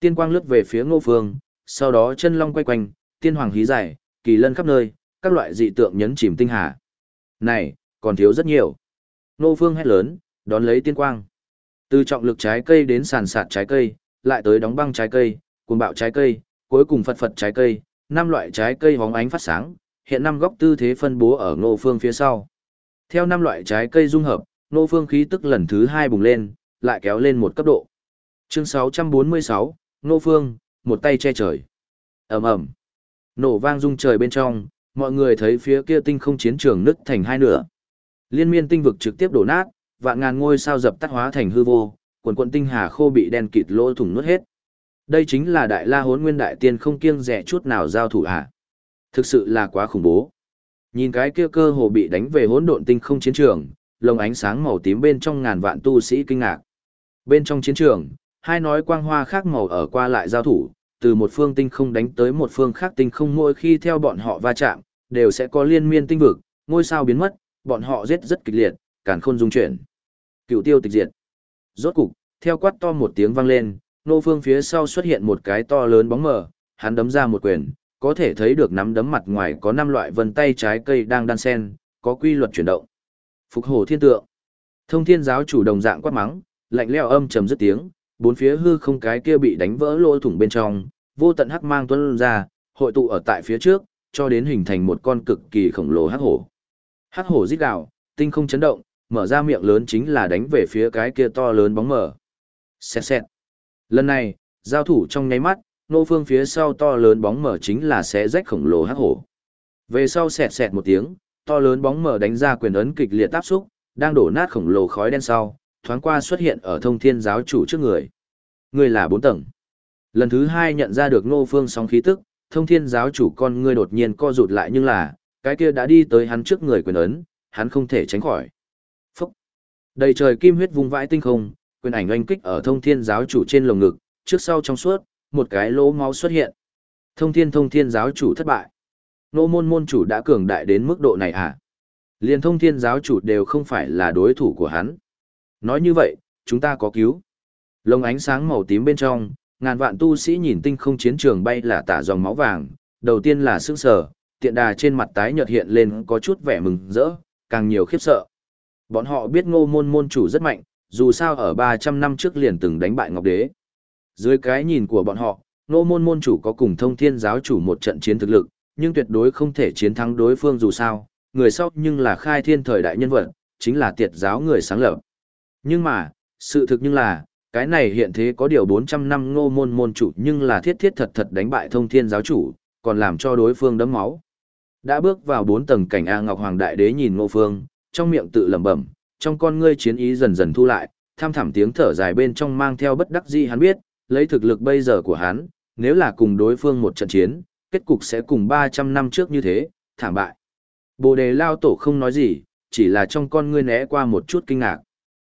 Tiên quang lướt về phía Ngô Phương, sau đó chân long quay quanh, tiên hoàng hí giải, kỳ lân khắp nơi, các loại dị tượng nhấn chìm tinh hà. Này, còn thiếu rất nhiều. Ngô Phương hét lớn, đón lấy tiên quang. Từ trọng lực trái cây đến sàn sạt trái cây, lại tới đóng băng trái cây, cuồng bạo trái cây, cuối cùng phật phật trái cây, năm loại trái cây hóng ánh phát sáng, hiện năm góc tư thế phân bố ở Ngô Phương phía sau. Theo năm loại trái cây dung hợp, Ngô Phương khí tức lần thứ hai bùng lên, lại kéo lên một cấp độ. Chương 646, Ngô Phương, một tay che trời. ầm ầm, Nổ vang rung trời bên trong, mọi người thấy phía kia tinh không chiến trường nứt thành hai nửa. Liên miên tinh vực trực tiếp đổ nát, vạn ngàn ngôi sao dập tắt hóa thành hư vô, quần quần tinh hà khô bị đen kịt lỗ thủng nuốt hết. Đây chính là đại la hốn nguyên đại tiên không kiêng rẻ chút nào giao thủ à? Thực sự là quá khủng bố. Nhìn cái kia cơ hồ bị đánh về hỗn độn tinh không chiến trường, lồng ánh sáng màu tím bên trong ngàn vạn tu sĩ kinh ngạc. Bên trong chiến trường, hai nói quang hoa khác màu ở qua lại giao thủ, từ một phương tinh không đánh tới một phương khác tinh không mỗi khi theo bọn họ va chạm, đều sẽ có liên miên tinh vực, ngôi sao biến mất, bọn họ giết rất kịch liệt, càn khôn dung chuyển. Cựu tiêu tịch diệt. Rốt cục, theo quát to một tiếng vang lên, nô phương phía sau xuất hiện một cái to lớn bóng mờ, hắn đấm ra một quyền, có thể thấy được nắm đấm mặt ngoài có năm loại vân tay trái cây đang đan sen, có quy luật chuyển động. Phục hồ thiên tượng. Thông thiên giáo chủ đồng dạng quát mắng, lạnh lẽo âm trầm dứt tiếng, bốn phía hư không cái kia bị đánh vỡ lỗ thủng bên trong, vô tận hắc mang tuôn ra, hội tụ ở tại phía trước, cho đến hình thành một con cực kỳ khổng lồ hắc hổ. Hắc hổ rít gào, tinh không chấn động, mở ra miệng lớn chính là đánh về phía cái kia to lớn bóng mở. Xẹt xẹt. Lần này, giao thủ trong nháy mắt, nô phương phía sau to lớn bóng mở chính là xé rách khổng lồ hắc hổ. Về sau sẹt sẹt một tiếng, to lớn bóng mở đánh ra quyền ấn kịch liệt áp xúc, đang đổ nát khổng lồ khói đen sau, thoáng qua xuất hiện ở thông thiên giáo chủ trước người. Người là bốn tầng. Lần thứ hai nhận ra được nô phương sóng khí tức, thông thiên giáo chủ con ngươi đột nhiên co rụt lại nhưng là, cái kia đã đi tới hắn trước người quyền ấn, hắn không thể tránh khỏi. Phúc! Đầy trời kim huyết vung vãi tinh không, quyền ảnh oanh kích ở thông thiên giáo chủ trên lồng ngực, trước sau trong suốt, một cái lỗ máu xuất hiện. Thông thiên thông thiên giáo chủ thất bại. Nô môn môn chủ đã cường đại đến mức độ này à? Liên thông thiên giáo chủ đều không phải là đối thủ của hắn. Nói như vậy, chúng ta có cứu. Lồng ánh sáng màu tím bên trong, ngàn vạn tu sĩ nhìn tinh không chiến trường bay là tả dòng máu vàng, đầu tiên là sững sờ, tiện đà trên mặt tái nhợt hiện lên có chút vẻ mừng rỡ, càng nhiều khiếp sợ. Bọn họ biết ngô môn môn chủ rất mạnh, dù sao ở 300 năm trước liền từng đánh bại Ngọc Đế. Dưới cái nhìn của bọn họ, ngô môn môn chủ có cùng thông thiên giáo chủ một trận chiến thực lực, nhưng tuyệt đối không thể chiến thắng đối phương dù sao, người sau nhưng là khai thiên thời đại nhân vật, chính là tiệt giáo người sáng lập. Nhưng mà, sự thực nhưng là, cái này hiện thế có điều 400 năm ngô môn môn chủ nhưng là thiết thiết thật thật đánh bại thông thiên giáo chủ, còn làm cho đối phương đấm máu. Đã bước vào bốn tầng cảnh A Ngọc Hoàng Đại Đế nhìn ngô phương, trong miệng tự lẩm bẩm, trong con ngươi chiến ý dần dần thu lại, tham thẳm tiếng thở dài bên trong mang theo bất đắc dĩ hắn biết, lấy thực lực bây giờ của hắn, nếu là cùng đối phương một trận chiến, kết cục sẽ cùng 300 năm trước như thế, thảm bại. Bồ đề lao tổ không nói gì, chỉ là trong con ngươi né qua một chút kinh ngạc.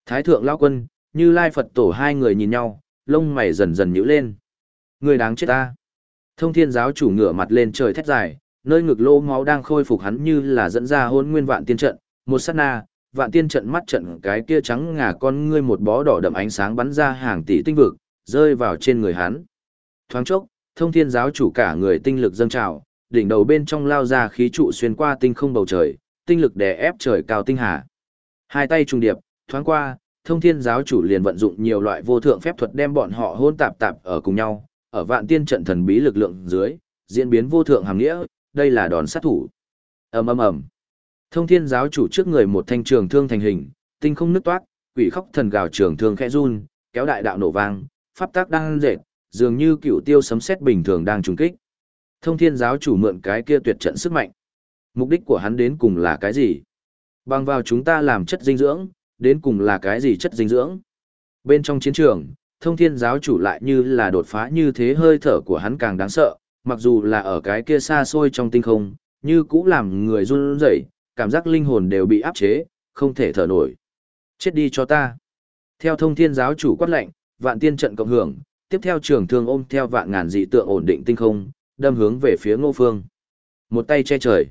Thái thượng lao quân, như lai Phật tổ hai người nhìn nhau, lông mày dần dần nhíu lên. Người đáng chết ta. Thông thiên giáo chủ ngửa mặt lên trời thét dài, nơi ngực lỗ máu đang khôi phục hắn như là dẫn ra hôn nguyên vạn tiên trận, một sát na, vạn tiên trận mắt trận cái kia trắng ngà con ngươi một bó đỏ đậm ánh sáng bắn ra hàng tỷ tinh vực, rơi vào trên người hắn. Thoáng chốc, thông thiên giáo chủ cả người tinh lực dâng trào, đỉnh đầu bên trong lao ra khí trụ xuyên qua tinh không bầu trời, tinh lực đè ép trời cao tinh hà. Hai tay trùng điệp, thoáng qua, thông thiên giáo chủ liền vận dụng nhiều loại vô thượng phép thuật đem bọn họ hôn tạp tạp ở cùng nhau, ở vạn tiên trận thần bí lực lượng dưới, diễn biến vô thượng hàm nghĩa, đây là đòn sát thủ. ầm ầm ầm. Thông thiên giáo chủ trước người một thanh trường thương thành hình, tinh không nứt toát, quỷ khóc thần gào trường thương khẽ run, kéo đại đạo nổ vang, pháp tác đang dệt, dường như cựu tiêu sấm sét bình thường đang trùng kích. Thông thiên giáo chủ mượn cái kia tuyệt trận sức mạnh. Mục đích của hắn đến cùng là cái gì? Bằng vào chúng ta làm chất dinh dưỡng, đến cùng là cái gì chất dinh dưỡng? Bên trong chiến trường, thông thiên giáo chủ lại như là đột phá như thế hơi thở của hắn càng đáng sợ, mặc dù là ở cái kia xa xôi trong tinh không, như cũ làm người run rẩy, cảm giác linh hồn đều bị áp chế, không thể thở nổi. Chết đi cho ta. Theo thông thiên giáo chủ quát lệnh, vạn tiên trận cộng hưởng, tiếp theo trường thương ôm theo vạn ngàn dị tượng ổn định tinh không, đâm hướng về phía ngô phương. Một tay che trời.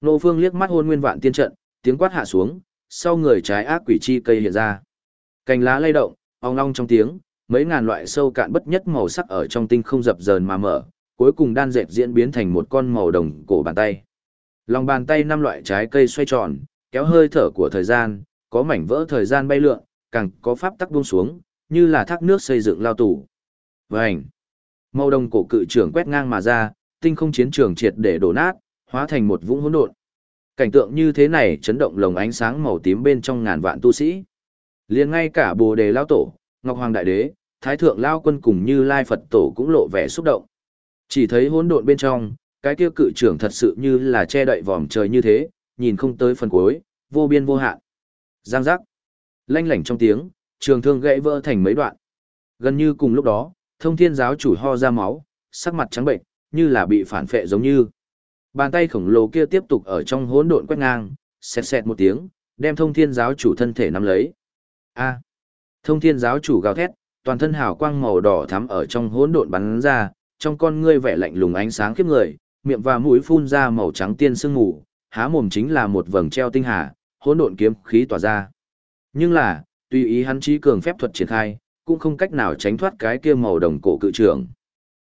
Ngô phương liếc mắt hôn nguyên vạn tiên trận, tiếng quát hạ xuống, sau người trái ác quỷ chi cây hiện ra. Cành lá lay động, ong long trong tiếng, mấy ngàn loại sâu cạn bất nhất màu sắc ở trong tinh không dập dờn mà mở, cuối cùng đan dệt diễn biến thành một con màu đồng cổ bàn tay. Lòng bàn tay năm loại trái cây xoay tròn, kéo hơi thở của thời gian, có mảnh vỡ thời gian bay lượn, càng có pháp tắc buông xuống, như là thác nước xây dựng lao tủ. Vành. Màu đồng cổ cự trưởng quét ngang mà ra, tinh không chiến trường triệt để đổ nát, hóa thành một vũng hỗn độn. Cảnh tượng như thế này chấn động lồng ánh sáng màu tím bên trong ngàn vạn tu sĩ. Liền ngay cả Bồ Đề lao tổ, Ngọc Hoàng đại đế, Thái thượng lao quân cùng Như Lai Phật tổ cũng lộ vẻ xúc động. Chỉ thấy hỗn độn bên trong, cái kia cự trưởng thật sự như là che đậy vòm trời như thế, nhìn không tới phần cuối, vô biên vô hạn. Giang giác. Lanh lảnh trong tiếng, trường thương gãy vỡ thành mấy đoạn. Gần như cùng lúc đó, thông thiên giáo chủ ho ra máu, sắc mặt trắng bệnh, như là bị phản phệ giống như. Bàn tay khổng lồ kia tiếp tục ở trong hỗn độn quét ngang, xẹt xẹt một tiếng, đem thông thiên giáo chủ thân thể nắm lấy. A. Thông thiên giáo chủ gào thét, toàn thân hào quang màu đỏ thắm ở trong hỗn độn bắn ra, trong con ngươi vẻ lạnh lùng ánh sáng khiếp người, miệng và mũi phun ra màu trắng tiên sương mù, há mồm chính là một vầng treo tinh hà, hỗn độn kiếm khí tỏa ra. Nhưng là, tùy ý hắn trí cường phép thuật triển khai, cũng không cách nào tránh thoát cái kia màu đồng cổ cự trường.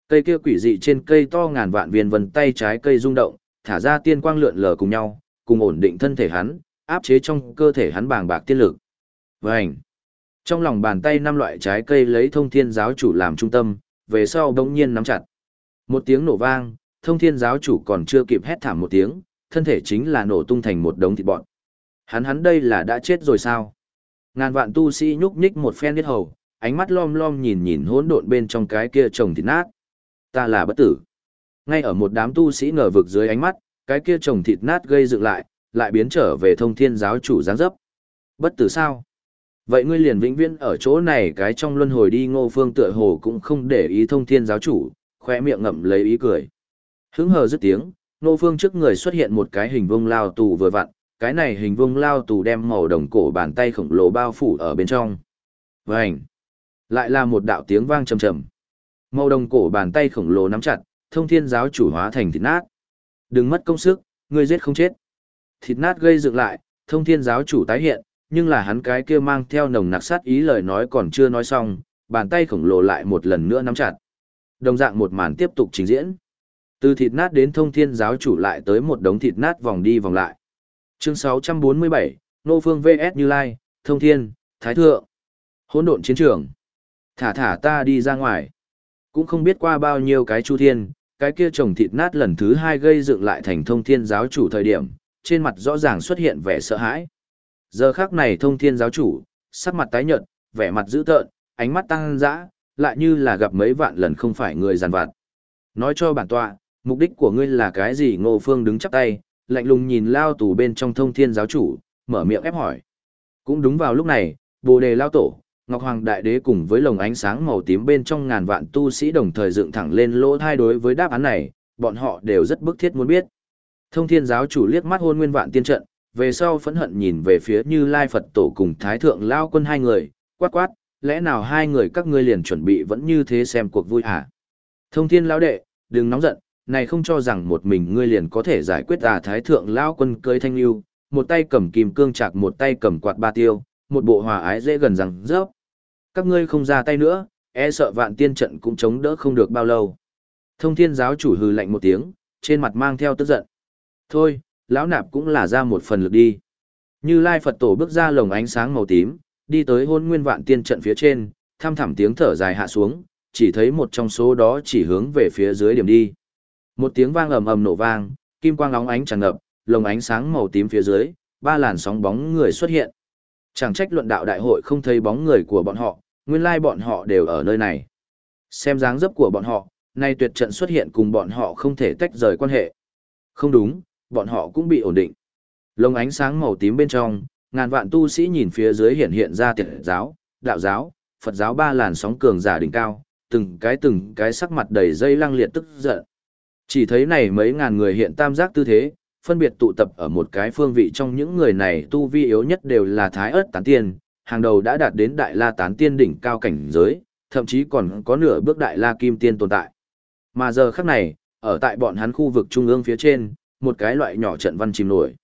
Cây kia quỷ dị trên cây to ngàn vạn viên vân tay trái cây rung động, thả ra tiên quang lượn lờ cùng nhau, cùng ổn định thân thể hắn, áp chế trong cơ thể hắn bàng bạc tiên lực. Vành. Trong lòng bàn tay năm loại trái cây lấy thông thiên giáo chủ làm trung tâm, về sau đống nhiên nắm chặt. Một tiếng nổ vang, thông thiên giáo chủ còn chưa kịp hét thảm một tiếng, thân thể chính là nổ tung thành một đống thịt bọn. Hắn hắn đây là đã chết rồi sao? Ngàn vạn tu sĩ nhúc nhích một phen biết hầu, ánh mắt lom lom nhìn nhìn hỗn độn bên trong cái kia chồng thịt nát. Ta là bất tử. Ngay ở một đám tu sĩ ngờ vực dưới ánh mắt, cái kia chồng thịt nát gây dựng lại, lại biến trở về thông thiên giáo chủ giáng dấp. Bất tử sao? Vậy ngươi liền vĩnh viễn ở chỗ này cái trong luân hồi đi ngô phương tựa hồ cũng không để ý thông thiên giáo chủ, khoe miệng ngậm lấy ý cười. Hứng hờ dứt tiếng, ngô phương trước người xuất hiện một cái hình vông lao tù vừa vặn, cái này hình vông lao tù đem màu đồng cổ bàn tay khổng lồ bao phủ ở bên trong. Vành! Lại là một đạo tiếng vang trầm trầm. Màu đồng cổ bàn tay khổng lồ nắm chặt, thông thiên giáo chủ hóa thành thịt nát. Đừng mất công sức, ngươi giết không chết. Thịt nát gây dựng lại, thông thiên giáo chủ tái hiện, nhưng là hắn cái kia mang theo nồng nặc sát ý lời nói còn chưa nói xong, bàn tay khổng lồ lại một lần nữa nắm chặt. Đồng dạng một màn tiếp tục trình diễn. Từ thịt nát đến thông thiên giáo chủ lại tới một đống thịt nát vòng đi vòng lại. Chương 647, Nô Phương VS Như Lai, Thông Thiên, Thái Thượng. Hỗn độn chiến trường. Thả thả ta đi ra ngoài. Cũng không biết qua bao nhiêu cái chu thiên, cái kia trồng thịt nát lần thứ hai gây dựng lại thành thông thiên giáo chủ thời điểm, trên mặt rõ ràng xuất hiện vẻ sợ hãi. Giờ khác này thông thiên giáo chủ, sắc mặt tái nhợt, vẻ mặt dữ tợn, ánh mắt tăng dã, lại như là gặp mấy vạn lần không phải người giàn vặt. Nói cho bản tọa, mục đích của ngươi là cái gì ngô phương đứng chắp tay, lạnh lùng nhìn lao tù bên trong thông thiên giáo chủ, mở miệng ép hỏi. Cũng đúng vào lúc này, bồ đề lao tổ, Ngọc Hoàng Đại Đế cùng với lồng ánh sáng màu tím bên trong ngàn vạn tu sĩ đồng thời dựng thẳng lên lỗ thai đối với đáp án này, bọn họ đều rất bức thiết muốn biết. Thông thiên giáo chủ liếc mắt hôn nguyên vạn tiên trận, về sau phẫn hận nhìn về phía như Lai Phật Tổ cùng Thái Thượng Lao quân hai người, quát quát, lẽ nào hai người các ngươi liền chuẩn bị vẫn như thế xem cuộc vui hả? Thông thiên lão đệ, đừng nóng giận, này không cho rằng một mình ngươi liền có thể giải quyết à Thái Thượng Lão quân cưới thanh lưu, một tay cầm kìm cương chạc một tay cầm quạt ba tiêu, một bộ hòa ái dễ gần rằng rớp. Các ngươi không ra tay nữa, e sợ vạn tiên trận cũng chống đỡ không được bao lâu. Thông thiên giáo chủ hừ lạnh một tiếng, trên mặt mang theo tức giận. Thôi, lão nạp cũng là ra một phần lực đi. Như Lai Phật Tổ bước ra lồng ánh sáng màu tím, đi tới hôn nguyên vạn tiên trận phía trên, thăm thẳm tiếng thở dài hạ xuống, chỉ thấy một trong số đó chỉ hướng về phía dưới điểm đi. Một tiếng vang ầm ầm nổ vang, kim quang óng ánh tràn ngập, lồng ánh sáng màu tím phía dưới, ba làn sóng bóng người xuất hiện. Chẳng trách luận đạo đại hội không thấy bóng người của bọn họ, nguyên lai bọn họ đều ở nơi này. Xem dáng dấp của bọn họ, nay tuyệt trận xuất hiện cùng bọn họ không thể tách rời quan hệ. Không đúng, bọn họ cũng bị ổn định. lồng ánh sáng màu tím bên trong, ngàn vạn tu sĩ nhìn phía dưới hiện hiện ra tiệt giáo, đạo giáo, Phật giáo ba làn sóng cường giả đỉnh cao, từng cái từng cái sắc mặt đầy dây lăng liệt tức giận. Chỉ thấy này mấy ngàn người hiện tam giác tư thế, phân biệt tụ tập ở một cái phương vị trong những người này tu vi yếu nhất đều là thái ớt tán tiên, hàng đầu đã đạt đến đại la tán tiên đỉnh cao cảnh giới, thậm chí còn có nửa bước đại la kim tiên tồn tại. Mà giờ khắc này, ở tại bọn hắn khu vực trung ương phía trên, một cái loại nhỏ trận văn chìm nổi.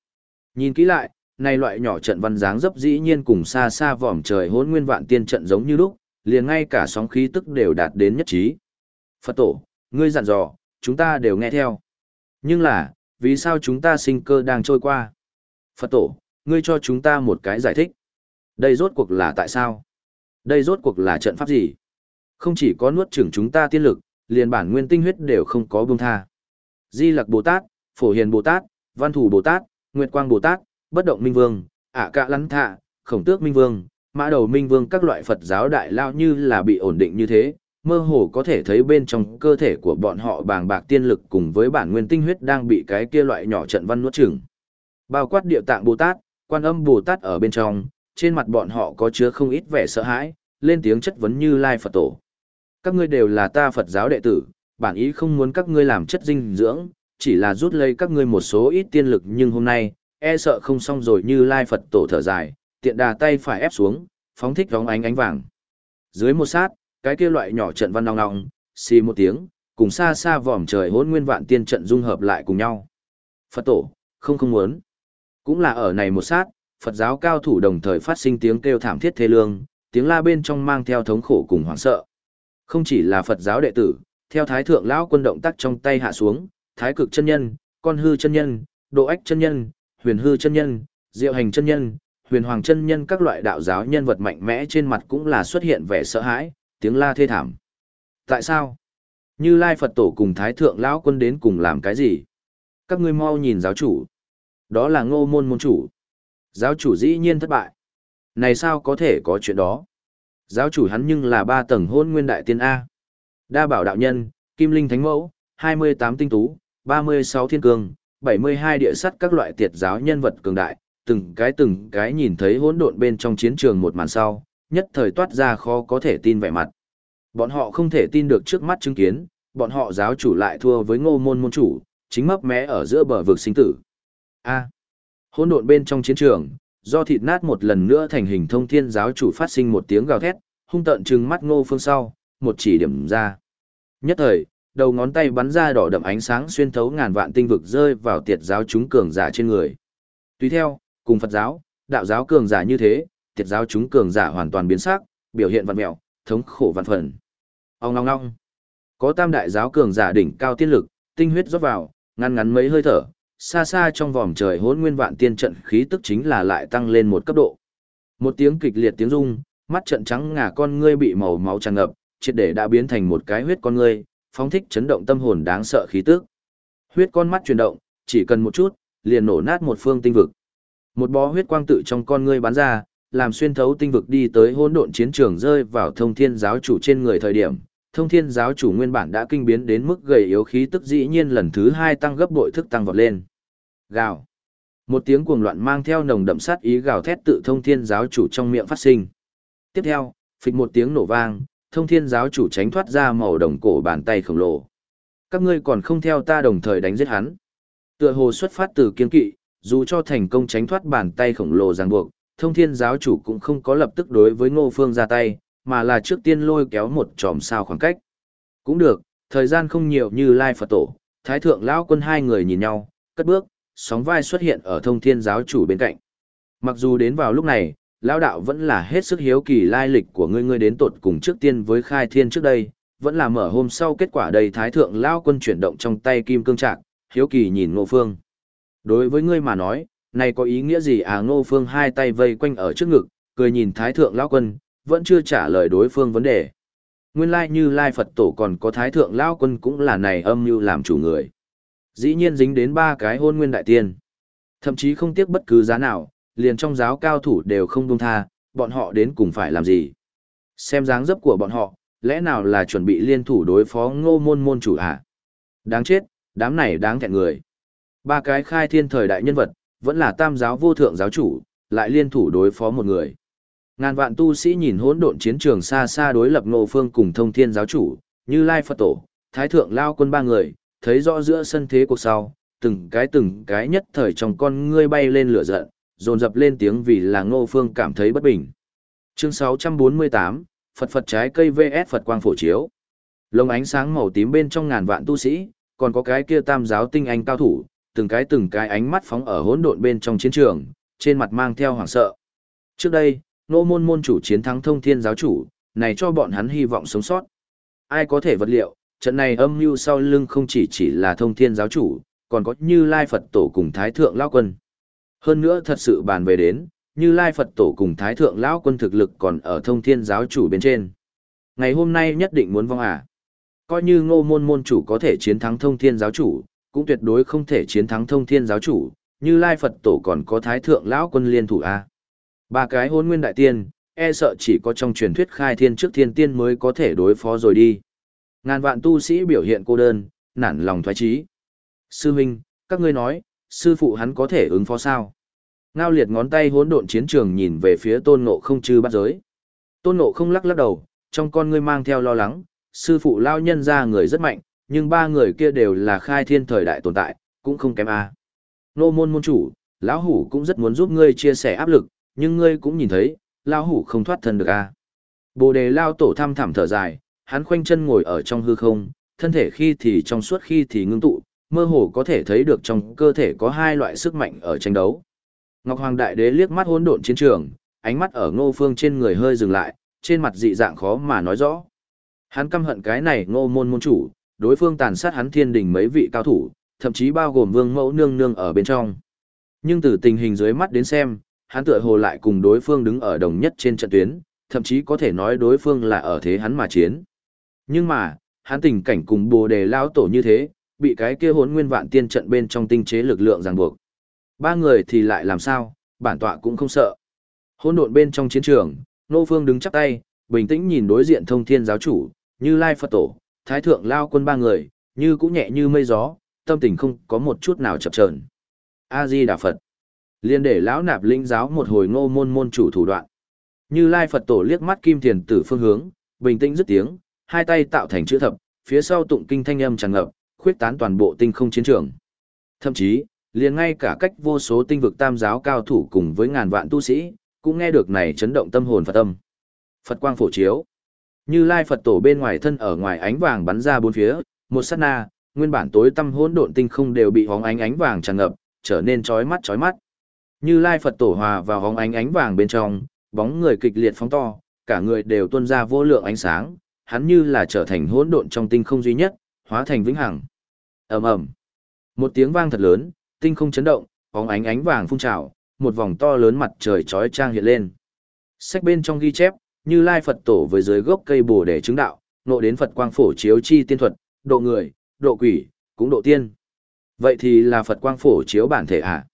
Nhìn kỹ lại, này loại nhỏ trận văn dáng dấp dĩ nhiên cùng xa xa vòm trời hỗn nguyên vạn tiên trận giống như lúc, liền ngay cả sóng khí tức đều đạt đến nhất trí. Phật tổ, ngươi dặn dò, chúng ta đều nghe theo. Nhưng là, vì sao chúng ta sinh cơ đang trôi qua? Phật tổ, ngươi cho chúng ta một cái giải thích. Đây rốt cuộc là tại sao? Đây rốt cuộc là trận pháp gì? Không chỉ có nuốt chửng chúng ta tiên lực, liền bản nguyên tinh huyết đều không có buông tha. Di Lặc Bồ Tát, Phổ Hiền Bồ Tát, Văn Thủ Bồ Tát, Nguyệt Quang Bồ Tát, Bất Động Minh Vương, Ả Cạ Lắn Thạ, Khổng Tước Minh Vương, Mã Đầu Minh Vương các loại Phật giáo đại lao như là bị ổn định như thế, mơ hồ có thể thấy bên trong cơ thể của bọn họ bàng bạc tiên lực cùng với bản nguyên tinh huyết đang bị cái kia loại nhỏ trận văn nuốt chửng. Bao quát địa tạng Bồ Tát, Quan Âm Bồ Tát ở bên trong, trên mặt bọn họ có chứa không ít vẻ sợ hãi, lên tiếng chất vấn như Lai Phật Tổ. Các ngươi đều là ta Phật giáo đệ tử, bản ý không muốn các ngươi làm chất dinh dưỡng, chỉ là rút lấy các ngươi một số ít tiên lực nhưng hôm nay, e sợ không xong rồi như Lai Phật Tổ thở dài, tiện đà tay phải ép xuống, phóng thích vóng ánh ánh vàng. Dưới một sát, cái kia loại nhỏ trận văn nong nong, xì một tiếng, cùng xa xa vòm trời hỗn nguyên vạn tiên trận dung hợp lại cùng nhau. Phật tổ, không không muốn. Cũng là ở này một sát, Phật giáo cao thủ đồng thời phát sinh tiếng kêu thảm thiết thê lương, tiếng la bên trong mang theo thống khổ cùng hoảng sợ. Không chỉ là Phật giáo đệ tử, theo thái thượng lão quân động tác trong tay hạ xuống, thái cực chân nhân, con hư chân nhân, độ ách chân nhân, huyền hư chân nhân, diệu hành chân nhân, huyền hoàng chân nhân các loại đạo giáo nhân vật mạnh mẽ trên mặt cũng là xuất hiện vẻ sợ hãi, tiếng la thê thảm. Tại sao? Như Lai Phật Tổ cùng Thái Thượng Lão Quân đến cùng làm cái gì? Các ngươi mau nhìn giáo chủ. Đó là ngô môn môn chủ. Giáo chủ dĩ nhiên thất bại. Này sao có thể có chuyện đó? Giáo chủ hắn nhưng là ba tầng hôn nguyên đại tiên A. Đa bảo đạo nhân, kim linh thánh mẫu, 28 tinh tú, 36 thiên cương, 72 địa sắt các loại tiệt giáo nhân vật cường đại, từng cái từng cái nhìn thấy hỗn độn bên trong chiến trường một màn sau, nhất thời toát ra khó có thể tin vẻ mặt. Bọn họ không thể tin được trước mắt chứng kiến, bọn họ giáo chủ lại thua với ngô môn môn chủ, chính mấp mé ở giữa bờ vực sinh tử. A. hỗn độn bên trong chiến trường, do thịt nát một lần nữa thành hình thông thiên giáo chủ phát sinh một tiếng gào thét, hung tợn trừng mắt ngô phương sau, một chỉ điểm ra. Nhất thời, đầu ngón tay bắn ra đỏ đậm ánh sáng xuyên thấu ngàn vạn tinh vực rơi vào tiệt giáo chúng cường giả trên người. Tuy theo, cùng Phật giáo, đạo giáo cường giả như thế, tiệt giáo chúng cường giả hoàn toàn biến sắc, biểu hiện văn mẹo, thống khổ văn phần. Ông ngong ngong. Có tam đại giáo cường giả đỉnh cao tiên lực, tinh huyết rót vào, ngăn ngắn mấy hơi thở, xa xa trong vòng trời hỗn nguyên vạn tiên trận khí tức chính là lại tăng lên một cấp độ. Một tiếng kịch liệt tiếng rung, mắt trận trắng ngà con ngươi bị màu máu tràn ngập, triệt để đã biến thành một cái huyết con ngươi, phóng thích chấn động tâm hồn đáng sợ khí tức. Huyết con mắt chuyển động, chỉ cần một chút, liền nổ nát một phương tinh vực. Một bó huyết quang tự trong con ngươi bắn ra, làm xuyên thấu tinh vực đi tới hỗn độn chiến trường rơi vào thông thiên giáo chủ trên người thời điểm. Thông thiên giáo chủ nguyên bản đã kinh biến đến mức gầy yếu khí tức dĩ nhiên lần thứ hai tăng gấp bội thức tăng vọt lên. Gào. Một tiếng cuồng loạn mang theo nồng đậm sát ý gào thét tự thông thiên giáo chủ trong miệng phát sinh. Tiếp theo, phịch một tiếng nổ vang, thông thiên giáo chủ tránh thoát ra màu đồng cổ bàn tay khổng lồ. Các ngươi còn không theo ta đồng thời đánh giết hắn. Tựa hồ xuất phát từ kiên kỵ, dù cho thành công tránh thoát bàn tay khổng lồ ràng buộc, thông thiên giáo chủ cũng không có lập tức đối với ngô phương ra tay, mà là trước tiên lôi kéo một tròm sao khoảng cách. Cũng được, thời gian không nhiều như Lai Phật Tổ, Thái Thượng Lão Quân hai người nhìn nhau, cất bước, sóng vai xuất hiện ở thông thiên giáo chủ bên cạnh. Mặc dù đến vào lúc này, Lão Đạo vẫn là hết sức hiếu kỳ lai lịch của ngươi ngươi đến tột cùng trước tiên với khai thiên trước đây, vẫn là mở hôm sau kết quả đây Thái Thượng Lão Quân chuyển động trong tay kim cương trạng, hiếu kỳ nhìn ngô phương. Đối với ngươi mà nói, này có ý nghĩa gì à ngô phương hai tay vây quanh ở trước ngực, cười nhìn thái thượng lão quân, vẫn chưa trả lời đối phương vấn đề. Nguyên lai như lai Phật tổ còn có thái thượng lão quân cũng là này âm như làm chủ người. Dĩ nhiên dính đến ba cái hôn nguyên đại tiên. Thậm chí không tiếc bất cứ giá nào, liền trong giáo cao thủ đều không buông tha, bọn họ đến cùng phải làm gì. Xem dáng dấp của bọn họ, lẽ nào là chuẩn bị liên thủ đối phó ngô môn môn chủ à? Đáng chết, đám này đáng thẹn người. Ba cái khai thiên thời đại nhân vật, vẫn là tam giáo vô thượng giáo chủ, lại liên thủ đối phó một người. Ngàn vạn tu sĩ nhìn hỗn độn chiến trường xa xa đối lập Ngô Phương cùng Thông Thiên giáo chủ, Như Lai Phật tổ, Thái thượng lao quân ba người, thấy rõ giữa sân thế cuộc sau, từng cái từng cái nhất thời trong con ngươi bay lên lửa giận, dồn dập lên tiếng vì là Ngô Phương cảm thấy bất bình. Chương 648, Phật Phật trái cây VS Phật quang phổ chiếu. Lồng ánh sáng màu tím bên trong ngàn vạn tu sĩ, còn có cái kia tam giáo tinh anh cao thủ, từng cái từng cái ánh mắt phóng ở hỗn độn bên trong chiến trường, trên mặt mang theo hoảng sợ. Trước đây, nô môn môn chủ chiến thắng thông thiên giáo chủ, này cho bọn hắn hy vọng sống sót. Ai có thể vật liệu, trận này âm mưu sau lưng không chỉ chỉ là thông thiên giáo chủ, còn có như Lai Phật Tổ cùng Thái Thượng Lão Quân. Hơn nữa thật sự bàn về đến, như Lai Phật Tổ cùng Thái Thượng Lão Quân thực lực còn ở thông thiên giáo chủ bên trên. Ngày hôm nay nhất định muốn vong à. Coi như ngô môn môn chủ có thể chiến thắng thông thiên giáo chủ, cũng tuyệt đối không thể chiến thắng thông thiên giáo chủ, như Lai Phật Tổ còn có Thái Thượng Lão Quân liên thủ a Ba cái hôn nguyên đại tiên, e sợ chỉ có trong truyền thuyết khai thiên trước thiên tiên mới có thể đối phó rồi đi. Ngàn vạn tu sĩ biểu hiện cô đơn, nản lòng thoái trí. Sư huynh, các ngươi nói, sư phụ hắn có thể ứng phó sao? Ngao liệt ngón tay hỗn độn chiến trường nhìn về phía tôn ngộ không chư bắt giới. Tôn ngộ không lắc lắc đầu, trong con ngươi mang theo lo lắng, sư phụ lao nhân ra người rất mạnh, nhưng ba người kia đều là khai thiên thời đại tồn tại, cũng không kém a. Nô môn môn chủ, lão hủ cũng rất muốn giúp ngươi chia sẻ áp lực, nhưng ngươi cũng nhìn thấy, lão hủ không thoát thân được a. Bồ đề lao tổ thăm thẳm thở dài, hắn khoanh chân ngồi ở trong hư không, thân thể khi thì trong suốt khi thì ngưng tụ, mơ hồ có thể thấy được trong cơ thể có hai loại sức mạnh ở tranh đấu. Ngọc Hoàng Đại Đế liếc mắt hỗn độn chiến trường, ánh mắt ở Ngô Phương trên người hơi dừng lại, trên mặt dị dạng khó mà nói rõ. Hắn căm hận cái này Ngô môn môn chủ, đối phương tàn sát hắn thiên đình mấy vị cao thủ, thậm chí bao gồm vương mẫu nương nương ở bên trong. Nhưng từ tình hình dưới mắt đến xem, hắn tựa hồ lại cùng đối phương đứng ở đồng nhất trên trận tuyến, thậm chí có thể nói đối phương là ở thế hắn mà chiến. Nhưng mà, hắn tình cảnh cùng bồ đề lao tổ như thế, bị cái kia hốn nguyên vạn tiên trận bên trong tinh chế lực lượng ràng buộc. Ba người thì lại làm sao, bản tọa cũng không sợ. Hôn độn bên trong chiến trường, Nô Phương đứng chắp tay, bình tĩnh nhìn đối diện thông thiên giáo chủ, như Lai Phật Tổ, Thái Thượng Lao quân ba người, như cũng nhẹ như mây gió, tâm tình không có một chút nào chập chờn. A-di Đà Phật. Liên để lão nạp linh giáo một hồi ngô môn môn chủ thủ đoạn. Như Lai Phật Tổ liếc mắt kim thiền tử phương hướng, bình tĩnh dứt tiếng, hai tay tạo thành chữ thập, phía sau tụng kinh thanh âm tràn ngập, khuyết tán toàn bộ tinh không chiến trường. Thậm chí, liền ngay cả cách vô số tinh vực tam giáo cao thủ cùng với ngàn vạn tu sĩ, cũng nghe được này chấn động tâm hồn Phật tâm. Phật quang phổ chiếu. Như Lai Phật tổ bên ngoài thân ở ngoài ánh vàng bắn ra bốn phía, một sát na, nguyên bản tối tăm hỗn độn tinh không đều bị hóng ánh ánh vàng tràn ngập, trở nên chói mắt chói mắt. Như Lai Phật tổ hòa vào hóng ánh ánh vàng bên trong, bóng người kịch liệt phóng to, cả người đều tuôn ra vô lượng ánh sáng, hắn như là trở thành hỗn độn trong tinh không duy nhất, hóa thành vĩnh hằng. Ầm ầm. Một tiếng vang thật lớn, tinh không chấn động, bóng ánh ánh vàng phun trào, một vòng to lớn mặt trời chói chang hiện lên. Sách bên trong ghi chép, như Lai Phật tổ với dưới gốc cây bồ để chứng đạo, nộ đến Phật quang phổ chiếu chi tiên thuật, độ người, độ quỷ, cũng độ tiên. Vậy thì là Phật quang phổ chiếu bản thể à?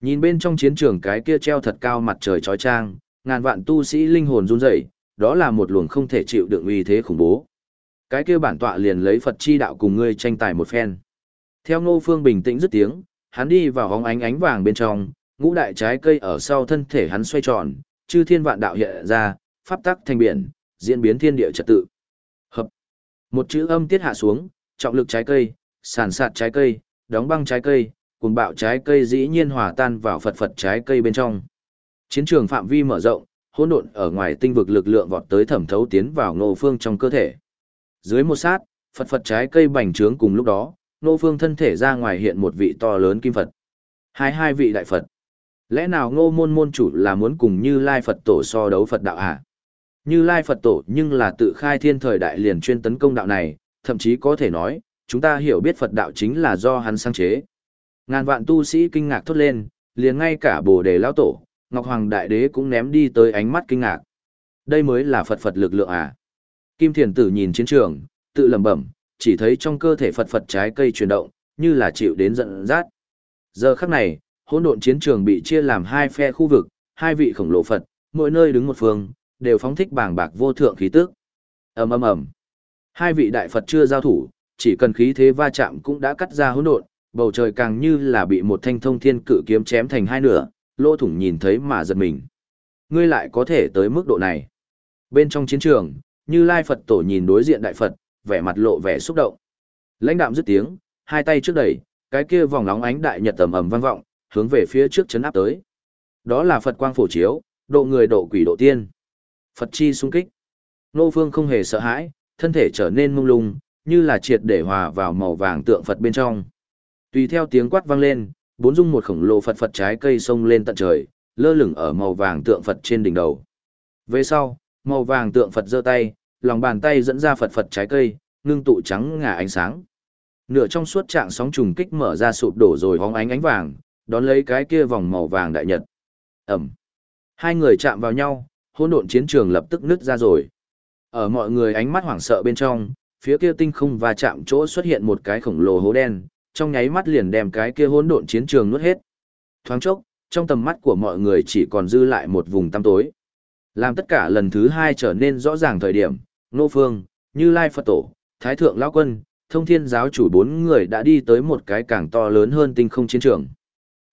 Nhìn bên trong chiến trường cái kia treo thật cao mặt trời chói trang, ngàn vạn tu sĩ linh hồn run rẩy, đó là một luồng không thể chịu đựng uy thế khủng bố. Cái kia bản tọa liền lấy Phật chi đạo cùng ngươi tranh tài một phen. Theo Ngô Phương bình tĩnh dứt tiếng, hắn đi vào hóng ánh ánh vàng bên trong, ngũ đại trái cây ở sau thân thể hắn xoay tròn, chư thiên vạn đạo hiện ra, pháp tắc thành biển, diễn biến thiên địa trật tự. Hợp. Một chữ âm tiết hạ xuống, trọng lực trái cây, sản sạt trái cây, đóng băng trái cây, cùng bạo trái cây dĩ nhiên hòa tan vào phật phật trái cây bên trong. Chiến trường phạm vi mở rộng, hỗn độn ở ngoài tinh vực lực lượng vọt tới thẩm thấu tiến vào Ngô Phương trong cơ thể. Dưới một sát, phật phật trái cây bành trướng cùng lúc đó, Ngô Phương thân thể ra ngoài hiện một vị to lớn kim Phật. Hai hai vị đại Phật. Lẽ nào Ngô môn môn chủ là muốn cùng Như Lai Phật tổ so đấu Phật đạo à? Như Lai Phật tổ nhưng là tự khai thiên thời đại liền chuyên tấn công đạo này, thậm chí có thể nói, chúng ta hiểu biết Phật đạo chính là do hắn sáng chế. Ngàn vạn tu sĩ kinh ngạc thốt lên, liền ngay cả bồ đề lão tổ, Ngọc Hoàng Đại Đế cũng ném đi tới ánh mắt kinh ngạc. Đây mới là Phật Phật lực lượng à. Kim Thiền Tử nhìn chiến trường, tự lẩm bẩm, chỉ thấy trong cơ thể Phật Phật trái cây chuyển động, như là chịu đến giận dắt. Giờ khắc này, hỗn độn chiến trường bị chia làm hai phe khu vực, hai vị khổng lồ Phật, mỗi nơi đứng một phương, đều phóng thích bàng bạc vô thượng khí tức. Ầm ầm ầm. Hai vị đại Phật chưa giao thủ, chỉ cần khí thế va chạm cũng đã cắt ra hỗn độn, bầu trời càng như là bị một thanh thông thiên cự kiếm chém thành hai nửa, lỗ thủng nhìn thấy mà giật mình. Ngươi lại có thể tới mức độ này. Bên trong chiến trường, Như Lai Phật tổ nhìn đối diện đại Phật, vẻ mặt lộ vẻ xúc động. Lãnh đạm dứt tiếng, hai tay trước đẩy, cái kia vòng nóng ánh đại nhật tầm ầm vang vọng, hướng về phía trước chấn áp tới. Đó là Phật quang phổ chiếu, độ người độ quỷ độ tiên. Phật chi xung kích. Nô Phương không hề sợ hãi, thân thể trở nên mông lung, như là triệt để hòa vào màu vàng tượng Phật bên trong. Tùy theo tiếng quát vang lên, bốn dung một khổng lồ Phật Phật trái cây sông lên tận trời, lơ lửng ở màu vàng tượng Phật trên đỉnh đầu. Về sau, màu vàng tượng Phật giơ tay, lòng bàn tay dẫn ra Phật Phật trái cây, ngưng tụ trắng ngà ánh sáng. Nửa trong suốt trạng sóng trùng kích mở ra sụp đổ rồi hóng ánh ánh vàng, đón lấy cái kia vòng màu vàng đại nhật. Ẩm. Hai người chạm vào nhau, hỗn độn chiến trường lập tức nứt ra rồi. Ở mọi người ánh mắt hoảng sợ bên trong, phía kia tinh không va chạm chỗ xuất hiện một cái khổng lồ hố đen, trong nháy mắt liền đem cái kia hỗn độn chiến trường nuốt hết. Thoáng chốc, trong tầm mắt của mọi người chỉ còn dư lại một vùng tăm tối. Làm tất cả lần thứ hai trở nên rõ ràng thời điểm, Nô Phương, Như Lai Phật Tổ, Thái Thượng Lão Quân, Thông Thiên Giáo chủ bốn người đã đi tới một cái càng to lớn hơn tinh không chiến trường.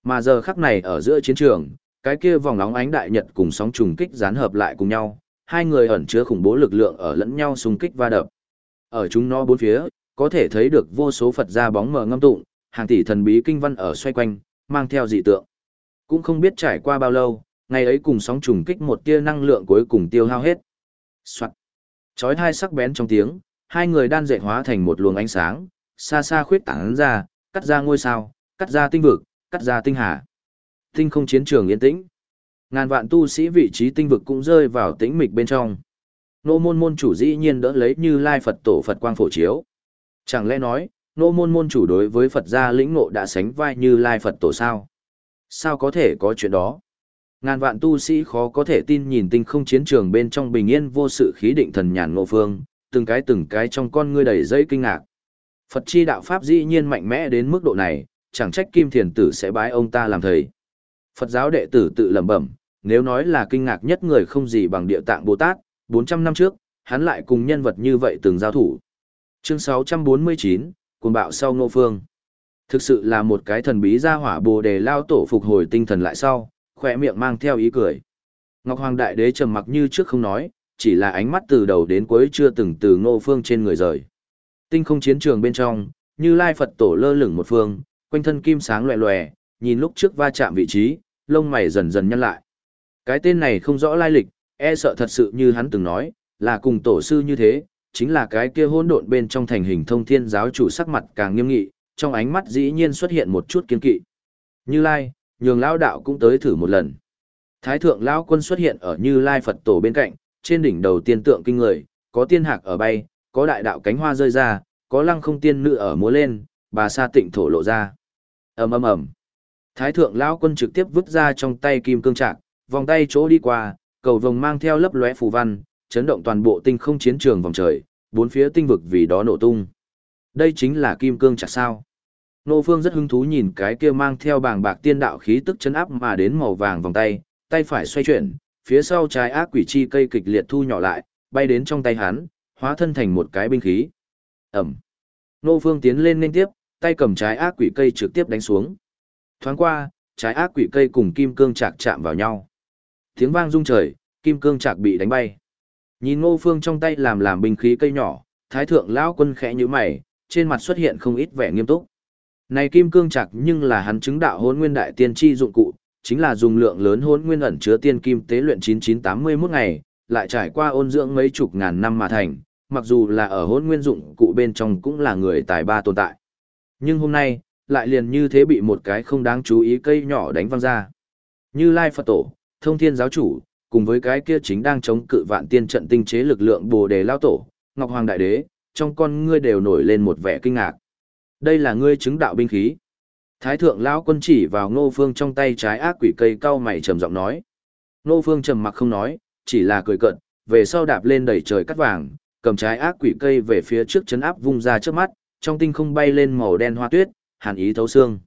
Mà giờ khắc này ở giữa chiến trường, cái kia vòng nóng ánh đại nhật cùng sóng trùng kích dán hợp lại cùng nhau, hai người ẩn chứa khủng bố lực lượng ở lẫn nhau xung kích va đập. Ở chúng nó bốn phía, có thể thấy được vô số Phật gia bóng mờ ngâm tụng, hàng tỷ thần bí kinh văn ở xoay quanh, mang theo dị tượng. Cũng không biết trải qua bao lâu, ngày ấy cùng sóng trùng kích một tia năng lượng cuối cùng tiêu hao hết. Soạt. Chói hai sắc bén trong tiếng, hai người đan dệt hóa thành một luồng ánh sáng, xa xa khuyết tán ra, cắt ra ngôi sao, cắt ra tinh vực, cắt ra tinh hà. Tinh không chiến trường yên tĩnh. Ngàn vạn tu sĩ vị trí tinh vực cũng rơi vào tĩnh mịch bên trong. Nô môn môn chủ dĩ nhiên đỡ lấy như lai Phật tổ Phật quang phổ chiếu. Chẳng lẽ nói, nô môn môn chủ đối với Phật gia lĩnh ngộ đã sánh vai như lai Phật tổ sao? Sao có thể có chuyện đó? Ngàn vạn tu sĩ khó có thể tin nhìn tinh không chiến trường bên trong bình yên vô sự khí định thần nhàn ngộ phương, từng cái từng cái trong con ngươi đầy dây kinh ngạc. Phật chi đạo pháp dĩ nhiên mạnh mẽ đến mức độ này, chẳng trách Kim Thiền Tử sẽ bái ông ta làm thầy. Phật giáo đệ tử tự lẩm bẩm, nếu nói là kinh ngạc nhất người không gì bằng địa tạng Bồ Tát, 400 năm trước, hắn lại cùng nhân vật như vậy từng giao thủ. Chương 649, cuồng bạo sau ngô phương. Thực sự là một cái thần bí gia hỏa bồ đề lao tổ phục hồi tinh thần lại sau, khỏe miệng mang theo ý cười. Ngọc Hoàng Đại Đế trầm mặc như trước không nói, chỉ là ánh mắt từ đầu đến cuối chưa từng từ ngô phương trên người rời. Tinh không chiến trường bên trong, như lai Phật tổ lơ lửng một phương, quanh thân kim sáng loẹ loẹ, nhìn lúc trước va chạm vị trí, lông mày dần dần nhăn lại. Cái tên này không rõ lai lịch, e sợ thật sự như hắn từng nói, là cùng tổ sư như thế, chính là cái kia hỗn độn bên trong thành hình thông thiên giáo chủ sắc mặt càng nghiêm nghị, trong ánh mắt dĩ nhiên xuất hiện một chút kiên kỵ. Như Lai, nhường lão đạo cũng tới thử một lần. Thái thượng lão quân xuất hiện ở Như Lai Phật tổ bên cạnh, trên đỉnh đầu tiên tượng kinh người, có tiên hạc ở bay, có đại đạo cánh hoa rơi ra, có lăng không tiên nữ ở múa lên, bà sa tịnh thổ lộ ra. Ầm ầm ầm. Thái thượng lão quân trực tiếp vứt ra trong tay kim cương trạc, vòng tay chỗ đi qua, cầu vồng mang theo lấp lóe phù văn, chấn động toàn bộ tinh không chiến trường vòng trời, bốn phía tinh vực vì đó nổ tung. Đây chính là kim cương chặt sao. Nô Phương rất hứng thú nhìn cái kia mang theo bảng bạc tiên đạo khí tức chấn áp mà đến màu vàng vòng tay, tay phải xoay chuyển, phía sau trái ác quỷ chi cây kịch liệt thu nhỏ lại, bay đến trong tay hắn, hóa thân thành một cái binh khí. Ẩm. Nô Phương tiến lên liên tiếp, tay cầm trái ác quỷ cây trực tiếp đánh xuống. Thoáng qua, trái ác quỷ cây cùng kim cương chạc chạm vào nhau. Tiếng vang rung trời, kim cương chạc bị đánh bay. Nhìn Ngô Phương trong tay làm làm binh khí cây nhỏ, Thái thượng lão quân khẽ nhíu mày, trên mặt xuất hiện không ít vẻ nghiêm túc. Này kim cương chạc nhưng là hắn chứng đạo hôn nguyên đại tiên tri dụng cụ, chính là dùng lượng lớn hôn nguyên ẩn chứa tiên kim tế luyện 9981 ngày, lại trải qua ôn dưỡng mấy chục ngàn năm mà thành, mặc dù là ở hôn nguyên dụng cụ bên trong cũng là người tài ba tồn tại. Nhưng hôm nay, lại liền như thế bị một cái không đáng chú ý cây nhỏ đánh văng ra. Như Lai Phật Tổ, Thông Thiên Giáo Chủ, cùng với cái kia chính đang chống cự vạn tiên trận tinh chế lực lượng Bồ Đề Lao Tổ, Ngọc Hoàng Đại Đế, trong con ngươi đều nổi lên một vẻ kinh ngạc. Đây là ngươi chứng đạo binh khí. Thái thượng lão quân chỉ vào Ngô Phương trong tay trái ác quỷ cây cao mày trầm giọng nói. Ngô Phương trầm mặc không nói, chỉ là cười cận, về sau đạp lên đẩy trời cắt vàng, cầm trái ác quỷ cây về phía trước chấn áp vung ra trước mắt, trong tinh không bay lên màu đen hoa tuyết, hàn ý thấu xương.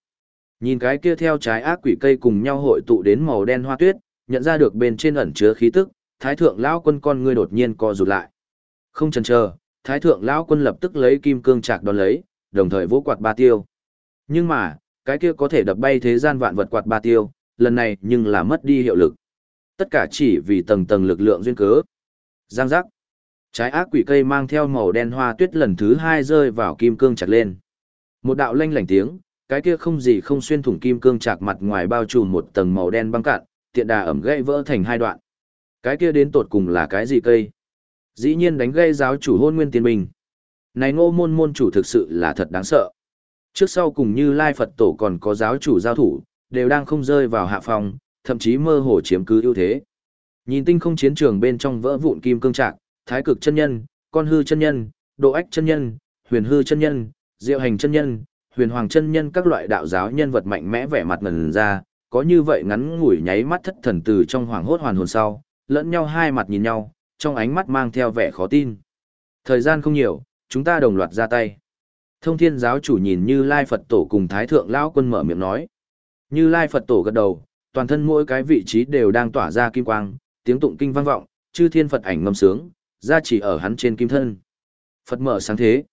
Nhìn cái kia theo trái ác quỷ cây cùng nhau hội tụ đến màu đen hoa tuyết, nhận ra được bên trên ẩn chứa khí tức, thái thượng lão quân con ngươi đột nhiên co rụt lại. Không chần chờ, thái thượng lão quân lập tức lấy kim cương chạc đón lấy, đồng thời vỗ quạt ba tiêu. Nhưng mà, cái kia có thể đập bay thế gian vạn vật quạt ba tiêu, lần này nhưng là mất đi hiệu lực. Tất cả chỉ vì tầng tầng lực lượng duyên cớ. Giang giác. Trái ác quỷ cây mang theo màu đen hoa tuyết lần thứ hai rơi vào kim cương chặt lên. Một đạo lanh lảnh tiếng, cái kia không gì không xuyên thủng kim cương chạc mặt ngoài bao trùm một tầng màu đen băng cạn, tiện đà ẩm gãy vỡ thành hai đoạn. Cái kia đến tột cùng là cái gì cây? Dĩ nhiên đánh gây giáo chủ hôn nguyên tiên bình. Này ngô môn môn chủ thực sự là thật đáng sợ. Trước sau cùng như Lai Phật Tổ còn có giáo chủ giao thủ, đều đang không rơi vào hạ phòng, thậm chí mơ hồ chiếm cứ ưu thế. Nhìn tinh không chiến trường bên trong vỡ vụn kim cương trạc, thái cực chân nhân, con hư chân nhân, độ ách chân nhân, huyền hư chân nhân, diệu hành chân nhân, huyền hoàng chân nhân các loại đạo giáo nhân vật mạnh mẽ vẻ mặt ngần ra, có như vậy ngắn ngủi nháy mắt thất thần từ trong hoàng hốt hoàn hồn sau, lẫn nhau hai mặt nhìn nhau, trong ánh mắt mang theo vẻ khó tin. Thời gian không nhiều, chúng ta đồng loạt ra tay. Thông thiên giáo chủ nhìn như Lai Phật Tổ cùng Thái Thượng Lão Quân mở miệng nói. Như Lai Phật Tổ gật đầu, toàn thân mỗi cái vị trí đều đang tỏa ra kim quang, tiếng tụng kinh vang vọng, chư thiên Phật ảnh ngâm sướng, ra chỉ ở hắn trên kim thân. Phật mở sáng thế.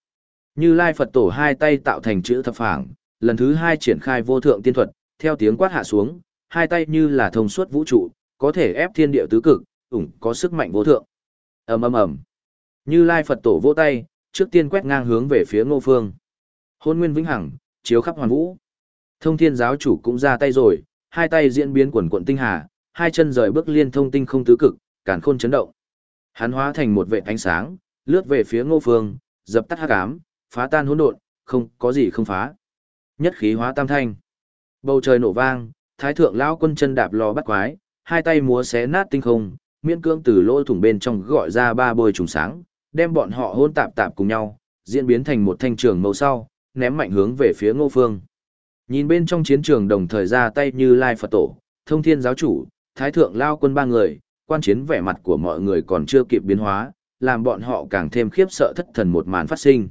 Như Lai Phật Tổ hai tay tạo thành chữ thập phảng, lần thứ hai triển khai vô thượng tiên thuật, theo tiếng quát hạ xuống, hai tay như là thông suốt vũ trụ, có thể ép thiên địa tứ cực, ủng có sức mạnh vô thượng. ầm ầm ầm. Như Lai Phật Tổ vỗ tay, trước tiên quét ngang hướng về phía Ngô Phương. Hôn Nguyên Vĩnh Hằng, chiếu khắp hoàn vũ. Thông Thiên giáo chủ cũng ra tay rồi, hai tay diễn biến quần quận tinh hà, hai chân rời bước liên thông tinh không tứ cực, càn khôn chấn động. Hắn hóa thành một vệt ánh sáng, lướt về phía Ngô Phương, dập tắt hắc ám, phá tan hỗn độn, không có gì không phá. Nhất khí hóa tam thanh. Bầu trời nổ vang, thái thượng lão quân chân đạp lò bắt quái, hai tay múa xé nát tinh không, miễn cưỡng từ lỗ thủng bên trong gọi ra ba bôi trùng sáng, đem bọn họ hôn tạp tạp cùng nhau, diễn biến thành một thanh trường màu sau, ném mạnh hướng về phía Ngô Phương. Nhìn bên trong chiến trường đồng thời ra tay như Lai Phật Tổ, Thông Thiên giáo chủ, Thái thượng lao quân ba người, quan chiến vẻ mặt của mọi người còn chưa kịp biến hóa, làm bọn họ càng thêm khiếp sợ thất thần một màn phát sinh.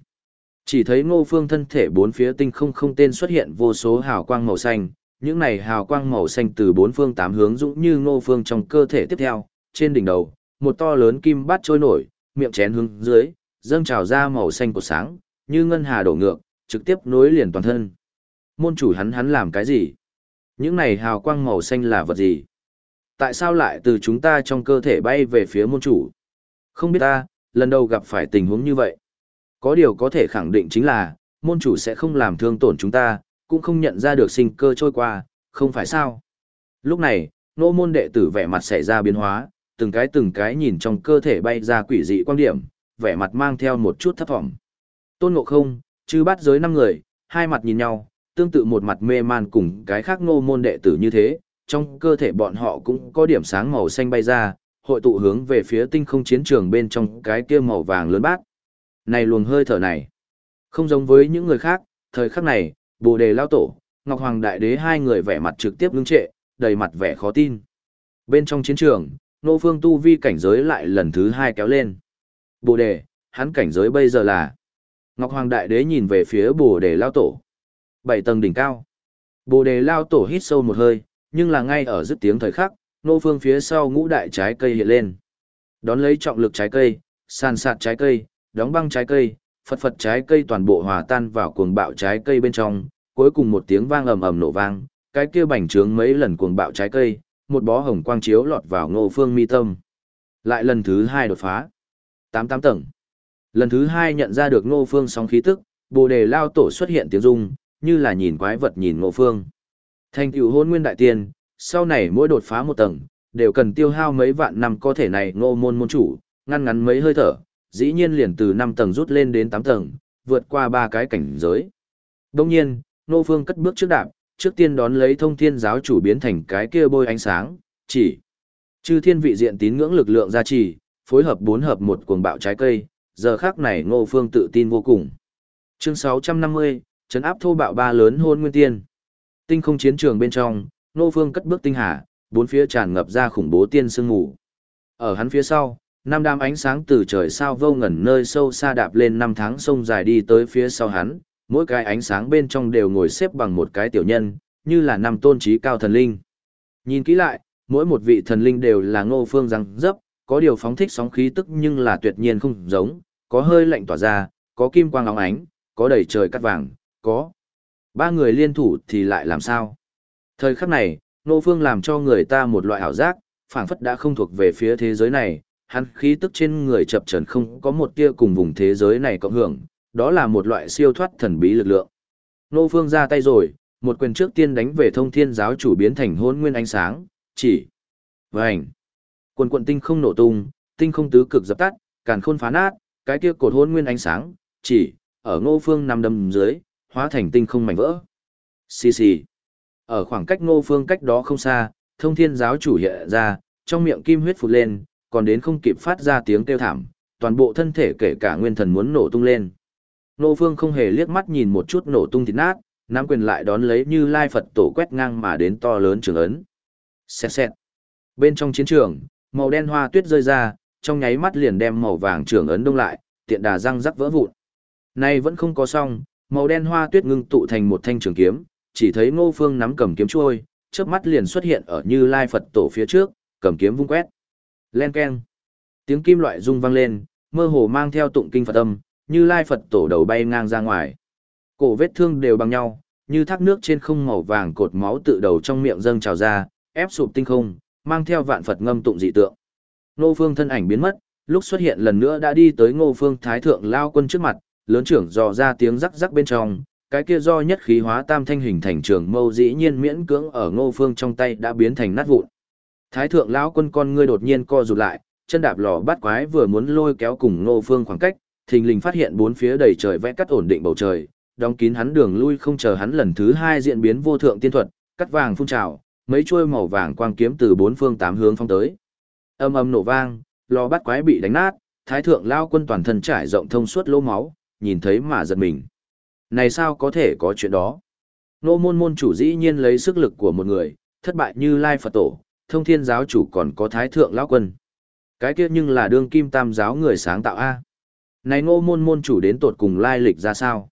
Chỉ thấy ngô phương thân thể bốn phía tinh không không tên xuất hiện vô số hào quang màu xanh, những này hào quang màu xanh từ bốn phương tám hướng dũng như ngô phương trong cơ thể tiếp theo, trên đỉnh đầu, một to lớn kim bát trôi nổi, miệng chén hướng dưới, dâng trào ra màu xanh của sáng, như ngân hà đổ ngược, trực tiếp nối liền toàn thân. Môn chủ hắn hắn làm cái gì? Những này hào quang màu xanh là vật gì? Tại sao lại từ chúng ta trong cơ thể bay về phía môn chủ? Không biết ta, lần đầu gặp phải tình huống như vậy. Có điều có thể khẳng định chính là, môn chủ sẽ không làm thương tổn chúng ta, cũng không nhận ra được sinh cơ trôi qua, không phải sao. Lúc này, nô môn đệ tử vẻ mặt xảy ra biến hóa, từng cái từng cái nhìn trong cơ thể bay ra quỷ dị quan điểm, vẻ mặt mang theo một chút thấp vọng. Tôn ngộ không, chư bắt giới năm người, hai mặt nhìn nhau, tương tự một mặt mê man cùng cái khác nô môn đệ tử như thế, trong cơ thể bọn họ cũng có điểm sáng màu xanh bay ra, hội tụ hướng về phía tinh không chiến trường bên trong cái kia màu vàng lớn bát. Này luồng hơi thở này, không giống với những người khác, thời khắc này, Bồ Đề Lao Tổ, Ngọc Hoàng Đại Đế hai người vẻ mặt trực tiếp ngưng trệ, đầy mặt vẻ khó tin. Bên trong chiến trường, Nô Phương tu vi cảnh giới lại lần thứ hai kéo lên. Bồ Đề, hắn cảnh giới bây giờ là Ngọc Hoàng Đại Đế nhìn về phía Bồ Đề Lao Tổ. Bảy tầng đỉnh cao. Bồ Đề Lao Tổ hít sâu một hơi, nhưng là ngay ở dứt tiếng thời khắc, Nô Phương phía sau ngũ đại trái cây hiện lên. Đón lấy trọng lực trái cây, sàn sạt trái cây, đóng băng trái cây, phật phật trái cây toàn bộ hòa tan vào cuồng bạo trái cây bên trong, cuối cùng một tiếng vang ầm ầm nổ vang, cái kia bành trướng mấy lần cuồng bạo trái cây, một bó hồng quang chiếu lọt vào Ngô Phương mi tâm. Lại lần thứ hai đột phá. tám tám tầng. Lần thứ hai nhận ra được Ngô Phương sóng khí tức, Bồ Đề lao tổ xuất hiện tiếng rung, như là nhìn quái vật nhìn Ngô Phương. Thành tựu hôn nguyên đại tiên, sau này mỗi đột phá một tầng, đều cần tiêu hao mấy vạn năm có thể này Ngô môn môn chủ, ngăn ngắn mấy hơi thở, dĩ nhiên liền từ 5 tầng rút lên đến 8 tầng, vượt qua ba cái cảnh giới. Đồng nhiên, Nô Phương cất bước trước đạp, trước tiên đón lấy thông thiên giáo chủ biến thành cái kia bôi ánh sáng, chỉ. Chư thiên vị diện tín ngưỡng lực lượng gia trì, phối hợp bốn hợp một cuồng bạo trái cây, giờ khác này Ngô Phương tự tin vô cùng. Chương 650, chấn áp thô bạo ba lớn hôn nguyên tiên. Tinh không chiến trường bên trong, Ngô Phương cất bước tinh hà, bốn phía tràn ngập ra khủng bố tiên sương ngủ. Ở hắn phía sau, năm đám ánh sáng từ trời sao vô ngẩn nơi sâu xa đạp lên năm tháng sông dài đi tới phía sau hắn, mỗi cái ánh sáng bên trong đều ngồi xếp bằng một cái tiểu nhân, như là năm tôn trí cao thần linh. Nhìn kỹ lại, mỗi một vị thần linh đều là ngô phương răng dấp, có điều phóng thích sóng khí tức nhưng là tuyệt nhiên không giống, có hơi lạnh tỏa ra, có kim quang óng ánh, có đầy trời cắt vàng, có. Ba người liên thủ thì lại làm sao? Thời khắc này, ngô phương làm cho người ta một loại ảo giác, phảng phất đã không thuộc về phía thế giới này, hắn khí tức trên người chập trần không có một tia cùng vùng thế giới này cộng hưởng, đó là một loại siêu thoát thần bí lực lượng. Nô Phương ra tay rồi, một quyền trước tiên đánh về thông thiên giáo chủ biến thành hôn nguyên ánh sáng, chỉ. Vành. Quần quận tinh không nổ tung, tinh không tứ cực dập tắt, càn khôn phá nát, cái kia cột hôn nguyên ánh sáng, chỉ, ở ngô phương nằm đầm dưới, hóa thành tinh không mảnh vỡ. Xì xì. Ở khoảng cách ngô phương cách đó không xa, thông thiên giáo chủ hiện ra, trong miệng kim huyết phụt lên, còn đến không kịp phát ra tiếng kêu thảm, toàn bộ thân thể kể cả nguyên thần muốn nổ tung lên. Ngô phương không hề liếc mắt nhìn một chút nổ tung thịt nát, nắm quyền lại đón lấy như lai Phật tổ quét ngang mà đến to lớn trường ấn. Xẹt xẹt. Bên trong chiến trường, màu đen hoa tuyết rơi ra, trong nháy mắt liền đem màu vàng trường ấn đông lại, tiện đà răng rắc vỡ vụn. Nay vẫn không có xong, màu đen hoa tuyết ngưng tụ thành một thanh trường kiếm, chỉ thấy Ngô Phương nắm cầm kiếm chuôi, chớp mắt liền xuất hiện ở Như Lai Phật tổ phía trước, cầm kiếm vung quét. Len keng. Tiếng kim loại rung vang lên, mơ hồ mang theo tụng kinh Phật âm, Như Lai Phật tổ đầu bay ngang ra ngoài. Cổ vết thương đều bằng nhau, như thác nước trên không màu vàng cột máu tự đầu trong miệng dâng trào ra, ép sụp tinh không, mang theo vạn Phật ngâm tụng dị tượng. Ngô Phương thân ảnh biến mất, lúc xuất hiện lần nữa đã đi tới Ngô Phương Thái Thượng Lao Quân trước mặt, lớn trưởng dò ra tiếng rắc rắc bên trong, cái kia do nhất khí hóa tam thanh hình thành trường mâu dĩ nhiên miễn cưỡng ở Ngô Phương trong tay đã biến thành nát vụn. Thái Thượng lão quân con ngươi đột nhiên co rụt lại, chân đạp lò bắt quái vừa muốn lôi kéo cùng Ngô Phương khoảng cách, thình lình phát hiện bốn phía đầy trời vẽ cắt ổn định bầu trời, đóng kín hắn đường lui không chờ hắn lần thứ hai diễn biến vô thượng tiên thuật, cắt vàng phun trào, mấy chuôi màu vàng quang kiếm từ bốn phương tám hướng phong tới. Âm âm nổ vang, lò bắt quái bị đánh nát, thái thượng lao quân toàn thân trải rộng thông suốt lỗ máu, nhìn thấy mà giật mình. Này sao có thể có chuyện đó? Nô môn môn chủ dĩ nhiên lấy sức lực của một người, thất bại như Lai Phật Tổ, thông thiên giáo chủ còn có thái thượng lão quân. Cái kia nhưng là đương kim tam giáo người sáng tạo A. Này ngô môn môn chủ đến tột cùng lai lịch ra sao?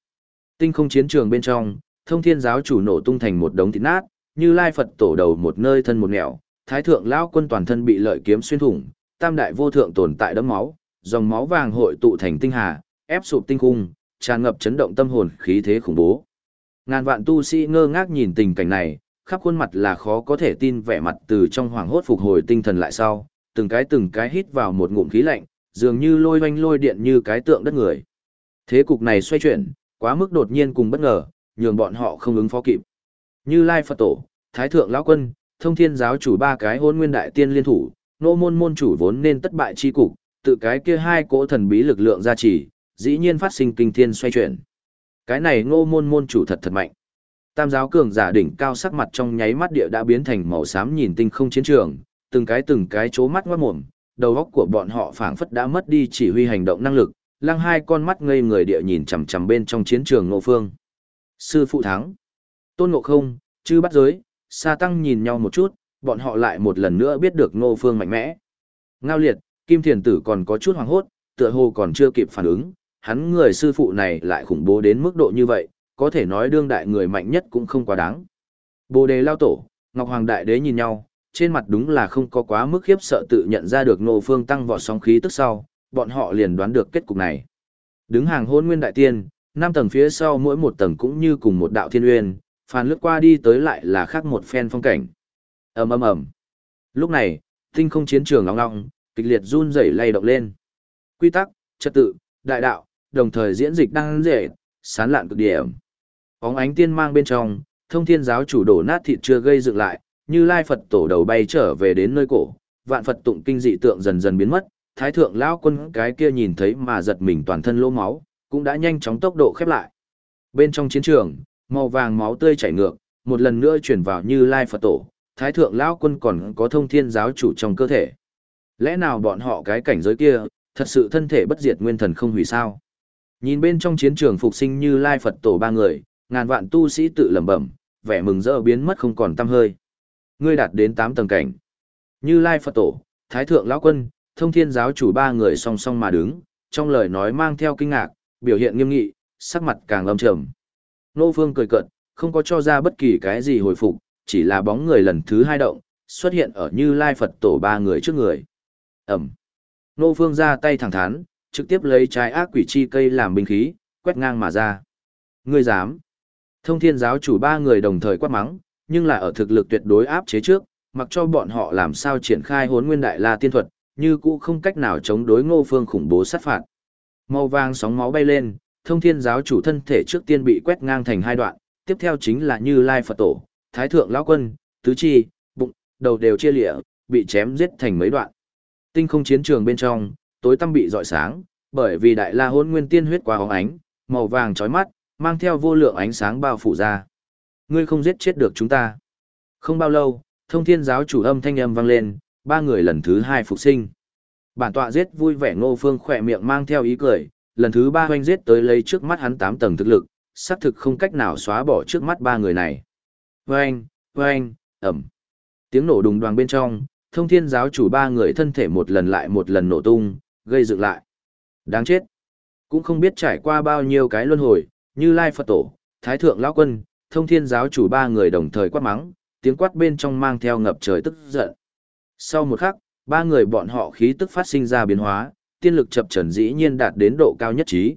Tinh không chiến trường bên trong, thông thiên giáo chủ nổ tung thành một đống thịt nát, như lai Phật tổ đầu một nơi thân một nẻo, thái thượng lão quân toàn thân bị lợi kiếm xuyên thủng, tam đại vô thượng tồn tại đấm máu, dòng máu vàng hội tụ thành tinh hà, ép sụp tinh khung, tràn ngập chấn động tâm hồn khí thế khủng bố. Ngàn vạn tu sĩ ngơ ngác nhìn tình cảnh này, khắp khuôn mặt là khó có thể tin vẻ mặt từ trong hoàng hốt phục hồi tinh thần lại sau, từng cái từng cái hít vào một ngụm khí lạnh, dường như lôi oanh lôi điện như cái tượng đất người. Thế cục này xoay chuyển, quá mức đột nhiên cùng bất ngờ, nhường bọn họ không ứng phó kịp. Như Lai Phật Tổ, Thái Thượng Lão Quân, Thông Thiên Giáo chủ ba cái hôn nguyên đại tiên liên thủ, nô môn môn chủ vốn nên tất bại chi cục, tự cái kia hai cỗ thần bí lực lượng gia trì, dĩ nhiên phát sinh kinh thiên xoay chuyển. Cái này ngô môn môn chủ thật thật mạnh. Tam giáo cường giả đỉnh cao sắc mặt trong nháy mắt địa đã biến thành màu xám nhìn tinh không chiến trường, từng cái từng cái chố mắt ngoát mồm, đầu óc của bọn họ phảng phất đã mất đi chỉ huy hành động năng lực, lăng hai con mắt ngây người địa nhìn chằm chằm bên trong chiến trường ngộ phương. Sư phụ thắng. Tôn ngộ không, chư bắt giới, sa tăng nhìn nhau một chút, bọn họ lại một lần nữa biết được ngô phương mạnh mẽ. Ngao liệt, kim thiền tử còn có chút hoàng hốt, tựa hồ còn chưa kịp phản ứng, hắn người sư phụ này lại khủng bố đến mức độ như vậy, có thể nói đương đại người mạnh nhất cũng không quá đáng. Bồ đề lao tổ, Ngọc Hoàng Đại Đế nhìn nhau, trên mặt đúng là không có quá mức khiếp sợ tự nhận ra được Nô Phương tăng vọt sóng khí tức sau, bọn họ liền đoán được kết cục này. Đứng hàng hôn nguyên đại tiên, năm tầng phía sau mỗi một tầng cũng như cùng một đạo thiên uyên, phàn lướt qua đi tới lại là khác một phen phong cảnh. ầm ầm ầm. Lúc này, tinh không chiến trường nóng ngọng, kịch liệt run rẩy lay động lên. Quy tắc, trật tự, đại đạo, đồng thời diễn dịch đang dễ, sán lạn cực điểm. Bóng ánh tiên mang bên trong, thông thiên giáo chủ đổ nát thịt chưa gây dựng lại, như lai Phật tổ đầu bay trở về đến nơi cổ, vạn Phật tụng kinh dị tượng dần dần biến mất, thái thượng lão quân cái kia nhìn thấy mà giật mình toàn thân lỗ máu, cũng đã nhanh chóng tốc độ khép lại. Bên trong chiến trường, màu vàng máu tươi chảy ngược, một lần nữa chuyển vào như lai Phật tổ, thái thượng lão quân còn có thông thiên giáo chủ trong cơ thể. Lẽ nào bọn họ cái cảnh giới kia, thật sự thân thể bất diệt nguyên thần không hủy sao? Nhìn bên trong chiến trường phục sinh như lai Phật tổ ba người, ngàn vạn tu sĩ tự lẩm bẩm, vẻ mừng rỡ biến mất không còn tăm hơi. Ngươi đạt đến 8 tầng cảnh. Như lai Phật tổ, thái thượng lão quân, thông thiên giáo chủ ba người song song mà đứng, trong lời nói mang theo kinh ngạc, biểu hiện nghiêm nghị, sắc mặt càng âm trầm. Nô Phương cười cợt, không có cho ra bất kỳ cái gì hồi phục, chỉ là bóng người lần thứ hai động, xuất hiện ở Như Lai Phật tổ ba người trước người. Ẩm. Nô Phương ra tay thẳng thắn, trực tiếp lấy trái ác quỷ chi cây làm binh khí, quét ngang mà ra. Ngươi dám. Thông thiên giáo chủ ba người đồng thời quát mắng, nhưng là ở thực lực tuyệt đối áp chế trước, mặc cho bọn họ làm sao triển khai hốn nguyên đại la tiên thuật, như cũ không cách nào chống đối ngô phương khủng bố sát phạt. Màu vàng sóng máu bay lên, thông thiên giáo chủ thân thể trước tiên bị quét ngang thành hai đoạn, tiếp theo chính là Như Lai Phật Tổ, Thái Thượng Lão Quân, Tứ Chi, Bụng, đầu đều chia lịa, bị chém giết thành mấy đoạn. Tinh không chiến trường bên trong, tối tăm bị dọi sáng, bởi vì đại la hôn nguyên tiên huyết quá hóng ánh, màu vàng chói mắt, mang theo vô lượng ánh sáng bao phủ ra. Ngươi không giết chết được chúng ta. Không bao lâu, thông thiên giáo chủ âm thanh âm vang lên, ba người lần thứ hai phục sinh. Bản tọa giết vui vẻ ngô phương khỏe miệng mang theo ý cười, lần thứ ba hoanh giết tới lấy trước mắt hắn tám tầng thực lực, xác thực không cách nào xóa bỏ trước mắt ba người này. Vâng, vâng, ẩm. Tiếng nổ đùng đoàn bên trong, thông thiên giáo chủ ba người thân thể một lần lại một lần nổ tung, gây dựng lại. Đáng chết. Cũng không biết trải qua bao nhiêu cái luân hồi, như Lai Phật Tổ, Thái Thượng Lão Quân, thông thiên giáo chủ ba người đồng thời quát mắng, tiếng quát bên trong mang theo ngập trời tức giận. Sau một khắc, ba người bọn họ khí tức phát sinh ra biến hóa, tiên lực chập trần dĩ nhiên đạt đến độ cao nhất trí.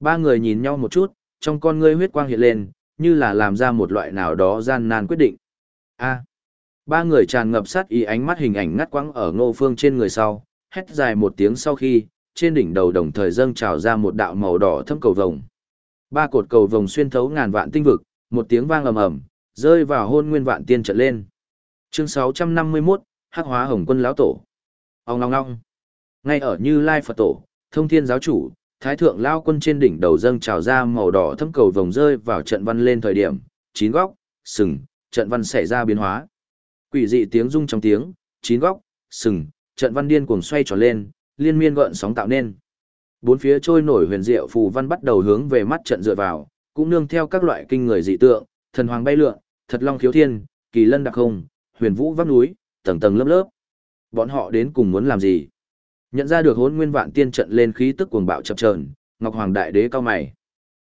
Ba người nhìn nhau một chút, trong con ngươi huyết quang hiện lên, như là làm ra một loại nào đó gian nan quyết định. A. ba người tràn ngập sát ý ánh mắt hình ảnh ngắt quãng ở ngô phương trên người sau, hét dài một tiếng sau khi, trên đỉnh đầu đồng thời dâng trào ra một đạo màu đỏ thâm cầu vồng. Ba cột cầu vồng xuyên thấu ngàn vạn tinh vực, một tiếng vang ầm ầm, rơi vào hôn nguyên vạn tiên trận lên. Chương 651, Hắc Hóa Hồng Quân lão tổ. Ong ong ong. Ngay ở Như Lai Phật tổ, Thông Thiên giáo chủ, Thái thượng lao quân trên đỉnh đầu dâng trào ra màu đỏ thâm cầu vồng rơi vào trận văn lên thời điểm, chín góc, sừng, trận văn xảy ra biến hóa. Quỷ dị tiếng rung trong tiếng, chín góc, sừng, trận văn điên cuồng xoay tròn lên, liên miên gợn sóng tạo nên. Bốn phía trôi nổi huyền diệu phù văn bắt đầu hướng về mắt trận dựa vào, cũng nương theo các loại kinh người dị tượng, thần hoàng bay lượn, thật long khiếu thiên, kỳ lân đặc không, huyền vũ vác núi, tầng tầng lớp lớp. Bọn họ đến cùng muốn làm gì? Nhận ra được hốn nguyên vạn tiên trận lên khí tức cuồng bạo chập chờn, Ngọc Hoàng Đại Đế cao mày.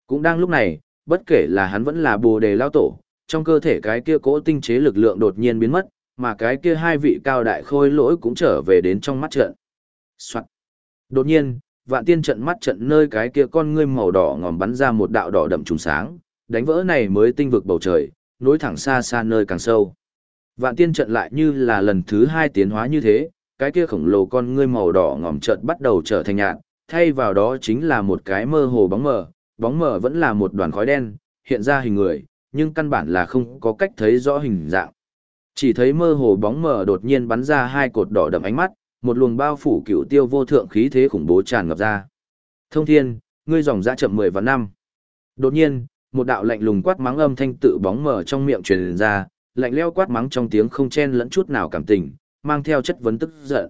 Cũng đang lúc này, bất kể là hắn vẫn là bồ đề lao tổ, trong cơ thể cái kia cỗ tinh chế lực lượng đột nhiên biến mất, mà cái kia hai vị cao đại khôi lỗi cũng trở về đến trong mắt trận. Soạn. Đột nhiên, vạn tiên trận mắt trận nơi cái kia con ngươi màu đỏ ngòm bắn ra một đạo đỏ đậm trùng sáng, đánh vỡ này mới tinh vực bầu trời, nối thẳng xa xa nơi càng sâu. Vạn tiên trận lại như là lần thứ hai tiến hóa như thế, cái kia khổng lồ con ngươi màu đỏ ngòm chợt bắt đầu trở thành nhạt, thay vào đó chính là một cái mơ hồ bóng mờ, bóng mờ vẫn là một đoàn khói đen, hiện ra hình người, nhưng căn bản là không có cách thấy rõ hình dạng. Chỉ thấy mơ hồ bóng mờ đột nhiên bắn ra hai cột đỏ đậm ánh mắt, một luồng bao phủ cựu tiêu vô thượng khí thế khủng bố tràn ngập ra. Thông thiên, ngươi dòng ra chậm mười và năm. Đột nhiên, một đạo lạnh lùng quát mắng âm thanh tự bóng mở trong miệng truyền ra, lạnh leo quát mắng trong tiếng không chen lẫn chút nào cảm tình, mang theo chất vấn tức giận.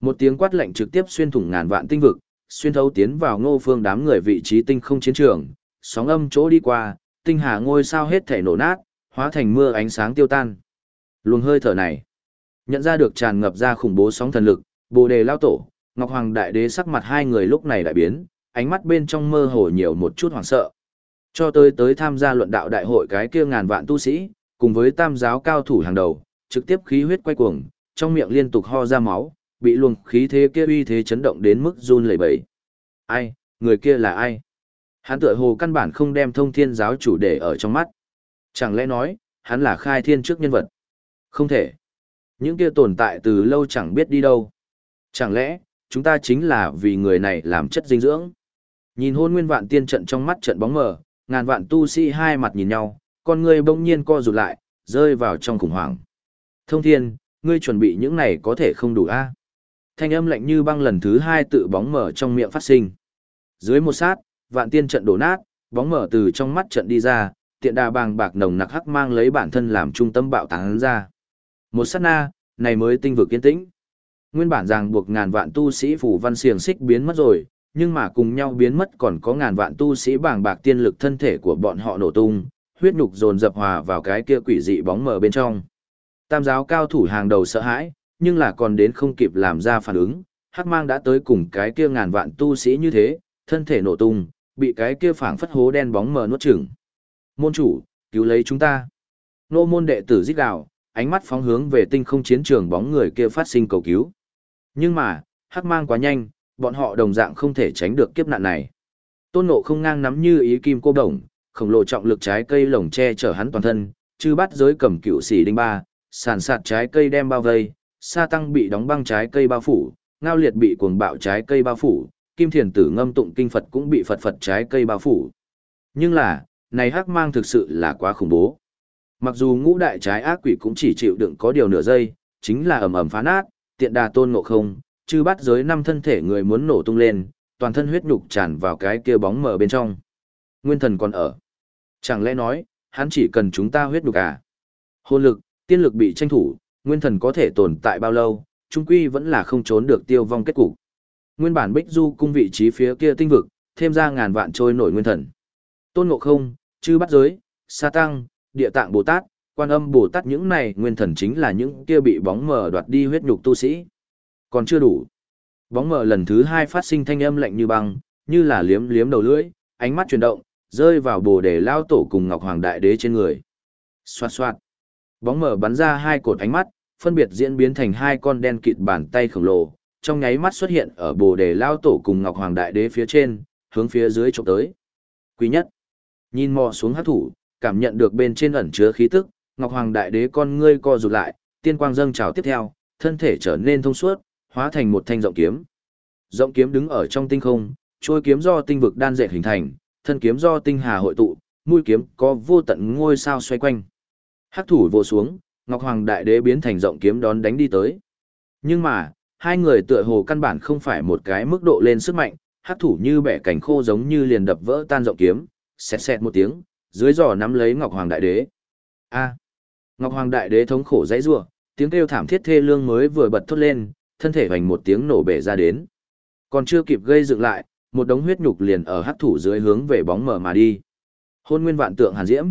Một tiếng quát lạnh trực tiếp xuyên thủng ngàn vạn tinh vực, xuyên thấu tiến vào ngô phương đám người vị trí tinh không chiến trường, sóng âm chỗ đi qua, tinh hà ngôi sao hết thể nổ nát, hóa thành mưa ánh sáng tiêu tan. Luồng hơi thở này, nhận ra được tràn ngập ra khủng bố sóng thần lực, bồ đề lao tổ, Ngọc Hoàng Đại Đế sắc mặt hai người lúc này đại biến, ánh mắt bên trong mơ hồ nhiều một chút hoảng sợ. Cho tới tới tham gia luận đạo đại hội cái kia ngàn vạn tu sĩ, cùng với tam giáo cao thủ hàng đầu, trực tiếp khí huyết quay cuồng, trong miệng liên tục ho ra máu, bị luồng khí thế kia uy thế chấn động đến mức run lẩy bẩy. Ai, người kia là ai? Hắn tựa hồ căn bản không đem thông thiên giáo chủ để ở trong mắt. Chẳng lẽ nói, hắn là khai thiên trước nhân vật? Không thể. Những kia tồn tại từ lâu chẳng biết đi đâu. Chẳng lẽ, chúng ta chính là vì người này làm chất dinh dưỡng? Nhìn hôn nguyên vạn tiên trận trong mắt trận bóng mờ, ngàn vạn tu sĩ hai mặt nhìn nhau, con người bỗng nhiên co rụt lại, rơi vào trong khủng hoảng. Thông thiên, ngươi chuẩn bị những này có thể không đủ a Thanh âm lạnh như băng lần thứ hai tự bóng mở trong miệng phát sinh. Dưới một sát, vạn tiên trận đổ nát, bóng mở từ trong mắt trận đi ra, tiện đà bàng bạc nồng nặc hắc mang lấy bản thân làm trung tâm bạo tán ra. Một sát na, này mới tinh vực kiên tĩnh. Nguyên bản ràng buộc ngàn vạn tu sĩ phủ văn xiềng xích biến mất rồi, nhưng mà cùng nhau biến mất còn có ngàn vạn tu sĩ bàng bạc tiên lực thân thể của bọn họ nổ tung, huyết nhục dồn dập hòa vào cái kia quỷ dị bóng mờ bên trong. Tam giáo cao thủ hàng đầu sợ hãi, nhưng là còn đến không kịp làm ra phản ứng, hắc mang đã tới cùng cái kia ngàn vạn tu sĩ như thế, thân thể nổ tung, bị cái kia phảng phất hố đen bóng mờ nuốt chửng. Môn chủ, cứu lấy chúng ta. Nô môn đệ tử giết gào, ánh mắt phóng hướng về tinh không chiến trường bóng người kia phát sinh cầu cứu. Nhưng mà, hắc mang quá nhanh, bọn họ đồng dạng không thể tránh được kiếp nạn này. Tôn ngộ không ngang nắm như ý kim cô đồng, khổng lồ trọng lực trái cây lồng che chở hắn toàn thân, chư bắt giới cầm cựu xỉ đinh ba, sàn sạt trái cây đem bao vây, sa tăng bị đóng băng trái cây bao phủ, ngao liệt bị cuồng bạo trái cây bao phủ, kim thiền tử ngâm tụng kinh Phật cũng bị Phật Phật trái cây bao phủ. Nhưng là, này hắc mang thực sự là quá khủng bố. Mặc dù ngũ đại trái ác quỷ cũng chỉ chịu đựng có điều nửa giây, chính là ầm ầm phá nát, tiện đà tôn ngộ không, chư bắt giới năm thân thể người muốn nổ tung lên, toàn thân huyết nhục tràn vào cái kia bóng mờ bên trong. Nguyên thần còn ở. Chẳng lẽ nói, hắn chỉ cần chúng ta huyết nhục à? Hồn lực, tiên lực bị tranh thủ, nguyên thần có thể tồn tại bao lâu, trung quy vẫn là không trốn được tiêu vong kết cục. Nguyên bản Bích Du cung vị trí phía kia tinh vực, thêm ra ngàn vạn trôi nổi nguyên thần. Tôn Ngộ Không, chư bắt giới, Sa Tăng, Địa Tạng Bồ Tát, Quan Âm Bồ Tát những này nguyên thần chính là những kia bị bóng mờ đoạt đi huyết nhục tu sĩ. Còn chưa đủ. Bóng mờ lần thứ hai phát sinh thanh âm lạnh như băng, như là liếm liếm đầu lưỡi, ánh mắt chuyển động, rơi vào bồ đề lao tổ cùng Ngọc Hoàng Đại Đế trên người. Xoạt xoạt. Bóng mờ bắn ra hai cột ánh mắt, phân biệt diễn biến thành hai con đen kịt bàn tay khổng lồ, trong nháy mắt xuất hiện ở bồ đề lao tổ cùng Ngọc Hoàng Đại Đế phía trên, hướng phía dưới chụp tới. Quý nhất. Nhìn mò xuống hát thủ, cảm nhận được bên trên ẩn chứa khí tức, Ngọc Hoàng Đại Đế con ngươi co rụt lại, tiên quang dâng trào tiếp theo, thân thể trở nên thông suốt, hóa thành một thanh rộng kiếm. Rộng kiếm đứng ở trong tinh không, trôi kiếm do tinh vực đan dệt hình thành, thân kiếm do tinh hà hội tụ, mũi kiếm có vô tận ngôi sao xoay quanh. Hắc thủ vô xuống, Ngọc Hoàng Đại Đế biến thành rộng kiếm đón đánh đi tới. Nhưng mà, hai người tựa hồ căn bản không phải một cái mức độ lên sức mạnh, hắc thủ như bẻ cảnh khô giống như liền đập vỡ tan rộng kiếm, xẹt xẹt một tiếng, dưới giò nắm lấy Ngọc Hoàng Đại Đế. A. Ngọc Hoàng Đại Đế thống khổ dãy rủa, tiếng kêu thảm thiết thê lương mới vừa bật thốt lên, thân thể vành một tiếng nổ bể ra đến. Còn chưa kịp gây dựng lại, một đống huyết nhục liền ở hắc thủ dưới hướng về bóng mở mà đi. Hôn nguyên vạn tượng hàn diễm.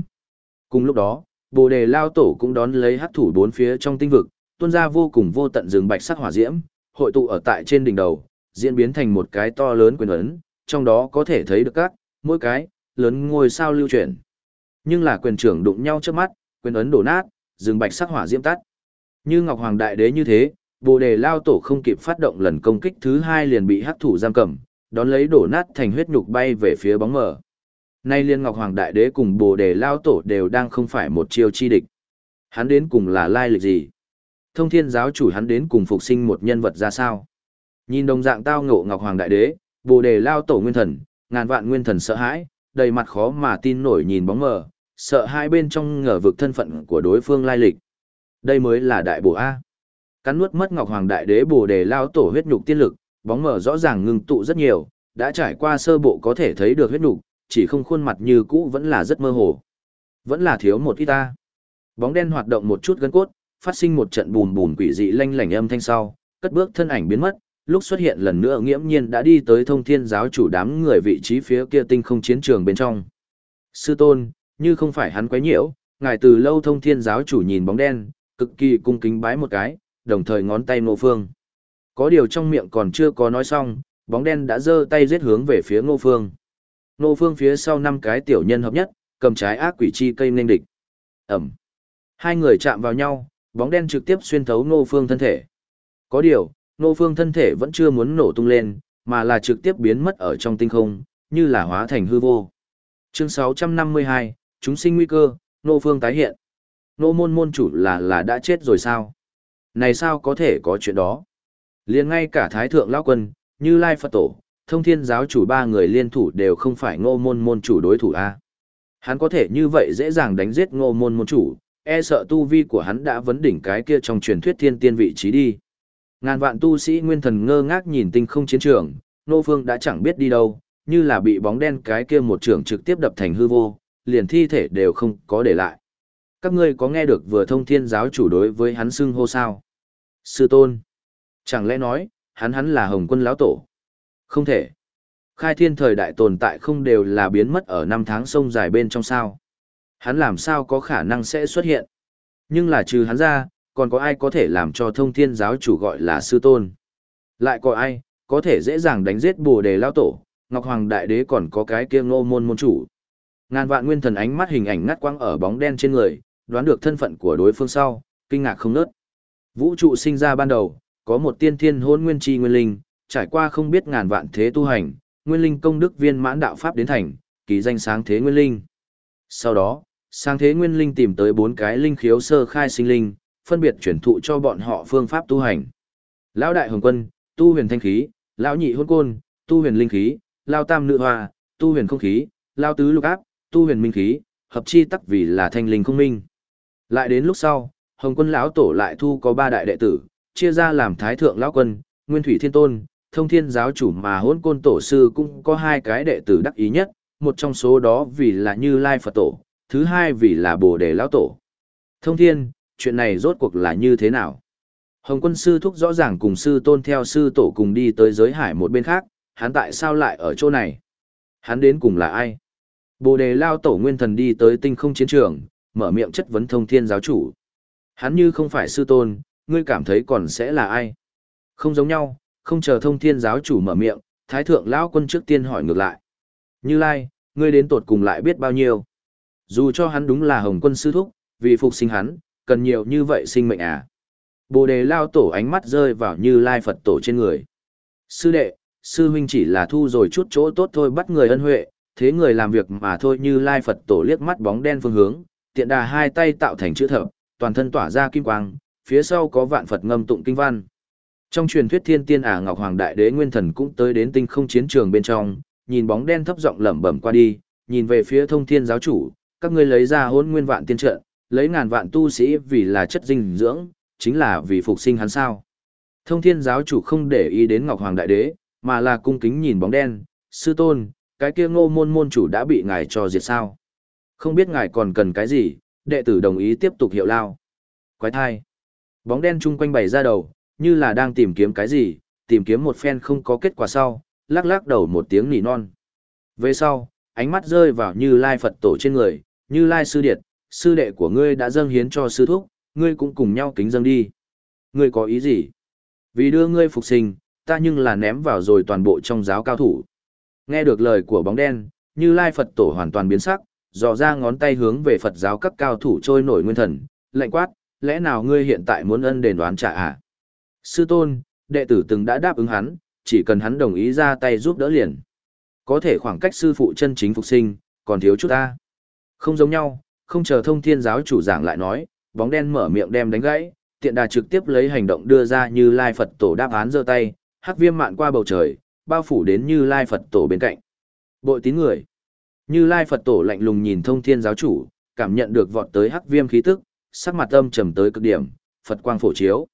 Cùng lúc đó, Bồ Đề lao tổ cũng đón lấy hắc thủ bốn phía trong tinh vực, tuôn ra vô cùng vô tận rừng bạch sắc hỏa diễm, hội tụ ở tại trên đỉnh đầu, diễn biến thành một cái to lớn quyền ấn, trong đó có thể thấy được các, mỗi cái, lớn ngôi sao lưu chuyển. Nhưng là quyền trưởng đụng nhau trước mắt, quyền ấn đổ nát, rừng bạch sắc hỏa diễm tắt. Như Ngọc Hoàng Đại Đế như thế, Bồ Đề lao tổ không kịp phát động lần công kích thứ hai liền bị hắc thủ giam cầm, đón lấy đổ nát thành huyết nhục bay về phía bóng mờ. Nay Liên Ngọc Hoàng Đại Đế cùng Bồ Đề lao tổ đều đang không phải một chiêu chi địch. Hắn đến cùng là lai lịch gì? Thông thiên giáo chủ hắn đến cùng phục sinh một nhân vật ra sao? Nhìn đồng dạng tao ngộ Ngọc Hoàng Đại Đế, Bồ Đề lao tổ nguyên thần, ngàn vạn nguyên thần sợ hãi, đầy mặt khó mà tin nổi nhìn bóng mờ, sợ hai bên trong ngờ vực thân phận của đối phương lai lịch. Đây mới là đại bổ A. Cắn nuốt mất Ngọc Hoàng Đại Đế Bồ Đề lao tổ huyết nhục tiên lực, bóng mở rõ ràng ngưng tụ rất nhiều, đã trải qua sơ bộ có thể thấy được huyết nhục, chỉ không khuôn mặt như cũ vẫn là rất mơ hồ. Vẫn là thiếu một ít ta. Bóng đen hoạt động một chút gân cốt, phát sinh một trận bùn bùn quỷ dị lanh lảnh âm thanh sau, cất bước thân ảnh biến mất, lúc xuất hiện lần nữa nghiễm nhiên đã đi tới thông thiên giáo chủ đám người vị trí phía kia tinh không chiến trường bên trong. Sư tôn, như không phải hắn quấy nhiễu, ngài từ lâu thông thiên giáo chủ nhìn bóng đen, cực kỳ cung kính bái một cái, đồng thời ngón tay ngô phương. Có điều trong miệng còn chưa có nói xong, bóng đen đã giơ tay giết hướng về phía ngô phương. Ngô phương phía sau năm cái tiểu nhân hợp nhất, cầm trái ác quỷ chi cây nên địch. Ẩm. Hai người chạm vào nhau, bóng đen trực tiếp xuyên thấu ngô phương thân thể. Có điều, ngô phương thân thể vẫn chưa muốn nổ tung lên, mà là trực tiếp biến mất ở trong tinh không, như là hóa thành hư vô. Chương 652, chúng sinh nguy cơ, ngô phương tái hiện. Ngô môn môn chủ là là đã chết rồi sao? Này sao có thể có chuyện đó? liền ngay cả Thái Thượng Lão Quân, Như Lai Phật Tổ, thông thiên giáo chủ ba người liên thủ đều không phải ngô môn môn chủ đối thủ A. Hắn có thể như vậy dễ dàng đánh giết ngô môn môn chủ, e sợ tu vi của hắn đã vấn đỉnh cái kia trong truyền thuyết thiên tiên vị trí đi. Ngàn vạn tu sĩ nguyên thần ngơ ngác nhìn tinh không chiến trường, nô phương đã chẳng biết đi đâu, như là bị bóng đen cái kia một trường trực tiếp đập thành hư vô, liền thi thể đều không có để lại. Các ngươi có nghe được vừa thông thiên giáo chủ đối với hắn xưng hô sao? Sư tôn. Chẳng lẽ nói, hắn hắn là hồng quân lão tổ? Không thể. Khai thiên thời đại tồn tại không đều là biến mất ở năm tháng sông dài bên trong sao. Hắn làm sao có khả năng sẽ xuất hiện. Nhưng là trừ hắn ra, còn có ai có thể làm cho thông thiên giáo chủ gọi là sư tôn. Lại có ai, có thể dễ dàng đánh giết bồ đề lao tổ, Ngọc Hoàng Đại Đế còn có cái kia ngô môn môn chủ. Ngàn vạn nguyên thần ánh mắt hình ảnh ngắt quăng ở bóng đen trên người, đoán được thân phận của đối phương sau, kinh ngạc không nớt. Vũ trụ sinh ra ban đầu, có một tiên thiên hôn nguyên chi nguyên linh, trải qua không biết ngàn vạn thế tu hành, nguyên linh công đức viên mãn đạo pháp đến thành, kỳ danh sáng thế nguyên linh. Sau đó, sáng thế nguyên linh tìm tới bốn cái linh khiếu sơ khai sinh linh, phân biệt chuyển thụ cho bọn họ phương pháp tu hành. Lão đại hồng quân, tu huyền thanh khí, lão nhị hôn côn, tu huyền linh khí, lao tam nữ hoa, tu huyền không khí, lao tứ lục áp, tu huyền minh khí, hợp chi tắc vì là thanh linh không minh. Lại đến lúc sau, Hồng Quân lão tổ lại thu có ba đại đệ tử, chia ra làm Thái thượng lão quân, Nguyên thủy thiên tôn, Thông Thiên giáo chủ mà Hỗn Côn tổ sư cũng có hai cái đệ tử đắc ý nhất, một trong số đó vì là Như Lai Phật tổ, thứ hai vì là Bồ Đề lão tổ. Thông Thiên, chuyện này rốt cuộc là như thế nào? Hồng quân sư thúc rõ ràng cùng sư tôn theo sư tổ cùng đi tới giới hải một bên khác, hắn tại sao lại ở chỗ này? Hắn đến cùng là ai? Bồ đề lao tổ nguyên thần đi tới tinh không chiến trường, mở miệng chất vấn thông thiên giáo chủ. Hắn như không phải sư tôn, ngươi cảm thấy còn sẽ là ai? Không giống nhau, không chờ thông thiên giáo chủ mở miệng, thái thượng lão quân trước tiên hỏi ngược lại. Như lai, ngươi đến tột cùng lại biết bao nhiêu? Dù cho hắn đúng là hồng quân sư thúc, vì phục sinh hắn, cần nhiều như vậy sinh mệnh à? Bồ đề lao tổ ánh mắt rơi vào như lai Phật tổ trên người. Sư đệ, sư huynh chỉ là thu rồi chút chỗ tốt thôi bắt người ân huệ, thế người làm việc mà thôi như lai Phật tổ liếc mắt bóng đen phương hướng, tiện đà hai tay tạo thành chữ thập, toàn thân tỏa ra kim quang, phía sau có vạn Phật ngâm tụng kinh văn. Trong truyền thuyết thiên tiên ả Ngọc Hoàng Đại Đế Nguyên Thần cũng tới đến tinh không chiến trường bên trong, nhìn bóng đen thấp giọng lẩm bẩm qua đi, nhìn về phía thông thiên giáo chủ, các ngươi lấy ra hôn nguyên vạn tiên trận, lấy ngàn vạn tu sĩ vì là chất dinh dưỡng, chính là vì phục sinh hắn sao. Thông thiên giáo chủ không để ý đến Ngọc Hoàng Đại Đế, mà là cung kính nhìn bóng đen, sư tôn, cái kia ngô môn môn chủ đã bị ngài cho diệt sao. Không biết ngài còn cần cái gì, đệ tử đồng ý tiếp tục hiệu lao. Quái thai. Bóng đen chung quanh bày ra đầu, như là đang tìm kiếm cái gì, tìm kiếm một phen không có kết quả sau, lắc lắc đầu một tiếng nỉ non. Về sau, ánh mắt rơi vào như lai Phật tổ trên người, như lai sư điệt, sư đệ của ngươi đã dâng hiến cho sư thúc, ngươi cũng cùng nhau kính dâng đi. Ngươi có ý gì? Vì đưa ngươi phục sinh, ta nhưng là ném vào rồi toàn bộ trong giáo cao thủ. Nghe được lời của bóng đen, như lai Phật tổ hoàn toàn biến sắc, dò ra ngón tay hướng về Phật giáo các cao thủ trôi nổi nguyên thần, lạnh quát, lẽ nào ngươi hiện tại muốn ân đền đoán trả à? Sư tôn, đệ tử từng đã đáp ứng hắn, chỉ cần hắn đồng ý ra tay giúp đỡ liền. Có thể khoảng cách sư phụ chân chính phục sinh, còn thiếu chút ta. Không giống nhau, không chờ thông thiên giáo chủ giảng lại nói, bóng đen mở miệng đem đánh gãy, tiện đà trực tiếp lấy hành động đưa ra như lai Phật tổ đáp án giơ tay, hắc viêm mạn qua bầu trời, bao phủ đến như lai Phật tổ bên cạnh. Bội tín người. Như lai Phật tổ lạnh lùng nhìn thông thiên giáo chủ, cảm nhận được vọt tới hắc viêm khí tức, sắc mặt âm trầm tới cực điểm, Phật quang phổ chiếu.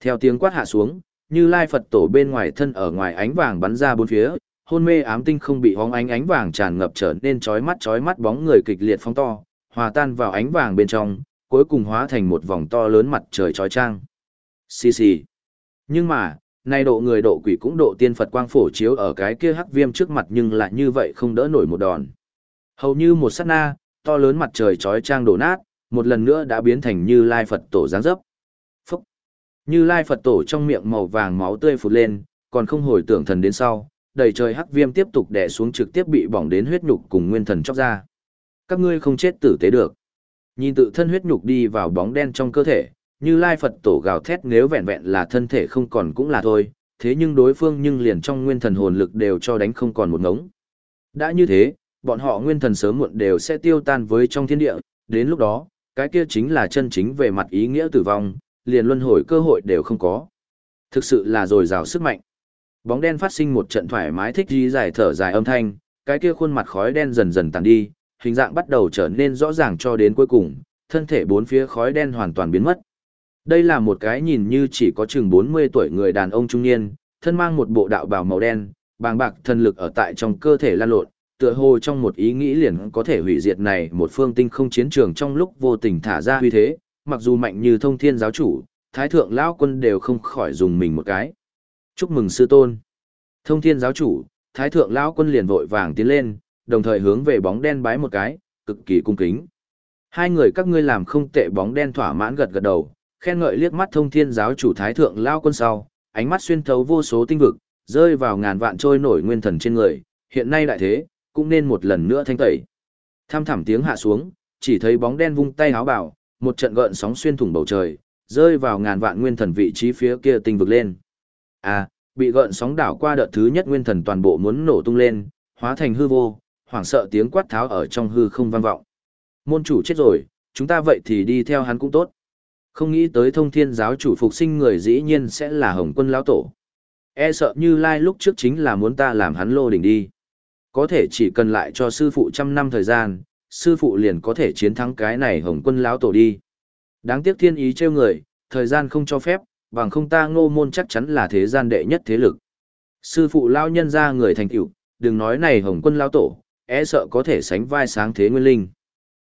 Theo tiếng quát hạ xuống, như lai Phật tổ bên ngoài thân ở ngoài ánh vàng bắn ra bốn phía, hôn mê ám tinh không bị hóng ánh ánh vàng tràn ngập trở nên chói mắt chói mắt bóng người kịch liệt phong to, hòa tan vào ánh vàng bên trong, cuối cùng hóa thành một vòng to lớn mặt trời trói trang. Xì xì. Nhưng mà, nay độ người độ quỷ cũng độ tiên Phật quang phổ chiếu ở cái kia hắc viêm trước mặt nhưng lại như vậy không đỡ nổi một đòn. Hầu như một sát na, to lớn mặt trời chói trang đổ nát, một lần nữa đã biến thành như lai Phật tổ dáng dấp. Phúc! Như lai Phật tổ trong miệng màu vàng máu tươi phụt lên, còn không hồi tưởng thần đến sau, đầy trời hắc viêm tiếp tục đè xuống trực tiếp bị bỏng đến huyết nhục cùng nguyên thần chóc ra. Các ngươi không chết tử tế được. Nhìn tự thân huyết nhục đi vào bóng đen trong cơ thể, như lai Phật tổ gào thét nếu vẹn vẹn là thân thể không còn cũng là thôi, thế nhưng đối phương nhưng liền trong nguyên thần hồn lực đều cho đánh không còn một ngống. Đã như thế, bọn họ nguyên thần sớm muộn đều sẽ tiêu tan với trong thiên địa, đến lúc đó, cái kia chính là chân chính về mặt ý nghĩa tử vong, liền luân hồi cơ hội đều không có. Thực sự là dồi dào sức mạnh. Bóng đen phát sinh một trận thoải mái thích di giải thở dài âm thanh, cái kia khuôn mặt khói đen dần dần tàn đi, hình dạng bắt đầu trở nên rõ ràng cho đến cuối cùng, thân thể bốn phía khói đen hoàn toàn biến mất. Đây là một cái nhìn như chỉ có chừng 40 tuổi người đàn ông trung niên, thân mang một bộ đạo bào màu đen, bàng bạc thần lực ở tại trong cơ thể lan lộn, tựa hồ trong một ý nghĩ liền có thể hủy diệt này một phương tinh không chiến trường trong lúc vô tình thả ra huy thế, mặc dù mạnh như thông thiên giáo chủ, thái thượng lão quân đều không khỏi dùng mình một cái. Chúc mừng sư tôn. Thông thiên giáo chủ, thái thượng lão quân liền vội vàng tiến lên, đồng thời hướng về bóng đen bái một cái, cực kỳ cung kính. Hai người các ngươi làm không tệ bóng đen thỏa mãn gật gật đầu, khen ngợi liếc mắt thông thiên giáo chủ thái thượng lao quân sau, ánh mắt xuyên thấu vô số tinh vực, rơi vào ngàn vạn trôi nổi nguyên thần trên người, hiện nay đại thế, cũng nên một lần nữa thanh tẩy. Tham thảm tiếng hạ xuống, chỉ thấy bóng đen vung tay háo bảo, một trận gợn sóng xuyên thủng bầu trời, rơi vào ngàn vạn nguyên thần vị trí phía kia tinh vực lên. À, bị gợn sóng đảo qua đợt thứ nhất nguyên thần toàn bộ muốn nổ tung lên, hóa thành hư vô, hoảng sợ tiếng quát tháo ở trong hư không vang vọng. Môn chủ chết rồi, chúng ta vậy thì đi theo hắn cũng tốt. Không nghĩ tới thông thiên giáo chủ phục sinh người dĩ nhiên sẽ là hồng quân lão tổ. E sợ như lai lúc trước chính là muốn ta làm hắn lô đỉnh đi. Có thể chỉ cần lại cho sư phụ trăm năm thời gian, sư phụ liền có thể chiến thắng cái này hồng quân lão tổ đi. Đáng tiếc thiên ý trêu người, thời gian không cho phép, bằng không ta ngô môn chắc chắn là thế gian đệ nhất thế lực. Sư phụ lao nhân ra người thành tựu, đừng nói này hồng quân lão tổ, e sợ có thể sánh vai sáng thế nguyên linh.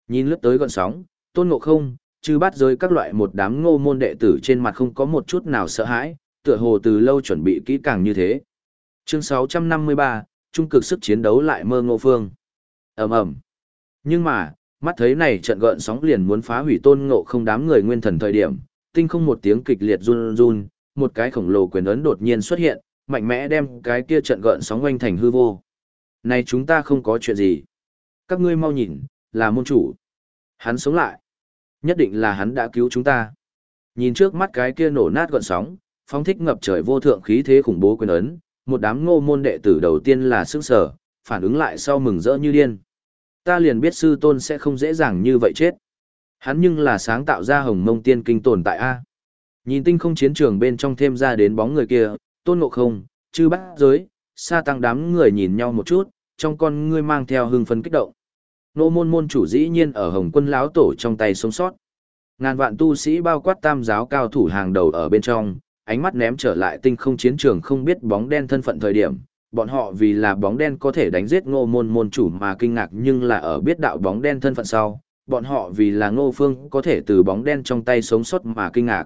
Nhìn lướt tới gọn sóng, tôn ngộ không, chứ bắt rơi các loại một đám ngô môn đệ tử trên mặt không có một chút nào sợ hãi, tựa hồ từ lâu chuẩn bị kỹ càng như thế. Chương 653, trung cực sức chiến đấu lại mơ ngô phương. ầm ầm Nhưng mà, mắt thấy này trận gợn sóng liền muốn phá hủy tôn ngộ không đám người nguyên thần thời điểm, tinh không một tiếng kịch liệt run run, một cái khổng lồ quyền ấn đột nhiên xuất hiện, mạnh mẽ đem cái kia trận gợn sóng quanh thành hư vô. Này chúng ta không có chuyện gì. Các ngươi mau nhìn, là môn chủ. Hắn sống lại. Nhất định là hắn đã cứu chúng ta. Nhìn trước mắt cái kia nổ nát gọn sóng, phong thích ngập trời vô thượng khí thế khủng bố quyền ấn, một đám ngô môn đệ tử đầu tiên là sức sở, phản ứng lại sau mừng rỡ như điên. Ta liền biết sư tôn sẽ không dễ dàng như vậy chết. Hắn nhưng là sáng tạo ra hồng mông tiên kinh tồn tại A. Nhìn tinh không chiến trường bên trong thêm ra đến bóng người kia, tôn ngộ không, chư bát giới, sa tăng đám người nhìn nhau một chút, trong con ngươi mang theo hưng phấn kích động. Nô môn môn chủ dĩ nhiên ở hồng quân lão tổ trong tay sống sót. Ngàn vạn tu sĩ bao quát tam giáo cao thủ hàng đầu ở bên trong, ánh mắt ném trở lại tinh không chiến trường không biết bóng đen thân phận thời điểm. Bọn họ vì là bóng đen có thể đánh giết ngô môn môn chủ mà kinh ngạc nhưng là ở biết đạo bóng đen thân phận sau, bọn họ vì là ngô phương có thể từ bóng đen trong tay sống sót mà kinh ngạc.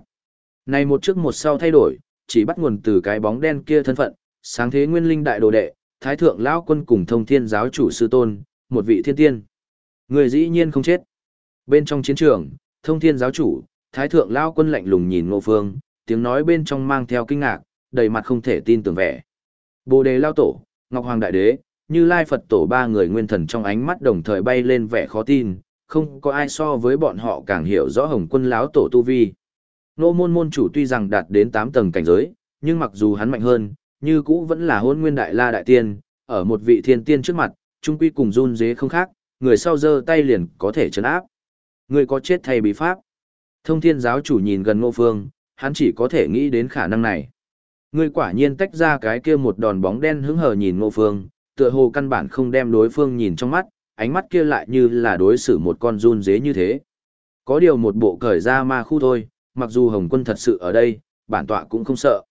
Này một trước một sau thay đổi, chỉ bắt nguồn từ cái bóng đen kia thân phận, sáng thế nguyên linh đại đồ đệ, thái thượng lão quân cùng thông thiên giáo chủ sư tôn, một vị thiên tiên. Người dĩ nhiên không chết. Bên trong chiến trường, thông thiên giáo chủ, thái thượng lão quân lạnh lùng nhìn ngô phương, tiếng nói bên trong mang theo kinh ngạc, đầy mặt không thể tin tưởng vẻ. Bồ đề lao tổ, Ngọc Hoàng Đại Đế, như Lai Phật tổ ba người nguyên thần trong ánh mắt đồng thời bay lên vẻ khó tin, không có ai so với bọn họ càng hiểu rõ hồng quân lão tổ tu vi. Nô môn môn chủ tuy rằng đạt đến 8 tầng cảnh giới, nhưng mặc dù hắn mạnh hơn, như cũ vẫn là hôn nguyên đại la đại tiên, ở một vị thiên tiên trước mặt, trung quy cùng run dế không khác, người sau giơ tay liền có thể chấn áp. Người có chết thay bí pháp. Thông thiên giáo chủ nhìn gần ngô phương, hắn chỉ có thể nghĩ đến khả năng này. Người quả nhiên tách ra cái kia một đòn bóng đen hứng hờ nhìn ngô phương, tựa hồ căn bản không đem đối phương nhìn trong mắt, ánh mắt kia lại như là đối xử một con run dế như thế. Có điều một bộ cởi ra ma khu thôi, mặc dù Hồng quân thật sự ở đây, bản tọa cũng không sợ.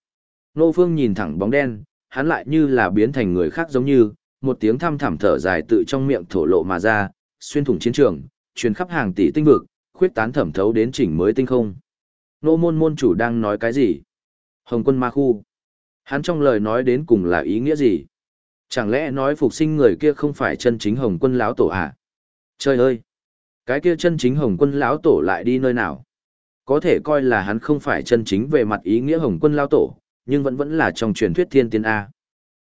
Nô Phương nhìn thẳng bóng đen, hắn lại như là biến thành người khác giống như, một tiếng thăm thẳm thở dài tự trong miệng thổ lộ mà ra, xuyên thủng chiến trường, truyền khắp hàng tỷ tinh vực, khuyết tán thẩm thấu đến chỉnh mới tinh không. Nô môn môn chủ đang nói cái gì? Hồng quân ma khu. Hắn trong lời nói đến cùng là ý nghĩa gì? Chẳng lẽ nói phục sinh người kia không phải chân chính hồng quân lão tổ à? Trời ơi! Cái kia chân chính hồng quân lão tổ lại đi nơi nào? Có thể coi là hắn không phải chân chính về mặt ý nghĩa hồng quân lão tổ, nhưng vẫn vẫn là trong truyền thuyết thiên tiên A.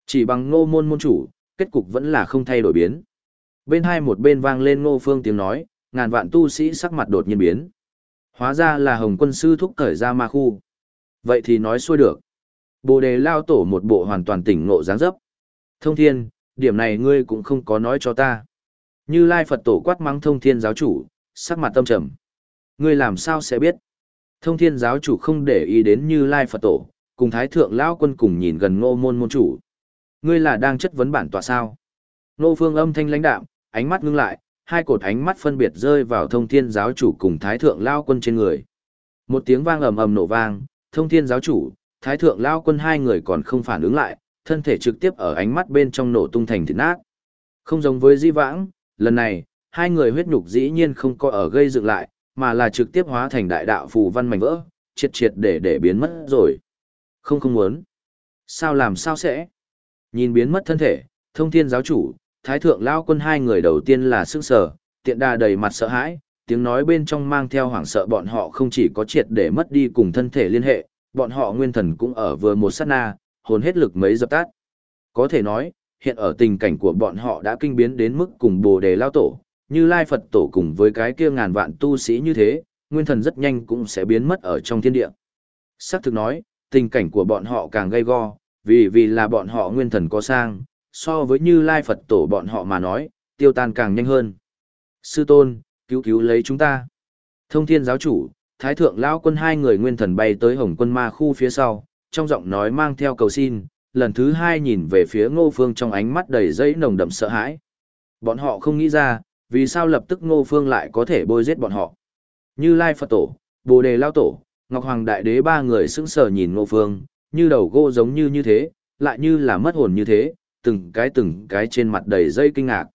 Chỉ bằng ngô môn môn chủ, kết cục vẫn là không thay đổi biến. Bên hai một bên vang lên ngô phương tiếng nói, ngàn vạn tu sĩ sắc mặt đột nhiên biến. Hóa ra là hồng quân sư thúc cởi ra ma khu. Vậy thì nói xuôi được. Bồ đề lao tổ một bộ hoàn toàn tỉnh ngộ dáng dấp. Thông thiên, điểm này ngươi cũng không có nói cho ta. Như Lai Phật tổ quát mắng thông thiên giáo chủ, sắc mặt tâm trầm. Ngươi làm sao sẽ biết? Thông thiên giáo chủ không để ý đến Như Lai Phật tổ, cùng Thái Thượng Lão quân cùng nhìn gần ngô môn môn chủ. Ngươi là đang chất vấn bản tọa sao? Nô phương âm thanh lãnh đạm, ánh mắt ngưng lại, hai cột ánh mắt phân biệt rơi vào thông thiên giáo chủ cùng Thái Thượng Lão quân trên người. Một tiếng vang ầm ầm nổ vang, thông thiên giáo chủ, Thái Thượng Lão quân hai người còn không phản ứng lại, thân thể trực tiếp ở ánh mắt bên trong nổ tung thành thịt nát. Không giống với di vãng, lần này, hai người huyết nhục dĩ nhiên không có ở gây dựng lại, mà là trực tiếp hóa thành đại đạo phù văn mảnh vỡ, triệt triệt để để biến mất rồi. Không không muốn. Sao làm sao sẽ? Nhìn biến mất thân thể, thông thiên giáo chủ, thái thượng lao quân hai người đầu tiên là sức sở, tiện đà đầy mặt sợ hãi, tiếng nói bên trong mang theo hoảng sợ bọn họ không chỉ có triệt để mất đi cùng thân thể liên hệ, bọn họ nguyên thần cũng ở vừa một sát na, hồn hết lực mấy dập tắt. Có thể nói, hiện ở tình cảnh của bọn họ đã kinh biến đến mức cùng bồ đề lao tổ, như lai Phật tổ cùng với cái kia ngàn vạn tu sĩ như thế, nguyên thần rất nhanh cũng sẽ biến mất ở trong thiên địa. Sắc thực nói, tình cảnh của bọn họ càng gây go, vì vì là bọn họ nguyên thần có sang, so với như lai Phật tổ bọn họ mà nói, tiêu tan càng nhanh hơn. Sư tôn, cứu cứu lấy chúng ta. Thông thiên giáo chủ, thái thượng lão quân hai người nguyên thần bay tới hồng quân ma khu phía sau, trong giọng nói mang theo cầu xin, lần thứ hai nhìn về phía ngô phương trong ánh mắt đầy dây nồng đậm sợ hãi. Bọn họ không nghĩ ra, Vì sao lập tức Ngô Phương lại có thể bôi giết bọn họ? Như Lai Phật Tổ, Bồ Đề Lao Tổ, Ngọc Hoàng Đại Đế ba người sững sờ nhìn Ngô Phương, như đầu gỗ giống như như thế, lại như là mất hồn như thế, từng cái từng cái trên mặt đầy dây kinh ngạc.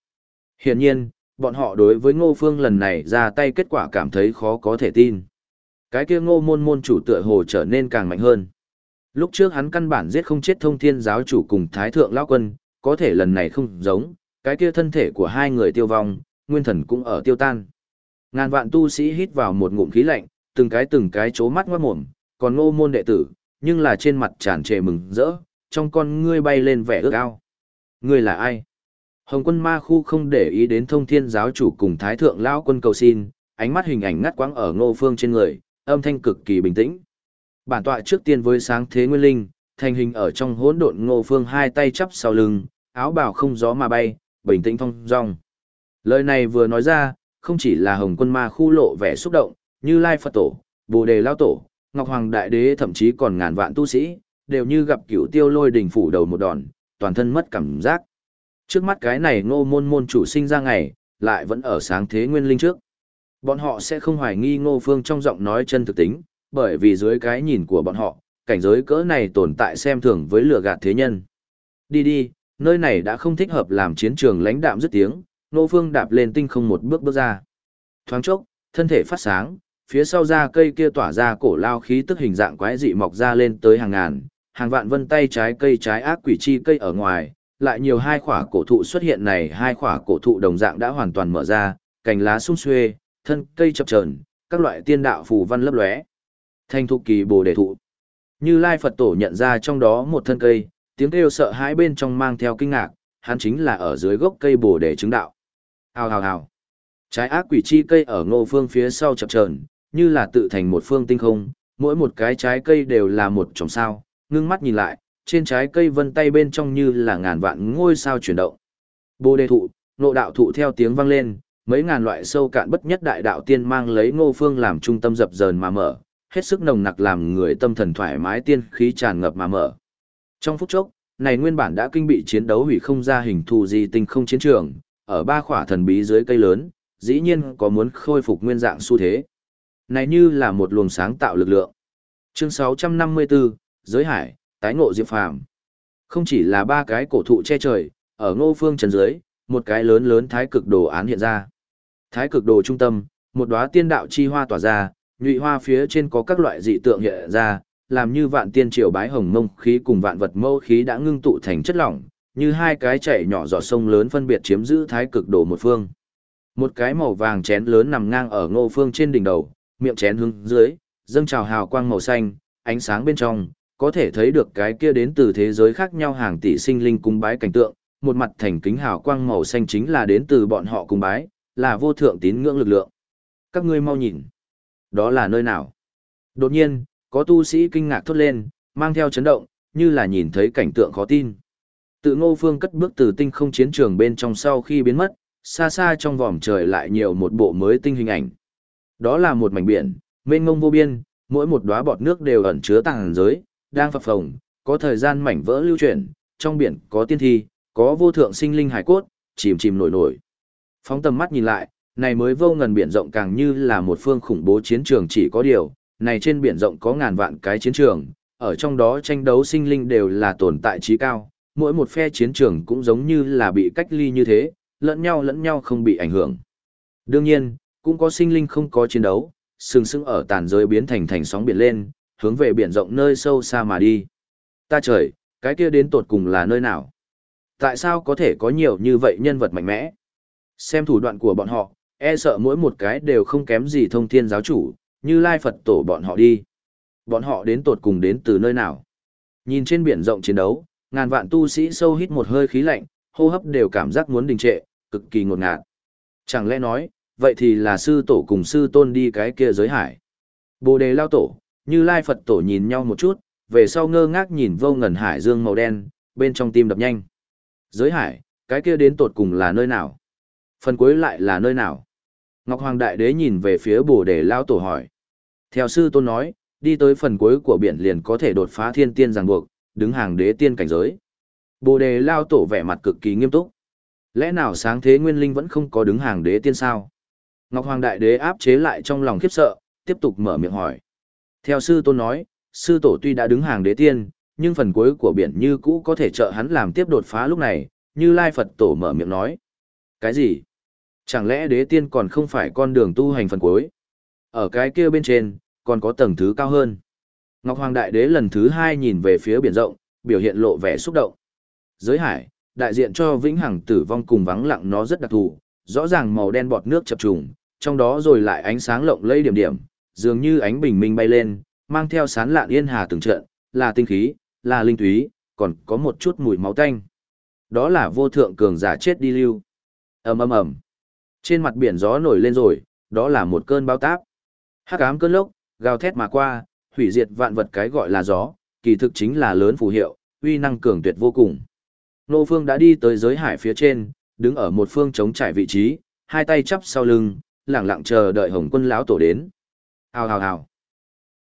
Hiển nhiên, bọn họ đối với Ngô Phương lần này ra tay kết quả cảm thấy khó có thể tin. Cái kia Ngô môn môn chủ tựa hồ trở nên càng mạnh hơn. Lúc trước hắn căn bản giết không chết thông thiên giáo chủ cùng thái thượng lão quân, có thể lần này không giống, cái kia thân thể của hai người tiêu vong, nguyên thần cũng ở tiêu tan. Ngàn vạn tu sĩ hít vào một ngụm khí lạnh, từng cái từng cái chố mắt ngoát mồm, còn ngô môn đệ tử, nhưng là trên mặt tràn trề mừng rỡ, trong con ngươi bay lên vẻ ước ao. Ngươi là ai? Hồng quân ma khu không để ý đến thông thiên giáo chủ cùng thái thượng lão quân cầu xin, ánh mắt hình ảnh ngắt quãng ở ngô phương trên người, âm thanh cực kỳ bình tĩnh. Bản tọa trước tiên với sáng thế nguyên linh, thành hình ở trong hỗn độn ngô phương hai tay chắp sau lưng, áo bào không gió mà bay, bình tĩnh thong dong. Lời này vừa nói ra, không chỉ là hồng quân ma khu lộ vẻ xúc động, như Lai Phật Tổ, Bồ Đề Lao Tổ, Ngọc Hoàng Đại Đế thậm chí còn ngàn vạn tu sĩ, đều như gặp cửu tiêu lôi đỉnh phủ đầu một đòn, toàn thân mất cảm giác. Trước mắt cái này ngô môn môn chủ sinh ra ngày, lại vẫn ở sáng thế nguyên linh trước. Bọn họ sẽ không hoài nghi ngô phương trong giọng nói chân thực tính, bởi vì dưới cái nhìn của bọn họ, cảnh giới cỡ này tồn tại xem thường với lừa gạt thế nhân. Đi đi, nơi này đã không thích hợp làm chiến trường lãnh đạm dứt tiếng, Ngô Phương đạp lên tinh không một bước bước ra. Thoáng chốc, thân thể phát sáng, phía sau ra cây kia tỏa ra cổ lao khí tức hình dạng quái dị mọc ra lên tới hàng ngàn, hàng vạn vân tay trái cây trái ác quỷ chi cây ở ngoài, lại nhiều hai khỏa cổ thụ xuất hiện này, hai khỏa cổ thụ đồng dạng đã hoàn toàn mở ra, cành lá sum xuê, thân cây chập chờn, các loại tiên đạo phù văn lấp lóe. Thanh thụ kỳ bồ đề thụ. Như Lai Phật Tổ nhận ra trong đó một thân cây, tiếng kêu sợ hãi bên trong mang theo kinh ngạc, hắn chính là ở dưới gốc cây bồ đề chứng đạo. Hào hào hào. Trái ác quỷ chi cây ở ngô phương phía sau chập chờn, như là tự thành một phương tinh không, mỗi một cái trái cây đều là một chòm sao, ngưng mắt nhìn lại, trên trái cây vân tay bên trong như là ngàn vạn ngôi sao chuyển động. Bồ đề thụ, nộ đạo thụ theo tiếng vang lên, mấy ngàn loại sâu cạn bất nhất đại đạo tiên mang lấy ngô phương làm trung tâm dập dờn mà mở, hết sức nồng nặc làm người tâm thần thoải mái tiên khí tràn ngập mà mở. Trong phút chốc, này nguyên bản đã kinh bị chiến đấu hủy không ra hình thù gì tinh không chiến trường, ở ba khỏa thần bí dưới cây lớn, dĩ nhiên có muốn khôi phục nguyên dạng xu thế. Này như là một luồng sáng tạo lực lượng. Chương 654, Giới Hải, tái ngộ Diệp Phàm. Không chỉ là ba cái cổ thụ che trời, ở ngô phương trần dưới, một cái lớn lớn thái cực đồ án hiện ra. Thái cực đồ trung tâm, một đóa tiên đạo chi hoa tỏa ra, nhụy hoa phía trên có các loại dị tượng hiện ra, làm như vạn tiên triều bái hồng mông khí cùng vạn vật mâu khí đã ngưng tụ thành chất lỏng, như hai cái chảy nhỏ giọt sông lớn phân biệt chiếm giữ thái cực đồ một phương. Một cái màu vàng chén lớn nằm ngang ở ngô phương trên đỉnh đầu, miệng chén hướng dưới, dâng trào hào quang màu xanh, ánh sáng bên trong, có thể thấy được cái kia đến từ thế giới khác nhau hàng tỷ sinh linh cung bái cảnh tượng, một mặt thành kính hào quang màu xanh chính là đến từ bọn họ cung bái, là vô thượng tín ngưỡng lực lượng. Các ngươi mau nhìn. Đó là nơi nào? Đột nhiên, có tu sĩ kinh ngạc thốt lên, mang theo chấn động, như là nhìn thấy cảnh tượng khó tin. Tự ngô phương cất bước từ tinh không chiến trường bên trong sau khi biến mất, xa xa trong vòm trời lại nhiều một bộ mới tinh hình ảnh. Đó là một mảnh biển, mênh mông vô biên, mỗi một đóa bọt nước đều ẩn chứa tàng giới, đang phập phồng, có thời gian mảnh vỡ lưu chuyển, trong biển có tiên thi, có vô thượng sinh linh hải cốt, chìm chìm nổi nổi. Phóng tầm mắt nhìn lại, này mới vô ngần biển rộng càng như là một phương khủng bố chiến trường chỉ có điều, này trên biển rộng có ngàn vạn cái chiến trường, ở trong đó tranh đấu sinh linh đều là tồn tại trí cao, mỗi một phe chiến trường cũng giống như là bị cách ly như thế, lẫn nhau lẫn nhau không bị ảnh hưởng. Đương nhiên, cũng có sinh linh không có chiến đấu, sừng sững ở tàn giới biến thành thành sóng biển lên, hướng về biển rộng nơi sâu xa mà đi. Ta trời, cái kia đến tột cùng là nơi nào? Tại sao có thể có nhiều như vậy nhân vật mạnh mẽ? Xem thủ đoạn của bọn họ, e sợ mỗi một cái đều không kém gì thông thiên giáo chủ, như lai Phật tổ bọn họ đi. Bọn họ đến tột cùng đến từ nơi nào? Nhìn trên biển rộng chiến đấu, ngàn vạn tu sĩ sâu hít một hơi khí lạnh, hô hấp đều cảm giác muốn đình trệ, cực kỳ ngột ngạt. Chẳng lẽ nói, vậy thì là sư tổ cùng sư tôn đi cái kia giới hải. Bồ đề lao tổ, như lai Phật tổ nhìn nhau một chút, về sau ngơ ngác nhìn vô ngần hải dương màu đen, bên trong tim đập nhanh. Giới hải, cái kia đến tột cùng là nơi nào? Phần cuối lại là nơi nào? Ngọc Hoàng Đại Đế nhìn về phía bồ đề lao tổ hỏi. Theo sư tôn nói, đi tới phần cuối của biển liền có thể đột phá thiên tiên ràng buộc, đứng hàng đế tiên cảnh giới. Bồ đề lao tổ vẻ mặt cực kỳ nghiêm túc. Lẽ nào sáng thế nguyên linh vẫn không có đứng hàng đế tiên sao? Ngọc Hoàng Đại Đế áp chế lại trong lòng khiếp sợ, tiếp tục mở miệng hỏi. Theo sư tôn nói, sư tổ tuy đã đứng hàng đế tiên, nhưng phần cuối của biển như cũ có thể trợ hắn làm tiếp đột phá lúc này, như Lai Phật tổ mở miệng nói. Cái gì? Chẳng lẽ đế tiên còn không phải con đường tu hành phần cuối? Ở cái kia bên trên, còn có tầng thứ cao hơn. Ngọc Hoàng Đại Đế lần thứ hai nhìn về phía biển rộng, biểu hiện lộ vẻ xúc động. Giới hải, đại diện cho vĩnh hằng tử vong cùng vắng lặng nó rất đặc thù, rõ ràng màu đen bọt nước chập trùng, trong đó rồi lại ánh sáng lộng lẫy điểm điểm, dường như ánh bình minh bay lên, mang theo sán lạn yên hà từng trận, là tinh khí, là linh túy, còn có một chút mùi máu tanh. Đó là vô thượng cường giả chết đi lưu. ầm ầm ầm. Trên mặt biển gió nổi lên rồi, đó là một cơn bão táp. Hắc ám cơn lốc, gào thét mà qua, hủy diệt vạn vật cái gọi là gió, kỳ thực chính là lớn phù hiệu, uy năng cường tuyệt vô cùng. Nô Phương đã đi tới giới hải phía trên, đứng ở một phương chống trải vị trí, hai tay chắp sau lưng, lặng lặng chờ đợi Hồng Quân lão tổ đến. Hào hào hào.